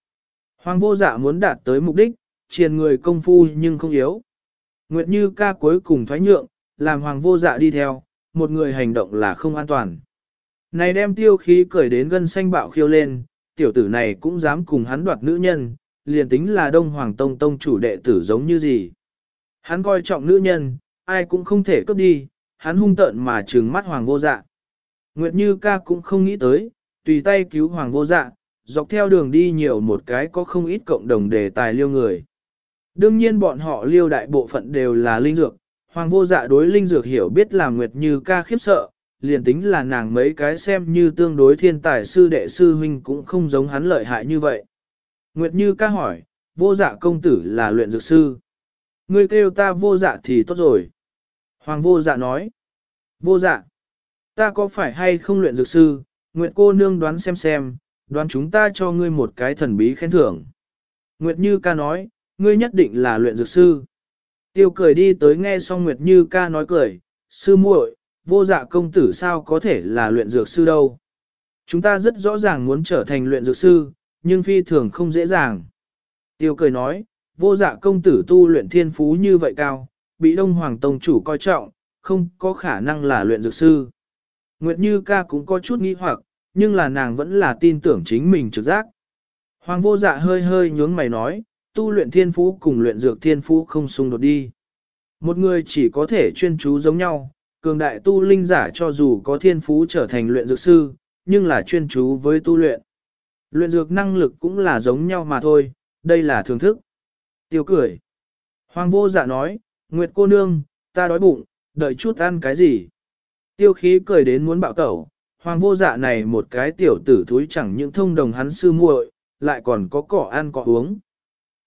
Hoàng vô dạ muốn đạt tới mục đích, triền người công phu nhưng không yếu. Nguyệt Như ca cuối cùng thoái nhượng, làm hoàng vô dạ đi theo, một người hành động là không an toàn. Này đem tiêu khí cởi đến gân xanh bạo khiêu lên, tiểu tử này cũng dám cùng hắn đoạt nữ nhân, liền tính là đông hoàng tông tông chủ đệ tử giống như gì. Hắn coi trọng nữ nhân, ai cũng không thể cướp đi, hắn hung tợn mà trừng mắt hoàng vô dạ. Nguyệt Như ca cũng không nghĩ tới, tùy tay cứu hoàng vô dạ, dọc theo đường đi nhiều một cái có không ít cộng đồng đề tài liêu người. Đương nhiên bọn họ liêu đại bộ phận đều là linh dược, hoàng vô dạ đối linh dược hiểu biết là Nguyệt Như ca khiếp sợ, liền tính là nàng mấy cái xem như tương đối thiên tài sư đệ sư huynh cũng không giống hắn lợi hại như vậy. Nguyệt Như ca hỏi, vô dạ công tử là luyện dược sư. Ngươi kêu ta vô dạ thì tốt rồi. Hoàng vô dạ nói, vô dạ, ta có phải hay không luyện dược sư, Nguyệt cô nương đoán xem xem, đoán chúng ta cho ngươi một cái thần bí khen thưởng. Nguyệt Như ca nói, ngươi nhất định là luyện dược sư. Tiêu cười đi tới nghe xong Nguyệt Như ca nói cười, sư muội, vô dạ công tử sao có thể là luyện dược sư đâu. Chúng ta rất rõ ràng muốn trở thành luyện dược sư, nhưng phi thường không dễ dàng. Tiêu cười nói, vô dạ công tử tu luyện thiên phú như vậy cao, bị Đông Hoàng Tông chủ coi trọng, không có khả năng là luyện dược sư. Nguyệt Như ca cũng có chút nghi hoặc, nhưng là nàng vẫn là tin tưởng chính mình trực giác. Hoàng vô dạ hơi hơi nhướng mày nói, tu luyện thiên phú cùng luyện dược thiên phú không xung đột đi. Một người chỉ có thể chuyên chú giống nhau, cường đại tu linh giả cho dù có thiên phú trở thành luyện dược sư, nhưng là chuyên chú với tu luyện. Luyện dược năng lực cũng là giống nhau mà thôi, đây là thưởng thức. Tiêu cười. Hoàng vô dạ nói, Nguyệt cô nương, ta đói bụng, đợi chút ăn cái gì. Tiêu khí cười đến muốn bạo tẩu, hoàng vô dạ này một cái tiểu tử thúi chẳng những thông đồng hắn sư muội, lại còn có cỏ ăn cỏ uống.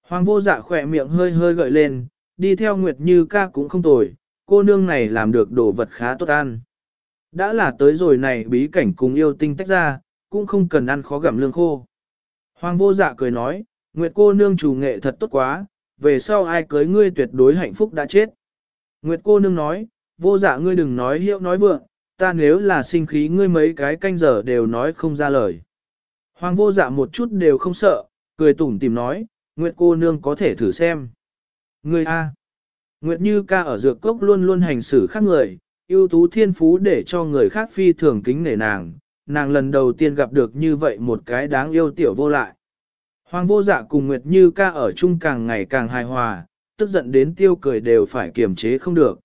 Hoàng vô dạ khỏe miệng hơi hơi gợi lên, đi theo Nguyệt Như ca cũng không tồi, cô nương này làm được đồ vật khá tốt ăn. Đã là tới rồi này bí cảnh cùng yêu tinh tách ra, cũng không cần ăn khó gặm lương khô. Hoàng vô dạ cười nói, Nguyệt cô nương chủ nghệ thật tốt quá, về sau ai cưới ngươi tuyệt đối hạnh phúc đã chết. Nguyệt cô nương nói, vô dạ ngươi đừng nói hiệu nói vượng, ta nếu là sinh khí ngươi mấy cái canh giờ đều nói không ra lời. Hoàng vô dạ một chút đều không sợ, cười tủm tìm nói, Nguyệt cô nương có thể thử xem. Ngươi A. Nguyệt Như ca ở dược cốc luôn luôn hành xử khác người, ưu tú thiên phú để cho người khác phi thường kính nể nàng, nàng lần đầu tiên gặp được như vậy một cái đáng yêu tiểu vô lại. Hoàng vô dạ cùng Nguyệt Như ca ở chung càng ngày càng hài hòa, tức giận đến tiêu cười đều phải kiềm chế không được.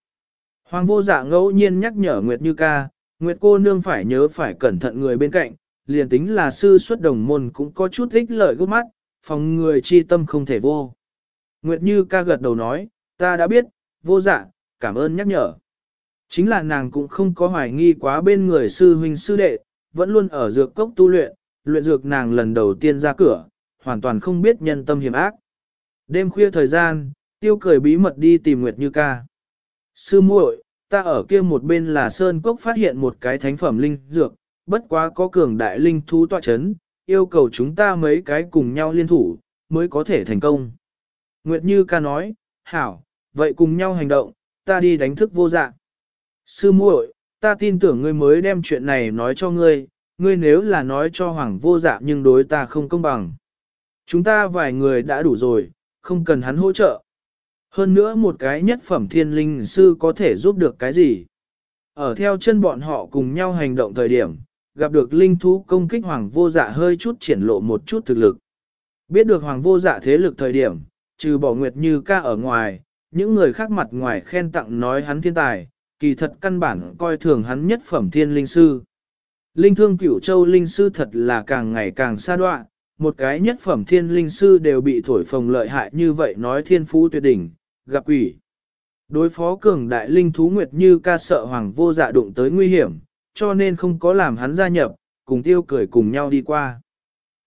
Hoàng vô dạ ngẫu nhiên nhắc nhở Nguyệt Như ca, Nguyệt cô nương phải nhớ phải cẩn thận người bên cạnh, liền tính là sư xuất đồng môn cũng có chút ích lợi gốc mắt, phòng người chi tâm không thể vô. Nguyệt Như ca gật đầu nói, ta đã biết, vô dạ, cảm ơn nhắc nhở. Chính là nàng cũng không có hoài nghi quá bên người sư huynh sư đệ, vẫn luôn ở dược cốc tu luyện, luyện dược nàng lần đầu tiên ra cửa, hoàn toàn không biết nhân tâm hiểm ác. Đêm khuya thời gian, tiêu cười bí mật đi tìm Nguyệt Như ca. Sư muội, ta ở kia một bên là Sơn Cốc phát hiện một cái thánh phẩm linh dược, bất quá có cường đại linh thú tọa chấn, yêu cầu chúng ta mấy cái cùng nhau liên thủ, mới có thể thành công. Nguyệt Như ca nói, hảo, vậy cùng nhau hành động, ta đi đánh thức vô dạng. Sư muội, ta tin tưởng ngươi mới đem chuyện này nói cho ngươi, ngươi nếu là nói cho hoàng vô dạ nhưng đối ta không công bằng. Chúng ta vài người đã đủ rồi, không cần hắn hỗ trợ. Hơn nữa một cái nhất phẩm thiên linh sư có thể giúp được cái gì? Ở theo chân bọn họ cùng nhau hành động thời điểm, gặp được linh thú công kích hoàng vô dạ hơi chút triển lộ một chút thực lực. Biết được hoàng vô dạ thế lực thời điểm, trừ bỏ nguyệt như ca ở ngoài, những người khác mặt ngoài khen tặng nói hắn thiên tài, kỳ thật căn bản coi thường hắn nhất phẩm thiên linh sư. Linh thương cửu châu linh sư thật là càng ngày càng xa đoạn, một cái nhất phẩm thiên linh sư đều bị thổi phồng lợi hại như vậy nói thiên phú tuyệt đỉnh, gặp quỷ. Đối phó cường đại linh thú nguyệt như ca sợ hoàng vô dạ đụng tới nguy hiểm, cho nên không có làm hắn gia nhập, cùng tiêu cười cùng nhau đi qua.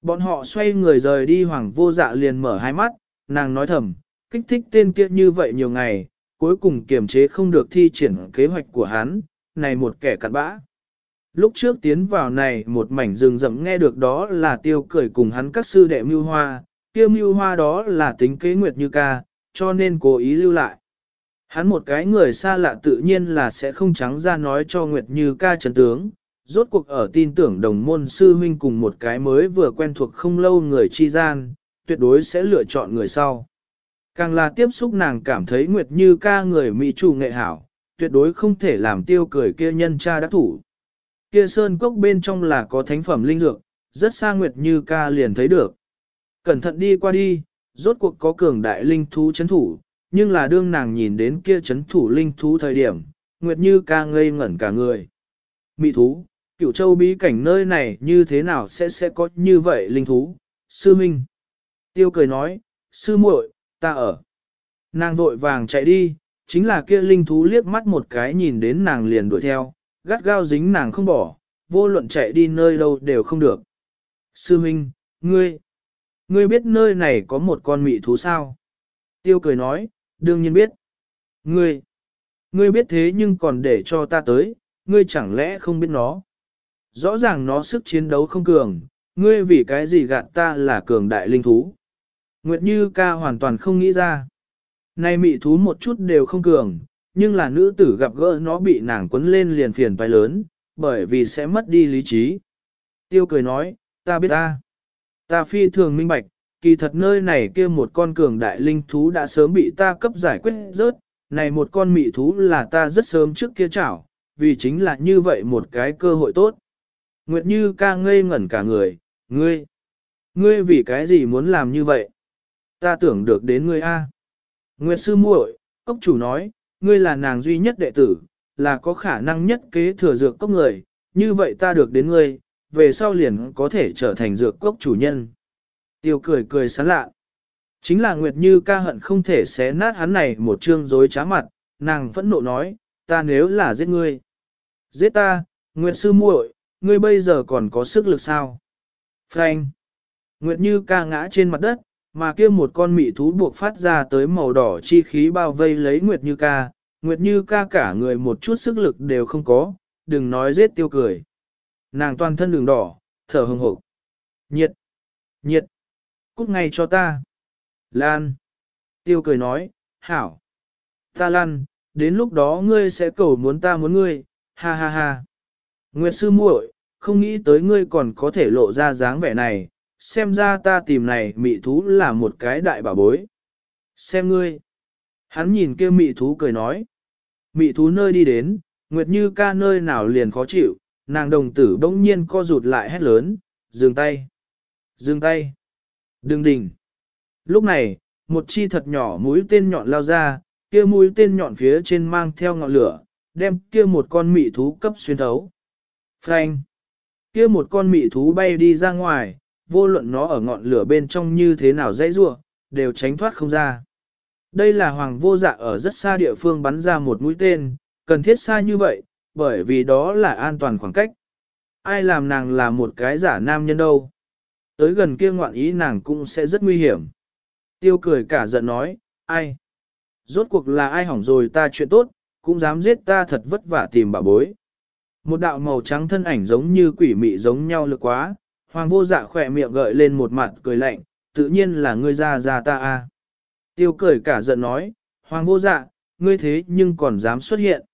Bọn họ xoay người rời đi hoàng vô dạ liền mở hai mắt, nàng nói thầm, kích thích tên kia như vậy nhiều ngày, cuối cùng kiềm chế không được thi triển kế hoạch của hắn, này một kẻ cặn bã. Lúc trước tiến vào này một mảnh rừng rậm nghe được đó là tiêu cười cùng hắn các sư đệ mưu hoa, tiêu mưu hoa đó là tính kế nguyệt như ca, cho nên cố ý lưu lại. Hắn một cái người xa lạ tự nhiên là sẽ không trắng ra nói cho Nguyệt Như ca chấn tướng, rốt cuộc ở tin tưởng đồng môn sư huynh cùng một cái mới vừa quen thuộc không lâu người chi gian, tuyệt đối sẽ lựa chọn người sau. Càng là tiếp xúc nàng cảm thấy Nguyệt Như ca người mỹ chủ nghệ hảo, tuyệt đối không thể làm tiêu cười kia nhân cha đắc thủ. Kia sơn cốc bên trong là có thánh phẩm linh dược, rất xa Nguyệt Như ca liền thấy được. Cẩn thận đi qua đi, rốt cuộc có cường đại linh thú chấn thủ, nhưng là đương nàng nhìn đến kia chấn thủ linh thú thời điểm, Nguyệt Như ca ngây ngẩn cả người. Mị thú, cửu châu bí cảnh nơi này như thế nào sẽ sẽ có như vậy linh thú, sư minh. Tiêu cười nói, sư muội, ta ở. Nàng vội vàng chạy đi, chính là kia linh thú liếc mắt một cái nhìn đến nàng liền đuổi theo, gắt gao dính nàng không bỏ, vô luận chạy đi nơi đâu đều không được. Sư minh, ngươi, ngươi biết nơi này có một con mị thú sao? Tiêu cười nói, đương nhiên biết. Ngươi, ngươi biết thế nhưng còn để cho ta tới, ngươi chẳng lẽ không biết nó? Rõ ràng nó sức chiến đấu không cường, ngươi vì cái gì gạt ta là cường đại linh thú. Nguyệt Như ca hoàn toàn không nghĩ ra. Nay mị thú một chút đều không cường, nhưng là nữ tử gặp gỡ nó bị nàng quấn lên liền phiền phải lớn, bởi vì sẽ mất đi lý trí. Tiêu cười nói, ta biết ta. Ta phi thường minh bạch, kỳ thật nơi này kia một con cường đại linh thú đã sớm bị ta cấp giải quyết rớt, này một con mị thú là ta rất sớm trước kia chảo, vì chính là như vậy một cái cơ hội tốt. Nguyệt Như ca ngây ngẩn cả người, ngươi, ngươi vì cái gì muốn làm như vậy? Ta tưởng được đến ngươi a. Nguyệt sư muội, cốc chủ nói, ngươi là nàng duy nhất đệ tử, là có khả năng nhất kế thừa dược cốc người, như vậy ta được đến ngươi, về sau liền có thể trở thành dược cốc chủ nhân. Tiêu cười cười sán lạ. Chính là Nguyệt Như ca hận không thể xé nát hắn này một chương dối trá mặt, nàng phẫn nộ nói, ta nếu là giết ngươi. Giết ta, Nguyệt sư muội, ngươi bây giờ còn có sức lực sao? Frank. Nguyệt Như ca ngã trên mặt đất, mà kia một con mị thú buộc phát ra tới màu đỏ chi khí bao vây lấy Nguyệt Như ca. Nguyệt Như ca cả người một chút sức lực đều không có, đừng nói giết tiêu cười. Nàng toàn thân đường đỏ, thở hồng hộc. Nhiệt! Nhiệt! Cút ngay cho ta! Lan! Tiêu cười nói, hảo! Ta lan, đến lúc đó ngươi sẽ cầu muốn ta muốn ngươi, ha ha ha! Nguyệt sư muội, không nghĩ tới ngươi còn có thể lộ ra dáng vẻ này, xem ra ta tìm này mị thú là một cái đại bảo bối. Xem ngươi. Hắn nhìn kia mị thú cười nói. Mị thú nơi đi đến, Nguyệt Như ca nơi nào liền khó chịu, nàng đồng tử bỗng nhiên co rụt lại hét lớn, dừng tay. Dừng tay. Đừng đỉnh. Lúc này, một chi thật nhỏ mũi tên nhọn lao ra, kia mũi tên nhọn phía trên mang theo ngọn lửa, đem kia một con mị thú cấp xuyên thấu. Frank. Kia một con mị thú bay đi ra ngoài, vô luận nó ở ngọn lửa bên trong như thế nào dãy rua, đều tránh thoát không ra. Đây là hoàng vô dạ ở rất xa địa phương bắn ra một mũi tên, cần thiết xa như vậy, bởi vì đó là an toàn khoảng cách. Ai làm nàng là một cái giả nam nhân đâu. Tới gần kia ngoạn ý nàng cũng sẽ rất nguy hiểm. Tiêu cười cả giận nói, ai? Rốt cuộc là ai hỏng rồi ta chuyện tốt, cũng dám giết ta thật vất vả tìm bà bối. Một đạo màu trắng thân ảnh giống như quỷ mị giống nhau lực quá, hoàng vô dạ khỏe miệng gợi lên một mặt cười lạnh, tự nhiên là ngươi ra ra ta a. Tiêu cười cả giận nói, hoàng vô dạ, ngươi thế nhưng còn dám xuất hiện.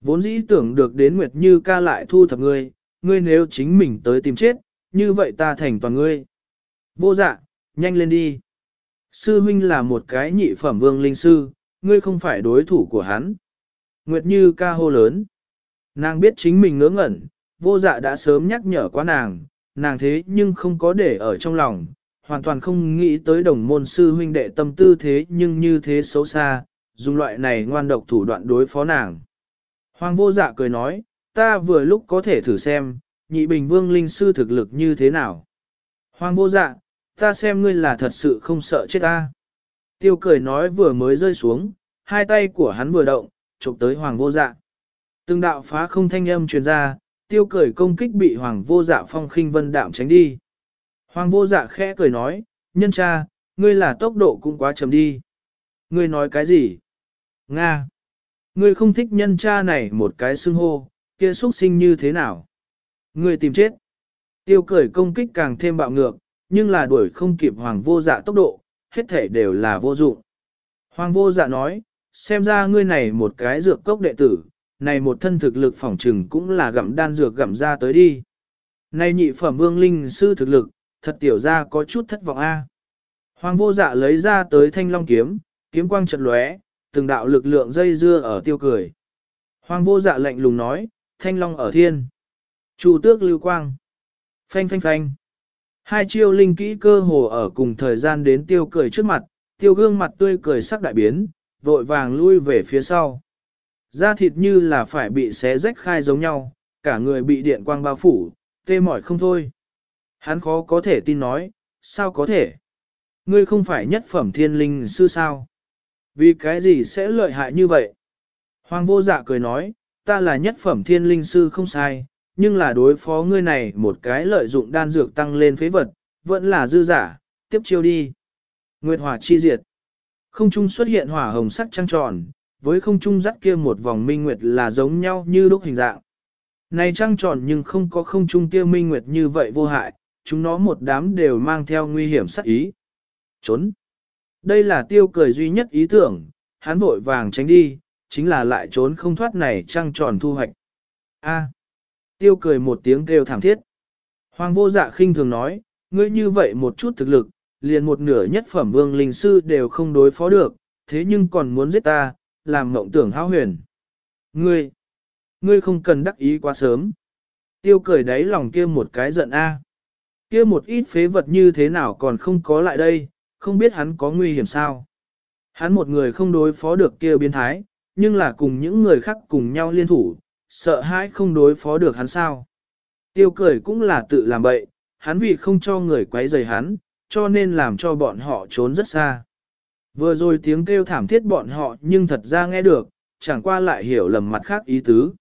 Vốn dĩ tưởng được đến Nguyệt Như ca lại thu thập ngươi, ngươi nếu chính mình tới tìm chết, như vậy ta thành toàn ngươi. Vô dạ, nhanh lên đi. Sư huynh là một cái nhị phẩm vương linh sư, ngươi không phải đối thủ của hắn. Nguyệt Như ca hô lớn. Nàng biết chính mình ngớ ngẩn, vô dạ đã sớm nhắc nhở quá nàng, nàng thế nhưng không có để ở trong lòng, hoàn toàn không nghĩ tới đồng môn sư huynh đệ tâm tư thế nhưng như thế xấu xa, dùng loại này ngoan độc thủ đoạn đối phó nàng. Hoàng vô dạ cười nói, ta vừa lúc có thể thử xem, nhị bình vương linh sư thực lực như thế nào. Hoàng vô dạ, ta xem ngươi là thật sự không sợ chết ta. Tiêu cười nói vừa mới rơi xuống, hai tay của hắn vừa động, chụp tới hoàng vô dạ. Từng đạo phá không thanh âm truyền ra, tiêu cười công kích bị hoàng vô dạ phong khinh vân đạm tránh đi. Hoàng vô dạ khẽ cười nói, nhân cha, ngươi là tốc độ cũng quá chậm đi. Ngươi nói cái gì? Nga! Ngươi không thích nhân cha này một cái xưng hô, kia xuất sinh như thế nào? Ngươi tìm chết. Tiêu cười công kích càng thêm bạo ngược, nhưng là đuổi không kịp hoàng vô dạ tốc độ, hết thể đều là vô dụng. Hoàng vô dạ nói, xem ra ngươi này một cái dược cốc đệ tử, này một thân thực lực phỏng trừng cũng là gặm đan dược gặm ra tới đi. Này nhị phẩm vương linh sư thực lực, thật tiểu ra có chút thất vọng a. Hoàng vô dạ lấy ra tới thanh long kiếm, kiếm quang chật lóe, từng đạo lực lượng dây dưa ở tiêu cười. Hoàng vô dạ lạnh lùng nói, thanh long ở thiên. Chủ tước lưu quang. Phanh phanh phanh. Hai chiêu linh kỹ cơ hồ ở cùng thời gian đến tiêu cười trước mặt, tiêu gương mặt tươi cười sắc đại biến, vội vàng lui về phía sau. Da thịt như là phải bị xé rách khai giống nhau, cả người bị điện quang bao phủ, tê mỏi không thôi. Hắn khó có thể tin nói, sao có thể? Ngươi không phải nhất phẩm thiên linh sư sao? Vì cái gì sẽ lợi hại như vậy? Hoàng vô dạ cười nói, ta là nhất phẩm thiên linh sư không sai, nhưng là đối phó ngươi này một cái lợi dụng đan dược tăng lên phế vật, vẫn là dư giả, tiếp chiêu đi. Nguyệt hỏa chi diệt. Không trung xuất hiện hỏa hồng sắc trăng tròn, với không trung dắt kia một vòng minh nguyệt là giống nhau như đúc hình dạng. Này trăng tròn nhưng không có không trung kia minh nguyệt như vậy vô hại, chúng nó một đám đều mang theo nguy hiểm sắc ý. Trốn. Đây là tiêu cười duy nhất ý tưởng, hắn vội vàng tránh đi, chính là lại trốn không thoát này trăng tròn thu hoạch. A. Tiêu cười một tiếng kêu thảm thiết. Hoàng vô dạ khinh thường nói, ngươi như vậy một chút thực lực, liền một nửa nhất phẩm vương linh sư đều không đối phó được, thế nhưng còn muốn giết ta, làm mộng tưởng hao huyền. Ngươi, ngươi không cần đắc ý quá sớm. Tiêu cười đáy lòng kia một cái giận a. Kia một ít phế vật như thế nào còn không có lại đây, không biết hắn có nguy hiểm sao. Hắn một người không đối phó được kia biến thái, nhưng là cùng những người khác cùng nhau liên thủ, sợ hãi không đối phó được hắn sao. Tiêu cười cũng là tự làm bậy, hắn vì không cho người quấy rầy hắn, cho nên làm cho bọn họ trốn rất xa. Vừa rồi tiếng kêu thảm thiết bọn họ nhưng thật ra nghe được, chẳng qua lại hiểu lầm mặt khác ý tứ.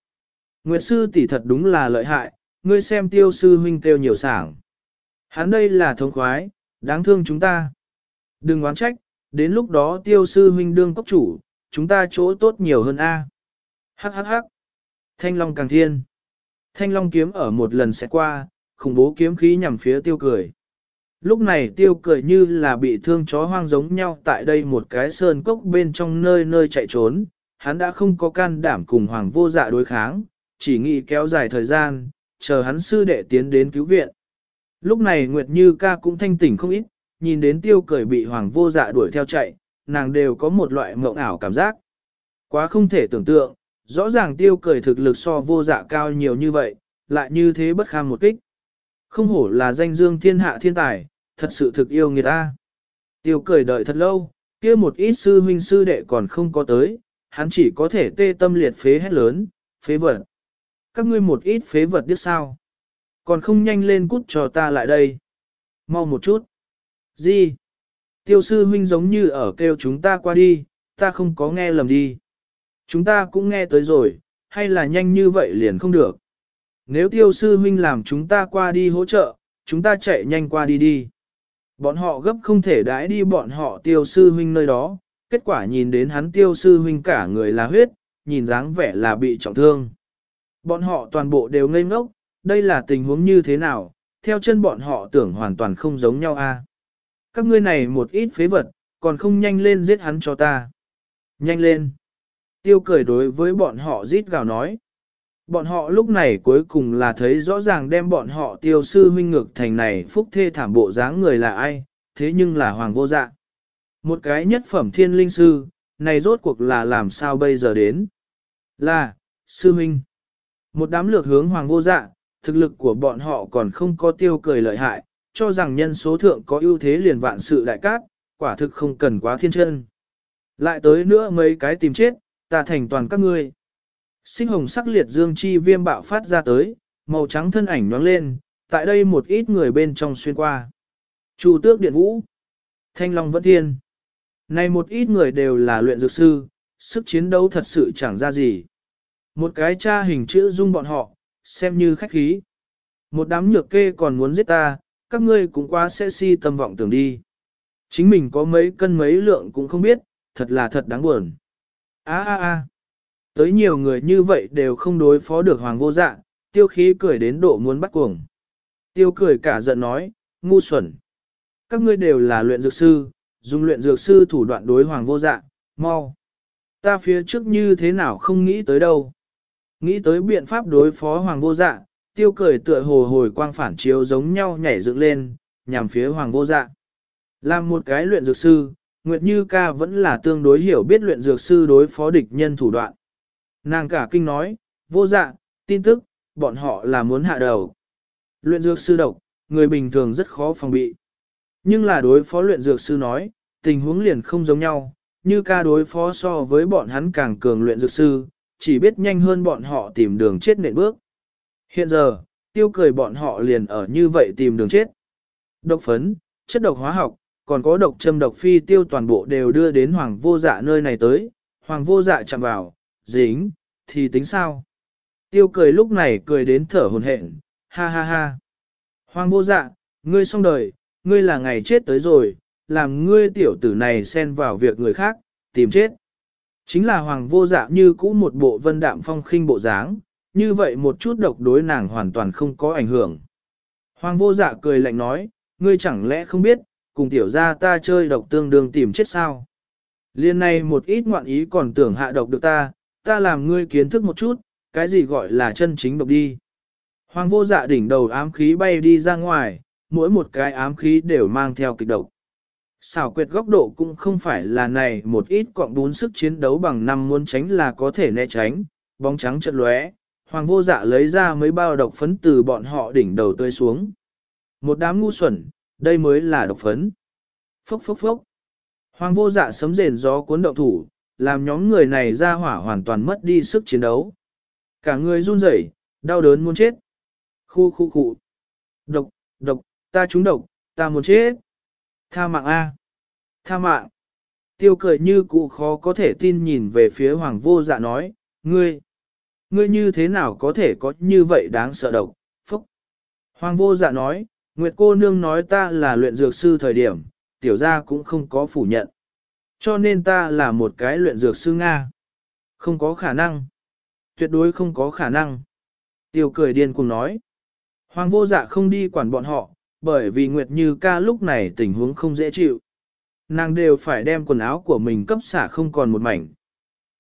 Nguyệt sư tỷ thật đúng là lợi hại, ngươi xem tiêu sư huynh kêu nhiều sảng. Hắn đây là thống khoái, đáng thương chúng ta. Đừng oán trách, đến lúc đó tiêu sư huynh đương cốc chủ, chúng ta chỗ tốt nhiều hơn A. Hắc hắc hắc. Thanh long càng thiên. Thanh long kiếm ở một lần sẽ qua, khủng bố kiếm khí nhằm phía tiêu cười. Lúc này tiêu cười như là bị thương chó hoang giống nhau tại đây một cái sơn cốc bên trong nơi nơi chạy trốn, hắn đã không có can đảm cùng hoàng vô dạ đối kháng, chỉ nghĩ kéo dài thời gian, chờ hắn sư đệ tiến đến cứu viện. Lúc này Nguyệt Như ca cũng thanh tỉnh không ít, nhìn đến tiêu cười bị hoàng vô dạ đuổi theo chạy, nàng đều có một loại mộng ảo cảm giác. Quá không thể tưởng tượng, rõ ràng tiêu cười thực lực so vô dạ cao nhiều như vậy, lại như thế bất kham một kích. Không hổ là danh dương thiên hạ thiên tài, thật sự thực yêu người ta. Tiêu cười đợi thật lâu, kia một ít sư huynh sư đệ còn không có tới, hắn chỉ có thể tê tâm liệt phế hết lớn, phế vật. Các ngươi một ít phế vật biết sao? Còn không nhanh lên cút cho ta lại đây. Mau một chút. Gì? Tiêu sư huynh giống như ở kêu chúng ta qua đi, ta không có nghe lầm đi. Chúng ta cũng nghe tới rồi, hay là nhanh như vậy liền không được. Nếu tiêu sư huynh làm chúng ta qua đi hỗ trợ, chúng ta chạy nhanh qua đi đi. Bọn họ gấp không thể đãi đi bọn họ tiêu sư huynh nơi đó, kết quả nhìn đến hắn tiêu sư huynh cả người là huyết, nhìn dáng vẻ là bị trọng thương. Bọn họ toàn bộ đều ngây ngốc, đây là tình huống như thế nào, theo chân bọn họ tưởng hoàn toàn không giống nhau a. Các ngươi này một ít phế vật, còn không nhanh lên giết hắn cho ta. Nhanh lên. Tiêu cười đối với bọn họ rít gào nói. Bọn họ lúc này cuối cùng là thấy rõ ràng đem bọn họ tiêu sư huynh ngược thành này phúc thê thảm bộ dáng người là ai, thế nhưng là hoàng vô dạ. Một cái nhất phẩm thiên linh sư, này rốt cuộc là làm sao bây giờ đến? Là, sư huynh. Một đám lược hướng hoàng vô dạ, thực lực của bọn họ còn không có tiêu cười lợi hại, cho rằng nhân số thượng có ưu thế liền vạn sự đại cát, quả thực không cần quá thiên chân. Lại tới nữa mấy cái tìm chết, ta thành toàn các ngươi. Sinh hồng sắc liệt dương chi viêm bạo phát ra tới, màu trắng thân ảnh nhoáng lên, tại đây một ít người bên trong xuyên qua. Chủ tước điện vũ, thanh long vẫn thiên. Này một ít người đều là luyện dược sư, sức chiến đấu thật sự chẳng ra gì. Một cái cha hình chữ dung bọn họ, xem như khách khí. Một đám nhược kê còn muốn giết ta, các ngươi cũng quá sẽ si tâm vọng tưởng đi. Chính mình có mấy cân mấy lượng cũng không biết, thật là thật đáng buồn. A a a. Tới nhiều người như vậy đều không đối phó được hoàng vô dạ, tiêu khí cười đến độ muốn bắt cuồng. Tiêu cười cả giận nói, ngu xuẩn. Các ngươi đều là luyện dược sư, dùng luyện dược sư thủ đoạn đối hoàng vô dạ, mau. Ta phía trước như thế nào không nghĩ tới đâu. Nghĩ tới biện pháp đối phó hoàng vô dạ, tiêu cười tựa hồ hồi quang phản chiếu giống nhau nhảy dựng lên, nhằm phía hoàng vô dạ. Làm một cái luyện dược sư, Nguyệt Như ca vẫn là tương đối hiểu biết luyện dược sư đối phó địch nhân thủ đoạn. Nàng cả kinh nói, vô dạ, tin tức, bọn họ là muốn hạ đầu. Luyện dược sư độc, người bình thường rất khó phòng bị. Nhưng là đối phó luyện dược sư nói, tình huống liền không giống nhau, như ca đối phó so với bọn hắn càng cường luyện dược sư, chỉ biết nhanh hơn bọn họ tìm đường chết nện bước. Hiện giờ, tiêu cười bọn họ liền ở như vậy tìm đường chết. Độc phấn, chất độc hóa học, còn có độc châm độc phi tiêu toàn bộ đều đưa đến hoàng vô dạ nơi này tới, hoàng vô dạ chạm vào, dính, thì tính sao? Tiêu cười lúc này cười đến thở hồn hển, ha ha ha. Hoàng vô dạ, ngươi xong đời, ngươi là ngày chết tới rồi, làm ngươi tiểu tử này xen vào việc người khác, tìm chết. Chính là hoàng vô dạ như cũ một bộ vân đạm phong khinh bộ dáng, như vậy một chút độc đối nàng hoàn toàn không có ảnh hưởng. Hoàng vô dạ cười lạnh nói, ngươi chẳng lẽ không biết, cùng tiểu gia ta chơi độc tương đương tìm chết sao? Liên này một ít ngoạn ý còn tưởng hạ độc được ta, ta làm ngươi kiến thức một chút, cái gì gọi là chân chính độc đi. Hoàng vô dạ đỉnh đầu ám khí bay đi ra ngoài, mỗi một cái ám khí đều mang theo kịch độc. Xảo quyệt góc độ cũng không phải là này một ít cọng bún sức chiến đấu bằng năm muốn tránh là có thể né tránh, bóng trắng chật lóe, hoàng vô dạ lấy ra mấy bao độc phấn từ bọn họ đỉnh đầu tươi xuống. Một đám ngu xuẩn, đây mới là độc phấn. Phốc phốc phốc. Hoàng vô dạ sấm rền gió cuốn động thủ, làm nhóm người này ra hỏa hoàn toàn mất đi sức chiến đấu. Cả người run rẩy, đau đớn muốn chết. Khu khu khu. Độc, độc, ta trúng độc, ta muốn chết. Tha mạng A. Tha mạng. Tiêu cười như cụ khó có thể tin nhìn về phía hoàng vô dạ nói, ngươi, ngươi như thế nào có thể có như vậy đáng sợ độc, phúc. Hoàng vô dạ nói, Nguyệt cô nương nói ta là luyện dược sư thời điểm, tiểu gia cũng không có phủ nhận. Cho nên ta là một cái luyện dược sư Nga. Không có khả năng. Tuyệt đối không có khả năng. Tiêu cười điên cùng nói. Hoàng vô dạ không đi quản bọn họ, bởi vì Nguyệt Như ca lúc này tình huống không dễ chịu. Nàng đều phải đem quần áo của mình cấp xả không còn một mảnh.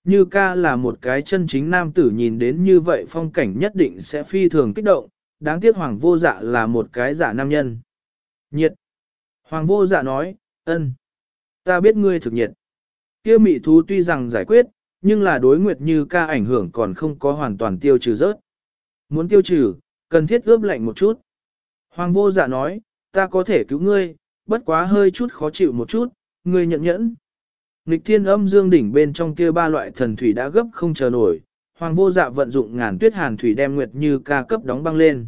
Như ca là một cái chân chính nam tử nhìn đến như vậy phong cảnh nhất định sẽ phi thường kích động, đáng tiếc hoàng vô dạ là một cái giả nam nhân. Nhiệt. Hoàng vô dạ nói, ân, ta biết ngươi thực nhiệt. Kia mị thú tuy rằng giải quyết, nhưng là đối nguyệt như ca ảnh hưởng còn không có hoàn toàn tiêu trừ rớt. Muốn tiêu trừ, cần thiết ướp lạnh một chút. Hoàng vô dạ nói, ta có thể cứu ngươi, bất quá hơi chút khó chịu một chút, ngươi nhận nhẫn nghịch thiên âm dương đỉnh bên trong kia ba loại thần thủy đã gấp không chờ nổi, hoàng vô dạ vận dụng ngàn tuyết hàn thủy đem nguyệt như ca cấp đóng băng lên.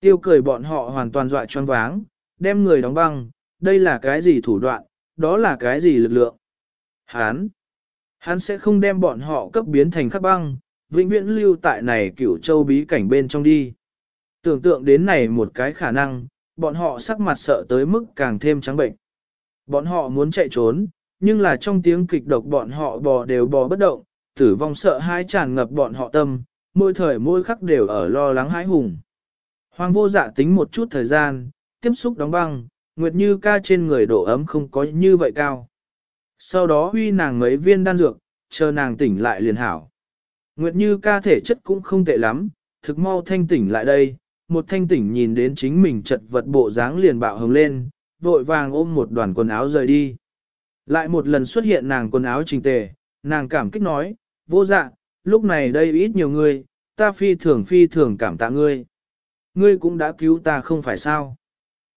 Tiêu cười bọn họ hoàn toàn dọa choáng váng, đem người đóng băng, đây là cái gì thủ đoạn, đó là cái gì lực lượng. Hán, hắn sẽ không đem bọn họ cấp biến thành khắc băng, vĩnh viễn lưu tại này cửu châu bí cảnh bên trong đi. Tưởng tượng đến này một cái khả năng, bọn họ sắc mặt sợ tới mức càng thêm trắng bệnh. Bọn họ muốn chạy trốn, nhưng là trong tiếng kịch độc bọn họ bò đều bò bất động, tử vong sợ hãi tràn ngập bọn họ tâm, mỗi thời mỗi khắc đều ở lo lắng hãi hùng. Hoàng vô dạ tính một chút thời gian, tiếp xúc đóng băng, Nguyệt Như ca trên người độ ấm không có như vậy cao. Sau đó huy nàng mấy viên đan dược, chờ nàng tỉnh lại liền hảo. Nguyệt Như ca thể chất cũng không tệ lắm, thực mau thanh tỉnh lại đây, một thanh tỉnh nhìn đến chính mình chật vật bộ dáng liền bạo hồng lên, vội vàng ôm một đoàn quần áo rời đi. Lại một lần xuất hiện nàng quần áo trình tề, nàng cảm kích nói, vô dạ, lúc này đây ít nhiều người, ta phi thường phi thường cảm tạ ngươi. Ngươi cũng đã cứu ta không phải sao.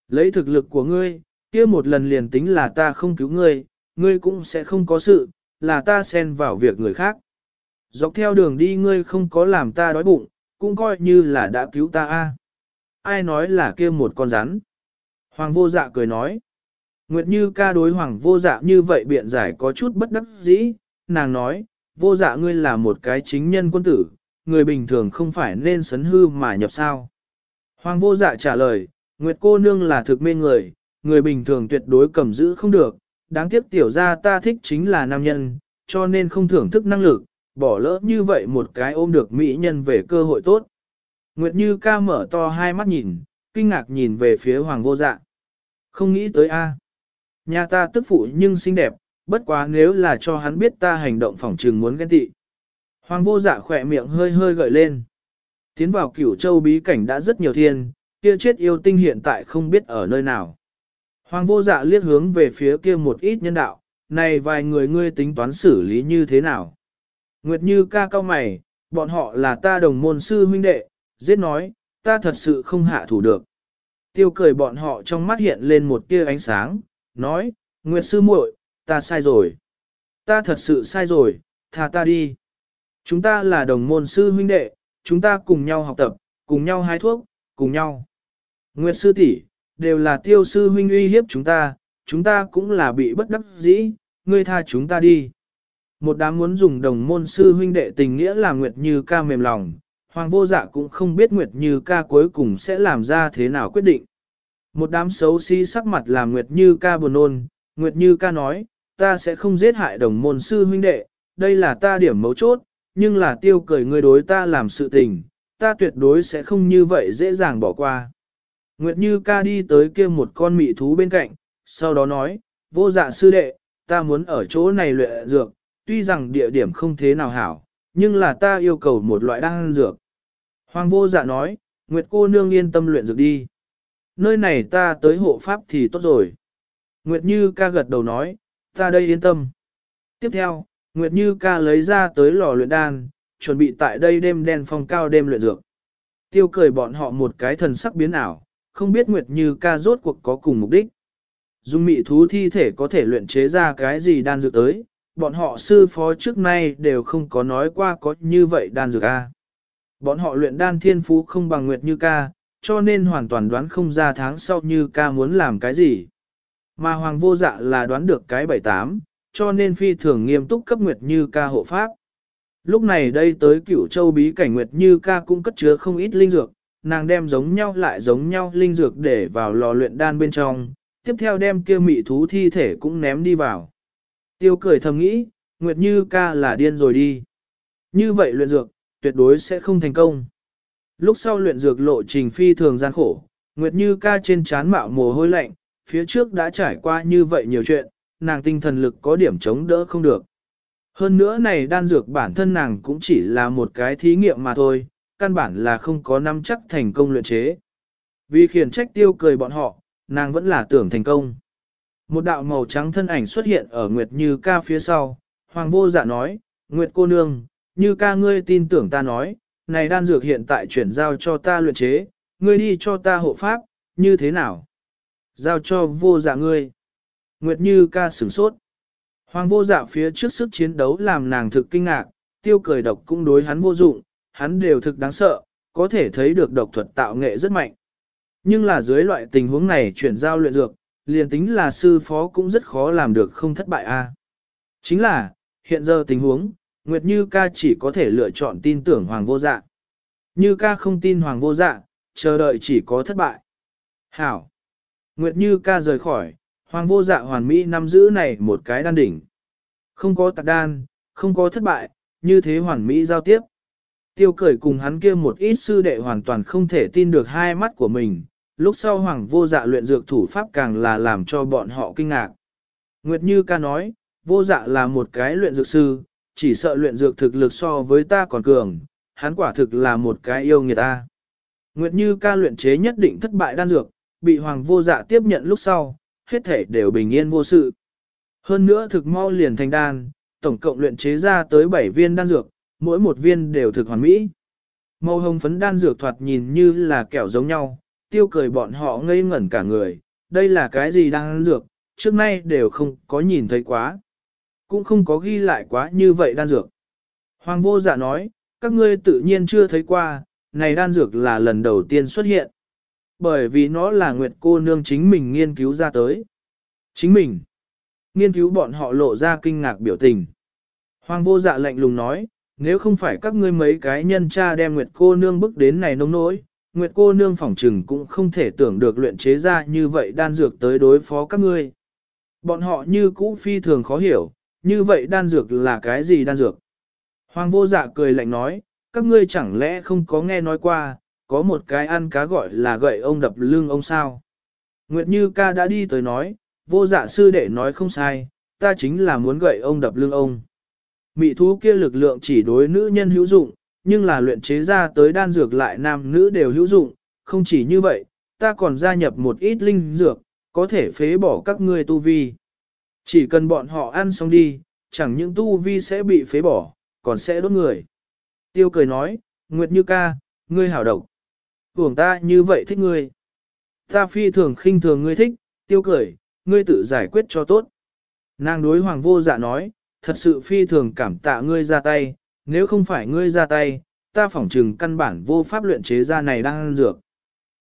Lấy thực lực của ngươi, kia một lần liền tính là ta không cứu ngươi, ngươi cũng sẽ không có sự, là ta xen vào việc người khác. Dọc theo đường đi ngươi không có làm ta đói bụng, cũng coi như là đã cứu ta a. Ai nói là kia một con rắn? Hoàng vô dạ cười nói. Nguyệt Như ca đối hoàng vô dạ như vậy biện giải có chút bất đắc dĩ, nàng nói, vô dạ ngươi là một cái chính nhân quân tử, người bình thường không phải nên sấn hư mà nhập sao. Hoàng vô dạ trả lời, Nguyệt cô nương là thực mê người, người bình thường tuyệt đối cầm giữ không được, đáng tiếc tiểu ra ta thích chính là nam nhân, cho nên không thưởng thức năng lực, bỏ lỡ như vậy một cái ôm được mỹ nhân về cơ hội tốt. Nguyệt Như ca mở to hai mắt nhìn, kinh ngạc nhìn về phía hoàng vô dạ. Không nghĩ tới a, Nhà ta tức phụ nhưng xinh đẹp, bất quá nếu là cho hắn biết ta hành động phỏng trừng muốn ghen tị. Hoàng vô dạ khỏe miệng hơi hơi gợi lên. Tiến vào cửu châu bí cảnh đã rất nhiều thiên, kia chết yêu tinh hiện tại không biết ở nơi nào. Hoàng vô dạ liếc hướng về phía kia một ít nhân đạo, này vài người ngươi tính toán xử lý như thế nào? Nguyệt Như ca cao mày, bọn họ là ta đồng môn sư huynh đệ, giết nói, ta thật sự không hạ thủ được. Tiêu cười bọn họ trong mắt hiện lên một tia ánh sáng, nói, Nguyệt sư muội, ta sai rồi. Ta thật sự sai rồi, tha ta đi. Chúng ta là đồng môn sư huynh đệ, chúng ta cùng nhau học tập, cùng nhau hái thuốc, cùng nhau. Nguyệt sư tỷ đều là tiêu sư huynh uy hiếp chúng ta, chúng ta cũng là bị bất đắc dĩ, ngươi tha chúng ta đi. Một đám muốn dùng đồng môn sư huynh đệ tình nghĩa làm Nguyệt Như ca mềm lòng, Hoàng vô dạ cũng không biết Nguyệt Như ca cuối cùng sẽ làm ra thế nào quyết định. Một đám xấu xí sắc mặt làm Nguyệt Như ca buồn nôn, Nguyệt Như ca nói, ta sẽ không giết hại đồng môn sư huynh đệ, đây là ta điểm mấu chốt, nhưng là tiêu cười ngươi đối ta làm sự tình, ta tuyệt đối sẽ không như vậy dễ dàng bỏ qua. Nguyệt Như ca đi tới kia một con mị thú bên cạnh, sau đó nói, vô dạ sư đệ, ta muốn ở chỗ này luyện dược, tuy rằng địa điểm không thế nào hảo, nhưng là ta yêu cầu một loại đan dược. Hoàng vô dạ nói, Nguyệt cô nương yên tâm luyện dược đi. Nơi này ta tới hộ pháp thì tốt rồi. Nguyệt Như ca gật đầu nói, ta đây yên tâm. Tiếp theo, Nguyệt Như ca lấy ra tới lò luyện đan, chuẩn bị tại đây đêm đen phong cao đêm luyện dược. Tiêu cười bọn họ một cái thần sắc biến ảo, không biết Nguyệt Như ca rốt cuộc có cùng mục đích. Dung mị thú thi thể có thể luyện chế ra cái gì đan dược tới, bọn họ sư phó trước nay đều không có nói qua có như vậy đan dược a. Bọn họ luyện đan thiên phú không bằng Nguyệt Như ca, cho nên hoàn toàn đoán không ra tháng sau Như ca muốn làm cái gì. Mà Hoàng vô dạ là đoán được cái bảy tám, cho nên phi thường nghiêm túc cấp Nguyệt Như ca hộ pháp. Lúc này đây tới cửu châu bí cảnh Nguyệt Như ca cũng cất chứa không ít linh dược, nàng đem giống nhau lại giống nhau linh dược để vào lò luyện đan bên trong, tiếp theo đem kia mị thú thi thể cũng ném đi vào. Tiêu cười thầm nghĩ, Nguyệt Như ca là điên rồi đi. Như vậy luyện dược, tuyệt đối sẽ không thành công. Lúc sau luyện dược lộ trình phi thường gian khổ, Nguyệt Như ca trên chán mạo mồ hôi lạnh, phía trước đã trải qua như vậy nhiều chuyện, nàng tinh thần lực có điểm chống đỡ không được. Hơn nữa này đan dược bản thân nàng cũng chỉ là một cái thí nghiệm mà thôi, căn bản là không có nắm chắc thành công luyện chế. Vì khiển trách tiêu cười bọn họ, nàng vẫn là tưởng thành công. Một đạo màu trắng thân ảnh xuất hiện ở Nguyệt Như ca phía sau, Hoàng vô dạ nói, Nguyệt cô nương, Như ca ngươi tin tưởng ta nói, này đan dược hiện tại chuyển giao cho ta luyện chế, ngươi đi cho ta hộ pháp, như thế nào? Giao cho vô dạ ngươi. Nguyệt Như ca sửng sốt. Hoàng vô dạ phía trước sức chiến đấu làm nàng thực kinh ngạc, tiêu cười độc cũng đối hắn vô dụng, hắn đều thực đáng sợ, có thể thấy được độc thuật tạo nghệ rất mạnh. Nhưng là dưới loại tình huống này chuyển giao luyện dược, liền tính là sư phó cũng rất khó làm được không thất bại a. Chính là, hiện giờ tình huống, Nguyệt Như ca chỉ có thể lựa chọn tin tưởng Hoàng vô dạ. Như ca không tin Hoàng vô dạ, chờ đợi chỉ có thất bại. Hảo! Nguyệt Như ca rời khỏi, Hoàng vô dạ hoàn mỹ nắm giữ này một cái đan đỉnh. Không có tạc đan, không có thất bại, như thế hoàn mỹ giao tiếp. Tiêu cởi cùng hắn kia một ít sư đệ hoàn toàn không thể tin được hai mắt của mình, lúc sau hoàng vô dạ luyện dược thủ pháp càng là làm cho bọn họ kinh ngạc. Nguyệt Như ca nói, vô dạ là một cái luyện dược sư, chỉ sợ luyện dược thực lực so với ta còn cường, hắn quả thực là một cái yêu người ta. Nguyệt Như ca luyện chế nhất định thất bại đan dược, bị hoàng vô dạ tiếp nhận lúc sau, hết thể đều bình yên vô sự. Hơn nữa thực mau liền thành đan, tổng cộng luyện chế ra tới 7 viên đan dược, mỗi một viên đều thực hoàn mỹ. Màu hồng phấn đan dược thoạt nhìn như là kẹo giống nhau, tiêu cười bọn họ ngây ngẩn cả người, đây là cái gì đan dược, trước nay đều không có nhìn thấy quá. Cũng không có ghi lại quá như vậy đan dược. Hoàng vô dạ nói, các ngươi tự nhiên chưa thấy qua, này đan dược là lần đầu tiên xuất hiện. Bởi vì nó là nguyệt cô nương chính mình nghiên cứu ra tới. Chính mình. Nghiên cứu bọn họ lộ ra kinh ngạc biểu tình. Hoàng vô dạ lạnh lùng nói, nếu không phải các ngươi mấy cái nhân cha đem Nguyệt cô nương bước đến này nông nỗi, Nguyệt cô nương phỏng trừng cũng không thể tưởng được luyện chế ra như vậy đan dược tới đối phó các ngươi. Bọn họ như cũ phi thường khó hiểu, như vậy đan dược là cái gì đan dược? Hoàng vô dạ cười lạnh nói, các ngươi chẳng lẽ không có nghe nói qua, có một cái ăn cá gọi là gậy ông đập lưng ông sao? Nguyệt Như ca đã đi tới nói, vô dạ sư đệ nói không sai, ta chính là muốn gậy ông đập lưng ông. Mị thú kia lực lượng chỉ đối nữ nhân hữu dụng, nhưng là luyện chế ra tới đan dược lại nam nữ đều hữu dụng, không chỉ như vậy, ta còn gia nhập một ít linh dược, có thể phế bỏ các ngươi tu vi. Chỉ cần bọn họ ăn xong đi, chẳng những tu vi sẽ bị phế bỏ, còn sẽ đốt người. Tiêu cười nói, Nguyệt Như ca, ngươi hảo độc. Tưởng ta như vậy thích ngươi. Ta phi thường khinh thường ngươi thích, tiêu cười, ngươi tự giải quyết cho tốt. Nàng đối hoàng vô dạ nói, thật sự phi thường cảm tạ ngươi ra tay, nếu không phải ngươi ra tay, ta phỏng trừng căn bản vô pháp luyện chế ra này đang ăn dược.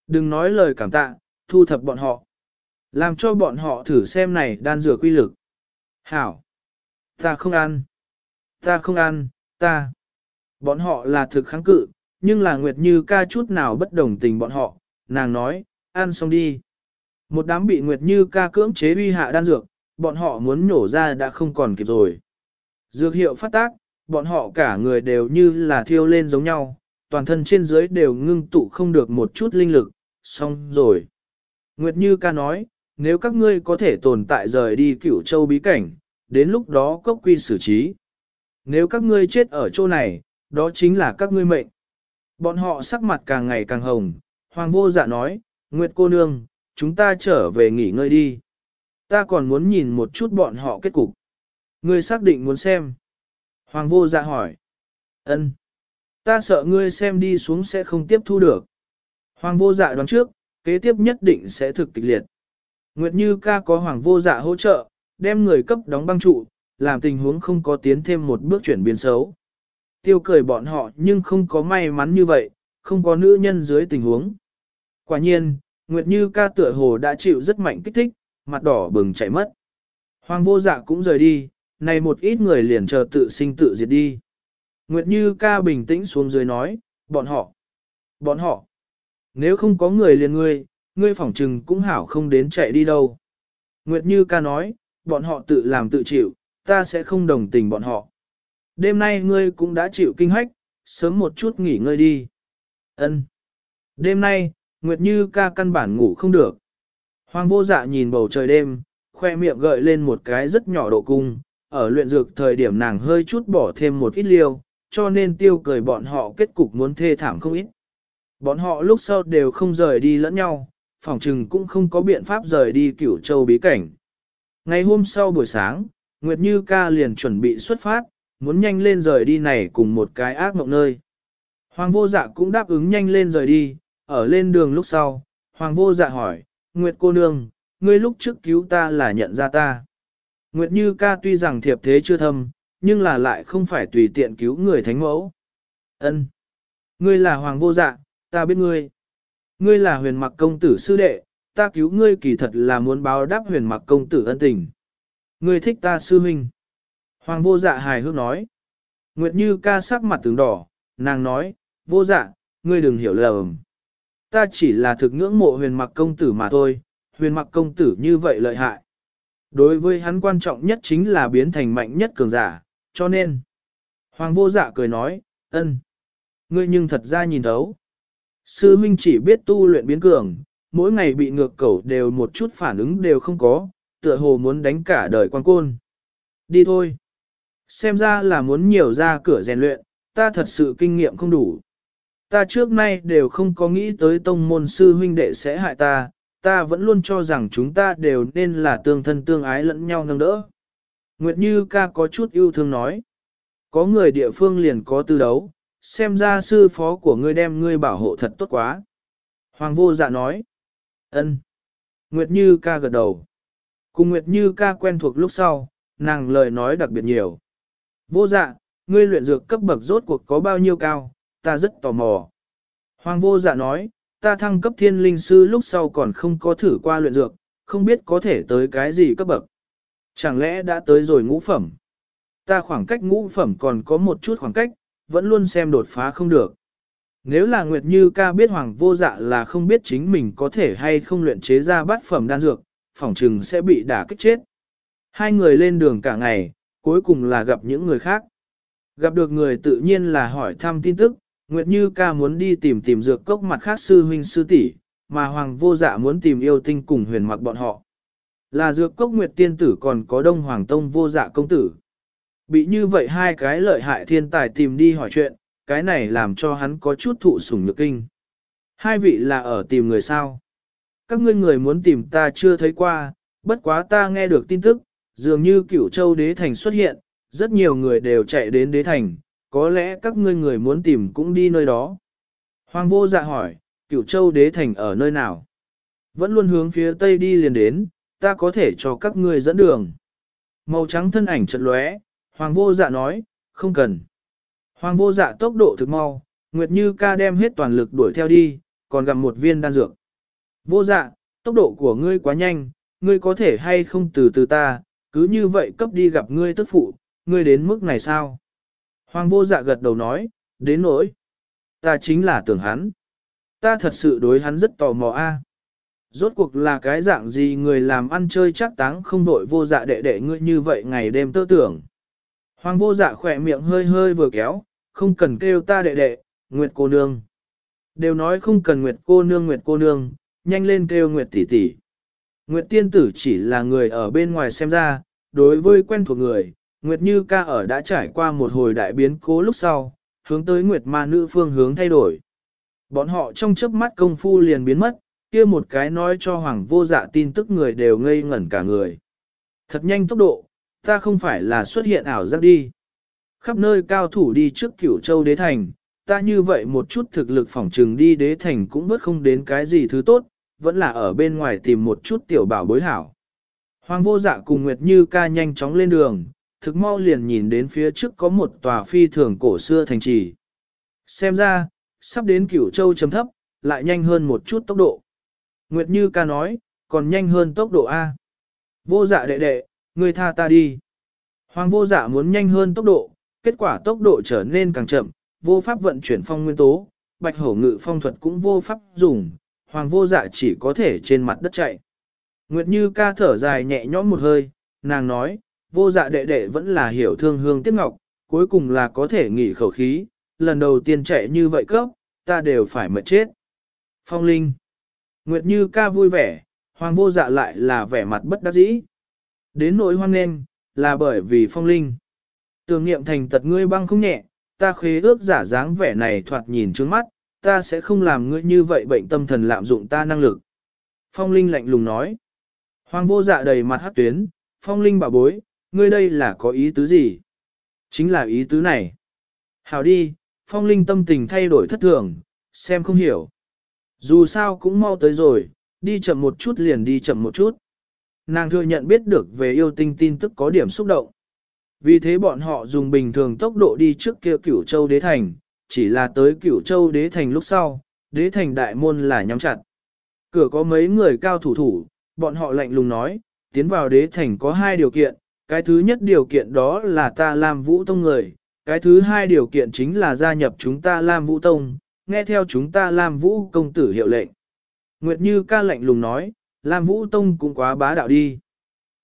Đừng nói lời cảm tạ, thu thập bọn họ. Làm cho bọn họ thử xem này đan dược quy lực. Hảo! Ta không ăn! Ta không ăn, ta! Bọn họ là thực kháng cự, nhưng là Nguyệt Như ca chút nào bất đồng tình bọn họ, nàng nói, ăn xong đi. Một đám bị Nguyệt Như ca cưỡng chế uy hạ đan dược, bọn họ muốn nổ ra đã không còn kịp rồi. Dược hiệu phát tác, bọn họ cả người đều như là thiêu lên giống nhau, toàn thân trên dưới đều ngưng tụ không được một chút linh lực, xong rồi. Nguyệt Như ca nói, nếu các ngươi có thể tồn tại rời đi cửu châu bí cảnh, đến lúc đó cốc quy xử trí. Nếu các ngươi chết ở chỗ này, đó chính là các ngươi mệnh. Bọn họ sắc mặt càng ngày càng hồng, Hoàng vô dạ nói, Nguyệt cô nương, chúng ta trở về nghỉ ngơi đi. Ta còn muốn nhìn một chút bọn họ kết cục. Ngươi xác định muốn xem. Hoàng vô dạ hỏi. ân, Ta sợ ngươi xem đi xuống sẽ không tiếp thu được. Hoàng vô dạ đoán trước, kế tiếp nhất định sẽ thực kịch liệt. Nguyệt Như ca có hoàng vô dạ hỗ trợ, đem người cấp đóng băng trụ, làm tình huống không có tiến thêm một bước chuyển biến xấu. Tiêu cười bọn họ nhưng không có may mắn như vậy, không có nữ nhân dưới tình huống. Quả nhiên, Nguyệt Như ca tựa hồ đã chịu rất mạnh kích thích, mặt đỏ bừng chảy mất. Hoàng vô dạ cũng rời đi, này một ít người liền chờ tự sinh tự diệt đi. Nguyệt Như ca bình tĩnh xuống dưới nói, bọn họ, bọn họ, nếu không có người liền ngươi, ngươi phỏng trừng cũng hảo không đến chạy đi đâu. Nguyệt Như ca nói, bọn họ tự làm tự chịu, ta sẽ không đồng tình bọn họ. Đêm nay ngươi cũng đã chịu kinh hách, sớm một chút nghỉ ngơi đi. Ân. Đêm nay, Nguyệt Như ca căn bản ngủ không được. Hoàng vô dạ nhìn bầu trời đêm, khoe miệng gợi lên một cái rất nhỏ độ cung, ở luyện dược thời điểm nàng hơi chút bỏ thêm một ít liêu, cho nên tiêu cười bọn họ kết cục muốn thê thảm không ít. Bọn họ lúc sau đều không rời đi lẫn nhau, phòng trừng cũng không có biện pháp rời đi cửu châu bí cảnh. Ngày hôm sau buổi sáng, Nguyệt Như ca liền chuẩn bị xuất phát, muốn nhanh lên rời đi này cùng một cái ác mộng nơi. Hoàng vô dạ cũng đáp ứng nhanh lên rời đi, ở lên đường lúc sau, Hoàng vô dạ hỏi, Nguyệt cô nương, ngươi lúc trước cứu ta là nhận ra ta. Nguyệt Như ca tuy rằng thiệp thế chưa thâm, nhưng là lại không phải tùy tiện cứu người thánh mẫu. Ân, Ngươi là Hoàng vô dạ, ta biết ngươi. Ngươi là huyền mặc công tử sư đệ, ta cứu ngươi kỳ thật là muốn báo đáp huyền mặc công tử ân tình. Ngươi thích ta sư huynh. Hoàng vô dạ hài hước nói. Nguyệt Như ca sắc mặt tướng đỏ, nàng nói, vô dạ, ngươi đừng hiểu lầm. Ta chỉ là thực ngưỡng mộ huyền mặc công tử mà thôi, huyền mặc công tử như vậy lợi hại. Đối với hắn quan trọng nhất chính là biến thành mạnh nhất cường giả, cho nên. Hoàng vô dạ cười nói, ân, Ngươi nhưng thật ra nhìn thấu. Sư huynh chỉ biết tu luyện biến cường, mỗi ngày bị ngược cẩu đều một chút phản ứng đều không có, tựa hồ muốn đánh cả đời quan côn. Đi thôi. Xem ra là muốn nhiều ra cửa rèn luyện, ta thật sự kinh nghiệm không đủ. Ta trước nay đều không có nghĩ tới tông môn sư huynh đệ sẽ hại ta, ta vẫn luôn cho rằng chúng ta đều nên là tương thân tương ái lẫn nhau nâng đỡ. Nguyệt Như ca có chút yêu thương nói. Có người địa phương liền có tư đấu, xem ra sư phó của ngươi đem ngươi bảo hộ thật tốt quá. Hoàng vô dạ nói. ân. Nguyệt Như ca gật đầu. Cùng Nguyệt Như ca quen thuộc lúc sau, nàng lời nói đặc biệt nhiều. Vô dạ, ngươi luyện dược cấp bậc rốt cuộc có bao nhiêu cao, ta rất tò mò. Hoàng vô dạ nói, ta thăng cấp thiên linh sư lúc sau còn không có thử qua luyện dược, không biết có thể tới cái gì cấp bậc. Chẳng lẽ đã tới rồi ngũ phẩm? Ta khoảng cách ngũ phẩm còn có một chút khoảng cách, vẫn luôn xem đột phá không được. Nếu là Nguyệt Như ca biết Hoàng vô dạ là không biết chính mình có thể hay không luyện chế ra bát phẩm đan dược, phỏng trừng sẽ bị đả kích chết. Hai người lên đường cả ngày, cuối cùng là gặp những người khác. Gặp được người tự nhiên là hỏi thăm tin tức, Nguyệt Như ca muốn đi tìm tìm dược cốc mặt khác sư huynh sư tỷ, mà Hoàng vô dạ muốn tìm yêu tinh cùng huyền mặc bọn họ. Là dược cốc Nguyệt tiên tử còn có Đông Hoàng Tông vô dạ công tử. Bị như vậy hai cái lợi hại thiên tài tìm đi hỏi chuyện, cái này làm cho hắn có chút thụ sủng nhược kinh. Hai vị là ở tìm người sao? Các ngươi người muốn tìm ta chưa thấy qua, bất quá ta nghe được tin tức, dường như cửu châu đế thành xuất hiện, rất nhiều người đều chạy đến đế thành, có lẽ các ngươi người muốn tìm cũng đi nơi đó. Hoàng vô dạ hỏi, cửu châu đế thành ở nơi nào? Vẫn luôn hướng phía tây đi liền đến, ta có thể cho các ngươi dẫn đường. Màu trắng thân ảnh chật lóe, hoàng vô dạ nói, không cần. Hoàng vô dạ tốc độ thực mau, Nguyệt Như ca đem hết toàn lực đuổi theo đi, còn gặp một viên đan dược. Vô dạ, tốc độ của ngươi quá nhanh, ngươi có thể hay không từ từ ta, cứ như vậy cấp đi gặp ngươi tức phụ, ngươi đến mức này sao? Hoàng vô dạ gật đầu nói, đến nỗi. Ta chính là tưởng hắn. Ta thật sự đối hắn rất tò mò a. Rốt cuộc là cái dạng gì người làm ăn chơi chắc táng không đội vô dạ đệ đệ ngươi như vậy ngày đêm tơ tưởng. Hoàng vô dạ khỏe miệng hơi hơi vừa kéo, không cần kêu ta đệ đệ, Nguyệt cô nương. Đều nói không cần Nguyệt cô nương Nguyệt cô nương, nhanh lên kêu Nguyệt tỷ tỷ. Nguyệt tiên tử chỉ là người ở bên ngoài xem ra, đối với quen thuộc người, Nguyệt Như ca ở đã trải qua một hồi đại biến cố lúc sau, hướng tới Nguyệt ma nữ phương hướng thay đổi. Bọn họ trong chớp mắt công phu liền biến mất, kia một cái nói cho hoàng vô dạ tin tức người đều ngây ngẩn cả người. Thật nhanh tốc độ, ta không phải là xuất hiện ảo giác đi. Khắp nơi cao thủ đi trước cửu châu đế thành, ta như vậy một chút thực lực phỏng trừng đi đế thành cũng vớt không đến cái gì thứ tốt, vẫn là ở bên ngoài tìm một chút tiểu bảo bối hảo. Hoàng vô dạ cùng Nguyệt Như ca nhanh chóng lên đường, thực mau liền nhìn đến phía trước có một tòa phi thường cổ xưa thành trì. Xem ra, sắp đến cửu châu chấm thấp, lại nhanh hơn một chút tốc độ. Nguyệt Như ca nói, còn nhanh hơn tốc độ A. Vô dạ đệ đệ, Ngươi tha ta đi. Hoàng vô dạ muốn nhanh hơn tốc độ, kết quả tốc độ trở nên càng chậm, vô pháp vận chuyển phong nguyên tố, bạch hổ ngự phong thuật cũng vô pháp dùng, hoàng vô dạ chỉ có thể trên mặt đất chạy. Nguyệt Như ca thở dài nhẹ nhõm một hơi, nàng nói, vô dạ đệ đệ vẫn là hiểu thương hương tiếc ngọc, cuối cùng là có thể nghỉ khẩu khí, lần đầu tiên chạy như vậy cấp, ta đều phải mệt chết. Phong Linh Nguyệt Như ca vui vẻ, hoàng vô dạ lại là vẻ mặt bất đắc dĩ. Đến nỗi hoang nên, là bởi vì Phong Linh. Tưởng niệm thành tật ngươi băng không nhẹ, ta khế ước giả dáng vẻ này thoạt nhìn trước mắt, ta sẽ không làm ngươi như vậy bệnh tâm thần lạm dụng ta năng lực. Phong Linh lạnh lùng nói. Hoàng vô dạ đầy mặt hát tuyến, Phong Linh bảo bối, ngươi đây là có ý tứ gì? Chính là ý tứ này. Hào đi, Phong Linh tâm tình thay đổi thất thường, xem không hiểu. Dù sao cũng mau tới rồi, đi chậm một chút liền đi chậm một chút. Nàng thừa nhận biết được về yêu tinh tin tức có điểm xúc động. Vì thế bọn họ dùng bình thường tốc độ đi trước kia cửu châu đế thành, chỉ là tới cửu châu đế thành lúc sau, đế thành đại môn là nhắm chặt. Cửa có mấy người cao thủ thủ, bọn họ lạnh lùng nói, tiến vào đế thành có hai điều kiện, cái thứ nhất điều kiện đó là ta làm vũ tông người, cái thứ hai điều kiện chính là gia nhập chúng ta làm vũ tông, nghe theo chúng ta làm vũ công tử hiệu lệnh. Nguyệt Như ca lạnh lùng nói, Lam vũ tông cũng quá bá đạo đi.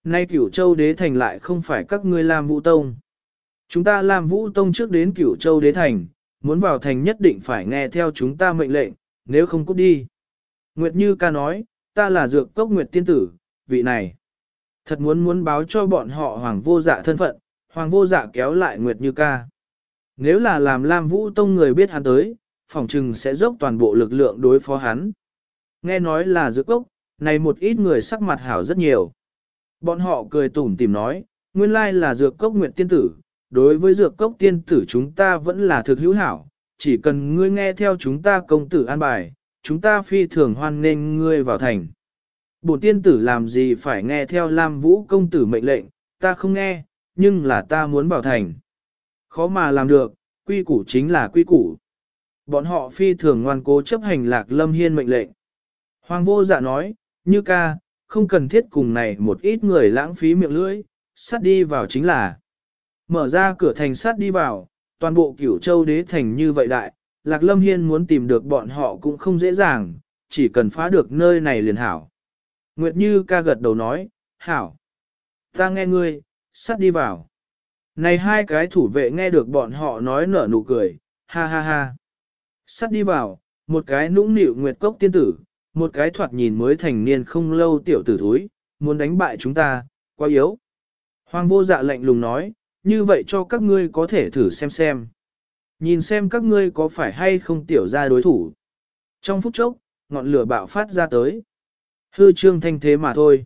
Nay cửu châu đế thành lại không phải các ngươi Lam vũ tông. Chúng ta Lam vũ tông trước đến cửu châu đế thành, muốn vào thành nhất định phải nghe theo chúng ta mệnh lệnh, nếu không cút đi. Nguyệt Như ca nói, ta là dược cốc Nguyệt tiên tử, vị này. Thật muốn muốn báo cho bọn họ hoàng vô dạ thân phận, hoàng vô dạ kéo lại Nguyệt Như ca. Nếu là làm Lam Vũ Tông người biết hắn tới, phòng trừng sẽ dốc toàn bộ lực lượng đối phó hắn. Nghe nói là dược cốc, này một ít người sắc mặt hảo rất nhiều. Bọn họ cười tủm tìm nói, nguyên lai là dược cốc nguyện tiên tử, đối với dược cốc tiên tử chúng ta vẫn là thực hữu hảo, chỉ cần ngươi nghe theo chúng ta công tử an bài, chúng ta phi thường hoan nên ngươi vào thành. Bổn tiên tử làm gì phải nghe theo Lam Vũ công tử mệnh lệnh, ta không nghe, nhưng là ta muốn vào thành. Khó mà làm được, quy củ chính là quy củ. Bọn họ phi thường ngoan cố chấp hành lạc lâm hiên mệnh lệnh. Hoàng vô dạ nói, như ca, không cần thiết cùng này một ít người lãng phí miệng lưỡi, sát đi vào chính là. Mở ra cửa thành sát đi vào, toàn bộ cửu châu đế thành như vậy đại, Lạc Lâm Hiên muốn tìm được bọn họ cũng không dễ dàng, chỉ cần phá được nơi này liền hảo. Nguyệt Như ca gật đầu nói, hảo. Ta nghe ngươi, sát đi vào. Này hai cái thủ vệ nghe được bọn họ nói nở nụ cười, ha ha ha. Sát đi vào, một cái nũng nịu Nguyệt Cốc tiên tử, một cái thoạt nhìn mới thành niên không lâu tiểu tử thúi, muốn đánh bại chúng ta, quá yếu. Hoàng vô dạ lạnh lùng nói, như vậy cho các ngươi có thể thử xem xem. Nhìn xem các ngươi có phải hay không tiểu ra đối thủ. Trong phút chốc, ngọn lửa bạo phát ra tới. Hư trương thanh thế mà thôi.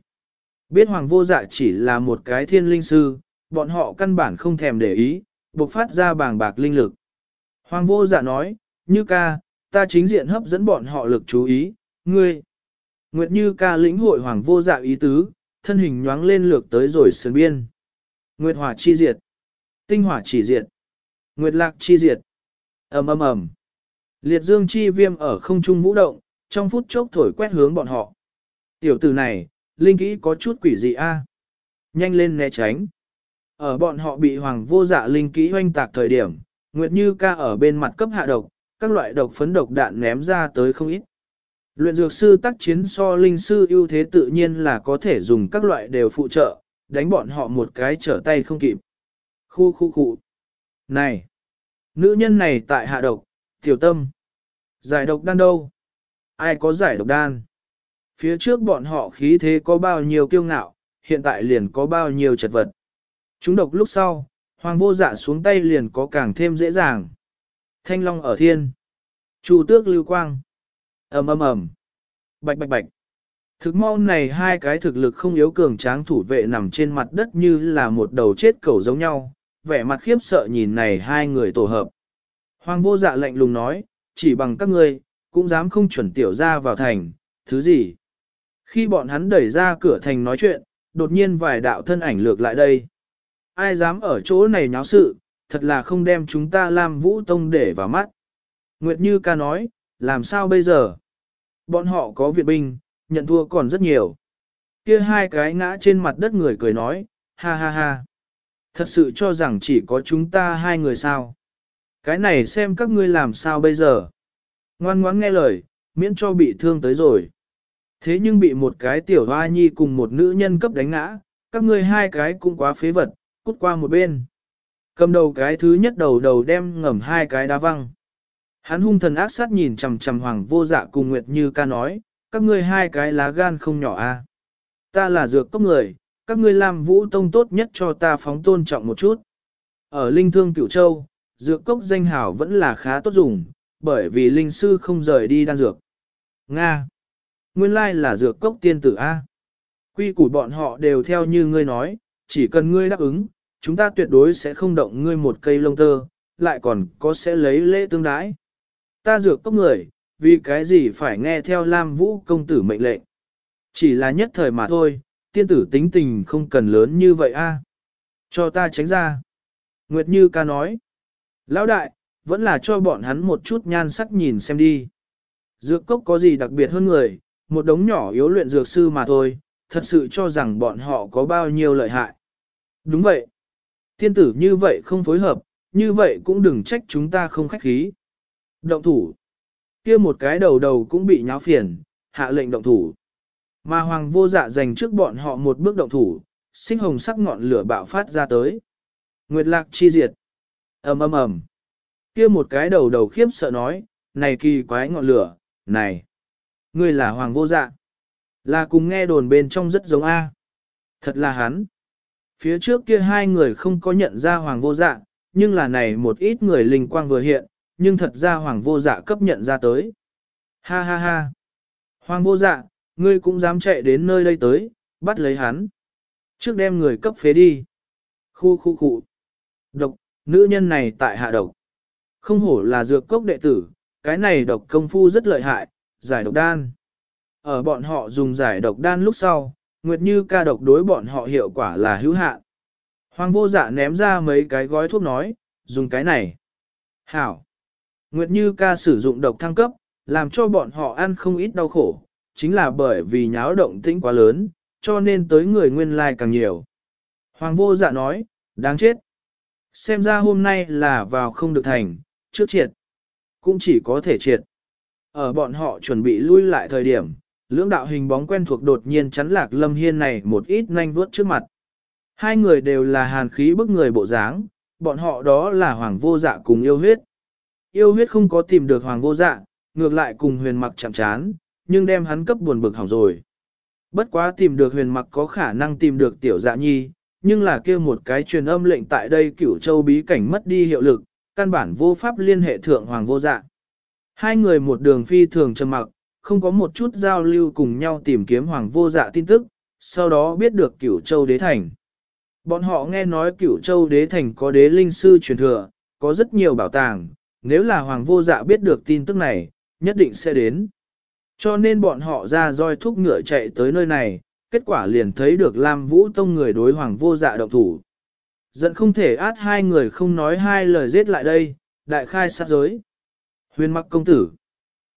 Biết hoàng vô dạ chỉ là một cái thiên linh sư, bọn họ căn bản không thèm để ý, buộc phát ra bàng bạc linh lực. Hoàng vô dạ nói, như ca, ta chính diện hấp dẫn bọn họ lực chú ý, ngươi. Nguyệt như ca lĩnh hội hoàng vô dạ ý tứ, thân hình nhoáng lên lược tới rồi sườn biên. Nguyệt hỏa chi diệt. Tinh hỏa chỉ diệt. Nguyệt lạc chi diệt. ầm ầm ầm. Liệt dương chi viêm ở không trung vũ động, trong phút chốc thổi quét hướng bọn họ. Tiểu tử này, linh kỹ có chút quỷ dị a. Nhanh lên né tránh. Ở bọn họ bị hoàng vô dạ linh kỹ hoanh tạc thời điểm, Nguyệt Như ca ở bên mặt cấp hạ độc, các loại độc phấn độc đạn ném ra tới không ít. Luyện dược sư tác chiến so linh sư ưu thế tự nhiên là có thể dùng các loại đều phụ trợ, đánh bọn họ một cái trở tay không kịp. Khu khu khu. Này! Nữ nhân này tại hạ độc, tiểu tâm. Giải độc đan đâu? Ai có giải độc đan? Phía trước bọn họ khí thế có bao nhiêu kiêu ngạo, hiện tại liền có bao nhiêu chật vật. Chúng độc lúc sau, hoàng vô dạ xuống tay liền có càng thêm dễ dàng. Thanh long ở thiên. Chu tước lưu quang ầm ầm ầm. Bạch bạch bạch. Thực mau này hai cái thực lực không yếu cường tráng thủ vệ nằm trên mặt đất như là một đầu chết cẩu giống nhau, vẻ mặt khiếp sợ nhìn này hai người tổ hợp. Hoàng vô dạ lạnh lùng nói, chỉ bằng các ngươi, cũng dám không chuẩn tiểu ra vào thành, thứ gì? Khi bọn hắn đẩy ra cửa thành nói chuyện, đột nhiên vài đạo thân ảnh lược lại đây. Ai dám ở chỗ này nháo sự, thật là không đem chúng ta làm vũ tông để vào mắt. Nguyệt Như ca nói, làm sao bây giờ? Bọn họ có viện binh, nhận thua còn rất nhiều. Kia hai cái ngã trên mặt đất người cười nói, ha ha ha. Thật sự cho rằng chỉ có chúng ta hai người sao. Cái này xem các ngươi làm sao bây giờ. Ngoan ngoãn nghe lời, miễn cho bị thương tới rồi. Thế nhưng bị một cái tiểu hoa nhi cùng một nữ nhân cấp đánh ngã, các ngươi hai cái cũng quá phế vật, cút qua một bên. Cầm đầu cái thứ nhất đầu đầu đem ngầm hai cái đá văng. Hắn hung thần ác sát nhìn chằm chằm hoàng vô dạ cùng Nguyệt Như ca nói, các ngươi hai cái lá gan không nhỏ a. À? Ta là dược cốc người, các ngươi làm vũ tông tốt nhất cho ta phóng tôn trọng một chút. Ở Linh Thương Cửu Châu, dược cốc danh hảo vẫn là khá tốt dùng, bởi vì linh sư không rời đi đan dược. Nga. Nguyên lai là dược cốc tiên tử A. Quy củ bọn họ đều theo như ngươi nói, chỉ cần ngươi đáp ứng, chúng ta tuyệt đối sẽ không động ngươi một cây lông tơ, lại còn có sẽ lấy lễ tương đái. Ta dược cốc người, vì cái gì phải nghe theo Lam Vũ công tử mệnh lệnh. Chỉ là nhất thời mà thôi, tiên tử tính tình không cần lớn như vậy a. Cho ta tránh ra. Nguyệt Như ca nói. Lão đại, vẫn là cho bọn hắn một chút nhan sắc nhìn xem đi. Dược cốc có gì đặc biệt hơn người, một đống nhỏ yếu luyện dược sư mà thôi, thật sự cho rằng bọn họ có bao nhiêu lợi hại. Đúng vậy. Tiên tử như vậy không phối hợp, như vậy cũng đừng trách chúng ta không khách khí. Động thủ. kia một cái đầu đầu cũng bị nháo phiền, hạ lệnh động thủ. Mà hoàng vô dạ dành trước bọn họ một bước động thủ, sinh hồng sắc ngọn lửa bạo phát ra tới. Nguyệt lạc chi diệt. ầm ầm ầm. kia một cái đầu đầu khiếp sợ nói, này kỳ quái ngọn lửa, này. Ngươi là hoàng vô dạ. Là cùng nghe đồn bên trong rất giống A. Thật là hắn. Phía trước kia hai người không có nhận ra hoàng vô dạ, nhưng là này một ít người linh quang vừa hiện, nhưng thật ra hoàng vô dạ cấp nhận ra tới. Ha ha ha. Hoàng vô dạ, ngươi cũng dám chạy đến nơi đây tới, bắt lấy hắn. Trước đem người cấp phế đi. Khu khu khu. Độc, nữ nhân này tại hạ độc. Không hổ là dược cốc đệ tử, cái này độc công phu rất lợi hại, giải độc đan. Ở bọn họ dùng giải độc đan lúc sau, Nguyệt Như ca độc đối bọn họ hiệu quả là hữu hạn. Hoàng vô dạ ném ra mấy cái gói thuốc nói, dùng cái này. Hảo. Nguyệt Như ca sử dụng độc thăng cấp, làm cho bọn họ ăn không ít đau khổ, chính là bởi vì nháo động tĩnh quá lớn, cho nên tới người nguyên lai like càng nhiều. Hoàng vô dạ nói, đáng chết. Xem ra hôm nay là vào không được thành, trước triệt. Cũng chỉ có thể triệt. Ở bọn họ chuẩn bị lui lại thời điểm, lưỡng đạo hình bóng quen thuộc đột nhiên chắn lạc lâm hiên này một ít nhanh vuốt trước mặt. Hai người đều là hàn khí bức người bộ dáng, bọn họ đó là hoàng vô dạ cùng yêu huyết. Yêu huyết không có tìm được hoàng vô dạ, ngược lại cùng huyền mặc chạm chán, nhưng đem hắn cấp buồn bực hỏng rồi. Bất quá tìm được huyền mặc có khả năng tìm được tiểu dạ nhi, nhưng là kia một cái truyền âm lệnh tại đây cửu châu bí cảnh mất đi hiệu lực, căn bản vô pháp liên hệ thượng hoàng vô dạ. Hai người một đường phi thường trầm mặc, không có một chút giao lưu cùng nhau tìm kiếm hoàng vô dạ tin tức, sau đó biết được cửu châu đế thành. Bọn họ nghe nói cửu châu đế thành có đế linh sư truyền thừa, có rất nhiều bảo tàng, nếu là hoàng vô dạ biết được tin tức này, nhất định sẽ đến. Cho nên bọn họ ra roi thúc ngựa chạy tới nơi này, kết quả liền thấy được Lam Vũ Tông người đối hoàng vô dạ động thủ. Giận không thể át hai người không nói hai lời giết lại đây, đại khai sát giới. Huyền mặc công tử.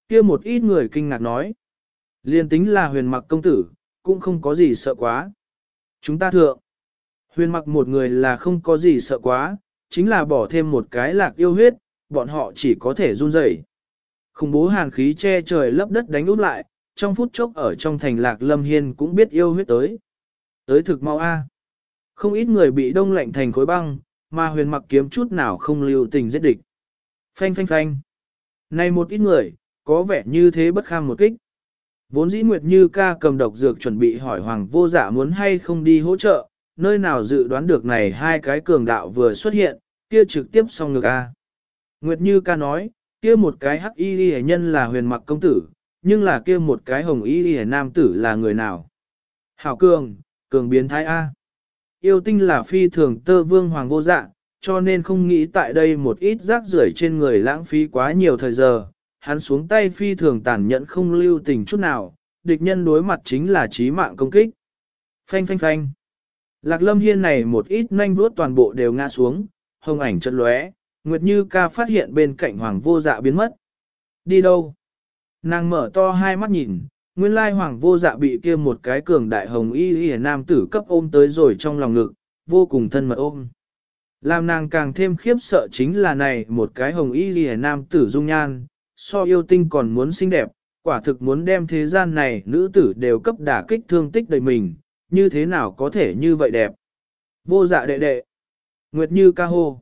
kia một ít người kinh ngạc nói. Liên tính là huyền mặc công tử, cũng không có gì sợ quá. Chúng ta thượng. Huyền mặc một người là không có gì sợ quá, chính là bỏ thêm một cái lạc yêu huyết, bọn họ chỉ có thể run rẩy. Khủng bố hàn khí che trời lấp đất đánh úp lại, trong phút chốc ở trong thành lạc lâm hiên cũng biết yêu huyết tới. Tới thực mau A. Không ít người bị đông lạnh thành khối băng, mà huyền mặc kiếm chút nào không lưu tình giết địch. Phanh phanh phanh. Này một ít người, có vẻ như thế bất kham một kích. Vốn dĩ Nguyệt Như ca cầm độc dược chuẩn bị hỏi Hoàng vô dạ muốn hay không đi hỗ trợ, nơi nào dự đoán được này hai cái cường đạo vừa xuất hiện, kia trực tiếp xong ngược A. Nguyệt Như ca nói, kia một cái hắc y ghi nhân là huyền mặc công tử, nhưng là kia một cái hồng y ghi nam tử là người nào? Hảo cường, cường biến thái A. Yêu tinh là phi thường tơ vương hoàng vô dạ, cho nên không nghĩ tại đây một ít rác rưởi trên người lãng phí quá nhiều thời giờ. Hắn xuống tay phi thường tàn nhẫn không lưu tình chút nào, địch nhân đối mặt chính là trí mạng công kích. Phanh phanh phanh. Lạc lâm hiên này một ít nhanh vuốt toàn bộ đều ngã xuống, hồng ảnh chân lóe, Nguyệt Như ca phát hiện bên cạnh hoàng vô dạ biến mất. Đi đâu? Nàng mở to hai mắt nhìn, nguyên lai hoàng vô dạ bị kia một cái cường đại hồng y y nam tử cấp ôm tới rồi trong lòng ngực, vô cùng thân mật ôm. Làm nàng càng thêm khiếp sợ chính là này một cái hồng y y nam tử dung nhan, so yêu tinh còn muốn xinh đẹp, quả thực muốn đem thế gian này nữ tử đều cấp đả kích thương tích đầy mình, như thế nào có thể như vậy đẹp. Vô dạ đệ đệ. Nguyệt như ca hô.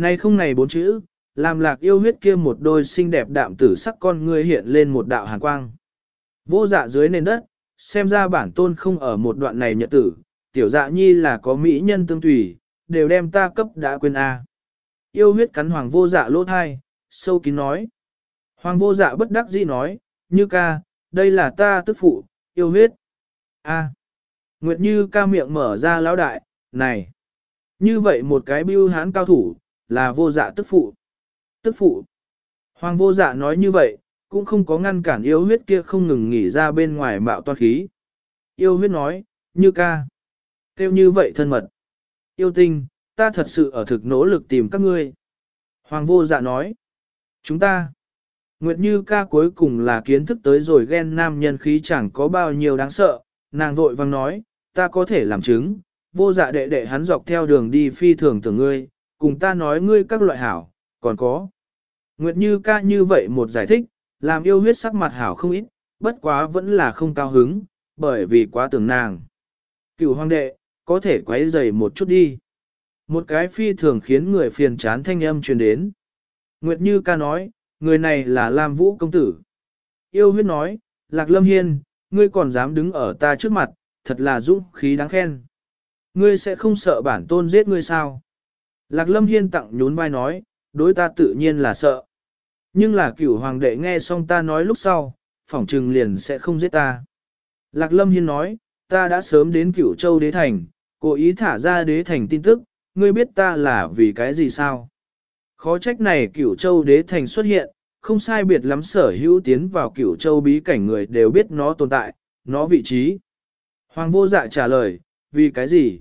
Này không này bốn chữ, làm lạc yêu huyết kia một đôi xinh đẹp đạm tử sắc con ngươi hiện lên một đạo hàn quang. Vô dạ dưới nền đất, xem ra bản tôn không ở một đoạn này nhật tử, tiểu dạ nhi là có mỹ nhân tương tùy, đều đem ta cấp đã quên a. Yêu huyết cắn hoàng vô dạ lỗ thai, sâu kín nói. Hoàng vô dạ bất đắc dĩ nói, như ca, đây là ta tức phụ, yêu huyết. A. Nguyệt như ca miệng mở ra lão đại, này. Như vậy một cái bưu hán cao thủ, là vô dạ tức phụ. Tức phụ. Hoàng vô dạ nói như vậy, cũng không có ngăn cản yêu huyết kia không ngừng nghỉ ra bên ngoài mạo toan khí. Yêu huyết nói, như ca. Kêu như vậy thân mật. Yêu tinh, ta thật sự ở thực nỗ lực tìm các ngươi. Hoàng vô dạ nói. Chúng ta. Nguyệt như ca cuối cùng là kiến thức tới rồi ghen nam nhân khí chẳng có bao nhiêu đáng sợ. Nàng vội vang nói, ta có thể làm chứng. Vô dạ đệ đệ hắn dọc theo đường đi phi thường tưởng ngươi, cùng ta nói ngươi các loại hảo, còn có. Nguyệt như ca như vậy một giải thích, làm yêu huyết sắc mặt hảo không ít, bất quá vẫn là không cao hứng, bởi vì quá tưởng nàng. Cựu hoàng đệ, có thể quấy dày một chút đi. Một cái phi thường khiến người phiền chán thanh âm truyền đến. Nguyệt Như ca nói, người này là Lam Vũ công tử. Yêu huyết nói, Lạc Lâm Hiên, ngươi còn dám đứng ở ta trước mặt, thật là dũng khí đáng khen. Ngươi sẽ không sợ bản tôn giết ngươi sao? Lạc Lâm Hiên tặng nhún vai nói, đối ta tự nhiên là sợ. Nhưng là cửu hoàng đệ nghe xong ta nói lúc sau, phỏng trừng liền sẽ không giết ta. Lạc Lâm Hiên nói, ta đã sớm đến cửu châu đế thành, cố ý thả ra đế thành tin tức, ngươi biết ta là vì cái gì sao? Khó trách này cửu châu đế thành xuất hiện, không sai biệt lắm sở hữu tiến vào cửu châu bí cảnh người đều biết nó tồn tại, nó vị trí. Hoàng vô dạ trả lời, vì cái gì?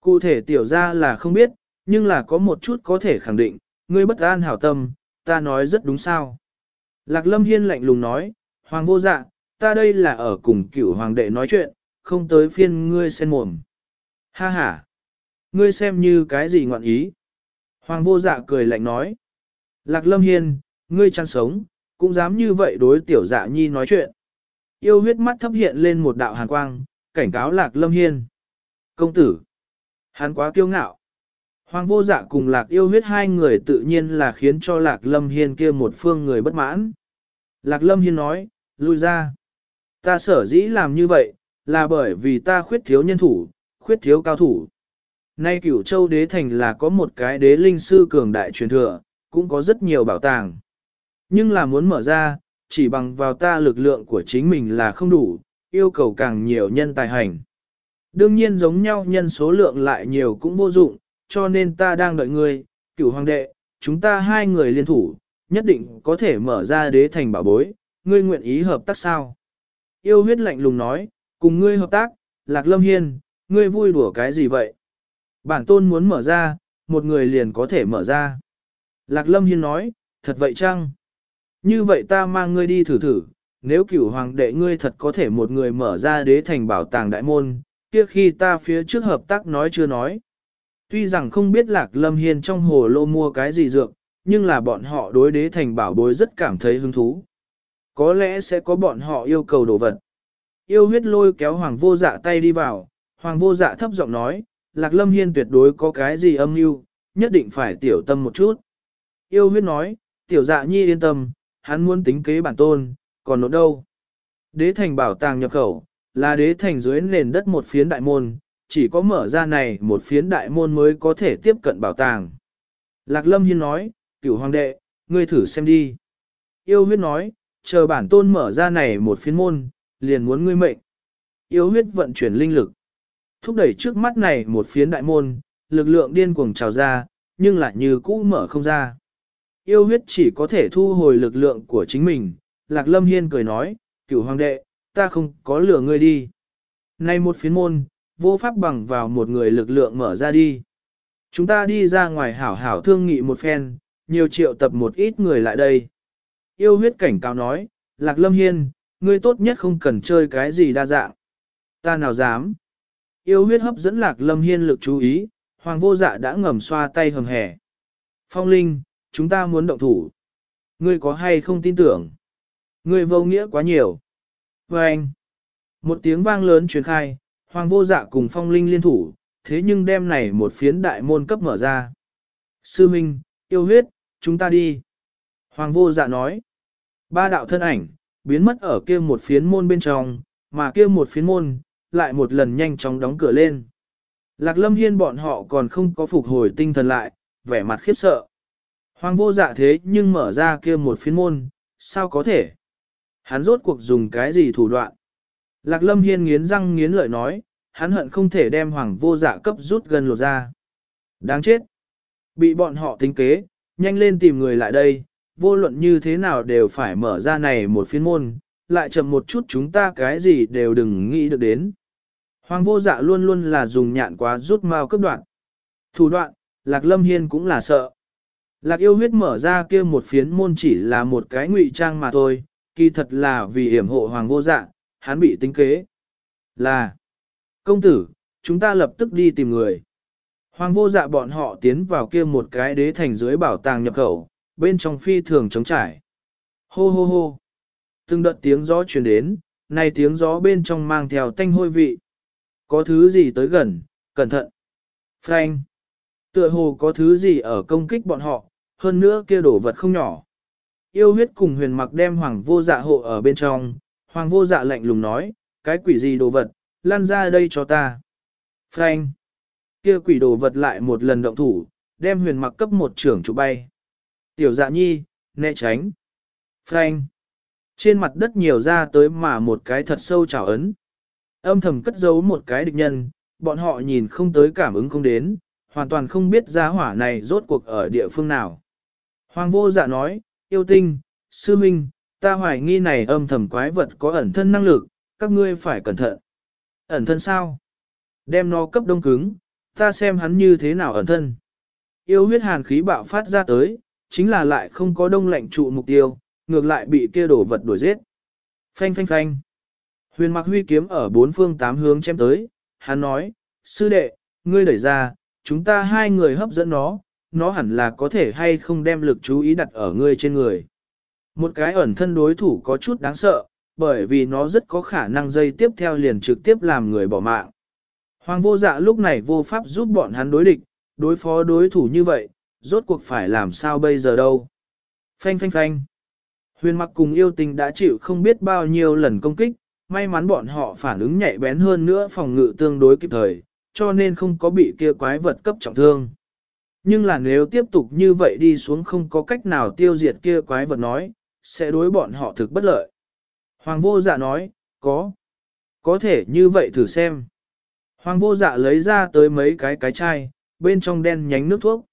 Cụ thể tiểu ra là không biết, nhưng là có một chút có thể khẳng định, ngươi bất an hảo tâm, ta nói rất đúng sao. Lạc lâm hiên lạnh lùng nói, hoàng vô dạ, ta đây là ở cùng cửu hoàng đệ nói chuyện, không tới phiên ngươi sen mồm. Ha ha, ngươi xem như cái gì ngọn ý. Hoàng vô dạ cười lạnh nói. Lạc lâm hiên, ngươi chăn sống, cũng dám như vậy đối tiểu dạ nhi nói chuyện. Yêu huyết mắt thấp hiện lên một đạo hàn quang, cảnh cáo lạc lâm hiên. Công tử, hắn quá kiêu ngạo. Hoàng vô dạ cùng lạc yêu huyết hai người tự nhiên là khiến cho lạc lâm hiên kia một phương người bất mãn. Lạc lâm hiên nói, lui ra. Ta sở dĩ làm như vậy, là bởi vì ta khuyết thiếu nhân thủ, khuyết thiếu cao thủ. Nay cửu châu đế thành là có một cái đế linh sư cường đại truyền thừa, cũng có rất nhiều bảo tàng. Nhưng là muốn mở ra, chỉ bằng vào ta lực lượng của chính mình là không đủ, yêu cầu càng nhiều nhân tài hành. Đương nhiên giống nhau nhân số lượng lại nhiều cũng vô dụng, cho nên ta đang đợi ngươi, cửu hoàng đệ, chúng ta hai người liên thủ, nhất định có thể mở ra đế thành bảo bối, ngươi nguyện ý hợp tác sao? Yêu huyết lạnh lùng nói, cùng ngươi hợp tác, Lạc Lâm Hiên, ngươi vui đùa cái gì vậy? Bản tôn muốn mở ra, một người liền có thể mở ra. Lạc Lâm Hiên nói, thật vậy chăng? Như vậy ta mang ngươi đi thử thử, nếu cửu hoàng đệ ngươi thật có thể một người mở ra đế thành bảo tàng đại môn, kia khi ta phía trước hợp tác nói chưa nói. Tuy rằng không biết Lạc Lâm Hiên trong hồ lô mua cái gì dược, nhưng là bọn họ đối đế thành bảo bối rất cảm thấy hứng thú. Có lẽ sẽ có bọn họ yêu cầu đồ vật. Yêu huyết lôi kéo hoàng vô dạ tay đi vào, hoàng vô dạ thấp giọng nói, Lạc Lâm Hiên tuyệt đối có cái gì âm mưu, nhất định phải tiểu tâm một chút. Yêu huyết nói, tiểu dạ nhi yên tâm, hắn muốn tính kế bản tôn, còn nốt đâu. Đế thành bảo tàng nhập khẩu, là đế thành dưới nền đất một phiến đại môn, chỉ có mở ra này một phiến đại môn mới có thể tiếp cận bảo tàng. Lạc Lâm Hiên nói, cửu hoàng đệ, ngươi thử xem đi. Yêu huyết nói, chờ bản tôn mở ra này một phiến môn, liền muốn ngươi mệnh. Yêu huyết vận chuyển linh lực. Thúc đẩy trước mắt này một phiến đại môn, lực lượng điên cuồng trào ra, nhưng lại như cũ mở không ra. Yêu huyết chỉ có thể thu hồi lực lượng của chính mình. Lạc Lâm Hiên cười nói, cửu hoàng đệ, ta không có lửa ngươi đi. Này một phiến môn, vô pháp bằng vào một người lực lượng mở ra đi. Chúng ta đi ra ngoài hảo hảo thương nghị một phen, nhiều triệu tập một ít người lại đây. Yêu huyết cảnh cáo nói, Lạc Lâm Hiên, ngươi tốt nhất không cần chơi cái gì đa dạng. Ta nào dám. Yêu huyết hấp dẫn Lạc Lâm Hiên lực chú ý, Hoàng vô dạ đã ngầm xoa tay hầm hẻ. Phong Linh, chúng ta muốn động thủ. Ngươi có hay không tin tưởng? Ngươi vô nghĩa quá nhiều. Và anh, một tiếng vang lớn truyền khai, Hoàng vô dạ cùng Phong Linh liên thủ, thế nhưng đêm này một phiến đại môn cấp mở ra. Sư Minh, yêu huyết, chúng ta đi. Hoàng vô dạ nói. Ba đạo thân ảnh, biến mất ở kia một phiến môn bên trong, mà kia một phiến môn, lại một lần nhanh chóng đóng cửa lên. Lạc lâm hiên bọn họ còn không có phục hồi tinh thần lại, vẻ mặt khiếp sợ. Hoàng vô dạ thế nhưng mở ra kia một phiến môn, sao có thể? Hắn rốt cuộc dùng cái gì thủ đoạn? Lạc lâm hiên nghiến răng nghiến lợi nói, hắn hận không thể đem hoàng vô dạ cấp rút gần lột ra. Đáng chết! Bị bọn họ tính kế, nhanh lên tìm người lại đây, vô luận như thế nào đều phải mở ra này một phiên môn, lại chậm một chút chúng ta cái gì đều đừng nghĩ được đến. Hoàng vô dạ luôn luôn là dùng nhạn quá rút mau cấp đoạn. Thủ đoạn, Lạc Lâm Hiên cũng là sợ. Lạc yêu huyết mở ra kia một phiến môn chỉ là một cái ngụy trang mà thôi, kỳ thật là vì hiểm hộ hoàng vô dạ, hắn bị tính kế. Là, công tử, chúng ta lập tức đi tìm người. Hoàng vô dạ bọn họ tiến vào kia một cái đế thành dưới bảo tàng nhập khẩu, bên trong phi thường trống trải. Hô hô hô. Từng đợt tiếng gió truyền đến, này tiếng gió bên trong mang theo tanh hôi vị. Có thứ gì tới gần, cẩn thận. Frank. Tựa hồ có thứ gì ở công kích bọn họ, hơn nữa kia đổ vật không nhỏ. Yêu huyết cùng huyền mặc đem hoàng vô dạ hộ ở bên trong, hoàng vô dạ lạnh lùng nói, cái quỷ gì đồ vật, lan ra đây cho ta. Frank. Kia quỷ đồ vật lại một lần động thủ, đem huyền mặc cấp một trưởng trụ bay. Tiểu dạ nhi, né tránh. Frank. Trên mặt đất nhiều ra tới mà một cái thật sâu trào ấn. Âm thầm cất giấu một cái địch nhân, bọn họ nhìn không tới cảm ứng không đến, hoàn toàn không biết giá hỏa này rốt cuộc ở địa phương nào. Hoàng vô dạ nói, yêu tinh, sư minh, ta hoài nghi này âm thầm quái vật có ẩn thân năng lực, các ngươi phải cẩn thận. Ẩn thân sao? Đem nó cấp đông cứng, ta xem hắn như thế nào ẩn thân. Yêu huyết hàn khí bạo phát ra tới, chính là lại không có đông lạnh trụ mục tiêu, ngược lại bị kia đổ vật đuổi giết. Phanh phanh phanh. Huyền mặc huy kiếm ở bốn phương tám hướng chém tới, hắn nói, sư đệ, ngươi đẩy ra, chúng ta hai người hấp dẫn nó, nó hẳn là có thể hay không đem lực chú ý đặt ở ngươi trên người. Một cái ẩn thân đối thủ có chút đáng sợ, bởi vì nó rất có khả năng dây tiếp theo liền trực tiếp làm người bỏ mạng. Hoàng vô dạ lúc này vô pháp giúp bọn hắn đối địch, đối phó đối thủ như vậy, rốt cuộc phải làm sao bây giờ đâu. Phanh phanh phanh. Huyền mặc cùng yêu tình đã chịu không biết bao nhiêu lần công kích, may mắn bọn họ phản ứng nhạy bén hơn nữa phòng ngự tương đối kịp thời, cho nên không có bị kia quái vật cấp trọng thương. Nhưng là nếu tiếp tục như vậy đi xuống không có cách nào tiêu diệt kia quái vật nói, sẽ đối bọn họ thực bất lợi. Hoàng vô dạ nói, có. Có thể như vậy thử xem. Hoàng vô dạ lấy ra tới mấy cái cái chai, bên trong đen nhánh nước thuốc.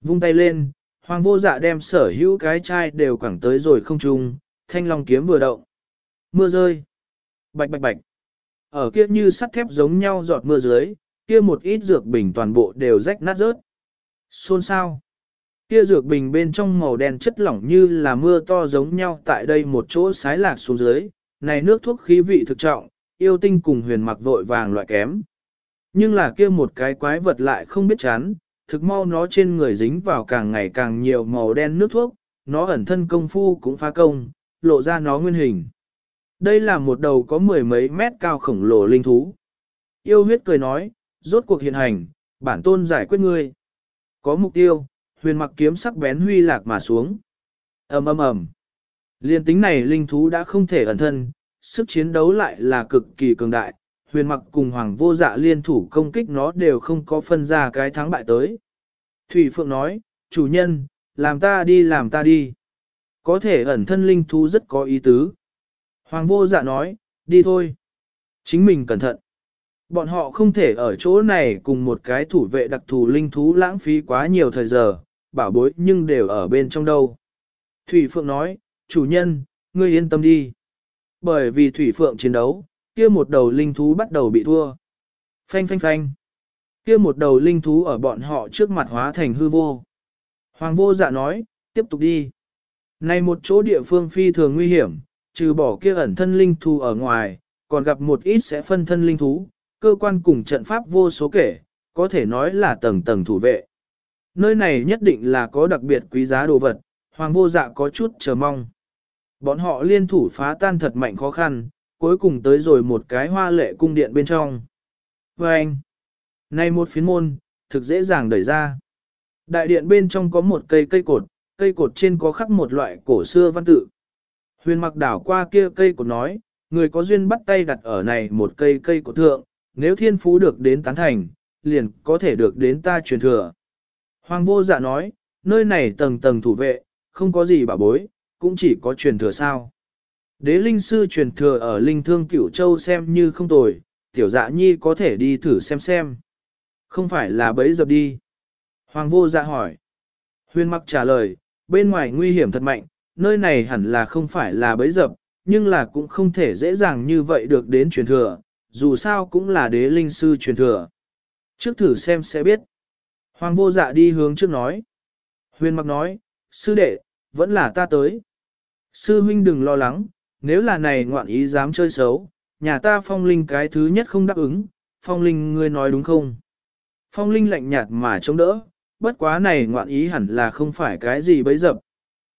Vung tay lên, hoàng vô dạ đem sở hữu cái chai đều quẳng tới rồi không trung, thanh long kiếm vừa động. Mưa rơi. Bạch bạch bạch. Ở kia như sắt thép giống nhau giọt mưa dưới, kia một ít dược bình toàn bộ đều rách nát rớt. Xôn sao. Kia dược bình bên trong màu đen chất lỏng như là mưa to giống nhau tại đây một chỗ sái lạc xuống dưới, này nước thuốc khí vị thực trọng, yêu tinh cùng huyền mặc vội vàng loại kém. Nhưng là kia một cái quái vật lại không biết chán, thực mau nó trên người dính vào càng ngày càng nhiều màu đen nước thuốc, nó ẩn thân công phu cũng phá công, lộ ra nó nguyên hình. Đây là một đầu có mười mấy mét cao khổng lồ linh thú. Yêu huyết cười nói, rốt cuộc hiện hành, bản tôn giải quyết ngươi. Có mục tiêu, huyền mặc kiếm sắc bén huy lạc mà xuống. ầm ầm ầm. Liên tính này linh thú đã không thể ẩn thân, sức chiến đấu lại là cực kỳ cường đại, huyền mặc cùng hoàng vô dạ liên thủ công kích nó đều không có phân ra cái thắng bại tới. Thủy Phượng nói, chủ nhân, làm ta đi làm ta đi. Có thể ẩn thân linh thú rất có ý tứ. Hoàng vô dạ nói, đi thôi. Chính mình cẩn thận. Bọn họ không thể ở chỗ này cùng một cái thủ vệ đặc thù linh thú lãng phí quá nhiều thời giờ, bảo bối nhưng đều ở bên trong đâu. Thủy Phượng nói, chủ nhân, ngươi yên tâm đi. Bởi vì Thủy Phượng chiến đấu, kia một đầu linh thú bắt đầu bị thua. Phanh phanh phanh. Kia một đầu linh thú ở bọn họ trước mặt hóa thành hư vô. Hoàng vô dạ nói, tiếp tục đi. Này một chỗ địa phương phi thường nguy hiểm, trừ bỏ kia ẩn thân linh thú ở ngoài, còn gặp một ít sẽ phân thân linh thú, cơ quan cùng trận pháp vô số kể, có thể nói là tầng tầng thủ vệ. Nơi này nhất định là có đặc biệt quý giá đồ vật, hoàng vô dạ có chút chờ mong. Bọn họ liên thủ phá tan thật mạnh khó khăn, cuối cùng tới rồi một cái hoa lệ cung điện bên trong. Và anh, này một phiến môn, thực dễ dàng đẩy ra. Đại điện bên trong có một cây cây cột, cây cột trên có khắc một loại cổ xưa văn tự. Huyền mặc đảo qua kia cây cột nói, người có duyên bắt tay đặt ở này một cây cây cột thượng, nếu thiên phú được đến tán thành, liền có thể được đến ta truyền thừa. Hoàng vô dạ nói, nơi này tầng tầng thủ vệ, không có gì bảo bối, cũng chỉ có truyền thừa sao. Đế linh sư truyền thừa ở linh thương cửu châu xem như không tồi, tiểu dạ nhi có thể đi thử xem xem. Không phải là bấy dập đi. Hoàng vô dạ hỏi. Huyền mặc trả lời, bên ngoài nguy hiểm thật mạnh, nơi này hẳn là không phải là bấy dập, nhưng là cũng không thể dễ dàng như vậy được đến truyền thừa, dù sao cũng là đế linh sư truyền thừa. Trước thử xem sẽ biết. Hoàng vô dạ đi hướng trước nói. Huyền mặc nói, sư đệ, vẫn là ta tới. Sư huynh đừng lo lắng, nếu là này ngoạn ý dám chơi xấu, nhà ta phong linh cái thứ nhất không đáp ứng, phong linh ngươi nói đúng không? Phong linh lạnh nhạt mà chống đỡ, bất quá này ngoạn ý hẳn là không phải cái gì bấy dập.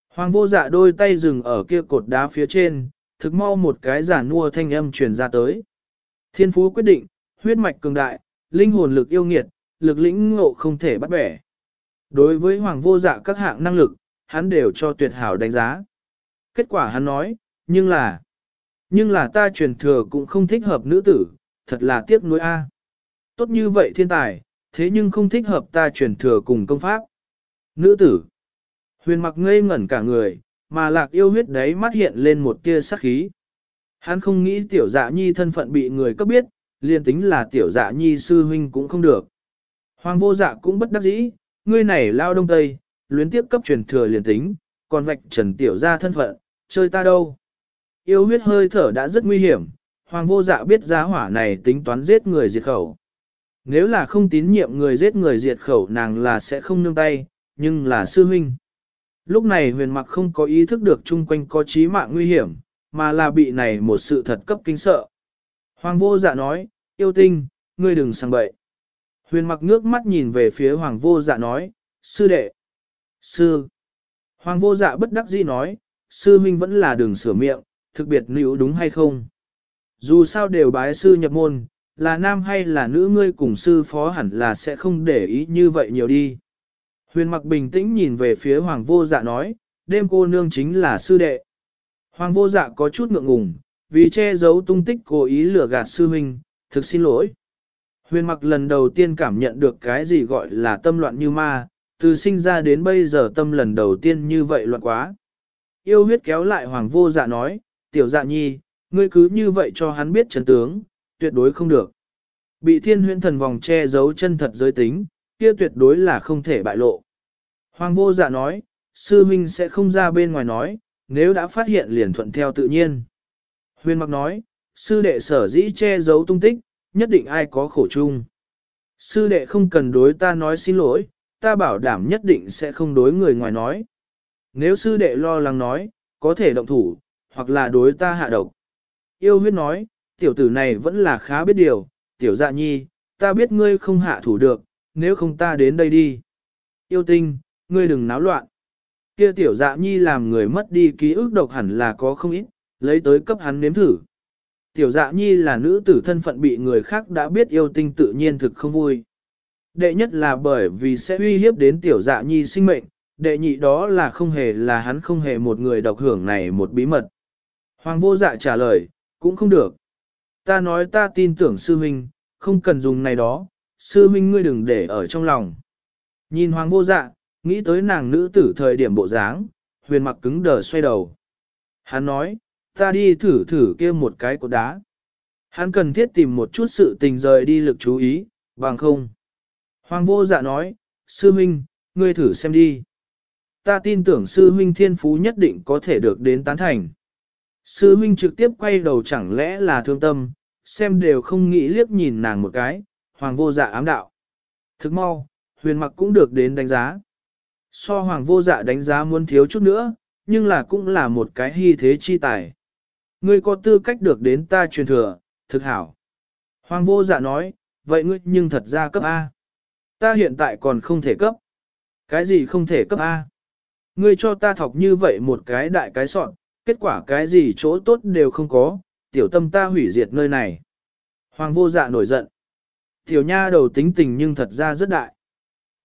Hoàng vô dạ đôi tay dừng ở kia cột đá phía trên, thực mau một cái giả nua thanh âm truyền ra tới. Thiên phú quyết định, huyết mạch cường đại, linh hồn lực yêu nghiệt, lực lĩnh ngộ không thể bắt bẻ. Đối với hoàng vô dạ các hạng năng lực, hắn đều cho tuyệt hảo đánh giá. Kết quả hắn nói, nhưng là, nhưng là ta truyền thừa cũng không thích hợp nữ tử, thật là tiếc nuối a. Tốt như vậy thiên tài, thế nhưng không thích hợp ta truyền thừa cùng công pháp. Nữ tử, huyền mặc ngây ngẩn cả người, mà lạc yêu huyết đấy mắt hiện lên một tia sắc khí. Hắn không nghĩ tiểu dạ nhi thân phận bị người cấp biết, liền tính là tiểu dạ nhi sư huynh cũng không được. Hoàng vô dạ cũng bất đắc dĩ, ngươi này lao đông tây, luyến tiếp cấp truyền thừa liền tính, còn vạch trần tiểu ra thân phận, chơi ta đâu. Yêu huyết hơi thở đã rất nguy hiểm, hoàng vô dạ biết giá hỏa này tính toán giết người diệt khẩu. Nếu là không tín nhiệm người giết người diệt khẩu nàng là sẽ không nương tay, nhưng là sư huynh. Lúc này huyền mặc không có ý thức được chung quanh có chí mạng nguy hiểm, mà là bị này một sự thật cấp kinh sợ. Hoàng vô dạ nói, yêu tinh, ngươi đừng sang bậy. Huyền mặc ngước mắt nhìn về phía hoàng vô dạ nói, sư đệ, sư. Hoàng vô dạ bất đắc dĩ nói, sư huynh vẫn là đường sửa miệng, thực biệt nữ đúng hay không. Dù sao đều bái sư nhập môn, là nam hay là nữ ngươi cùng sư phó hẳn là sẽ không để ý như vậy nhiều đi. Huyền mặc bình tĩnh nhìn về phía hoàng vô dạ nói, đêm cô nương chính là sư đệ. Hoàng vô dạ có chút ngượng ngùng, vì che giấu tung tích cố ý lừa gạt sư huynh, thực xin lỗi. Huyền mặc lần đầu tiên cảm nhận được cái gì gọi là tâm loạn như ma, từ sinh ra đến bây giờ tâm lần đầu tiên như vậy loạn quá. Yêu huyết kéo lại hoàng vô dạ nói, tiểu dạ nhi, ngươi cứ như vậy cho hắn biết chân tướng, tuyệt đối không được. Bị thiên huyễn thần vòng che giấu chân thật giới tính, kia tuyệt đối là không thể bại lộ. Hoàng vô dạ nói, sư minh sẽ không ra bên ngoài nói, nếu đã phát hiện liền thuận theo tự nhiên. Huyền mặc nói, sư đệ sở dĩ che giấu tung tích, nhất định ai có khổ chung. Sư đệ không cần đối ta nói xin lỗi, ta bảo đảm nhất định sẽ không đối người ngoài nói. Nếu sư đệ lo lắng nói, có thể động thủ, hoặc là đối ta hạ độc. Yêu huyết nói, tiểu tử này vẫn là khá biết điều, tiểu dạ nhi, ta biết ngươi không hạ thủ được, nếu không ta đến đây đi. Yêu tinh, ngươi đừng náo loạn. Kia tiểu dạ nhi làm người mất đi ký ức độc hẳn là có không ít, lấy tới cấp hắn nếm thử. Tiểu dạ nhi là nữ tử thân phận bị người khác đã biết yêu tinh tự nhiên thực không vui. Đệ nhất là bởi vì sẽ uy hiếp đến tiểu dạ nhi sinh mệnh, đệ nhị đó là không hề là hắn không hề một người độc hưởng này một bí mật. Hoàng vô dạ trả lời, cũng không được. Ta nói ta tin tưởng sư huynh, không cần dùng này đó, sư huynh ngươi đừng để ở trong lòng. Nhìn hoàng vô dạ, nghĩ tới nàng nữ tử thời điểm bộ dáng, huyền mặc cứng đờ xoay đầu. Hắn nói, ta đi thử thử kia một cái cột đá. Hắn cần thiết tìm một chút sự tình rời đi lực chú ý, bằng không. Hoàng vô dạ nói, sư huynh, ngươi thử xem đi. Ta tin tưởng sư huynh thiên phú nhất định có thể được đến tán thành. Sư huynh trực tiếp quay đầu chẳng lẽ là thương tâm, xem đều không nghĩ liếc nhìn nàng một cái, hoàng vô dạ ám đạo. Thức mau, huyền mặc cũng được đến đánh giá. So hoàng vô dạ đánh giá muốn thiếu chút nữa, nhưng là cũng là một cái hy thế chi tài. Ngươi có tư cách được đến ta truyền thừa, thực hảo. Hoàng vô dạ nói, vậy ngươi nhưng thật ra cấp A. Ta hiện tại còn không thể cấp. Cái gì không thể cấp A? Ngươi cho ta thọc như vậy một cái đại cái sọn, kết quả cái gì chỗ tốt đều không có, tiểu tâm ta hủy diệt nơi này. Hoàng vô dạ nổi giận. Tiểu nha đầu tính tình nhưng thật ra rất đại.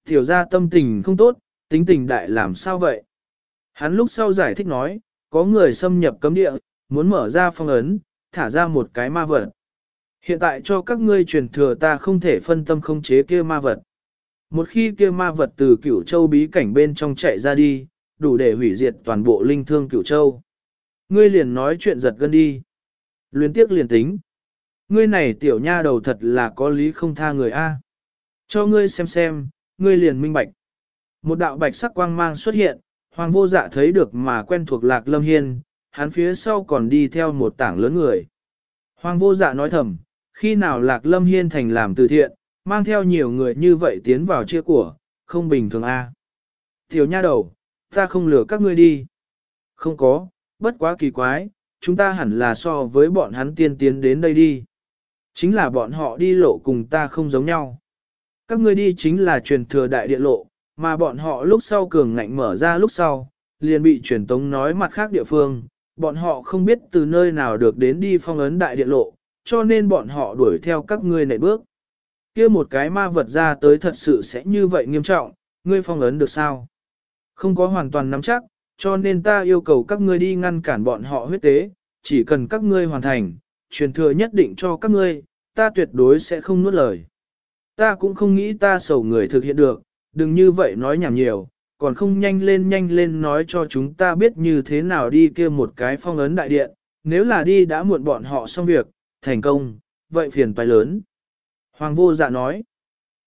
Tiểu ra tâm tình không tốt, tính tình đại làm sao vậy? Hắn lúc sau giải thích nói, có người xâm nhập cấm địa, muốn mở ra phong ấn, thả ra một cái ma vật. Hiện tại cho các ngươi truyền thừa ta không thể phân tâm không chế kia ma vật. Một khi kia ma vật từ cửu châu bí cảnh bên trong chạy ra đi, đủ để hủy diệt toàn bộ linh thương cửu châu. Ngươi liền nói chuyện giật gân đi. Luyến tiếc liền tính. Ngươi này tiểu nha đầu thật là có lý không tha người A. Cho ngươi xem xem, ngươi liền minh bạch. Một đạo bạch sắc quang mang xuất hiện, hoàng vô dạ thấy được mà quen thuộc lạc lâm hiên, hắn phía sau còn đi theo một tảng lớn người. Hoàng vô dạ nói thầm, khi nào lạc lâm hiên thành làm từ thiện, mang theo nhiều người như vậy tiến vào chia của, không bình thường a. Tiểu nha đầu, ta không lừa các ngươi đi. Không có, bất quá kỳ quái, chúng ta hẳn là so với bọn hắn tiên tiến đến đây đi. Chính là bọn họ đi lộ cùng ta không giống nhau. Các ngươi đi chính là truyền thừa đại địa lộ, mà bọn họ lúc sau cường ngạnh mở ra lúc sau, liền bị truyền tống nói mặt khác địa phương, bọn họ không biết từ nơi nào được đến đi phong ấn đại địa lộ, cho nên bọn họ đuổi theo các ngươi nảy bước. kia một cái ma vật ra tới thật sự sẽ như vậy nghiêm trọng, ngươi phong ấn được sao? Không có hoàn toàn nắm chắc, cho nên ta yêu cầu các ngươi đi ngăn cản bọn họ huyết tế, chỉ cần các ngươi hoàn thành, truyền thừa nhất định cho các ngươi, ta tuyệt đối sẽ không nuốt lời. Ta cũng không nghĩ ta sầu người thực hiện được, đừng như vậy nói nhảm nhiều, còn không nhanh lên nhanh lên nói cho chúng ta biết như thế nào đi kia một cái phong ấn đại điện, nếu là đi đã muộn bọn họ xong việc, thành công, vậy phiền phải lớn. Hoàng vô dạ nói,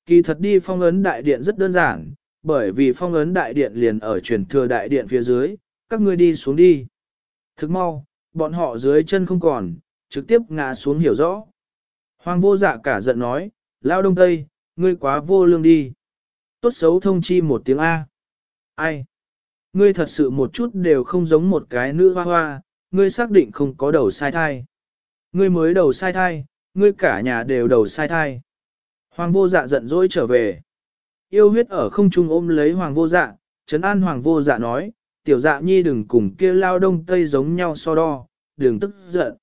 kỳ thật đi phong ấn đại điện rất đơn giản, bởi vì phong ấn đại điện liền ở truyền thừa đại điện phía dưới, các ngươi đi xuống đi. Thức mau, bọn họ dưới chân không còn, trực tiếp ngã xuống hiểu rõ. Hoàng vô dạ cả giận nói, lao đông tây, ngươi quá vô lương đi. Tốt xấu thông chi một tiếng A. Ai? Ngươi thật sự một chút đều không giống một cái nữ hoa hoa, ngươi xác định không có đầu sai thai. Ngươi mới đầu sai thai, ngươi cả nhà đều đầu sai thai. Hoàng vô dạ giận dỗi trở về. Yêu huyết ở không trung ôm lấy hoàng vô dạ, trấn an hoàng vô dạ nói, tiểu dạ nhi đừng cùng kia lao đông tây giống nhau so đo, đừng tức giận.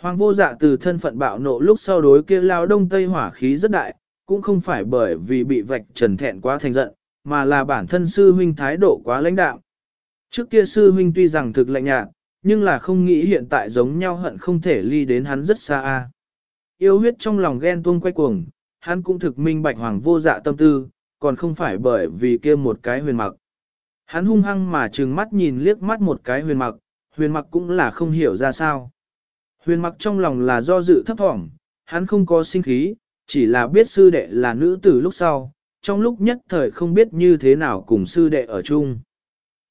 Hoàng vô dạ từ thân phận bạo nộ lúc sau đối kia lao đông tây hỏa khí rất đại, cũng không phải bởi vì bị vạch trần thẹn quá thành giận, mà là bản thân sư huynh thái độ quá lãnh đạo. Trước kia sư huynh tuy rằng thực lạnh nhạt, nhưng là không nghĩ hiện tại giống nhau hận không thể ly đến hắn rất xa a. Yêu huyết trong lòng ghen tuông quay cuồng, hắn cũng thực minh bạch hoàng vô dạ tâm tư, còn không phải bởi vì kia một cái huyền mặc. Hắn hung hăng mà trừng mắt nhìn liếc mắt một cái huyền mặc, huyền mặc cũng là không hiểu ra sao. Huyền mặc trong lòng là do dự thấp thỏm, hắn không có sinh khí, chỉ là biết sư đệ là nữ tử lúc sau, trong lúc nhất thời không biết như thế nào cùng sư đệ ở chung.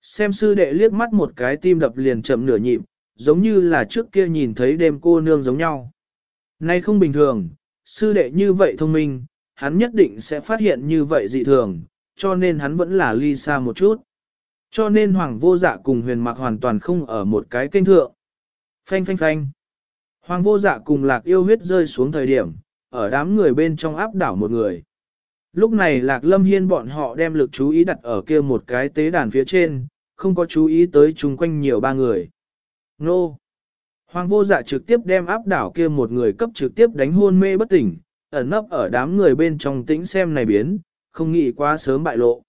Xem sư đệ liếc mắt một cái tim đập liền chậm nửa nhịp, giống như là trước kia nhìn thấy đêm cô nương giống nhau. Nay không bình thường, sư đệ như vậy thông minh, hắn nhất định sẽ phát hiện như vậy dị thường, cho nên hắn vẫn là ly xa một chút. Cho nên hoàng vô dạ cùng huyền mặc hoàn toàn không ở một cái kênh thượng. Phanh phanh phanh. Hoàng vô dạ cùng lạc yêu huyết rơi xuống thời điểm, ở đám người bên trong áp đảo một người. Lúc này lạc lâm hiên bọn họ đem lực chú ý đặt ở kia một cái tế đàn phía trên, không có chú ý tới chung quanh nhiều ba người. Nô! Hoàng vô dạ trực tiếp đem áp đảo kia một người cấp trực tiếp đánh hôn mê bất tỉnh, ẩn nấp ở đám người bên trong tĩnh xem này biến, không nghĩ quá sớm bại lộ.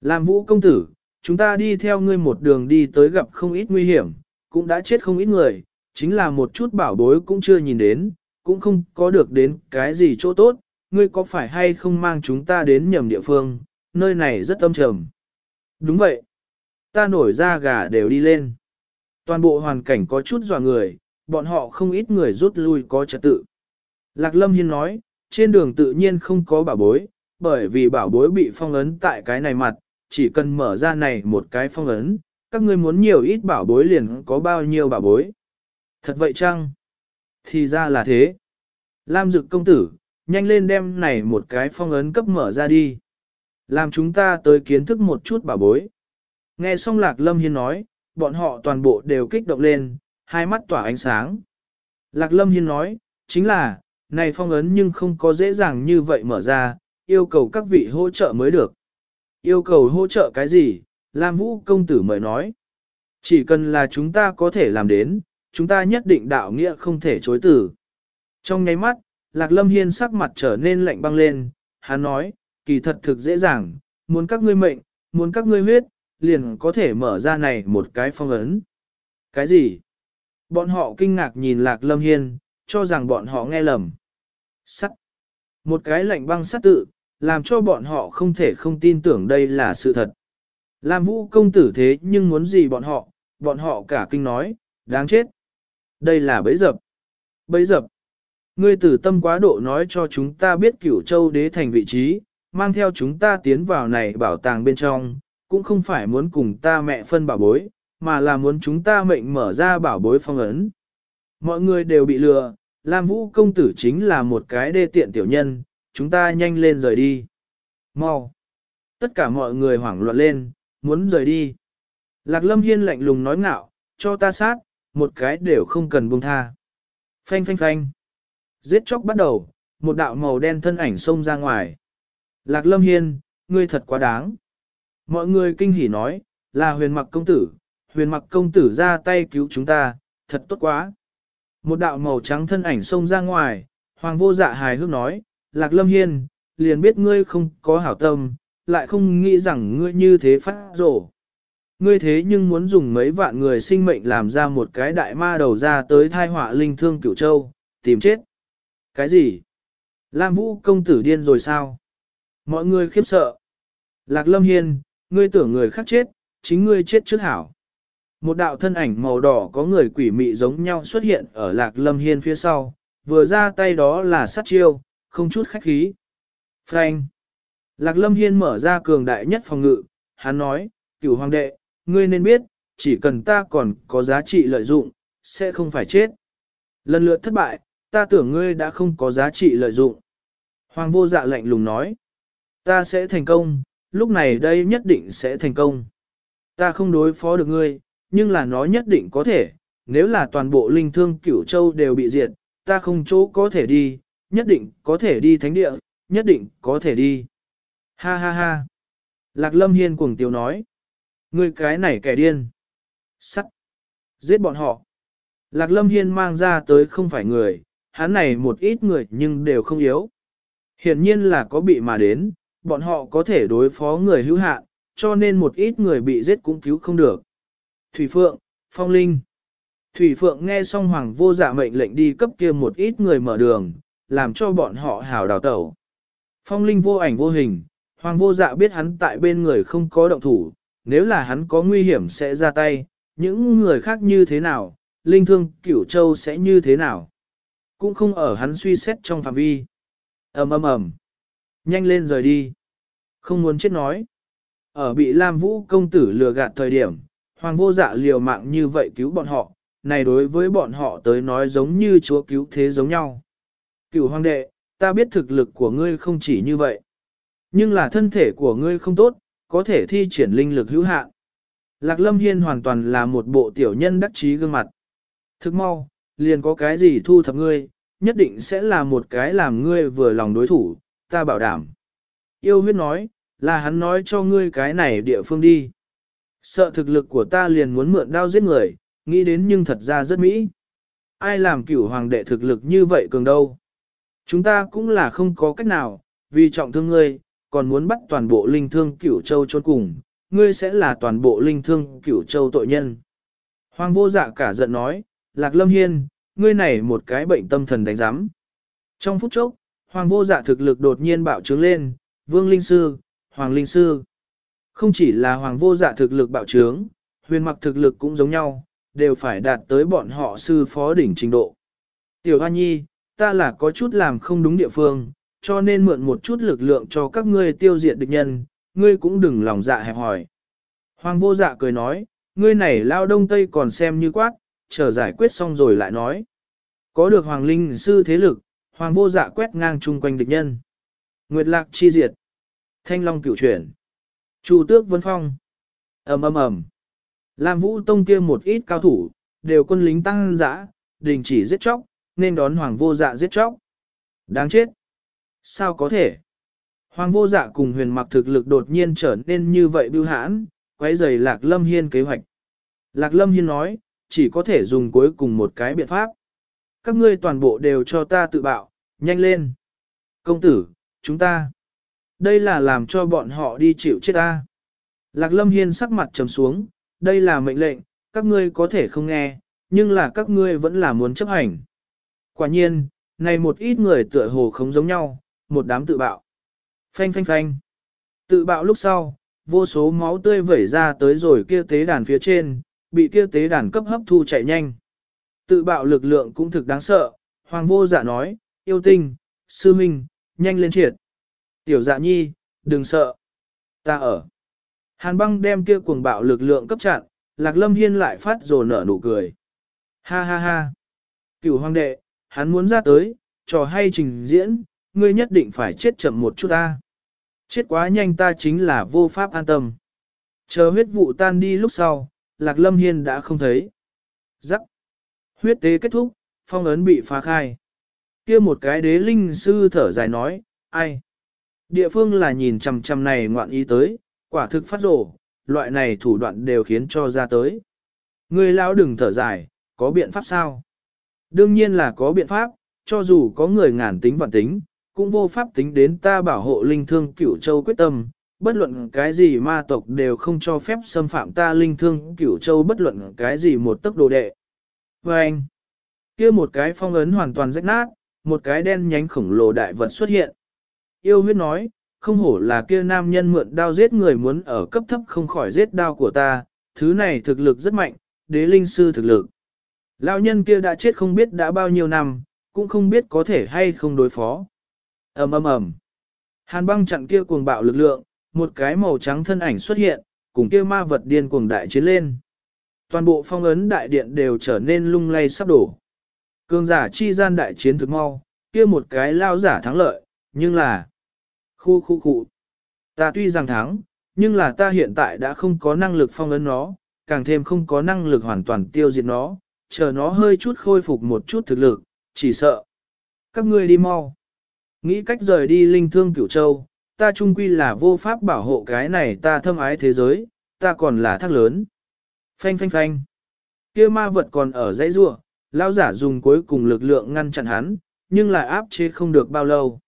Làm vũ công tử, chúng ta đi theo ngươi một đường đi tới gặp không ít nguy hiểm, cũng đã chết không ít người, chính là một chút bảo bối cũng chưa nhìn đến, cũng không có được đến cái gì chỗ tốt, ngươi có phải hay không mang chúng ta đến nhầm địa phương, nơi này rất âm trầm. Đúng vậy. Ta nổi ra gà đều đi lên. Toàn bộ hoàn cảnh có chút dọa người, bọn họ không ít người rút lui có trật tự. Lạc Lâm Hiên nói, trên đường tự nhiên không có bảo bối, bởi vì bảo bối bị phong ấn tại cái này mặt, chỉ cần mở ra này một cái phong ấn, các ngươi muốn nhiều ít bảo bối liền có bao nhiêu bảo bối. Thật vậy chăng? Thì ra là thế. Lam dực công tử, nhanh lên đem này một cái phong ấn cấp mở ra đi. Làm chúng ta tới kiến thức một chút bảo bối. Nghe xong lạc lâm hiên nói, bọn họ toàn bộ đều kích động lên, hai mắt tỏa ánh sáng. Lạc lâm hiên nói, chính là, này phong ấn nhưng không có dễ dàng như vậy mở ra, yêu cầu các vị hỗ trợ mới được. Yêu cầu hỗ trợ cái gì? Lam Vũ công tử mời nói. Chỉ cần là chúng ta có thể làm đến, chúng ta nhất định đạo nghĩa không thể chối từ. Trong nháy mắt, Lạc Lâm Hiên sắc mặt trở nên lạnh băng lên, hắn nói, kỳ thật thực dễ dàng, muốn các ngươi mệnh, muốn các ngươi huyết, liền có thể mở ra này một cái phong ấn. Cái gì? Bọn họ kinh ngạc nhìn Lạc Lâm Hiên, cho rằng bọn họ nghe lầm. Sắt. Một cái lạnh băng sắt tự, làm cho bọn họ không thể không tin tưởng đây là sự thật. Lam vũ công tử thế nhưng muốn gì bọn họ, bọn họ cả kinh nói, đáng chết. Đây là bẫy dập. Bẫy dập. Ngươi tử tâm quá độ nói cho chúng ta biết cửu châu đế thành vị trí, mang theo chúng ta tiến vào này bảo tàng bên trong, cũng không phải muốn cùng ta mẹ phân bảo bối, mà là muốn chúng ta mệnh mở ra bảo bối phong ấn. Mọi người đều bị lừa, Lam Vũ công tử chính là một cái đê tiện tiểu nhân, chúng ta nhanh lên rời đi. Mau! Tất cả mọi người hoảng loạn lên, muốn rời đi. Lạc Lâm Hiên lạnh lùng nói ngạo, cho ta sát, một cái đều không cần buông tha. Phanh phanh phanh. Giết chóc bắt đầu, một đạo màu đen thân ảnh xông ra ngoài. Lạc Lâm Hiên, ngươi thật quá đáng. Mọi người kinh hỉ nói, là huyền mặc công tử, huyền mặc công tử ra tay cứu chúng ta, thật tốt quá. Một đạo màu trắng thân ảnh xông ra ngoài, hoàng vô dạ hài hước nói, Lạc Lâm Hiên, liền biết ngươi không có hảo tâm, lại không nghĩ rằng ngươi như thế phát rổ. Ngươi thế nhưng muốn dùng mấy vạn người sinh mệnh làm ra một cái đại ma đầu ra tới thai họa linh thương cửu châu, tìm chết. Cái gì? Lam Vũ công tử điên rồi sao? Mọi người khiếp sợ. Lạc Lâm Hiên, ngươi tưởng người khác chết, chính ngươi chết trước hảo. Một đạo thân ảnh màu đỏ có người quỷ mị giống nhau xuất hiện ở Lạc Lâm Hiên phía sau, vừa ra tay đó là sát chiêu, không chút khách khí. Frank. Lạc Lâm Hiên mở ra cường đại nhất phòng ngự, hắn nói, cửu hoàng đệ, ngươi nên biết, chỉ cần ta còn có giá trị lợi dụng, sẽ không phải chết. Lần lượt thất bại, ta tưởng ngươi đã không có giá trị lợi dụng. Hoàng vô dạ lạnh lùng nói, ta sẽ thành công, lúc này đây nhất định sẽ thành công. Ta không đối phó được ngươi, nhưng là nó nhất định có thể, nếu là toàn bộ linh thương cửu châu đều bị diệt, ta không chỗ có thể đi, nhất định có thể đi thánh địa, nhất định có thể đi. Ha ha ha. Lạc lâm hiên cuồng tiêu nói. Ngươi cái này kẻ điên. Sắt. Giết bọn họ. Lạc lâm hiên mang ra tới không phải người, hắn này một ít người nhưng đều không yếu. Hiển nhiên là có bị mà đến, bọn họ có thể đối phó người hữu hạn, cho nên một ít người bị giết cũng cứu không được. Thủy Phượng, Phong Linh Thủy Phượng nghe xong Hoàng vô dạ mệnh lệnh đi cấp kia một ít người mở đường, làm cho bọn họ hào đào tẩu. Phong Linh vô ảnh vô hình, Hoàng vô dạ biết hắn tại bên người không có động thủ, nếu là hắn có nguy hiểm sẽ ra tay, những người khác như thế nào, Linh thương cửu châu sẽ như thế nào. Cũng không ở hắn suy xét trong phạm vi. ầm ầm ầm, nhanh lên rời đi. Không muốn chết nói. Ở bị Lam Vũ công tử lừa gạt thời điểm, hoàng vô dạ liều mạng như vậy cứu bọn họ, này đối với bọn họ tới nói giống như chúa cứu thế giống nhau. Cửu hoàng đệ, ta biết thực lực của ngươi không chỉ như vậy. Nhưng là thân thể của ngươi không tốt, có thể thi triển linh lực hữu hạn. Lạc Lâm Hiên hoàn toàn là một bộ tiểu nhân đắc trí gương mặt. Thức mau, liền có cái gì thu thập ngươi, nhất định sẽ là một cái làm ngươi vừa lòng đối thủ, ta bảo đảm. Yêu huyết nói, là hắn nói cho ngươi cái này địa phương đi. Sợ thực lực của ta liền muốn mượn đao giết người, nghĩ đến nhưng thật ra rất mỹ. Ai làm cửu hoàng đệ thực lực như vậy cường đâu. Chúng ta cũng là không có cách nào, vì trọng thương ngươi, còn muốn bắt toàn bộ linh thương cửu châu trốn cùng, ngươi sẽ là toàn bộ linh thương cửu châu tội nhân. Hoàng vô dạ cả giận nói, Lạc Lâm Hiên, ngươi này một cái bệnh tâm thần đánh giám. Trong phút chốc, Hoàng vô dạ thực lực đột nhiên bạo trướng lên, Vương Linh Sư, Hoàng Linh Sư. Không chỉ là Hoàng vô dạ thực lực bạo trướng, huyền mặc thực lực cũng giống nhau, đều phải đạt tới bọn họ sư phó đỉnh trình độ. Tiểu Hoa Nhi, ta là có chút làm không đúng địa phương, cho nên mượn một chút lực lượng cho các ngươi tiêu diệt địch nhân, ngươi cũng đừng lòng dạ hẹp hỏi. Hoàng vô dạ cười nói, ngươi này lao đông tây còn xem như quát, chờ giải quyết xong rồi lại nói. Có được hoàng linh sư thế lực, hoàng vô dạ quét ngang chung quanh địch nhân. Nguyệt lạc chi diệt. Thanh long cửu chuyển. Chu tước vân phong. ầm ầm ầm. Lam vũ tông kia một ít cao thủ, đều quân lính tăng dã, đình chỉ giết chóc, nên đón hoàng vô dạ giết chóc. Đáng chết. Sao có thể? Hoàng vô dạ cùng huyền mặc thực lực đột nhiên trở nên như vậy bưu hãn, quấy rầy Lạc Lâm Hiên kế hoạch. Lạc Lâm Hiên nói, chỉ có thể dùng cuối cùng một cái biện pháp. Các ngươi toàn bộ đều cho ta tự bạo, nhanh lên. Công tử, chúng ta. Đây là làm cho bọn họ đi chịu chết ta. Lạc Lâm Hiên sắc mặt trầm xuống, đây là mệnh lệnh, các ngươi có thể không nghe, nhưng là các ngươi vẫn là muốn chấp hành. Quả nhiên, này một ít người tựa hồ không giống nhau, một đám tự bạo. Phanh phanh phanh. Tự bạo lúc sau, vô số máu tươi vẩy ra tới rồi kia tế đàn phía trên, bị kia tế đàn cấp hấp thu chạy nhanh. Tự bạo lực lượng cũng thực đáng sợ, hoàng vô dạ nói, yêu tinh, sư minh, nhanh lên triệt. Tiểu dạ nhi, đừng sợ. Ta ở. Hàn băng đem kia cuồng bạo lực lượng cấp chặn, lạc lâm hiên lại phát rồ nở nụ cười. Ha ha ha. Cửu hoàng đệ, hắn muốn ra tới, trò hay trình diễn, ngươi nhất định phải chết chậm một chút ta. Chết quá nhanh ta chính là vô pháp an tâm. Chờ huyết vụ tan đi lúc sau, Lạc Lâm Hiên đã không thấy. Rắc. Huyết tế kết thúc, phong ấn bị phá khai. kia một cái đế linh sư thở dài nói, ai? Địa phương là nhìn chằm chằm này ngoạn ý tới, quả thực phát rổ, loại này thủ đoạn đều khiến cho ra tới. Người lão đừng thở dài, có biện pháp sao? Đương nhiên là có biện pháp, cho dù có người ngàn tính vạn tính, cũng vô pháp tính đến ta bảo hộ linh thương cửu châu quyết tâm, bất luận cái gì ma tộc đều không cho phép xâm phạm ta linh thương cửu châu bất luận cái gì một tấc đồ đệ. Và anh, kia một cái phong ấn hoàn toàn rách nát, một cái đen nhánh khổng lồ đại vật xuất hiện. Yêu huyết nói, không hổ là kia nam nhân mượn đao giết người muốn ở cấp thấp không khỏi giết đao của ta, thứ này thực lực rất mạnh, đế linh sư thực lực. Lão nhân kia đã chết không biết đã bao nhiêu năm, cũng không biết có thể hay không đối phó ầm ầm ầm. Hàn băng chặn kia cuồng bạo lực lượng, một cái màu trắng thân ảnh xuất hiện, cùng kia ma vật điên cuồng đại chiến lên. Toàn bộ phong ấn đại điện đều trở nên lung lay sắp đổ. Cường giả chi gian đại chiến thực mau, kia một cái lao giả thắng lợi, nhưng là... Khu khu khu. Ta tuy rằng thắng, nhưng là ta hiện tại đã không có năng lực phong ấn nó, càng thêm không có năng lực hoàn toàn tiêu diệt nó, chờ nó hơi chút khôi phục một chút thực lực, chỉ sợ. Các ngươi đi mau. Nghĩ cách rời đi linh thương cửu châu, ta trung quy là vô pháp bảo hộ cái này ta thâm ái thế giới, ta còn là thác lớn. Phanh phanh phanh. kia ma vật còn ở dãy rua, lao giả dùng cuối cùng lực lượng ngăn chặn hắn, nhưng lại áp chế không được bao lâu.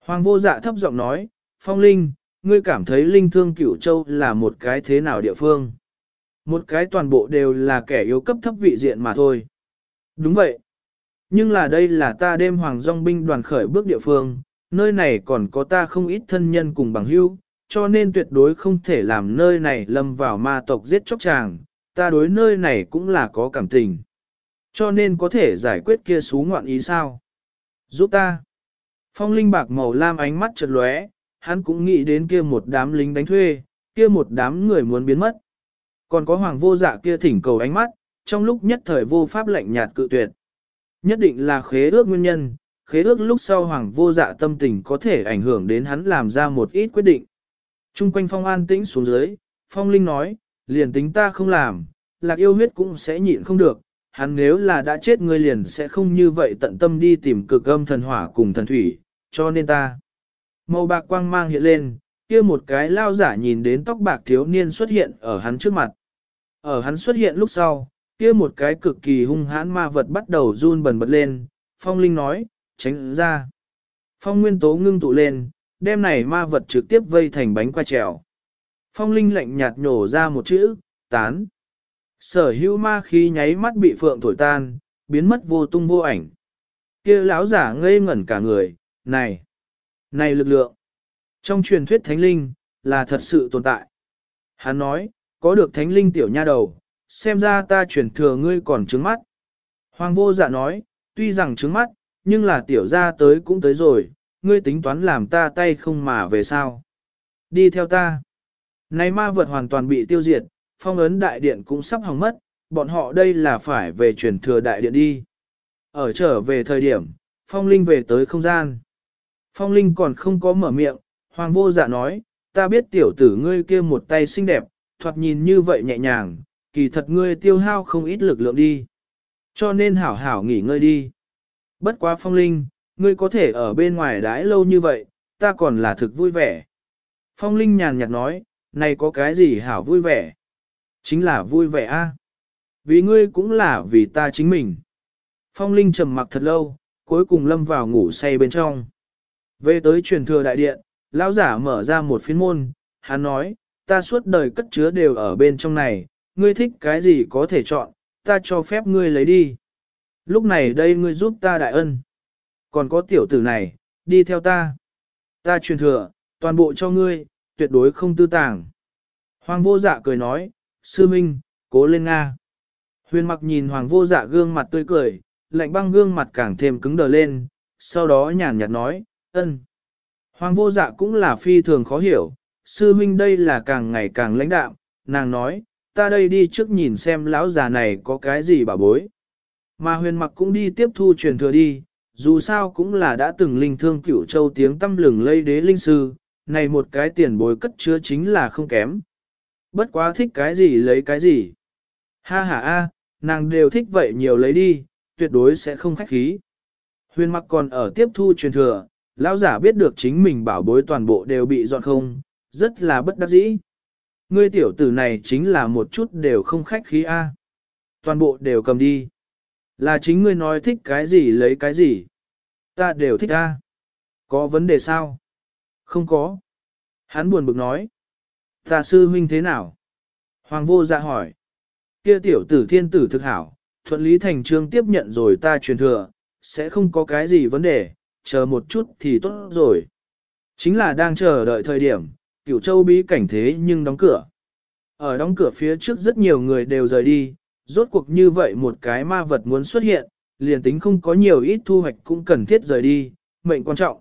Hoàng vô dạ thấp giọng nói, phong linh, ngươi cảm thấy linh thương cửu châu là một cái thế nào địa phương? Một cái toàn bộ đều là kẻ yếu cấp thấp vị diện mà thôi. Đúng vậy. Nhưng là đây là ta đêm hoàng dòng binh đoàn khởi bước địa phương, nơi này còn có ta không ít thân nhân cùng bằng hữu, cho nên tuyệt đối không thể làm nơi này lâm vào ma tộc giết chóc chàng, ta đối nơi này cũng là có cảm tình. Cho nên có thể giải quyết kia xú ngoạn ý sao? Giúp ta. Phong linh bạc màu lam ánh mắt chợt lóe, hắn cũng nghĩ đến kia một đám lính đánh thuê, kia một đám người muốn biến mất. Còn có hoàng vô dạ kia thỉnh cầu ánh mắt, trong lúc nhất thời vô pháp lạnh nhạt cự tuyệt. Nhất định là khế ước nguyên nhân, khế ước lúc sau hoàng vô dạ tâm tình có thể ảnh hưởng đến hắn làm ra một ít quyết định. Trung quanh phong an tĩnh xuống dưới, phong linh nói, liền tính ta không làm, lạc yêu huyết cũng sẽ nhịn không được, hắn nếu là đã chết ngươi liền sẽ không như vậy tận tâm đi tìm cực âm thần hỏa cùng thần thủy, cho nên ta. Màu bạc quang mang hiện lên, kia một cái lao giả nhìn đến tóc bạc thiếu niên xuất hiện ở hắn trước mặt. Ở hắn xuất hiện lúc sau, kia một cái cực kỳ hung hãn ma vật bắt đầu run bần bật lên, phong linh nói, tránh ra. Phong nguyên tố ngưng tụ lên, đem này ma vật trực tiếp vây thành bánh qua trèo. Phong linh lạnh nhạt nhổ ra một chữ, tán. Sở hữu ma khí nháy mắt bị phượng thổi tan, biến mất vô tung vô ảnh. kia lão giả ngây ngẩn cả người, này, này lực lượng. Trong truyền thuyết thánh linh, là thật sự tồn tại. Hắn nói, có được thánh linh tiểu nha đầu, xem ra ta truyền thừa ngươi còn trứng mắt. Hoàng vô dạ nói, tuy rằng trứng mắt, nhưng là tiểu gia tới cũng tới rồi, ngươi tính toán làm ta tay không mà về sao. Đi theo ta. Này ma vật hoàn toàn bị tiêu diệt, phong ấn đại điện cũng sắp hỏng mất, bọn họ đây là phải về truyền thừa đại điện đi. Ở trở về thời điểm, phong linh về tới không gian. Phong linh còn không có mở miệng, hoàng vô dạ nói, ta biết tiểu tử ngươi kia một tay xinh đẹp, thoạt nhìn như vậy nhẹ nhàng, kỳ thật ngươi tiêu hao không ít lực lượng đi. Cho nên hảo hảo nghỉ ngơi đi. Bất quá phong linh, ngươi có thể ở bên ngoài đãi lâu như vậy, ta còn là thực vui vẻ. Phong linh nhàn nhạt nói, này có cái gì hảo vui vẻ? Chính là vui vẻ a. Vì ngươi cũng là vì ta chính mình. Phong linh trầm mặc thật lâu, cuối cùng lâm vào ngủ say bên trong. Về tới truyền thừa đại điện, lão giả mở ra một phiên môn, hắn nói, ta suốt đời cất chứa đều ở bên trong này, ngươi thích cái gì có thể chọn, ta cho phép ngươi lấy đi. Lúc này đây ngươi giúp ta đại ân. Còn có tiểu tử này, đi theo ta. Ta truyền thừa, toàn bộ cho ngươi, tuyệt đối không tư tàng. Hoàng vô dạ cười nói, sư minh, cố lên Nga. Huyền mặc nhìn hoàng vô dạ gương mặt tươi cười, lạnh băng gương mặt càng thêm cứng đờ lên, sau đó nhàn nhạt nói, ân. Hoàng vô dạ cũng là phi thường khó hiểu, sư minh đây là càng ngày càng lãnh đạm, nàng nói, ta đây đi trước nhìn xem lão già này có cái gì bà bối. Mà huyền mặc cũng đi tiếp thu truyền thừa đi, dù sao cũng là đã từng linh thương cửu châu tiếng tâm lừng lây đế linh sư, này một cái tiền bối cất chứa chính là không kém. Bất quá thích cái gì lấy cái gì. Ha ha a, nàng đều thích vậy nhiều lấy đi, tuyệt đối sẽ không khách khí. Huyền mặc còn ở tiếp thu truyền thừa, lão giả biết được chính mình bảo bối toàn bộ đều bị dọn không, rất là bất đắc dĩ. Ngươi tiểu tử này chính là một chút đều không khách khí a. Toàn bộ đều cầm đi. Là chính ngươi nói thích cái gì lấy cái gì. Ta đều thích a. Có vấn đề sao? Không có. Hắn buồn bực nói. Ta sư huynh thế nào? Hoàng vô dạ hỏi. Kia tiểu tử thiên tử thực hảo, thuận lý thành trương tiếp nhận rồi ta truyền thừa, sẽ không có cái gì vấn đề, chờ một chút thì tốt rồi. Chính là đang chờ đợi thời điểm, cửu châu bí cảnh thế nhưng đóng cửa. Ở đóng cửa phía trước rất nhiều người đều rời đi, rốt cuộc như vậy một cái ma vật muốn xuất hiện, liền tính không có nhiều ít thu hoạch cũng cần thiết rời đi, mệnh quan trọng.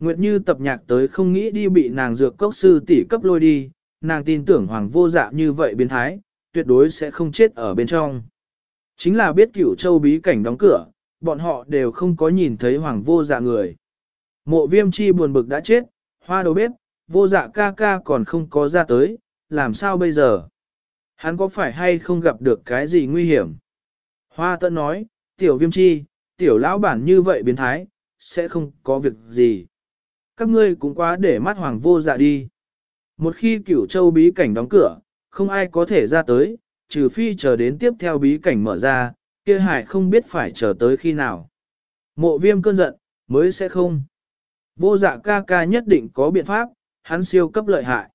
Nguyệt Như tập nhạc tới không nghĩ đi bị nàng dược cốc sư tỷ cấp lôi đi, nàng tin tưởng hoàng vô dạ như vậy biến thái, tuyệt đối sẽ không chết ở bên trong. Chính là biết cửu châu bí cảnh đóng cửa, bọn họ đều không có nhìn thấy hoàng vô dạ người. Mộ viêm chi buồn bực đã chết, hoa đầu bếp, vô dạ ca ca còn không có ra tới, làm sao bây giờ? Hắn có phải hay không gặp được cái gì nguy hiểm? Hoa tận nói, tiểu viêm chi, tiểu lão bản như vậy biến thái, sẽ không có việc gì. Các ngươi cũng quá để mắt hoàng vô dạ đi. Một khi cửu châu bí cảnh đóng cửa, không ai có thể ra tới, trừ phi chờ đến tiếp theo bí cảnh mở ra, kia hải không biết phải chờ tới khi nào. Mộ viêm cơn giận, mới sẽ không. Vô dạ ca ca nhất định có biện pháp, hắn siêu cấp lợi hại.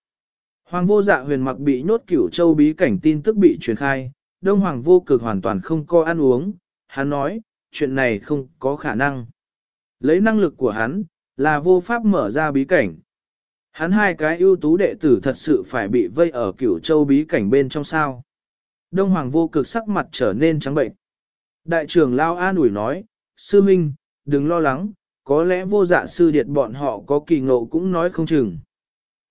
Hoàng vô dạ huyền mặc bị nhốt cửu châu bí cảnh tin tức bị truyền khai, đông hoàng vô cực hoàn toàn không có ăn uống, hắn nói, chuyện này không có khả năng. Lấy năng lực của hắn, là vô pháp mở ra bí cảnh. Hắn hai cái ưu tú đệ tử thật sự phải bị vây ở cửu châu bí cảnh bên trong sao. Đông hoàng vô cực sắc mặt trở nên trắng bệnh. Đại trưởng Lao An ủi nói, Sư Minh, đừng lo lắng, có lẽ vô dạ sư điệt bọn họ có kỳ ngộ cũng nói không chừng.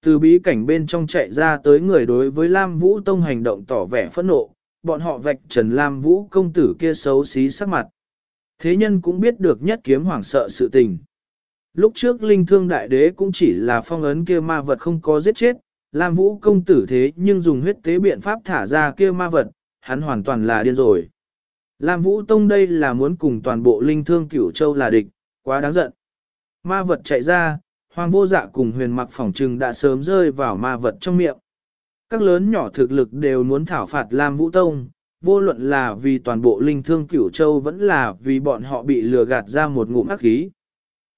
Từ bí cảnh bên trong chạy ra tới người đối với Lam Vũ Tông hành động tỏ vẻ phẫn nộ, bọn họ vạch trần Lam Vũ công tử kia xấu xí sắc mặt. Thế nhân cũng biết được nhất kiếm hoảng sợ sự tình. Lúc trước linh thương đại đế cũng chỉ là phong ấn kia ma vật không có giết chết, Lam Vũ công tử thế nhưng dùng huyết tế biện pháp thả ra kia ma vật, hắn hoàn toàn là điên rồi. Lam Vũ Tông đây là muốn cùng toàn bộ linh thương cửu châu là địch, quá đáng giận. Ma vật chạy ra, hoàng vô dạ cùng huyền mặc phỏng trừng đã sớm rơi vào ma vật trong miệng. Các lớn nhỏ thực lực đều muốn thảo phạt Lam Vũ Tông, vô luận là vì toàn bộ linh thương cửu châu vẫn là vì bọn họ bị lừa gạt ra một ngụm ác khí.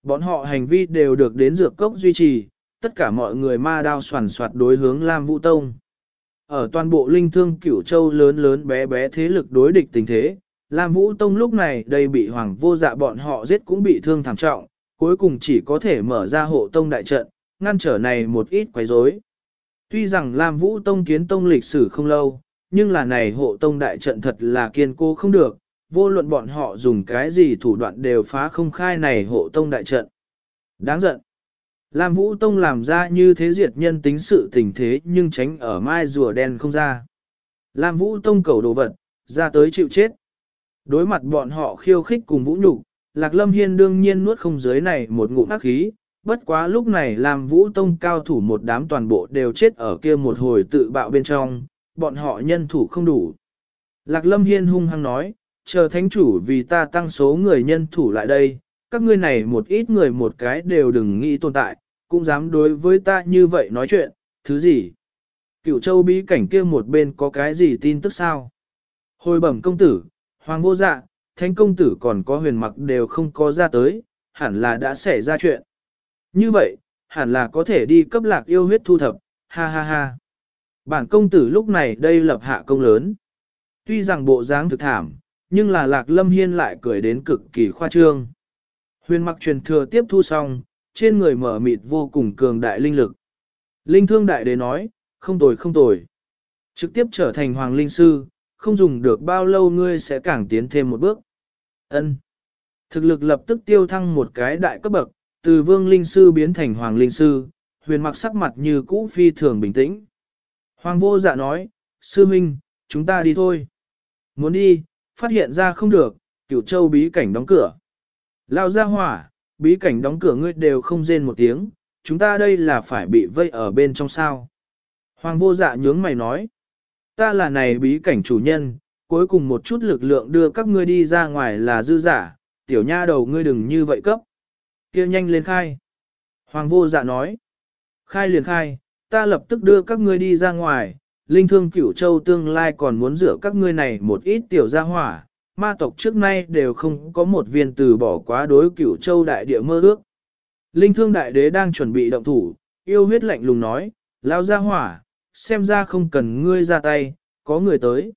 Bọn họ hành vi đều được đến dược cốc duy trì, tất cả mọi người ma đao soàn soạt đối hướng Lam Vũ Tông. Ở toàn bộ linh thương cửu châu lớn lớn bé bé thế lực đối địch tình thế, Lam Vũ Tông lúc này đây bị hoàng vô dạ bọn họ giết cũng bị thương thảm trọng, cuối cùng chỉ có thể mở ra hộ tông đại trận, ngăn trở này một ít quấy rối. Tuy rằng Lam Vũ Tông kiến tông lịch sử không lâu, nhưng là này hộ tông đại trận thật là kiên cố không được, vô luận bọn họ dùng cái gì thủ đoạn đều phá không khai này hộ tông đại trận. Đáng giận. Lam Vũ Tông làm ra như thế diệt nhân tính sự tình thế nhưng tránh ở mai rùa đen không ra. Lam Vũ Tông cầu đồ vật, ra tới chịu chết. Đối mặt bọn họ khiêu khích cùng Vũ nhục, Lạc Lâm Hiên đương nhiên nuốt không dưới này một ngụm ác khí, bất quá lúc này làm Vũ Tông cao thủ một đám toàn bộ đều chết ở kia một hồi tự bạo bên trong, bọn họ nhân thủ không đủ. Lạc Lâm Hiên hung hăng nói, chờ thánh chủ vì ta tăng số người nhân thủ lại đây, các ngươi này một ít người một cái đều đừng nghĩ tồn tại, cũng dám đối với ta như vậy nói chuyện, thứ gì? Cựu châu bí cảnh kia một bên có cái gì tin tức sao? Hồi bẩm công tử, hoàng vô dạ, thánh công tử còn có huyền mặc đều không có ra tới, hẳn là đã xảy ra chuyện. Như vậy, hẳn là có thể đi cấp lạc yêu huyết thu thập, ha ha ha. Bản công tử lúc này đây lập hạ công lớn. Tuy rằng bộ dáng thực thảm, nhưng là lạc lâm hiên lại cười đến cực kỳ khoa trương. Huyền mặc truyền thừa tiếp thu xong, trên người mở mịt vô cùng cường đại linh lực. Linh thương đại đế nói, không tồi không tồi. Trực tiếp trở thành hoàng linh sư, không dùng được bao lâu ngươi sẽ càng tiến thêm một bước. Ân. Thực lực lập tức tiêu thăng một cái đại cấp bậc, từ vương linh sư biến thành hoàng linh sư, huyền mặc sắc mặt như cũ phi thường bình tĩnh. Hoàng vô dạ nói, sư minh, chúng ta đi thôi. Muốn đi, phát hiện ra không được, cửu châu bí cảnh đóng cửa. Lao ra hỏa, bí cảnh đóng cửa ngươi đều không rên một tiếng, chúng ta đây là phải bị vây ở bên trong sao. Hoàng vô dạ nhướng mày nói, ta là này bí cảnh chủ nhân, cuối cùng một chút lực lượng đưa các ngươi đi ra ngoài là dư giả, tiểu nha đầu ngươi đừng như vậy cấp. kia nhanh lên khai. Hoàng vô dạ nói, khai liền khai, ta lập tức đưa các ngươi đi ra ngoài, linh thương cửu châu tương lai còn muốn rửa các ngươi này một ít tiểu gia hỏa, ma tộc trước nay đều không có một viên từ bỏ quá đối cửu châu đại địa mơ ước. Linh thương đại đế đang chuẩn bị động thủ, yêu huyết lạnh lùng nói, lao gia hỏa, xem ra không cần ngươi ra tay, có người tới.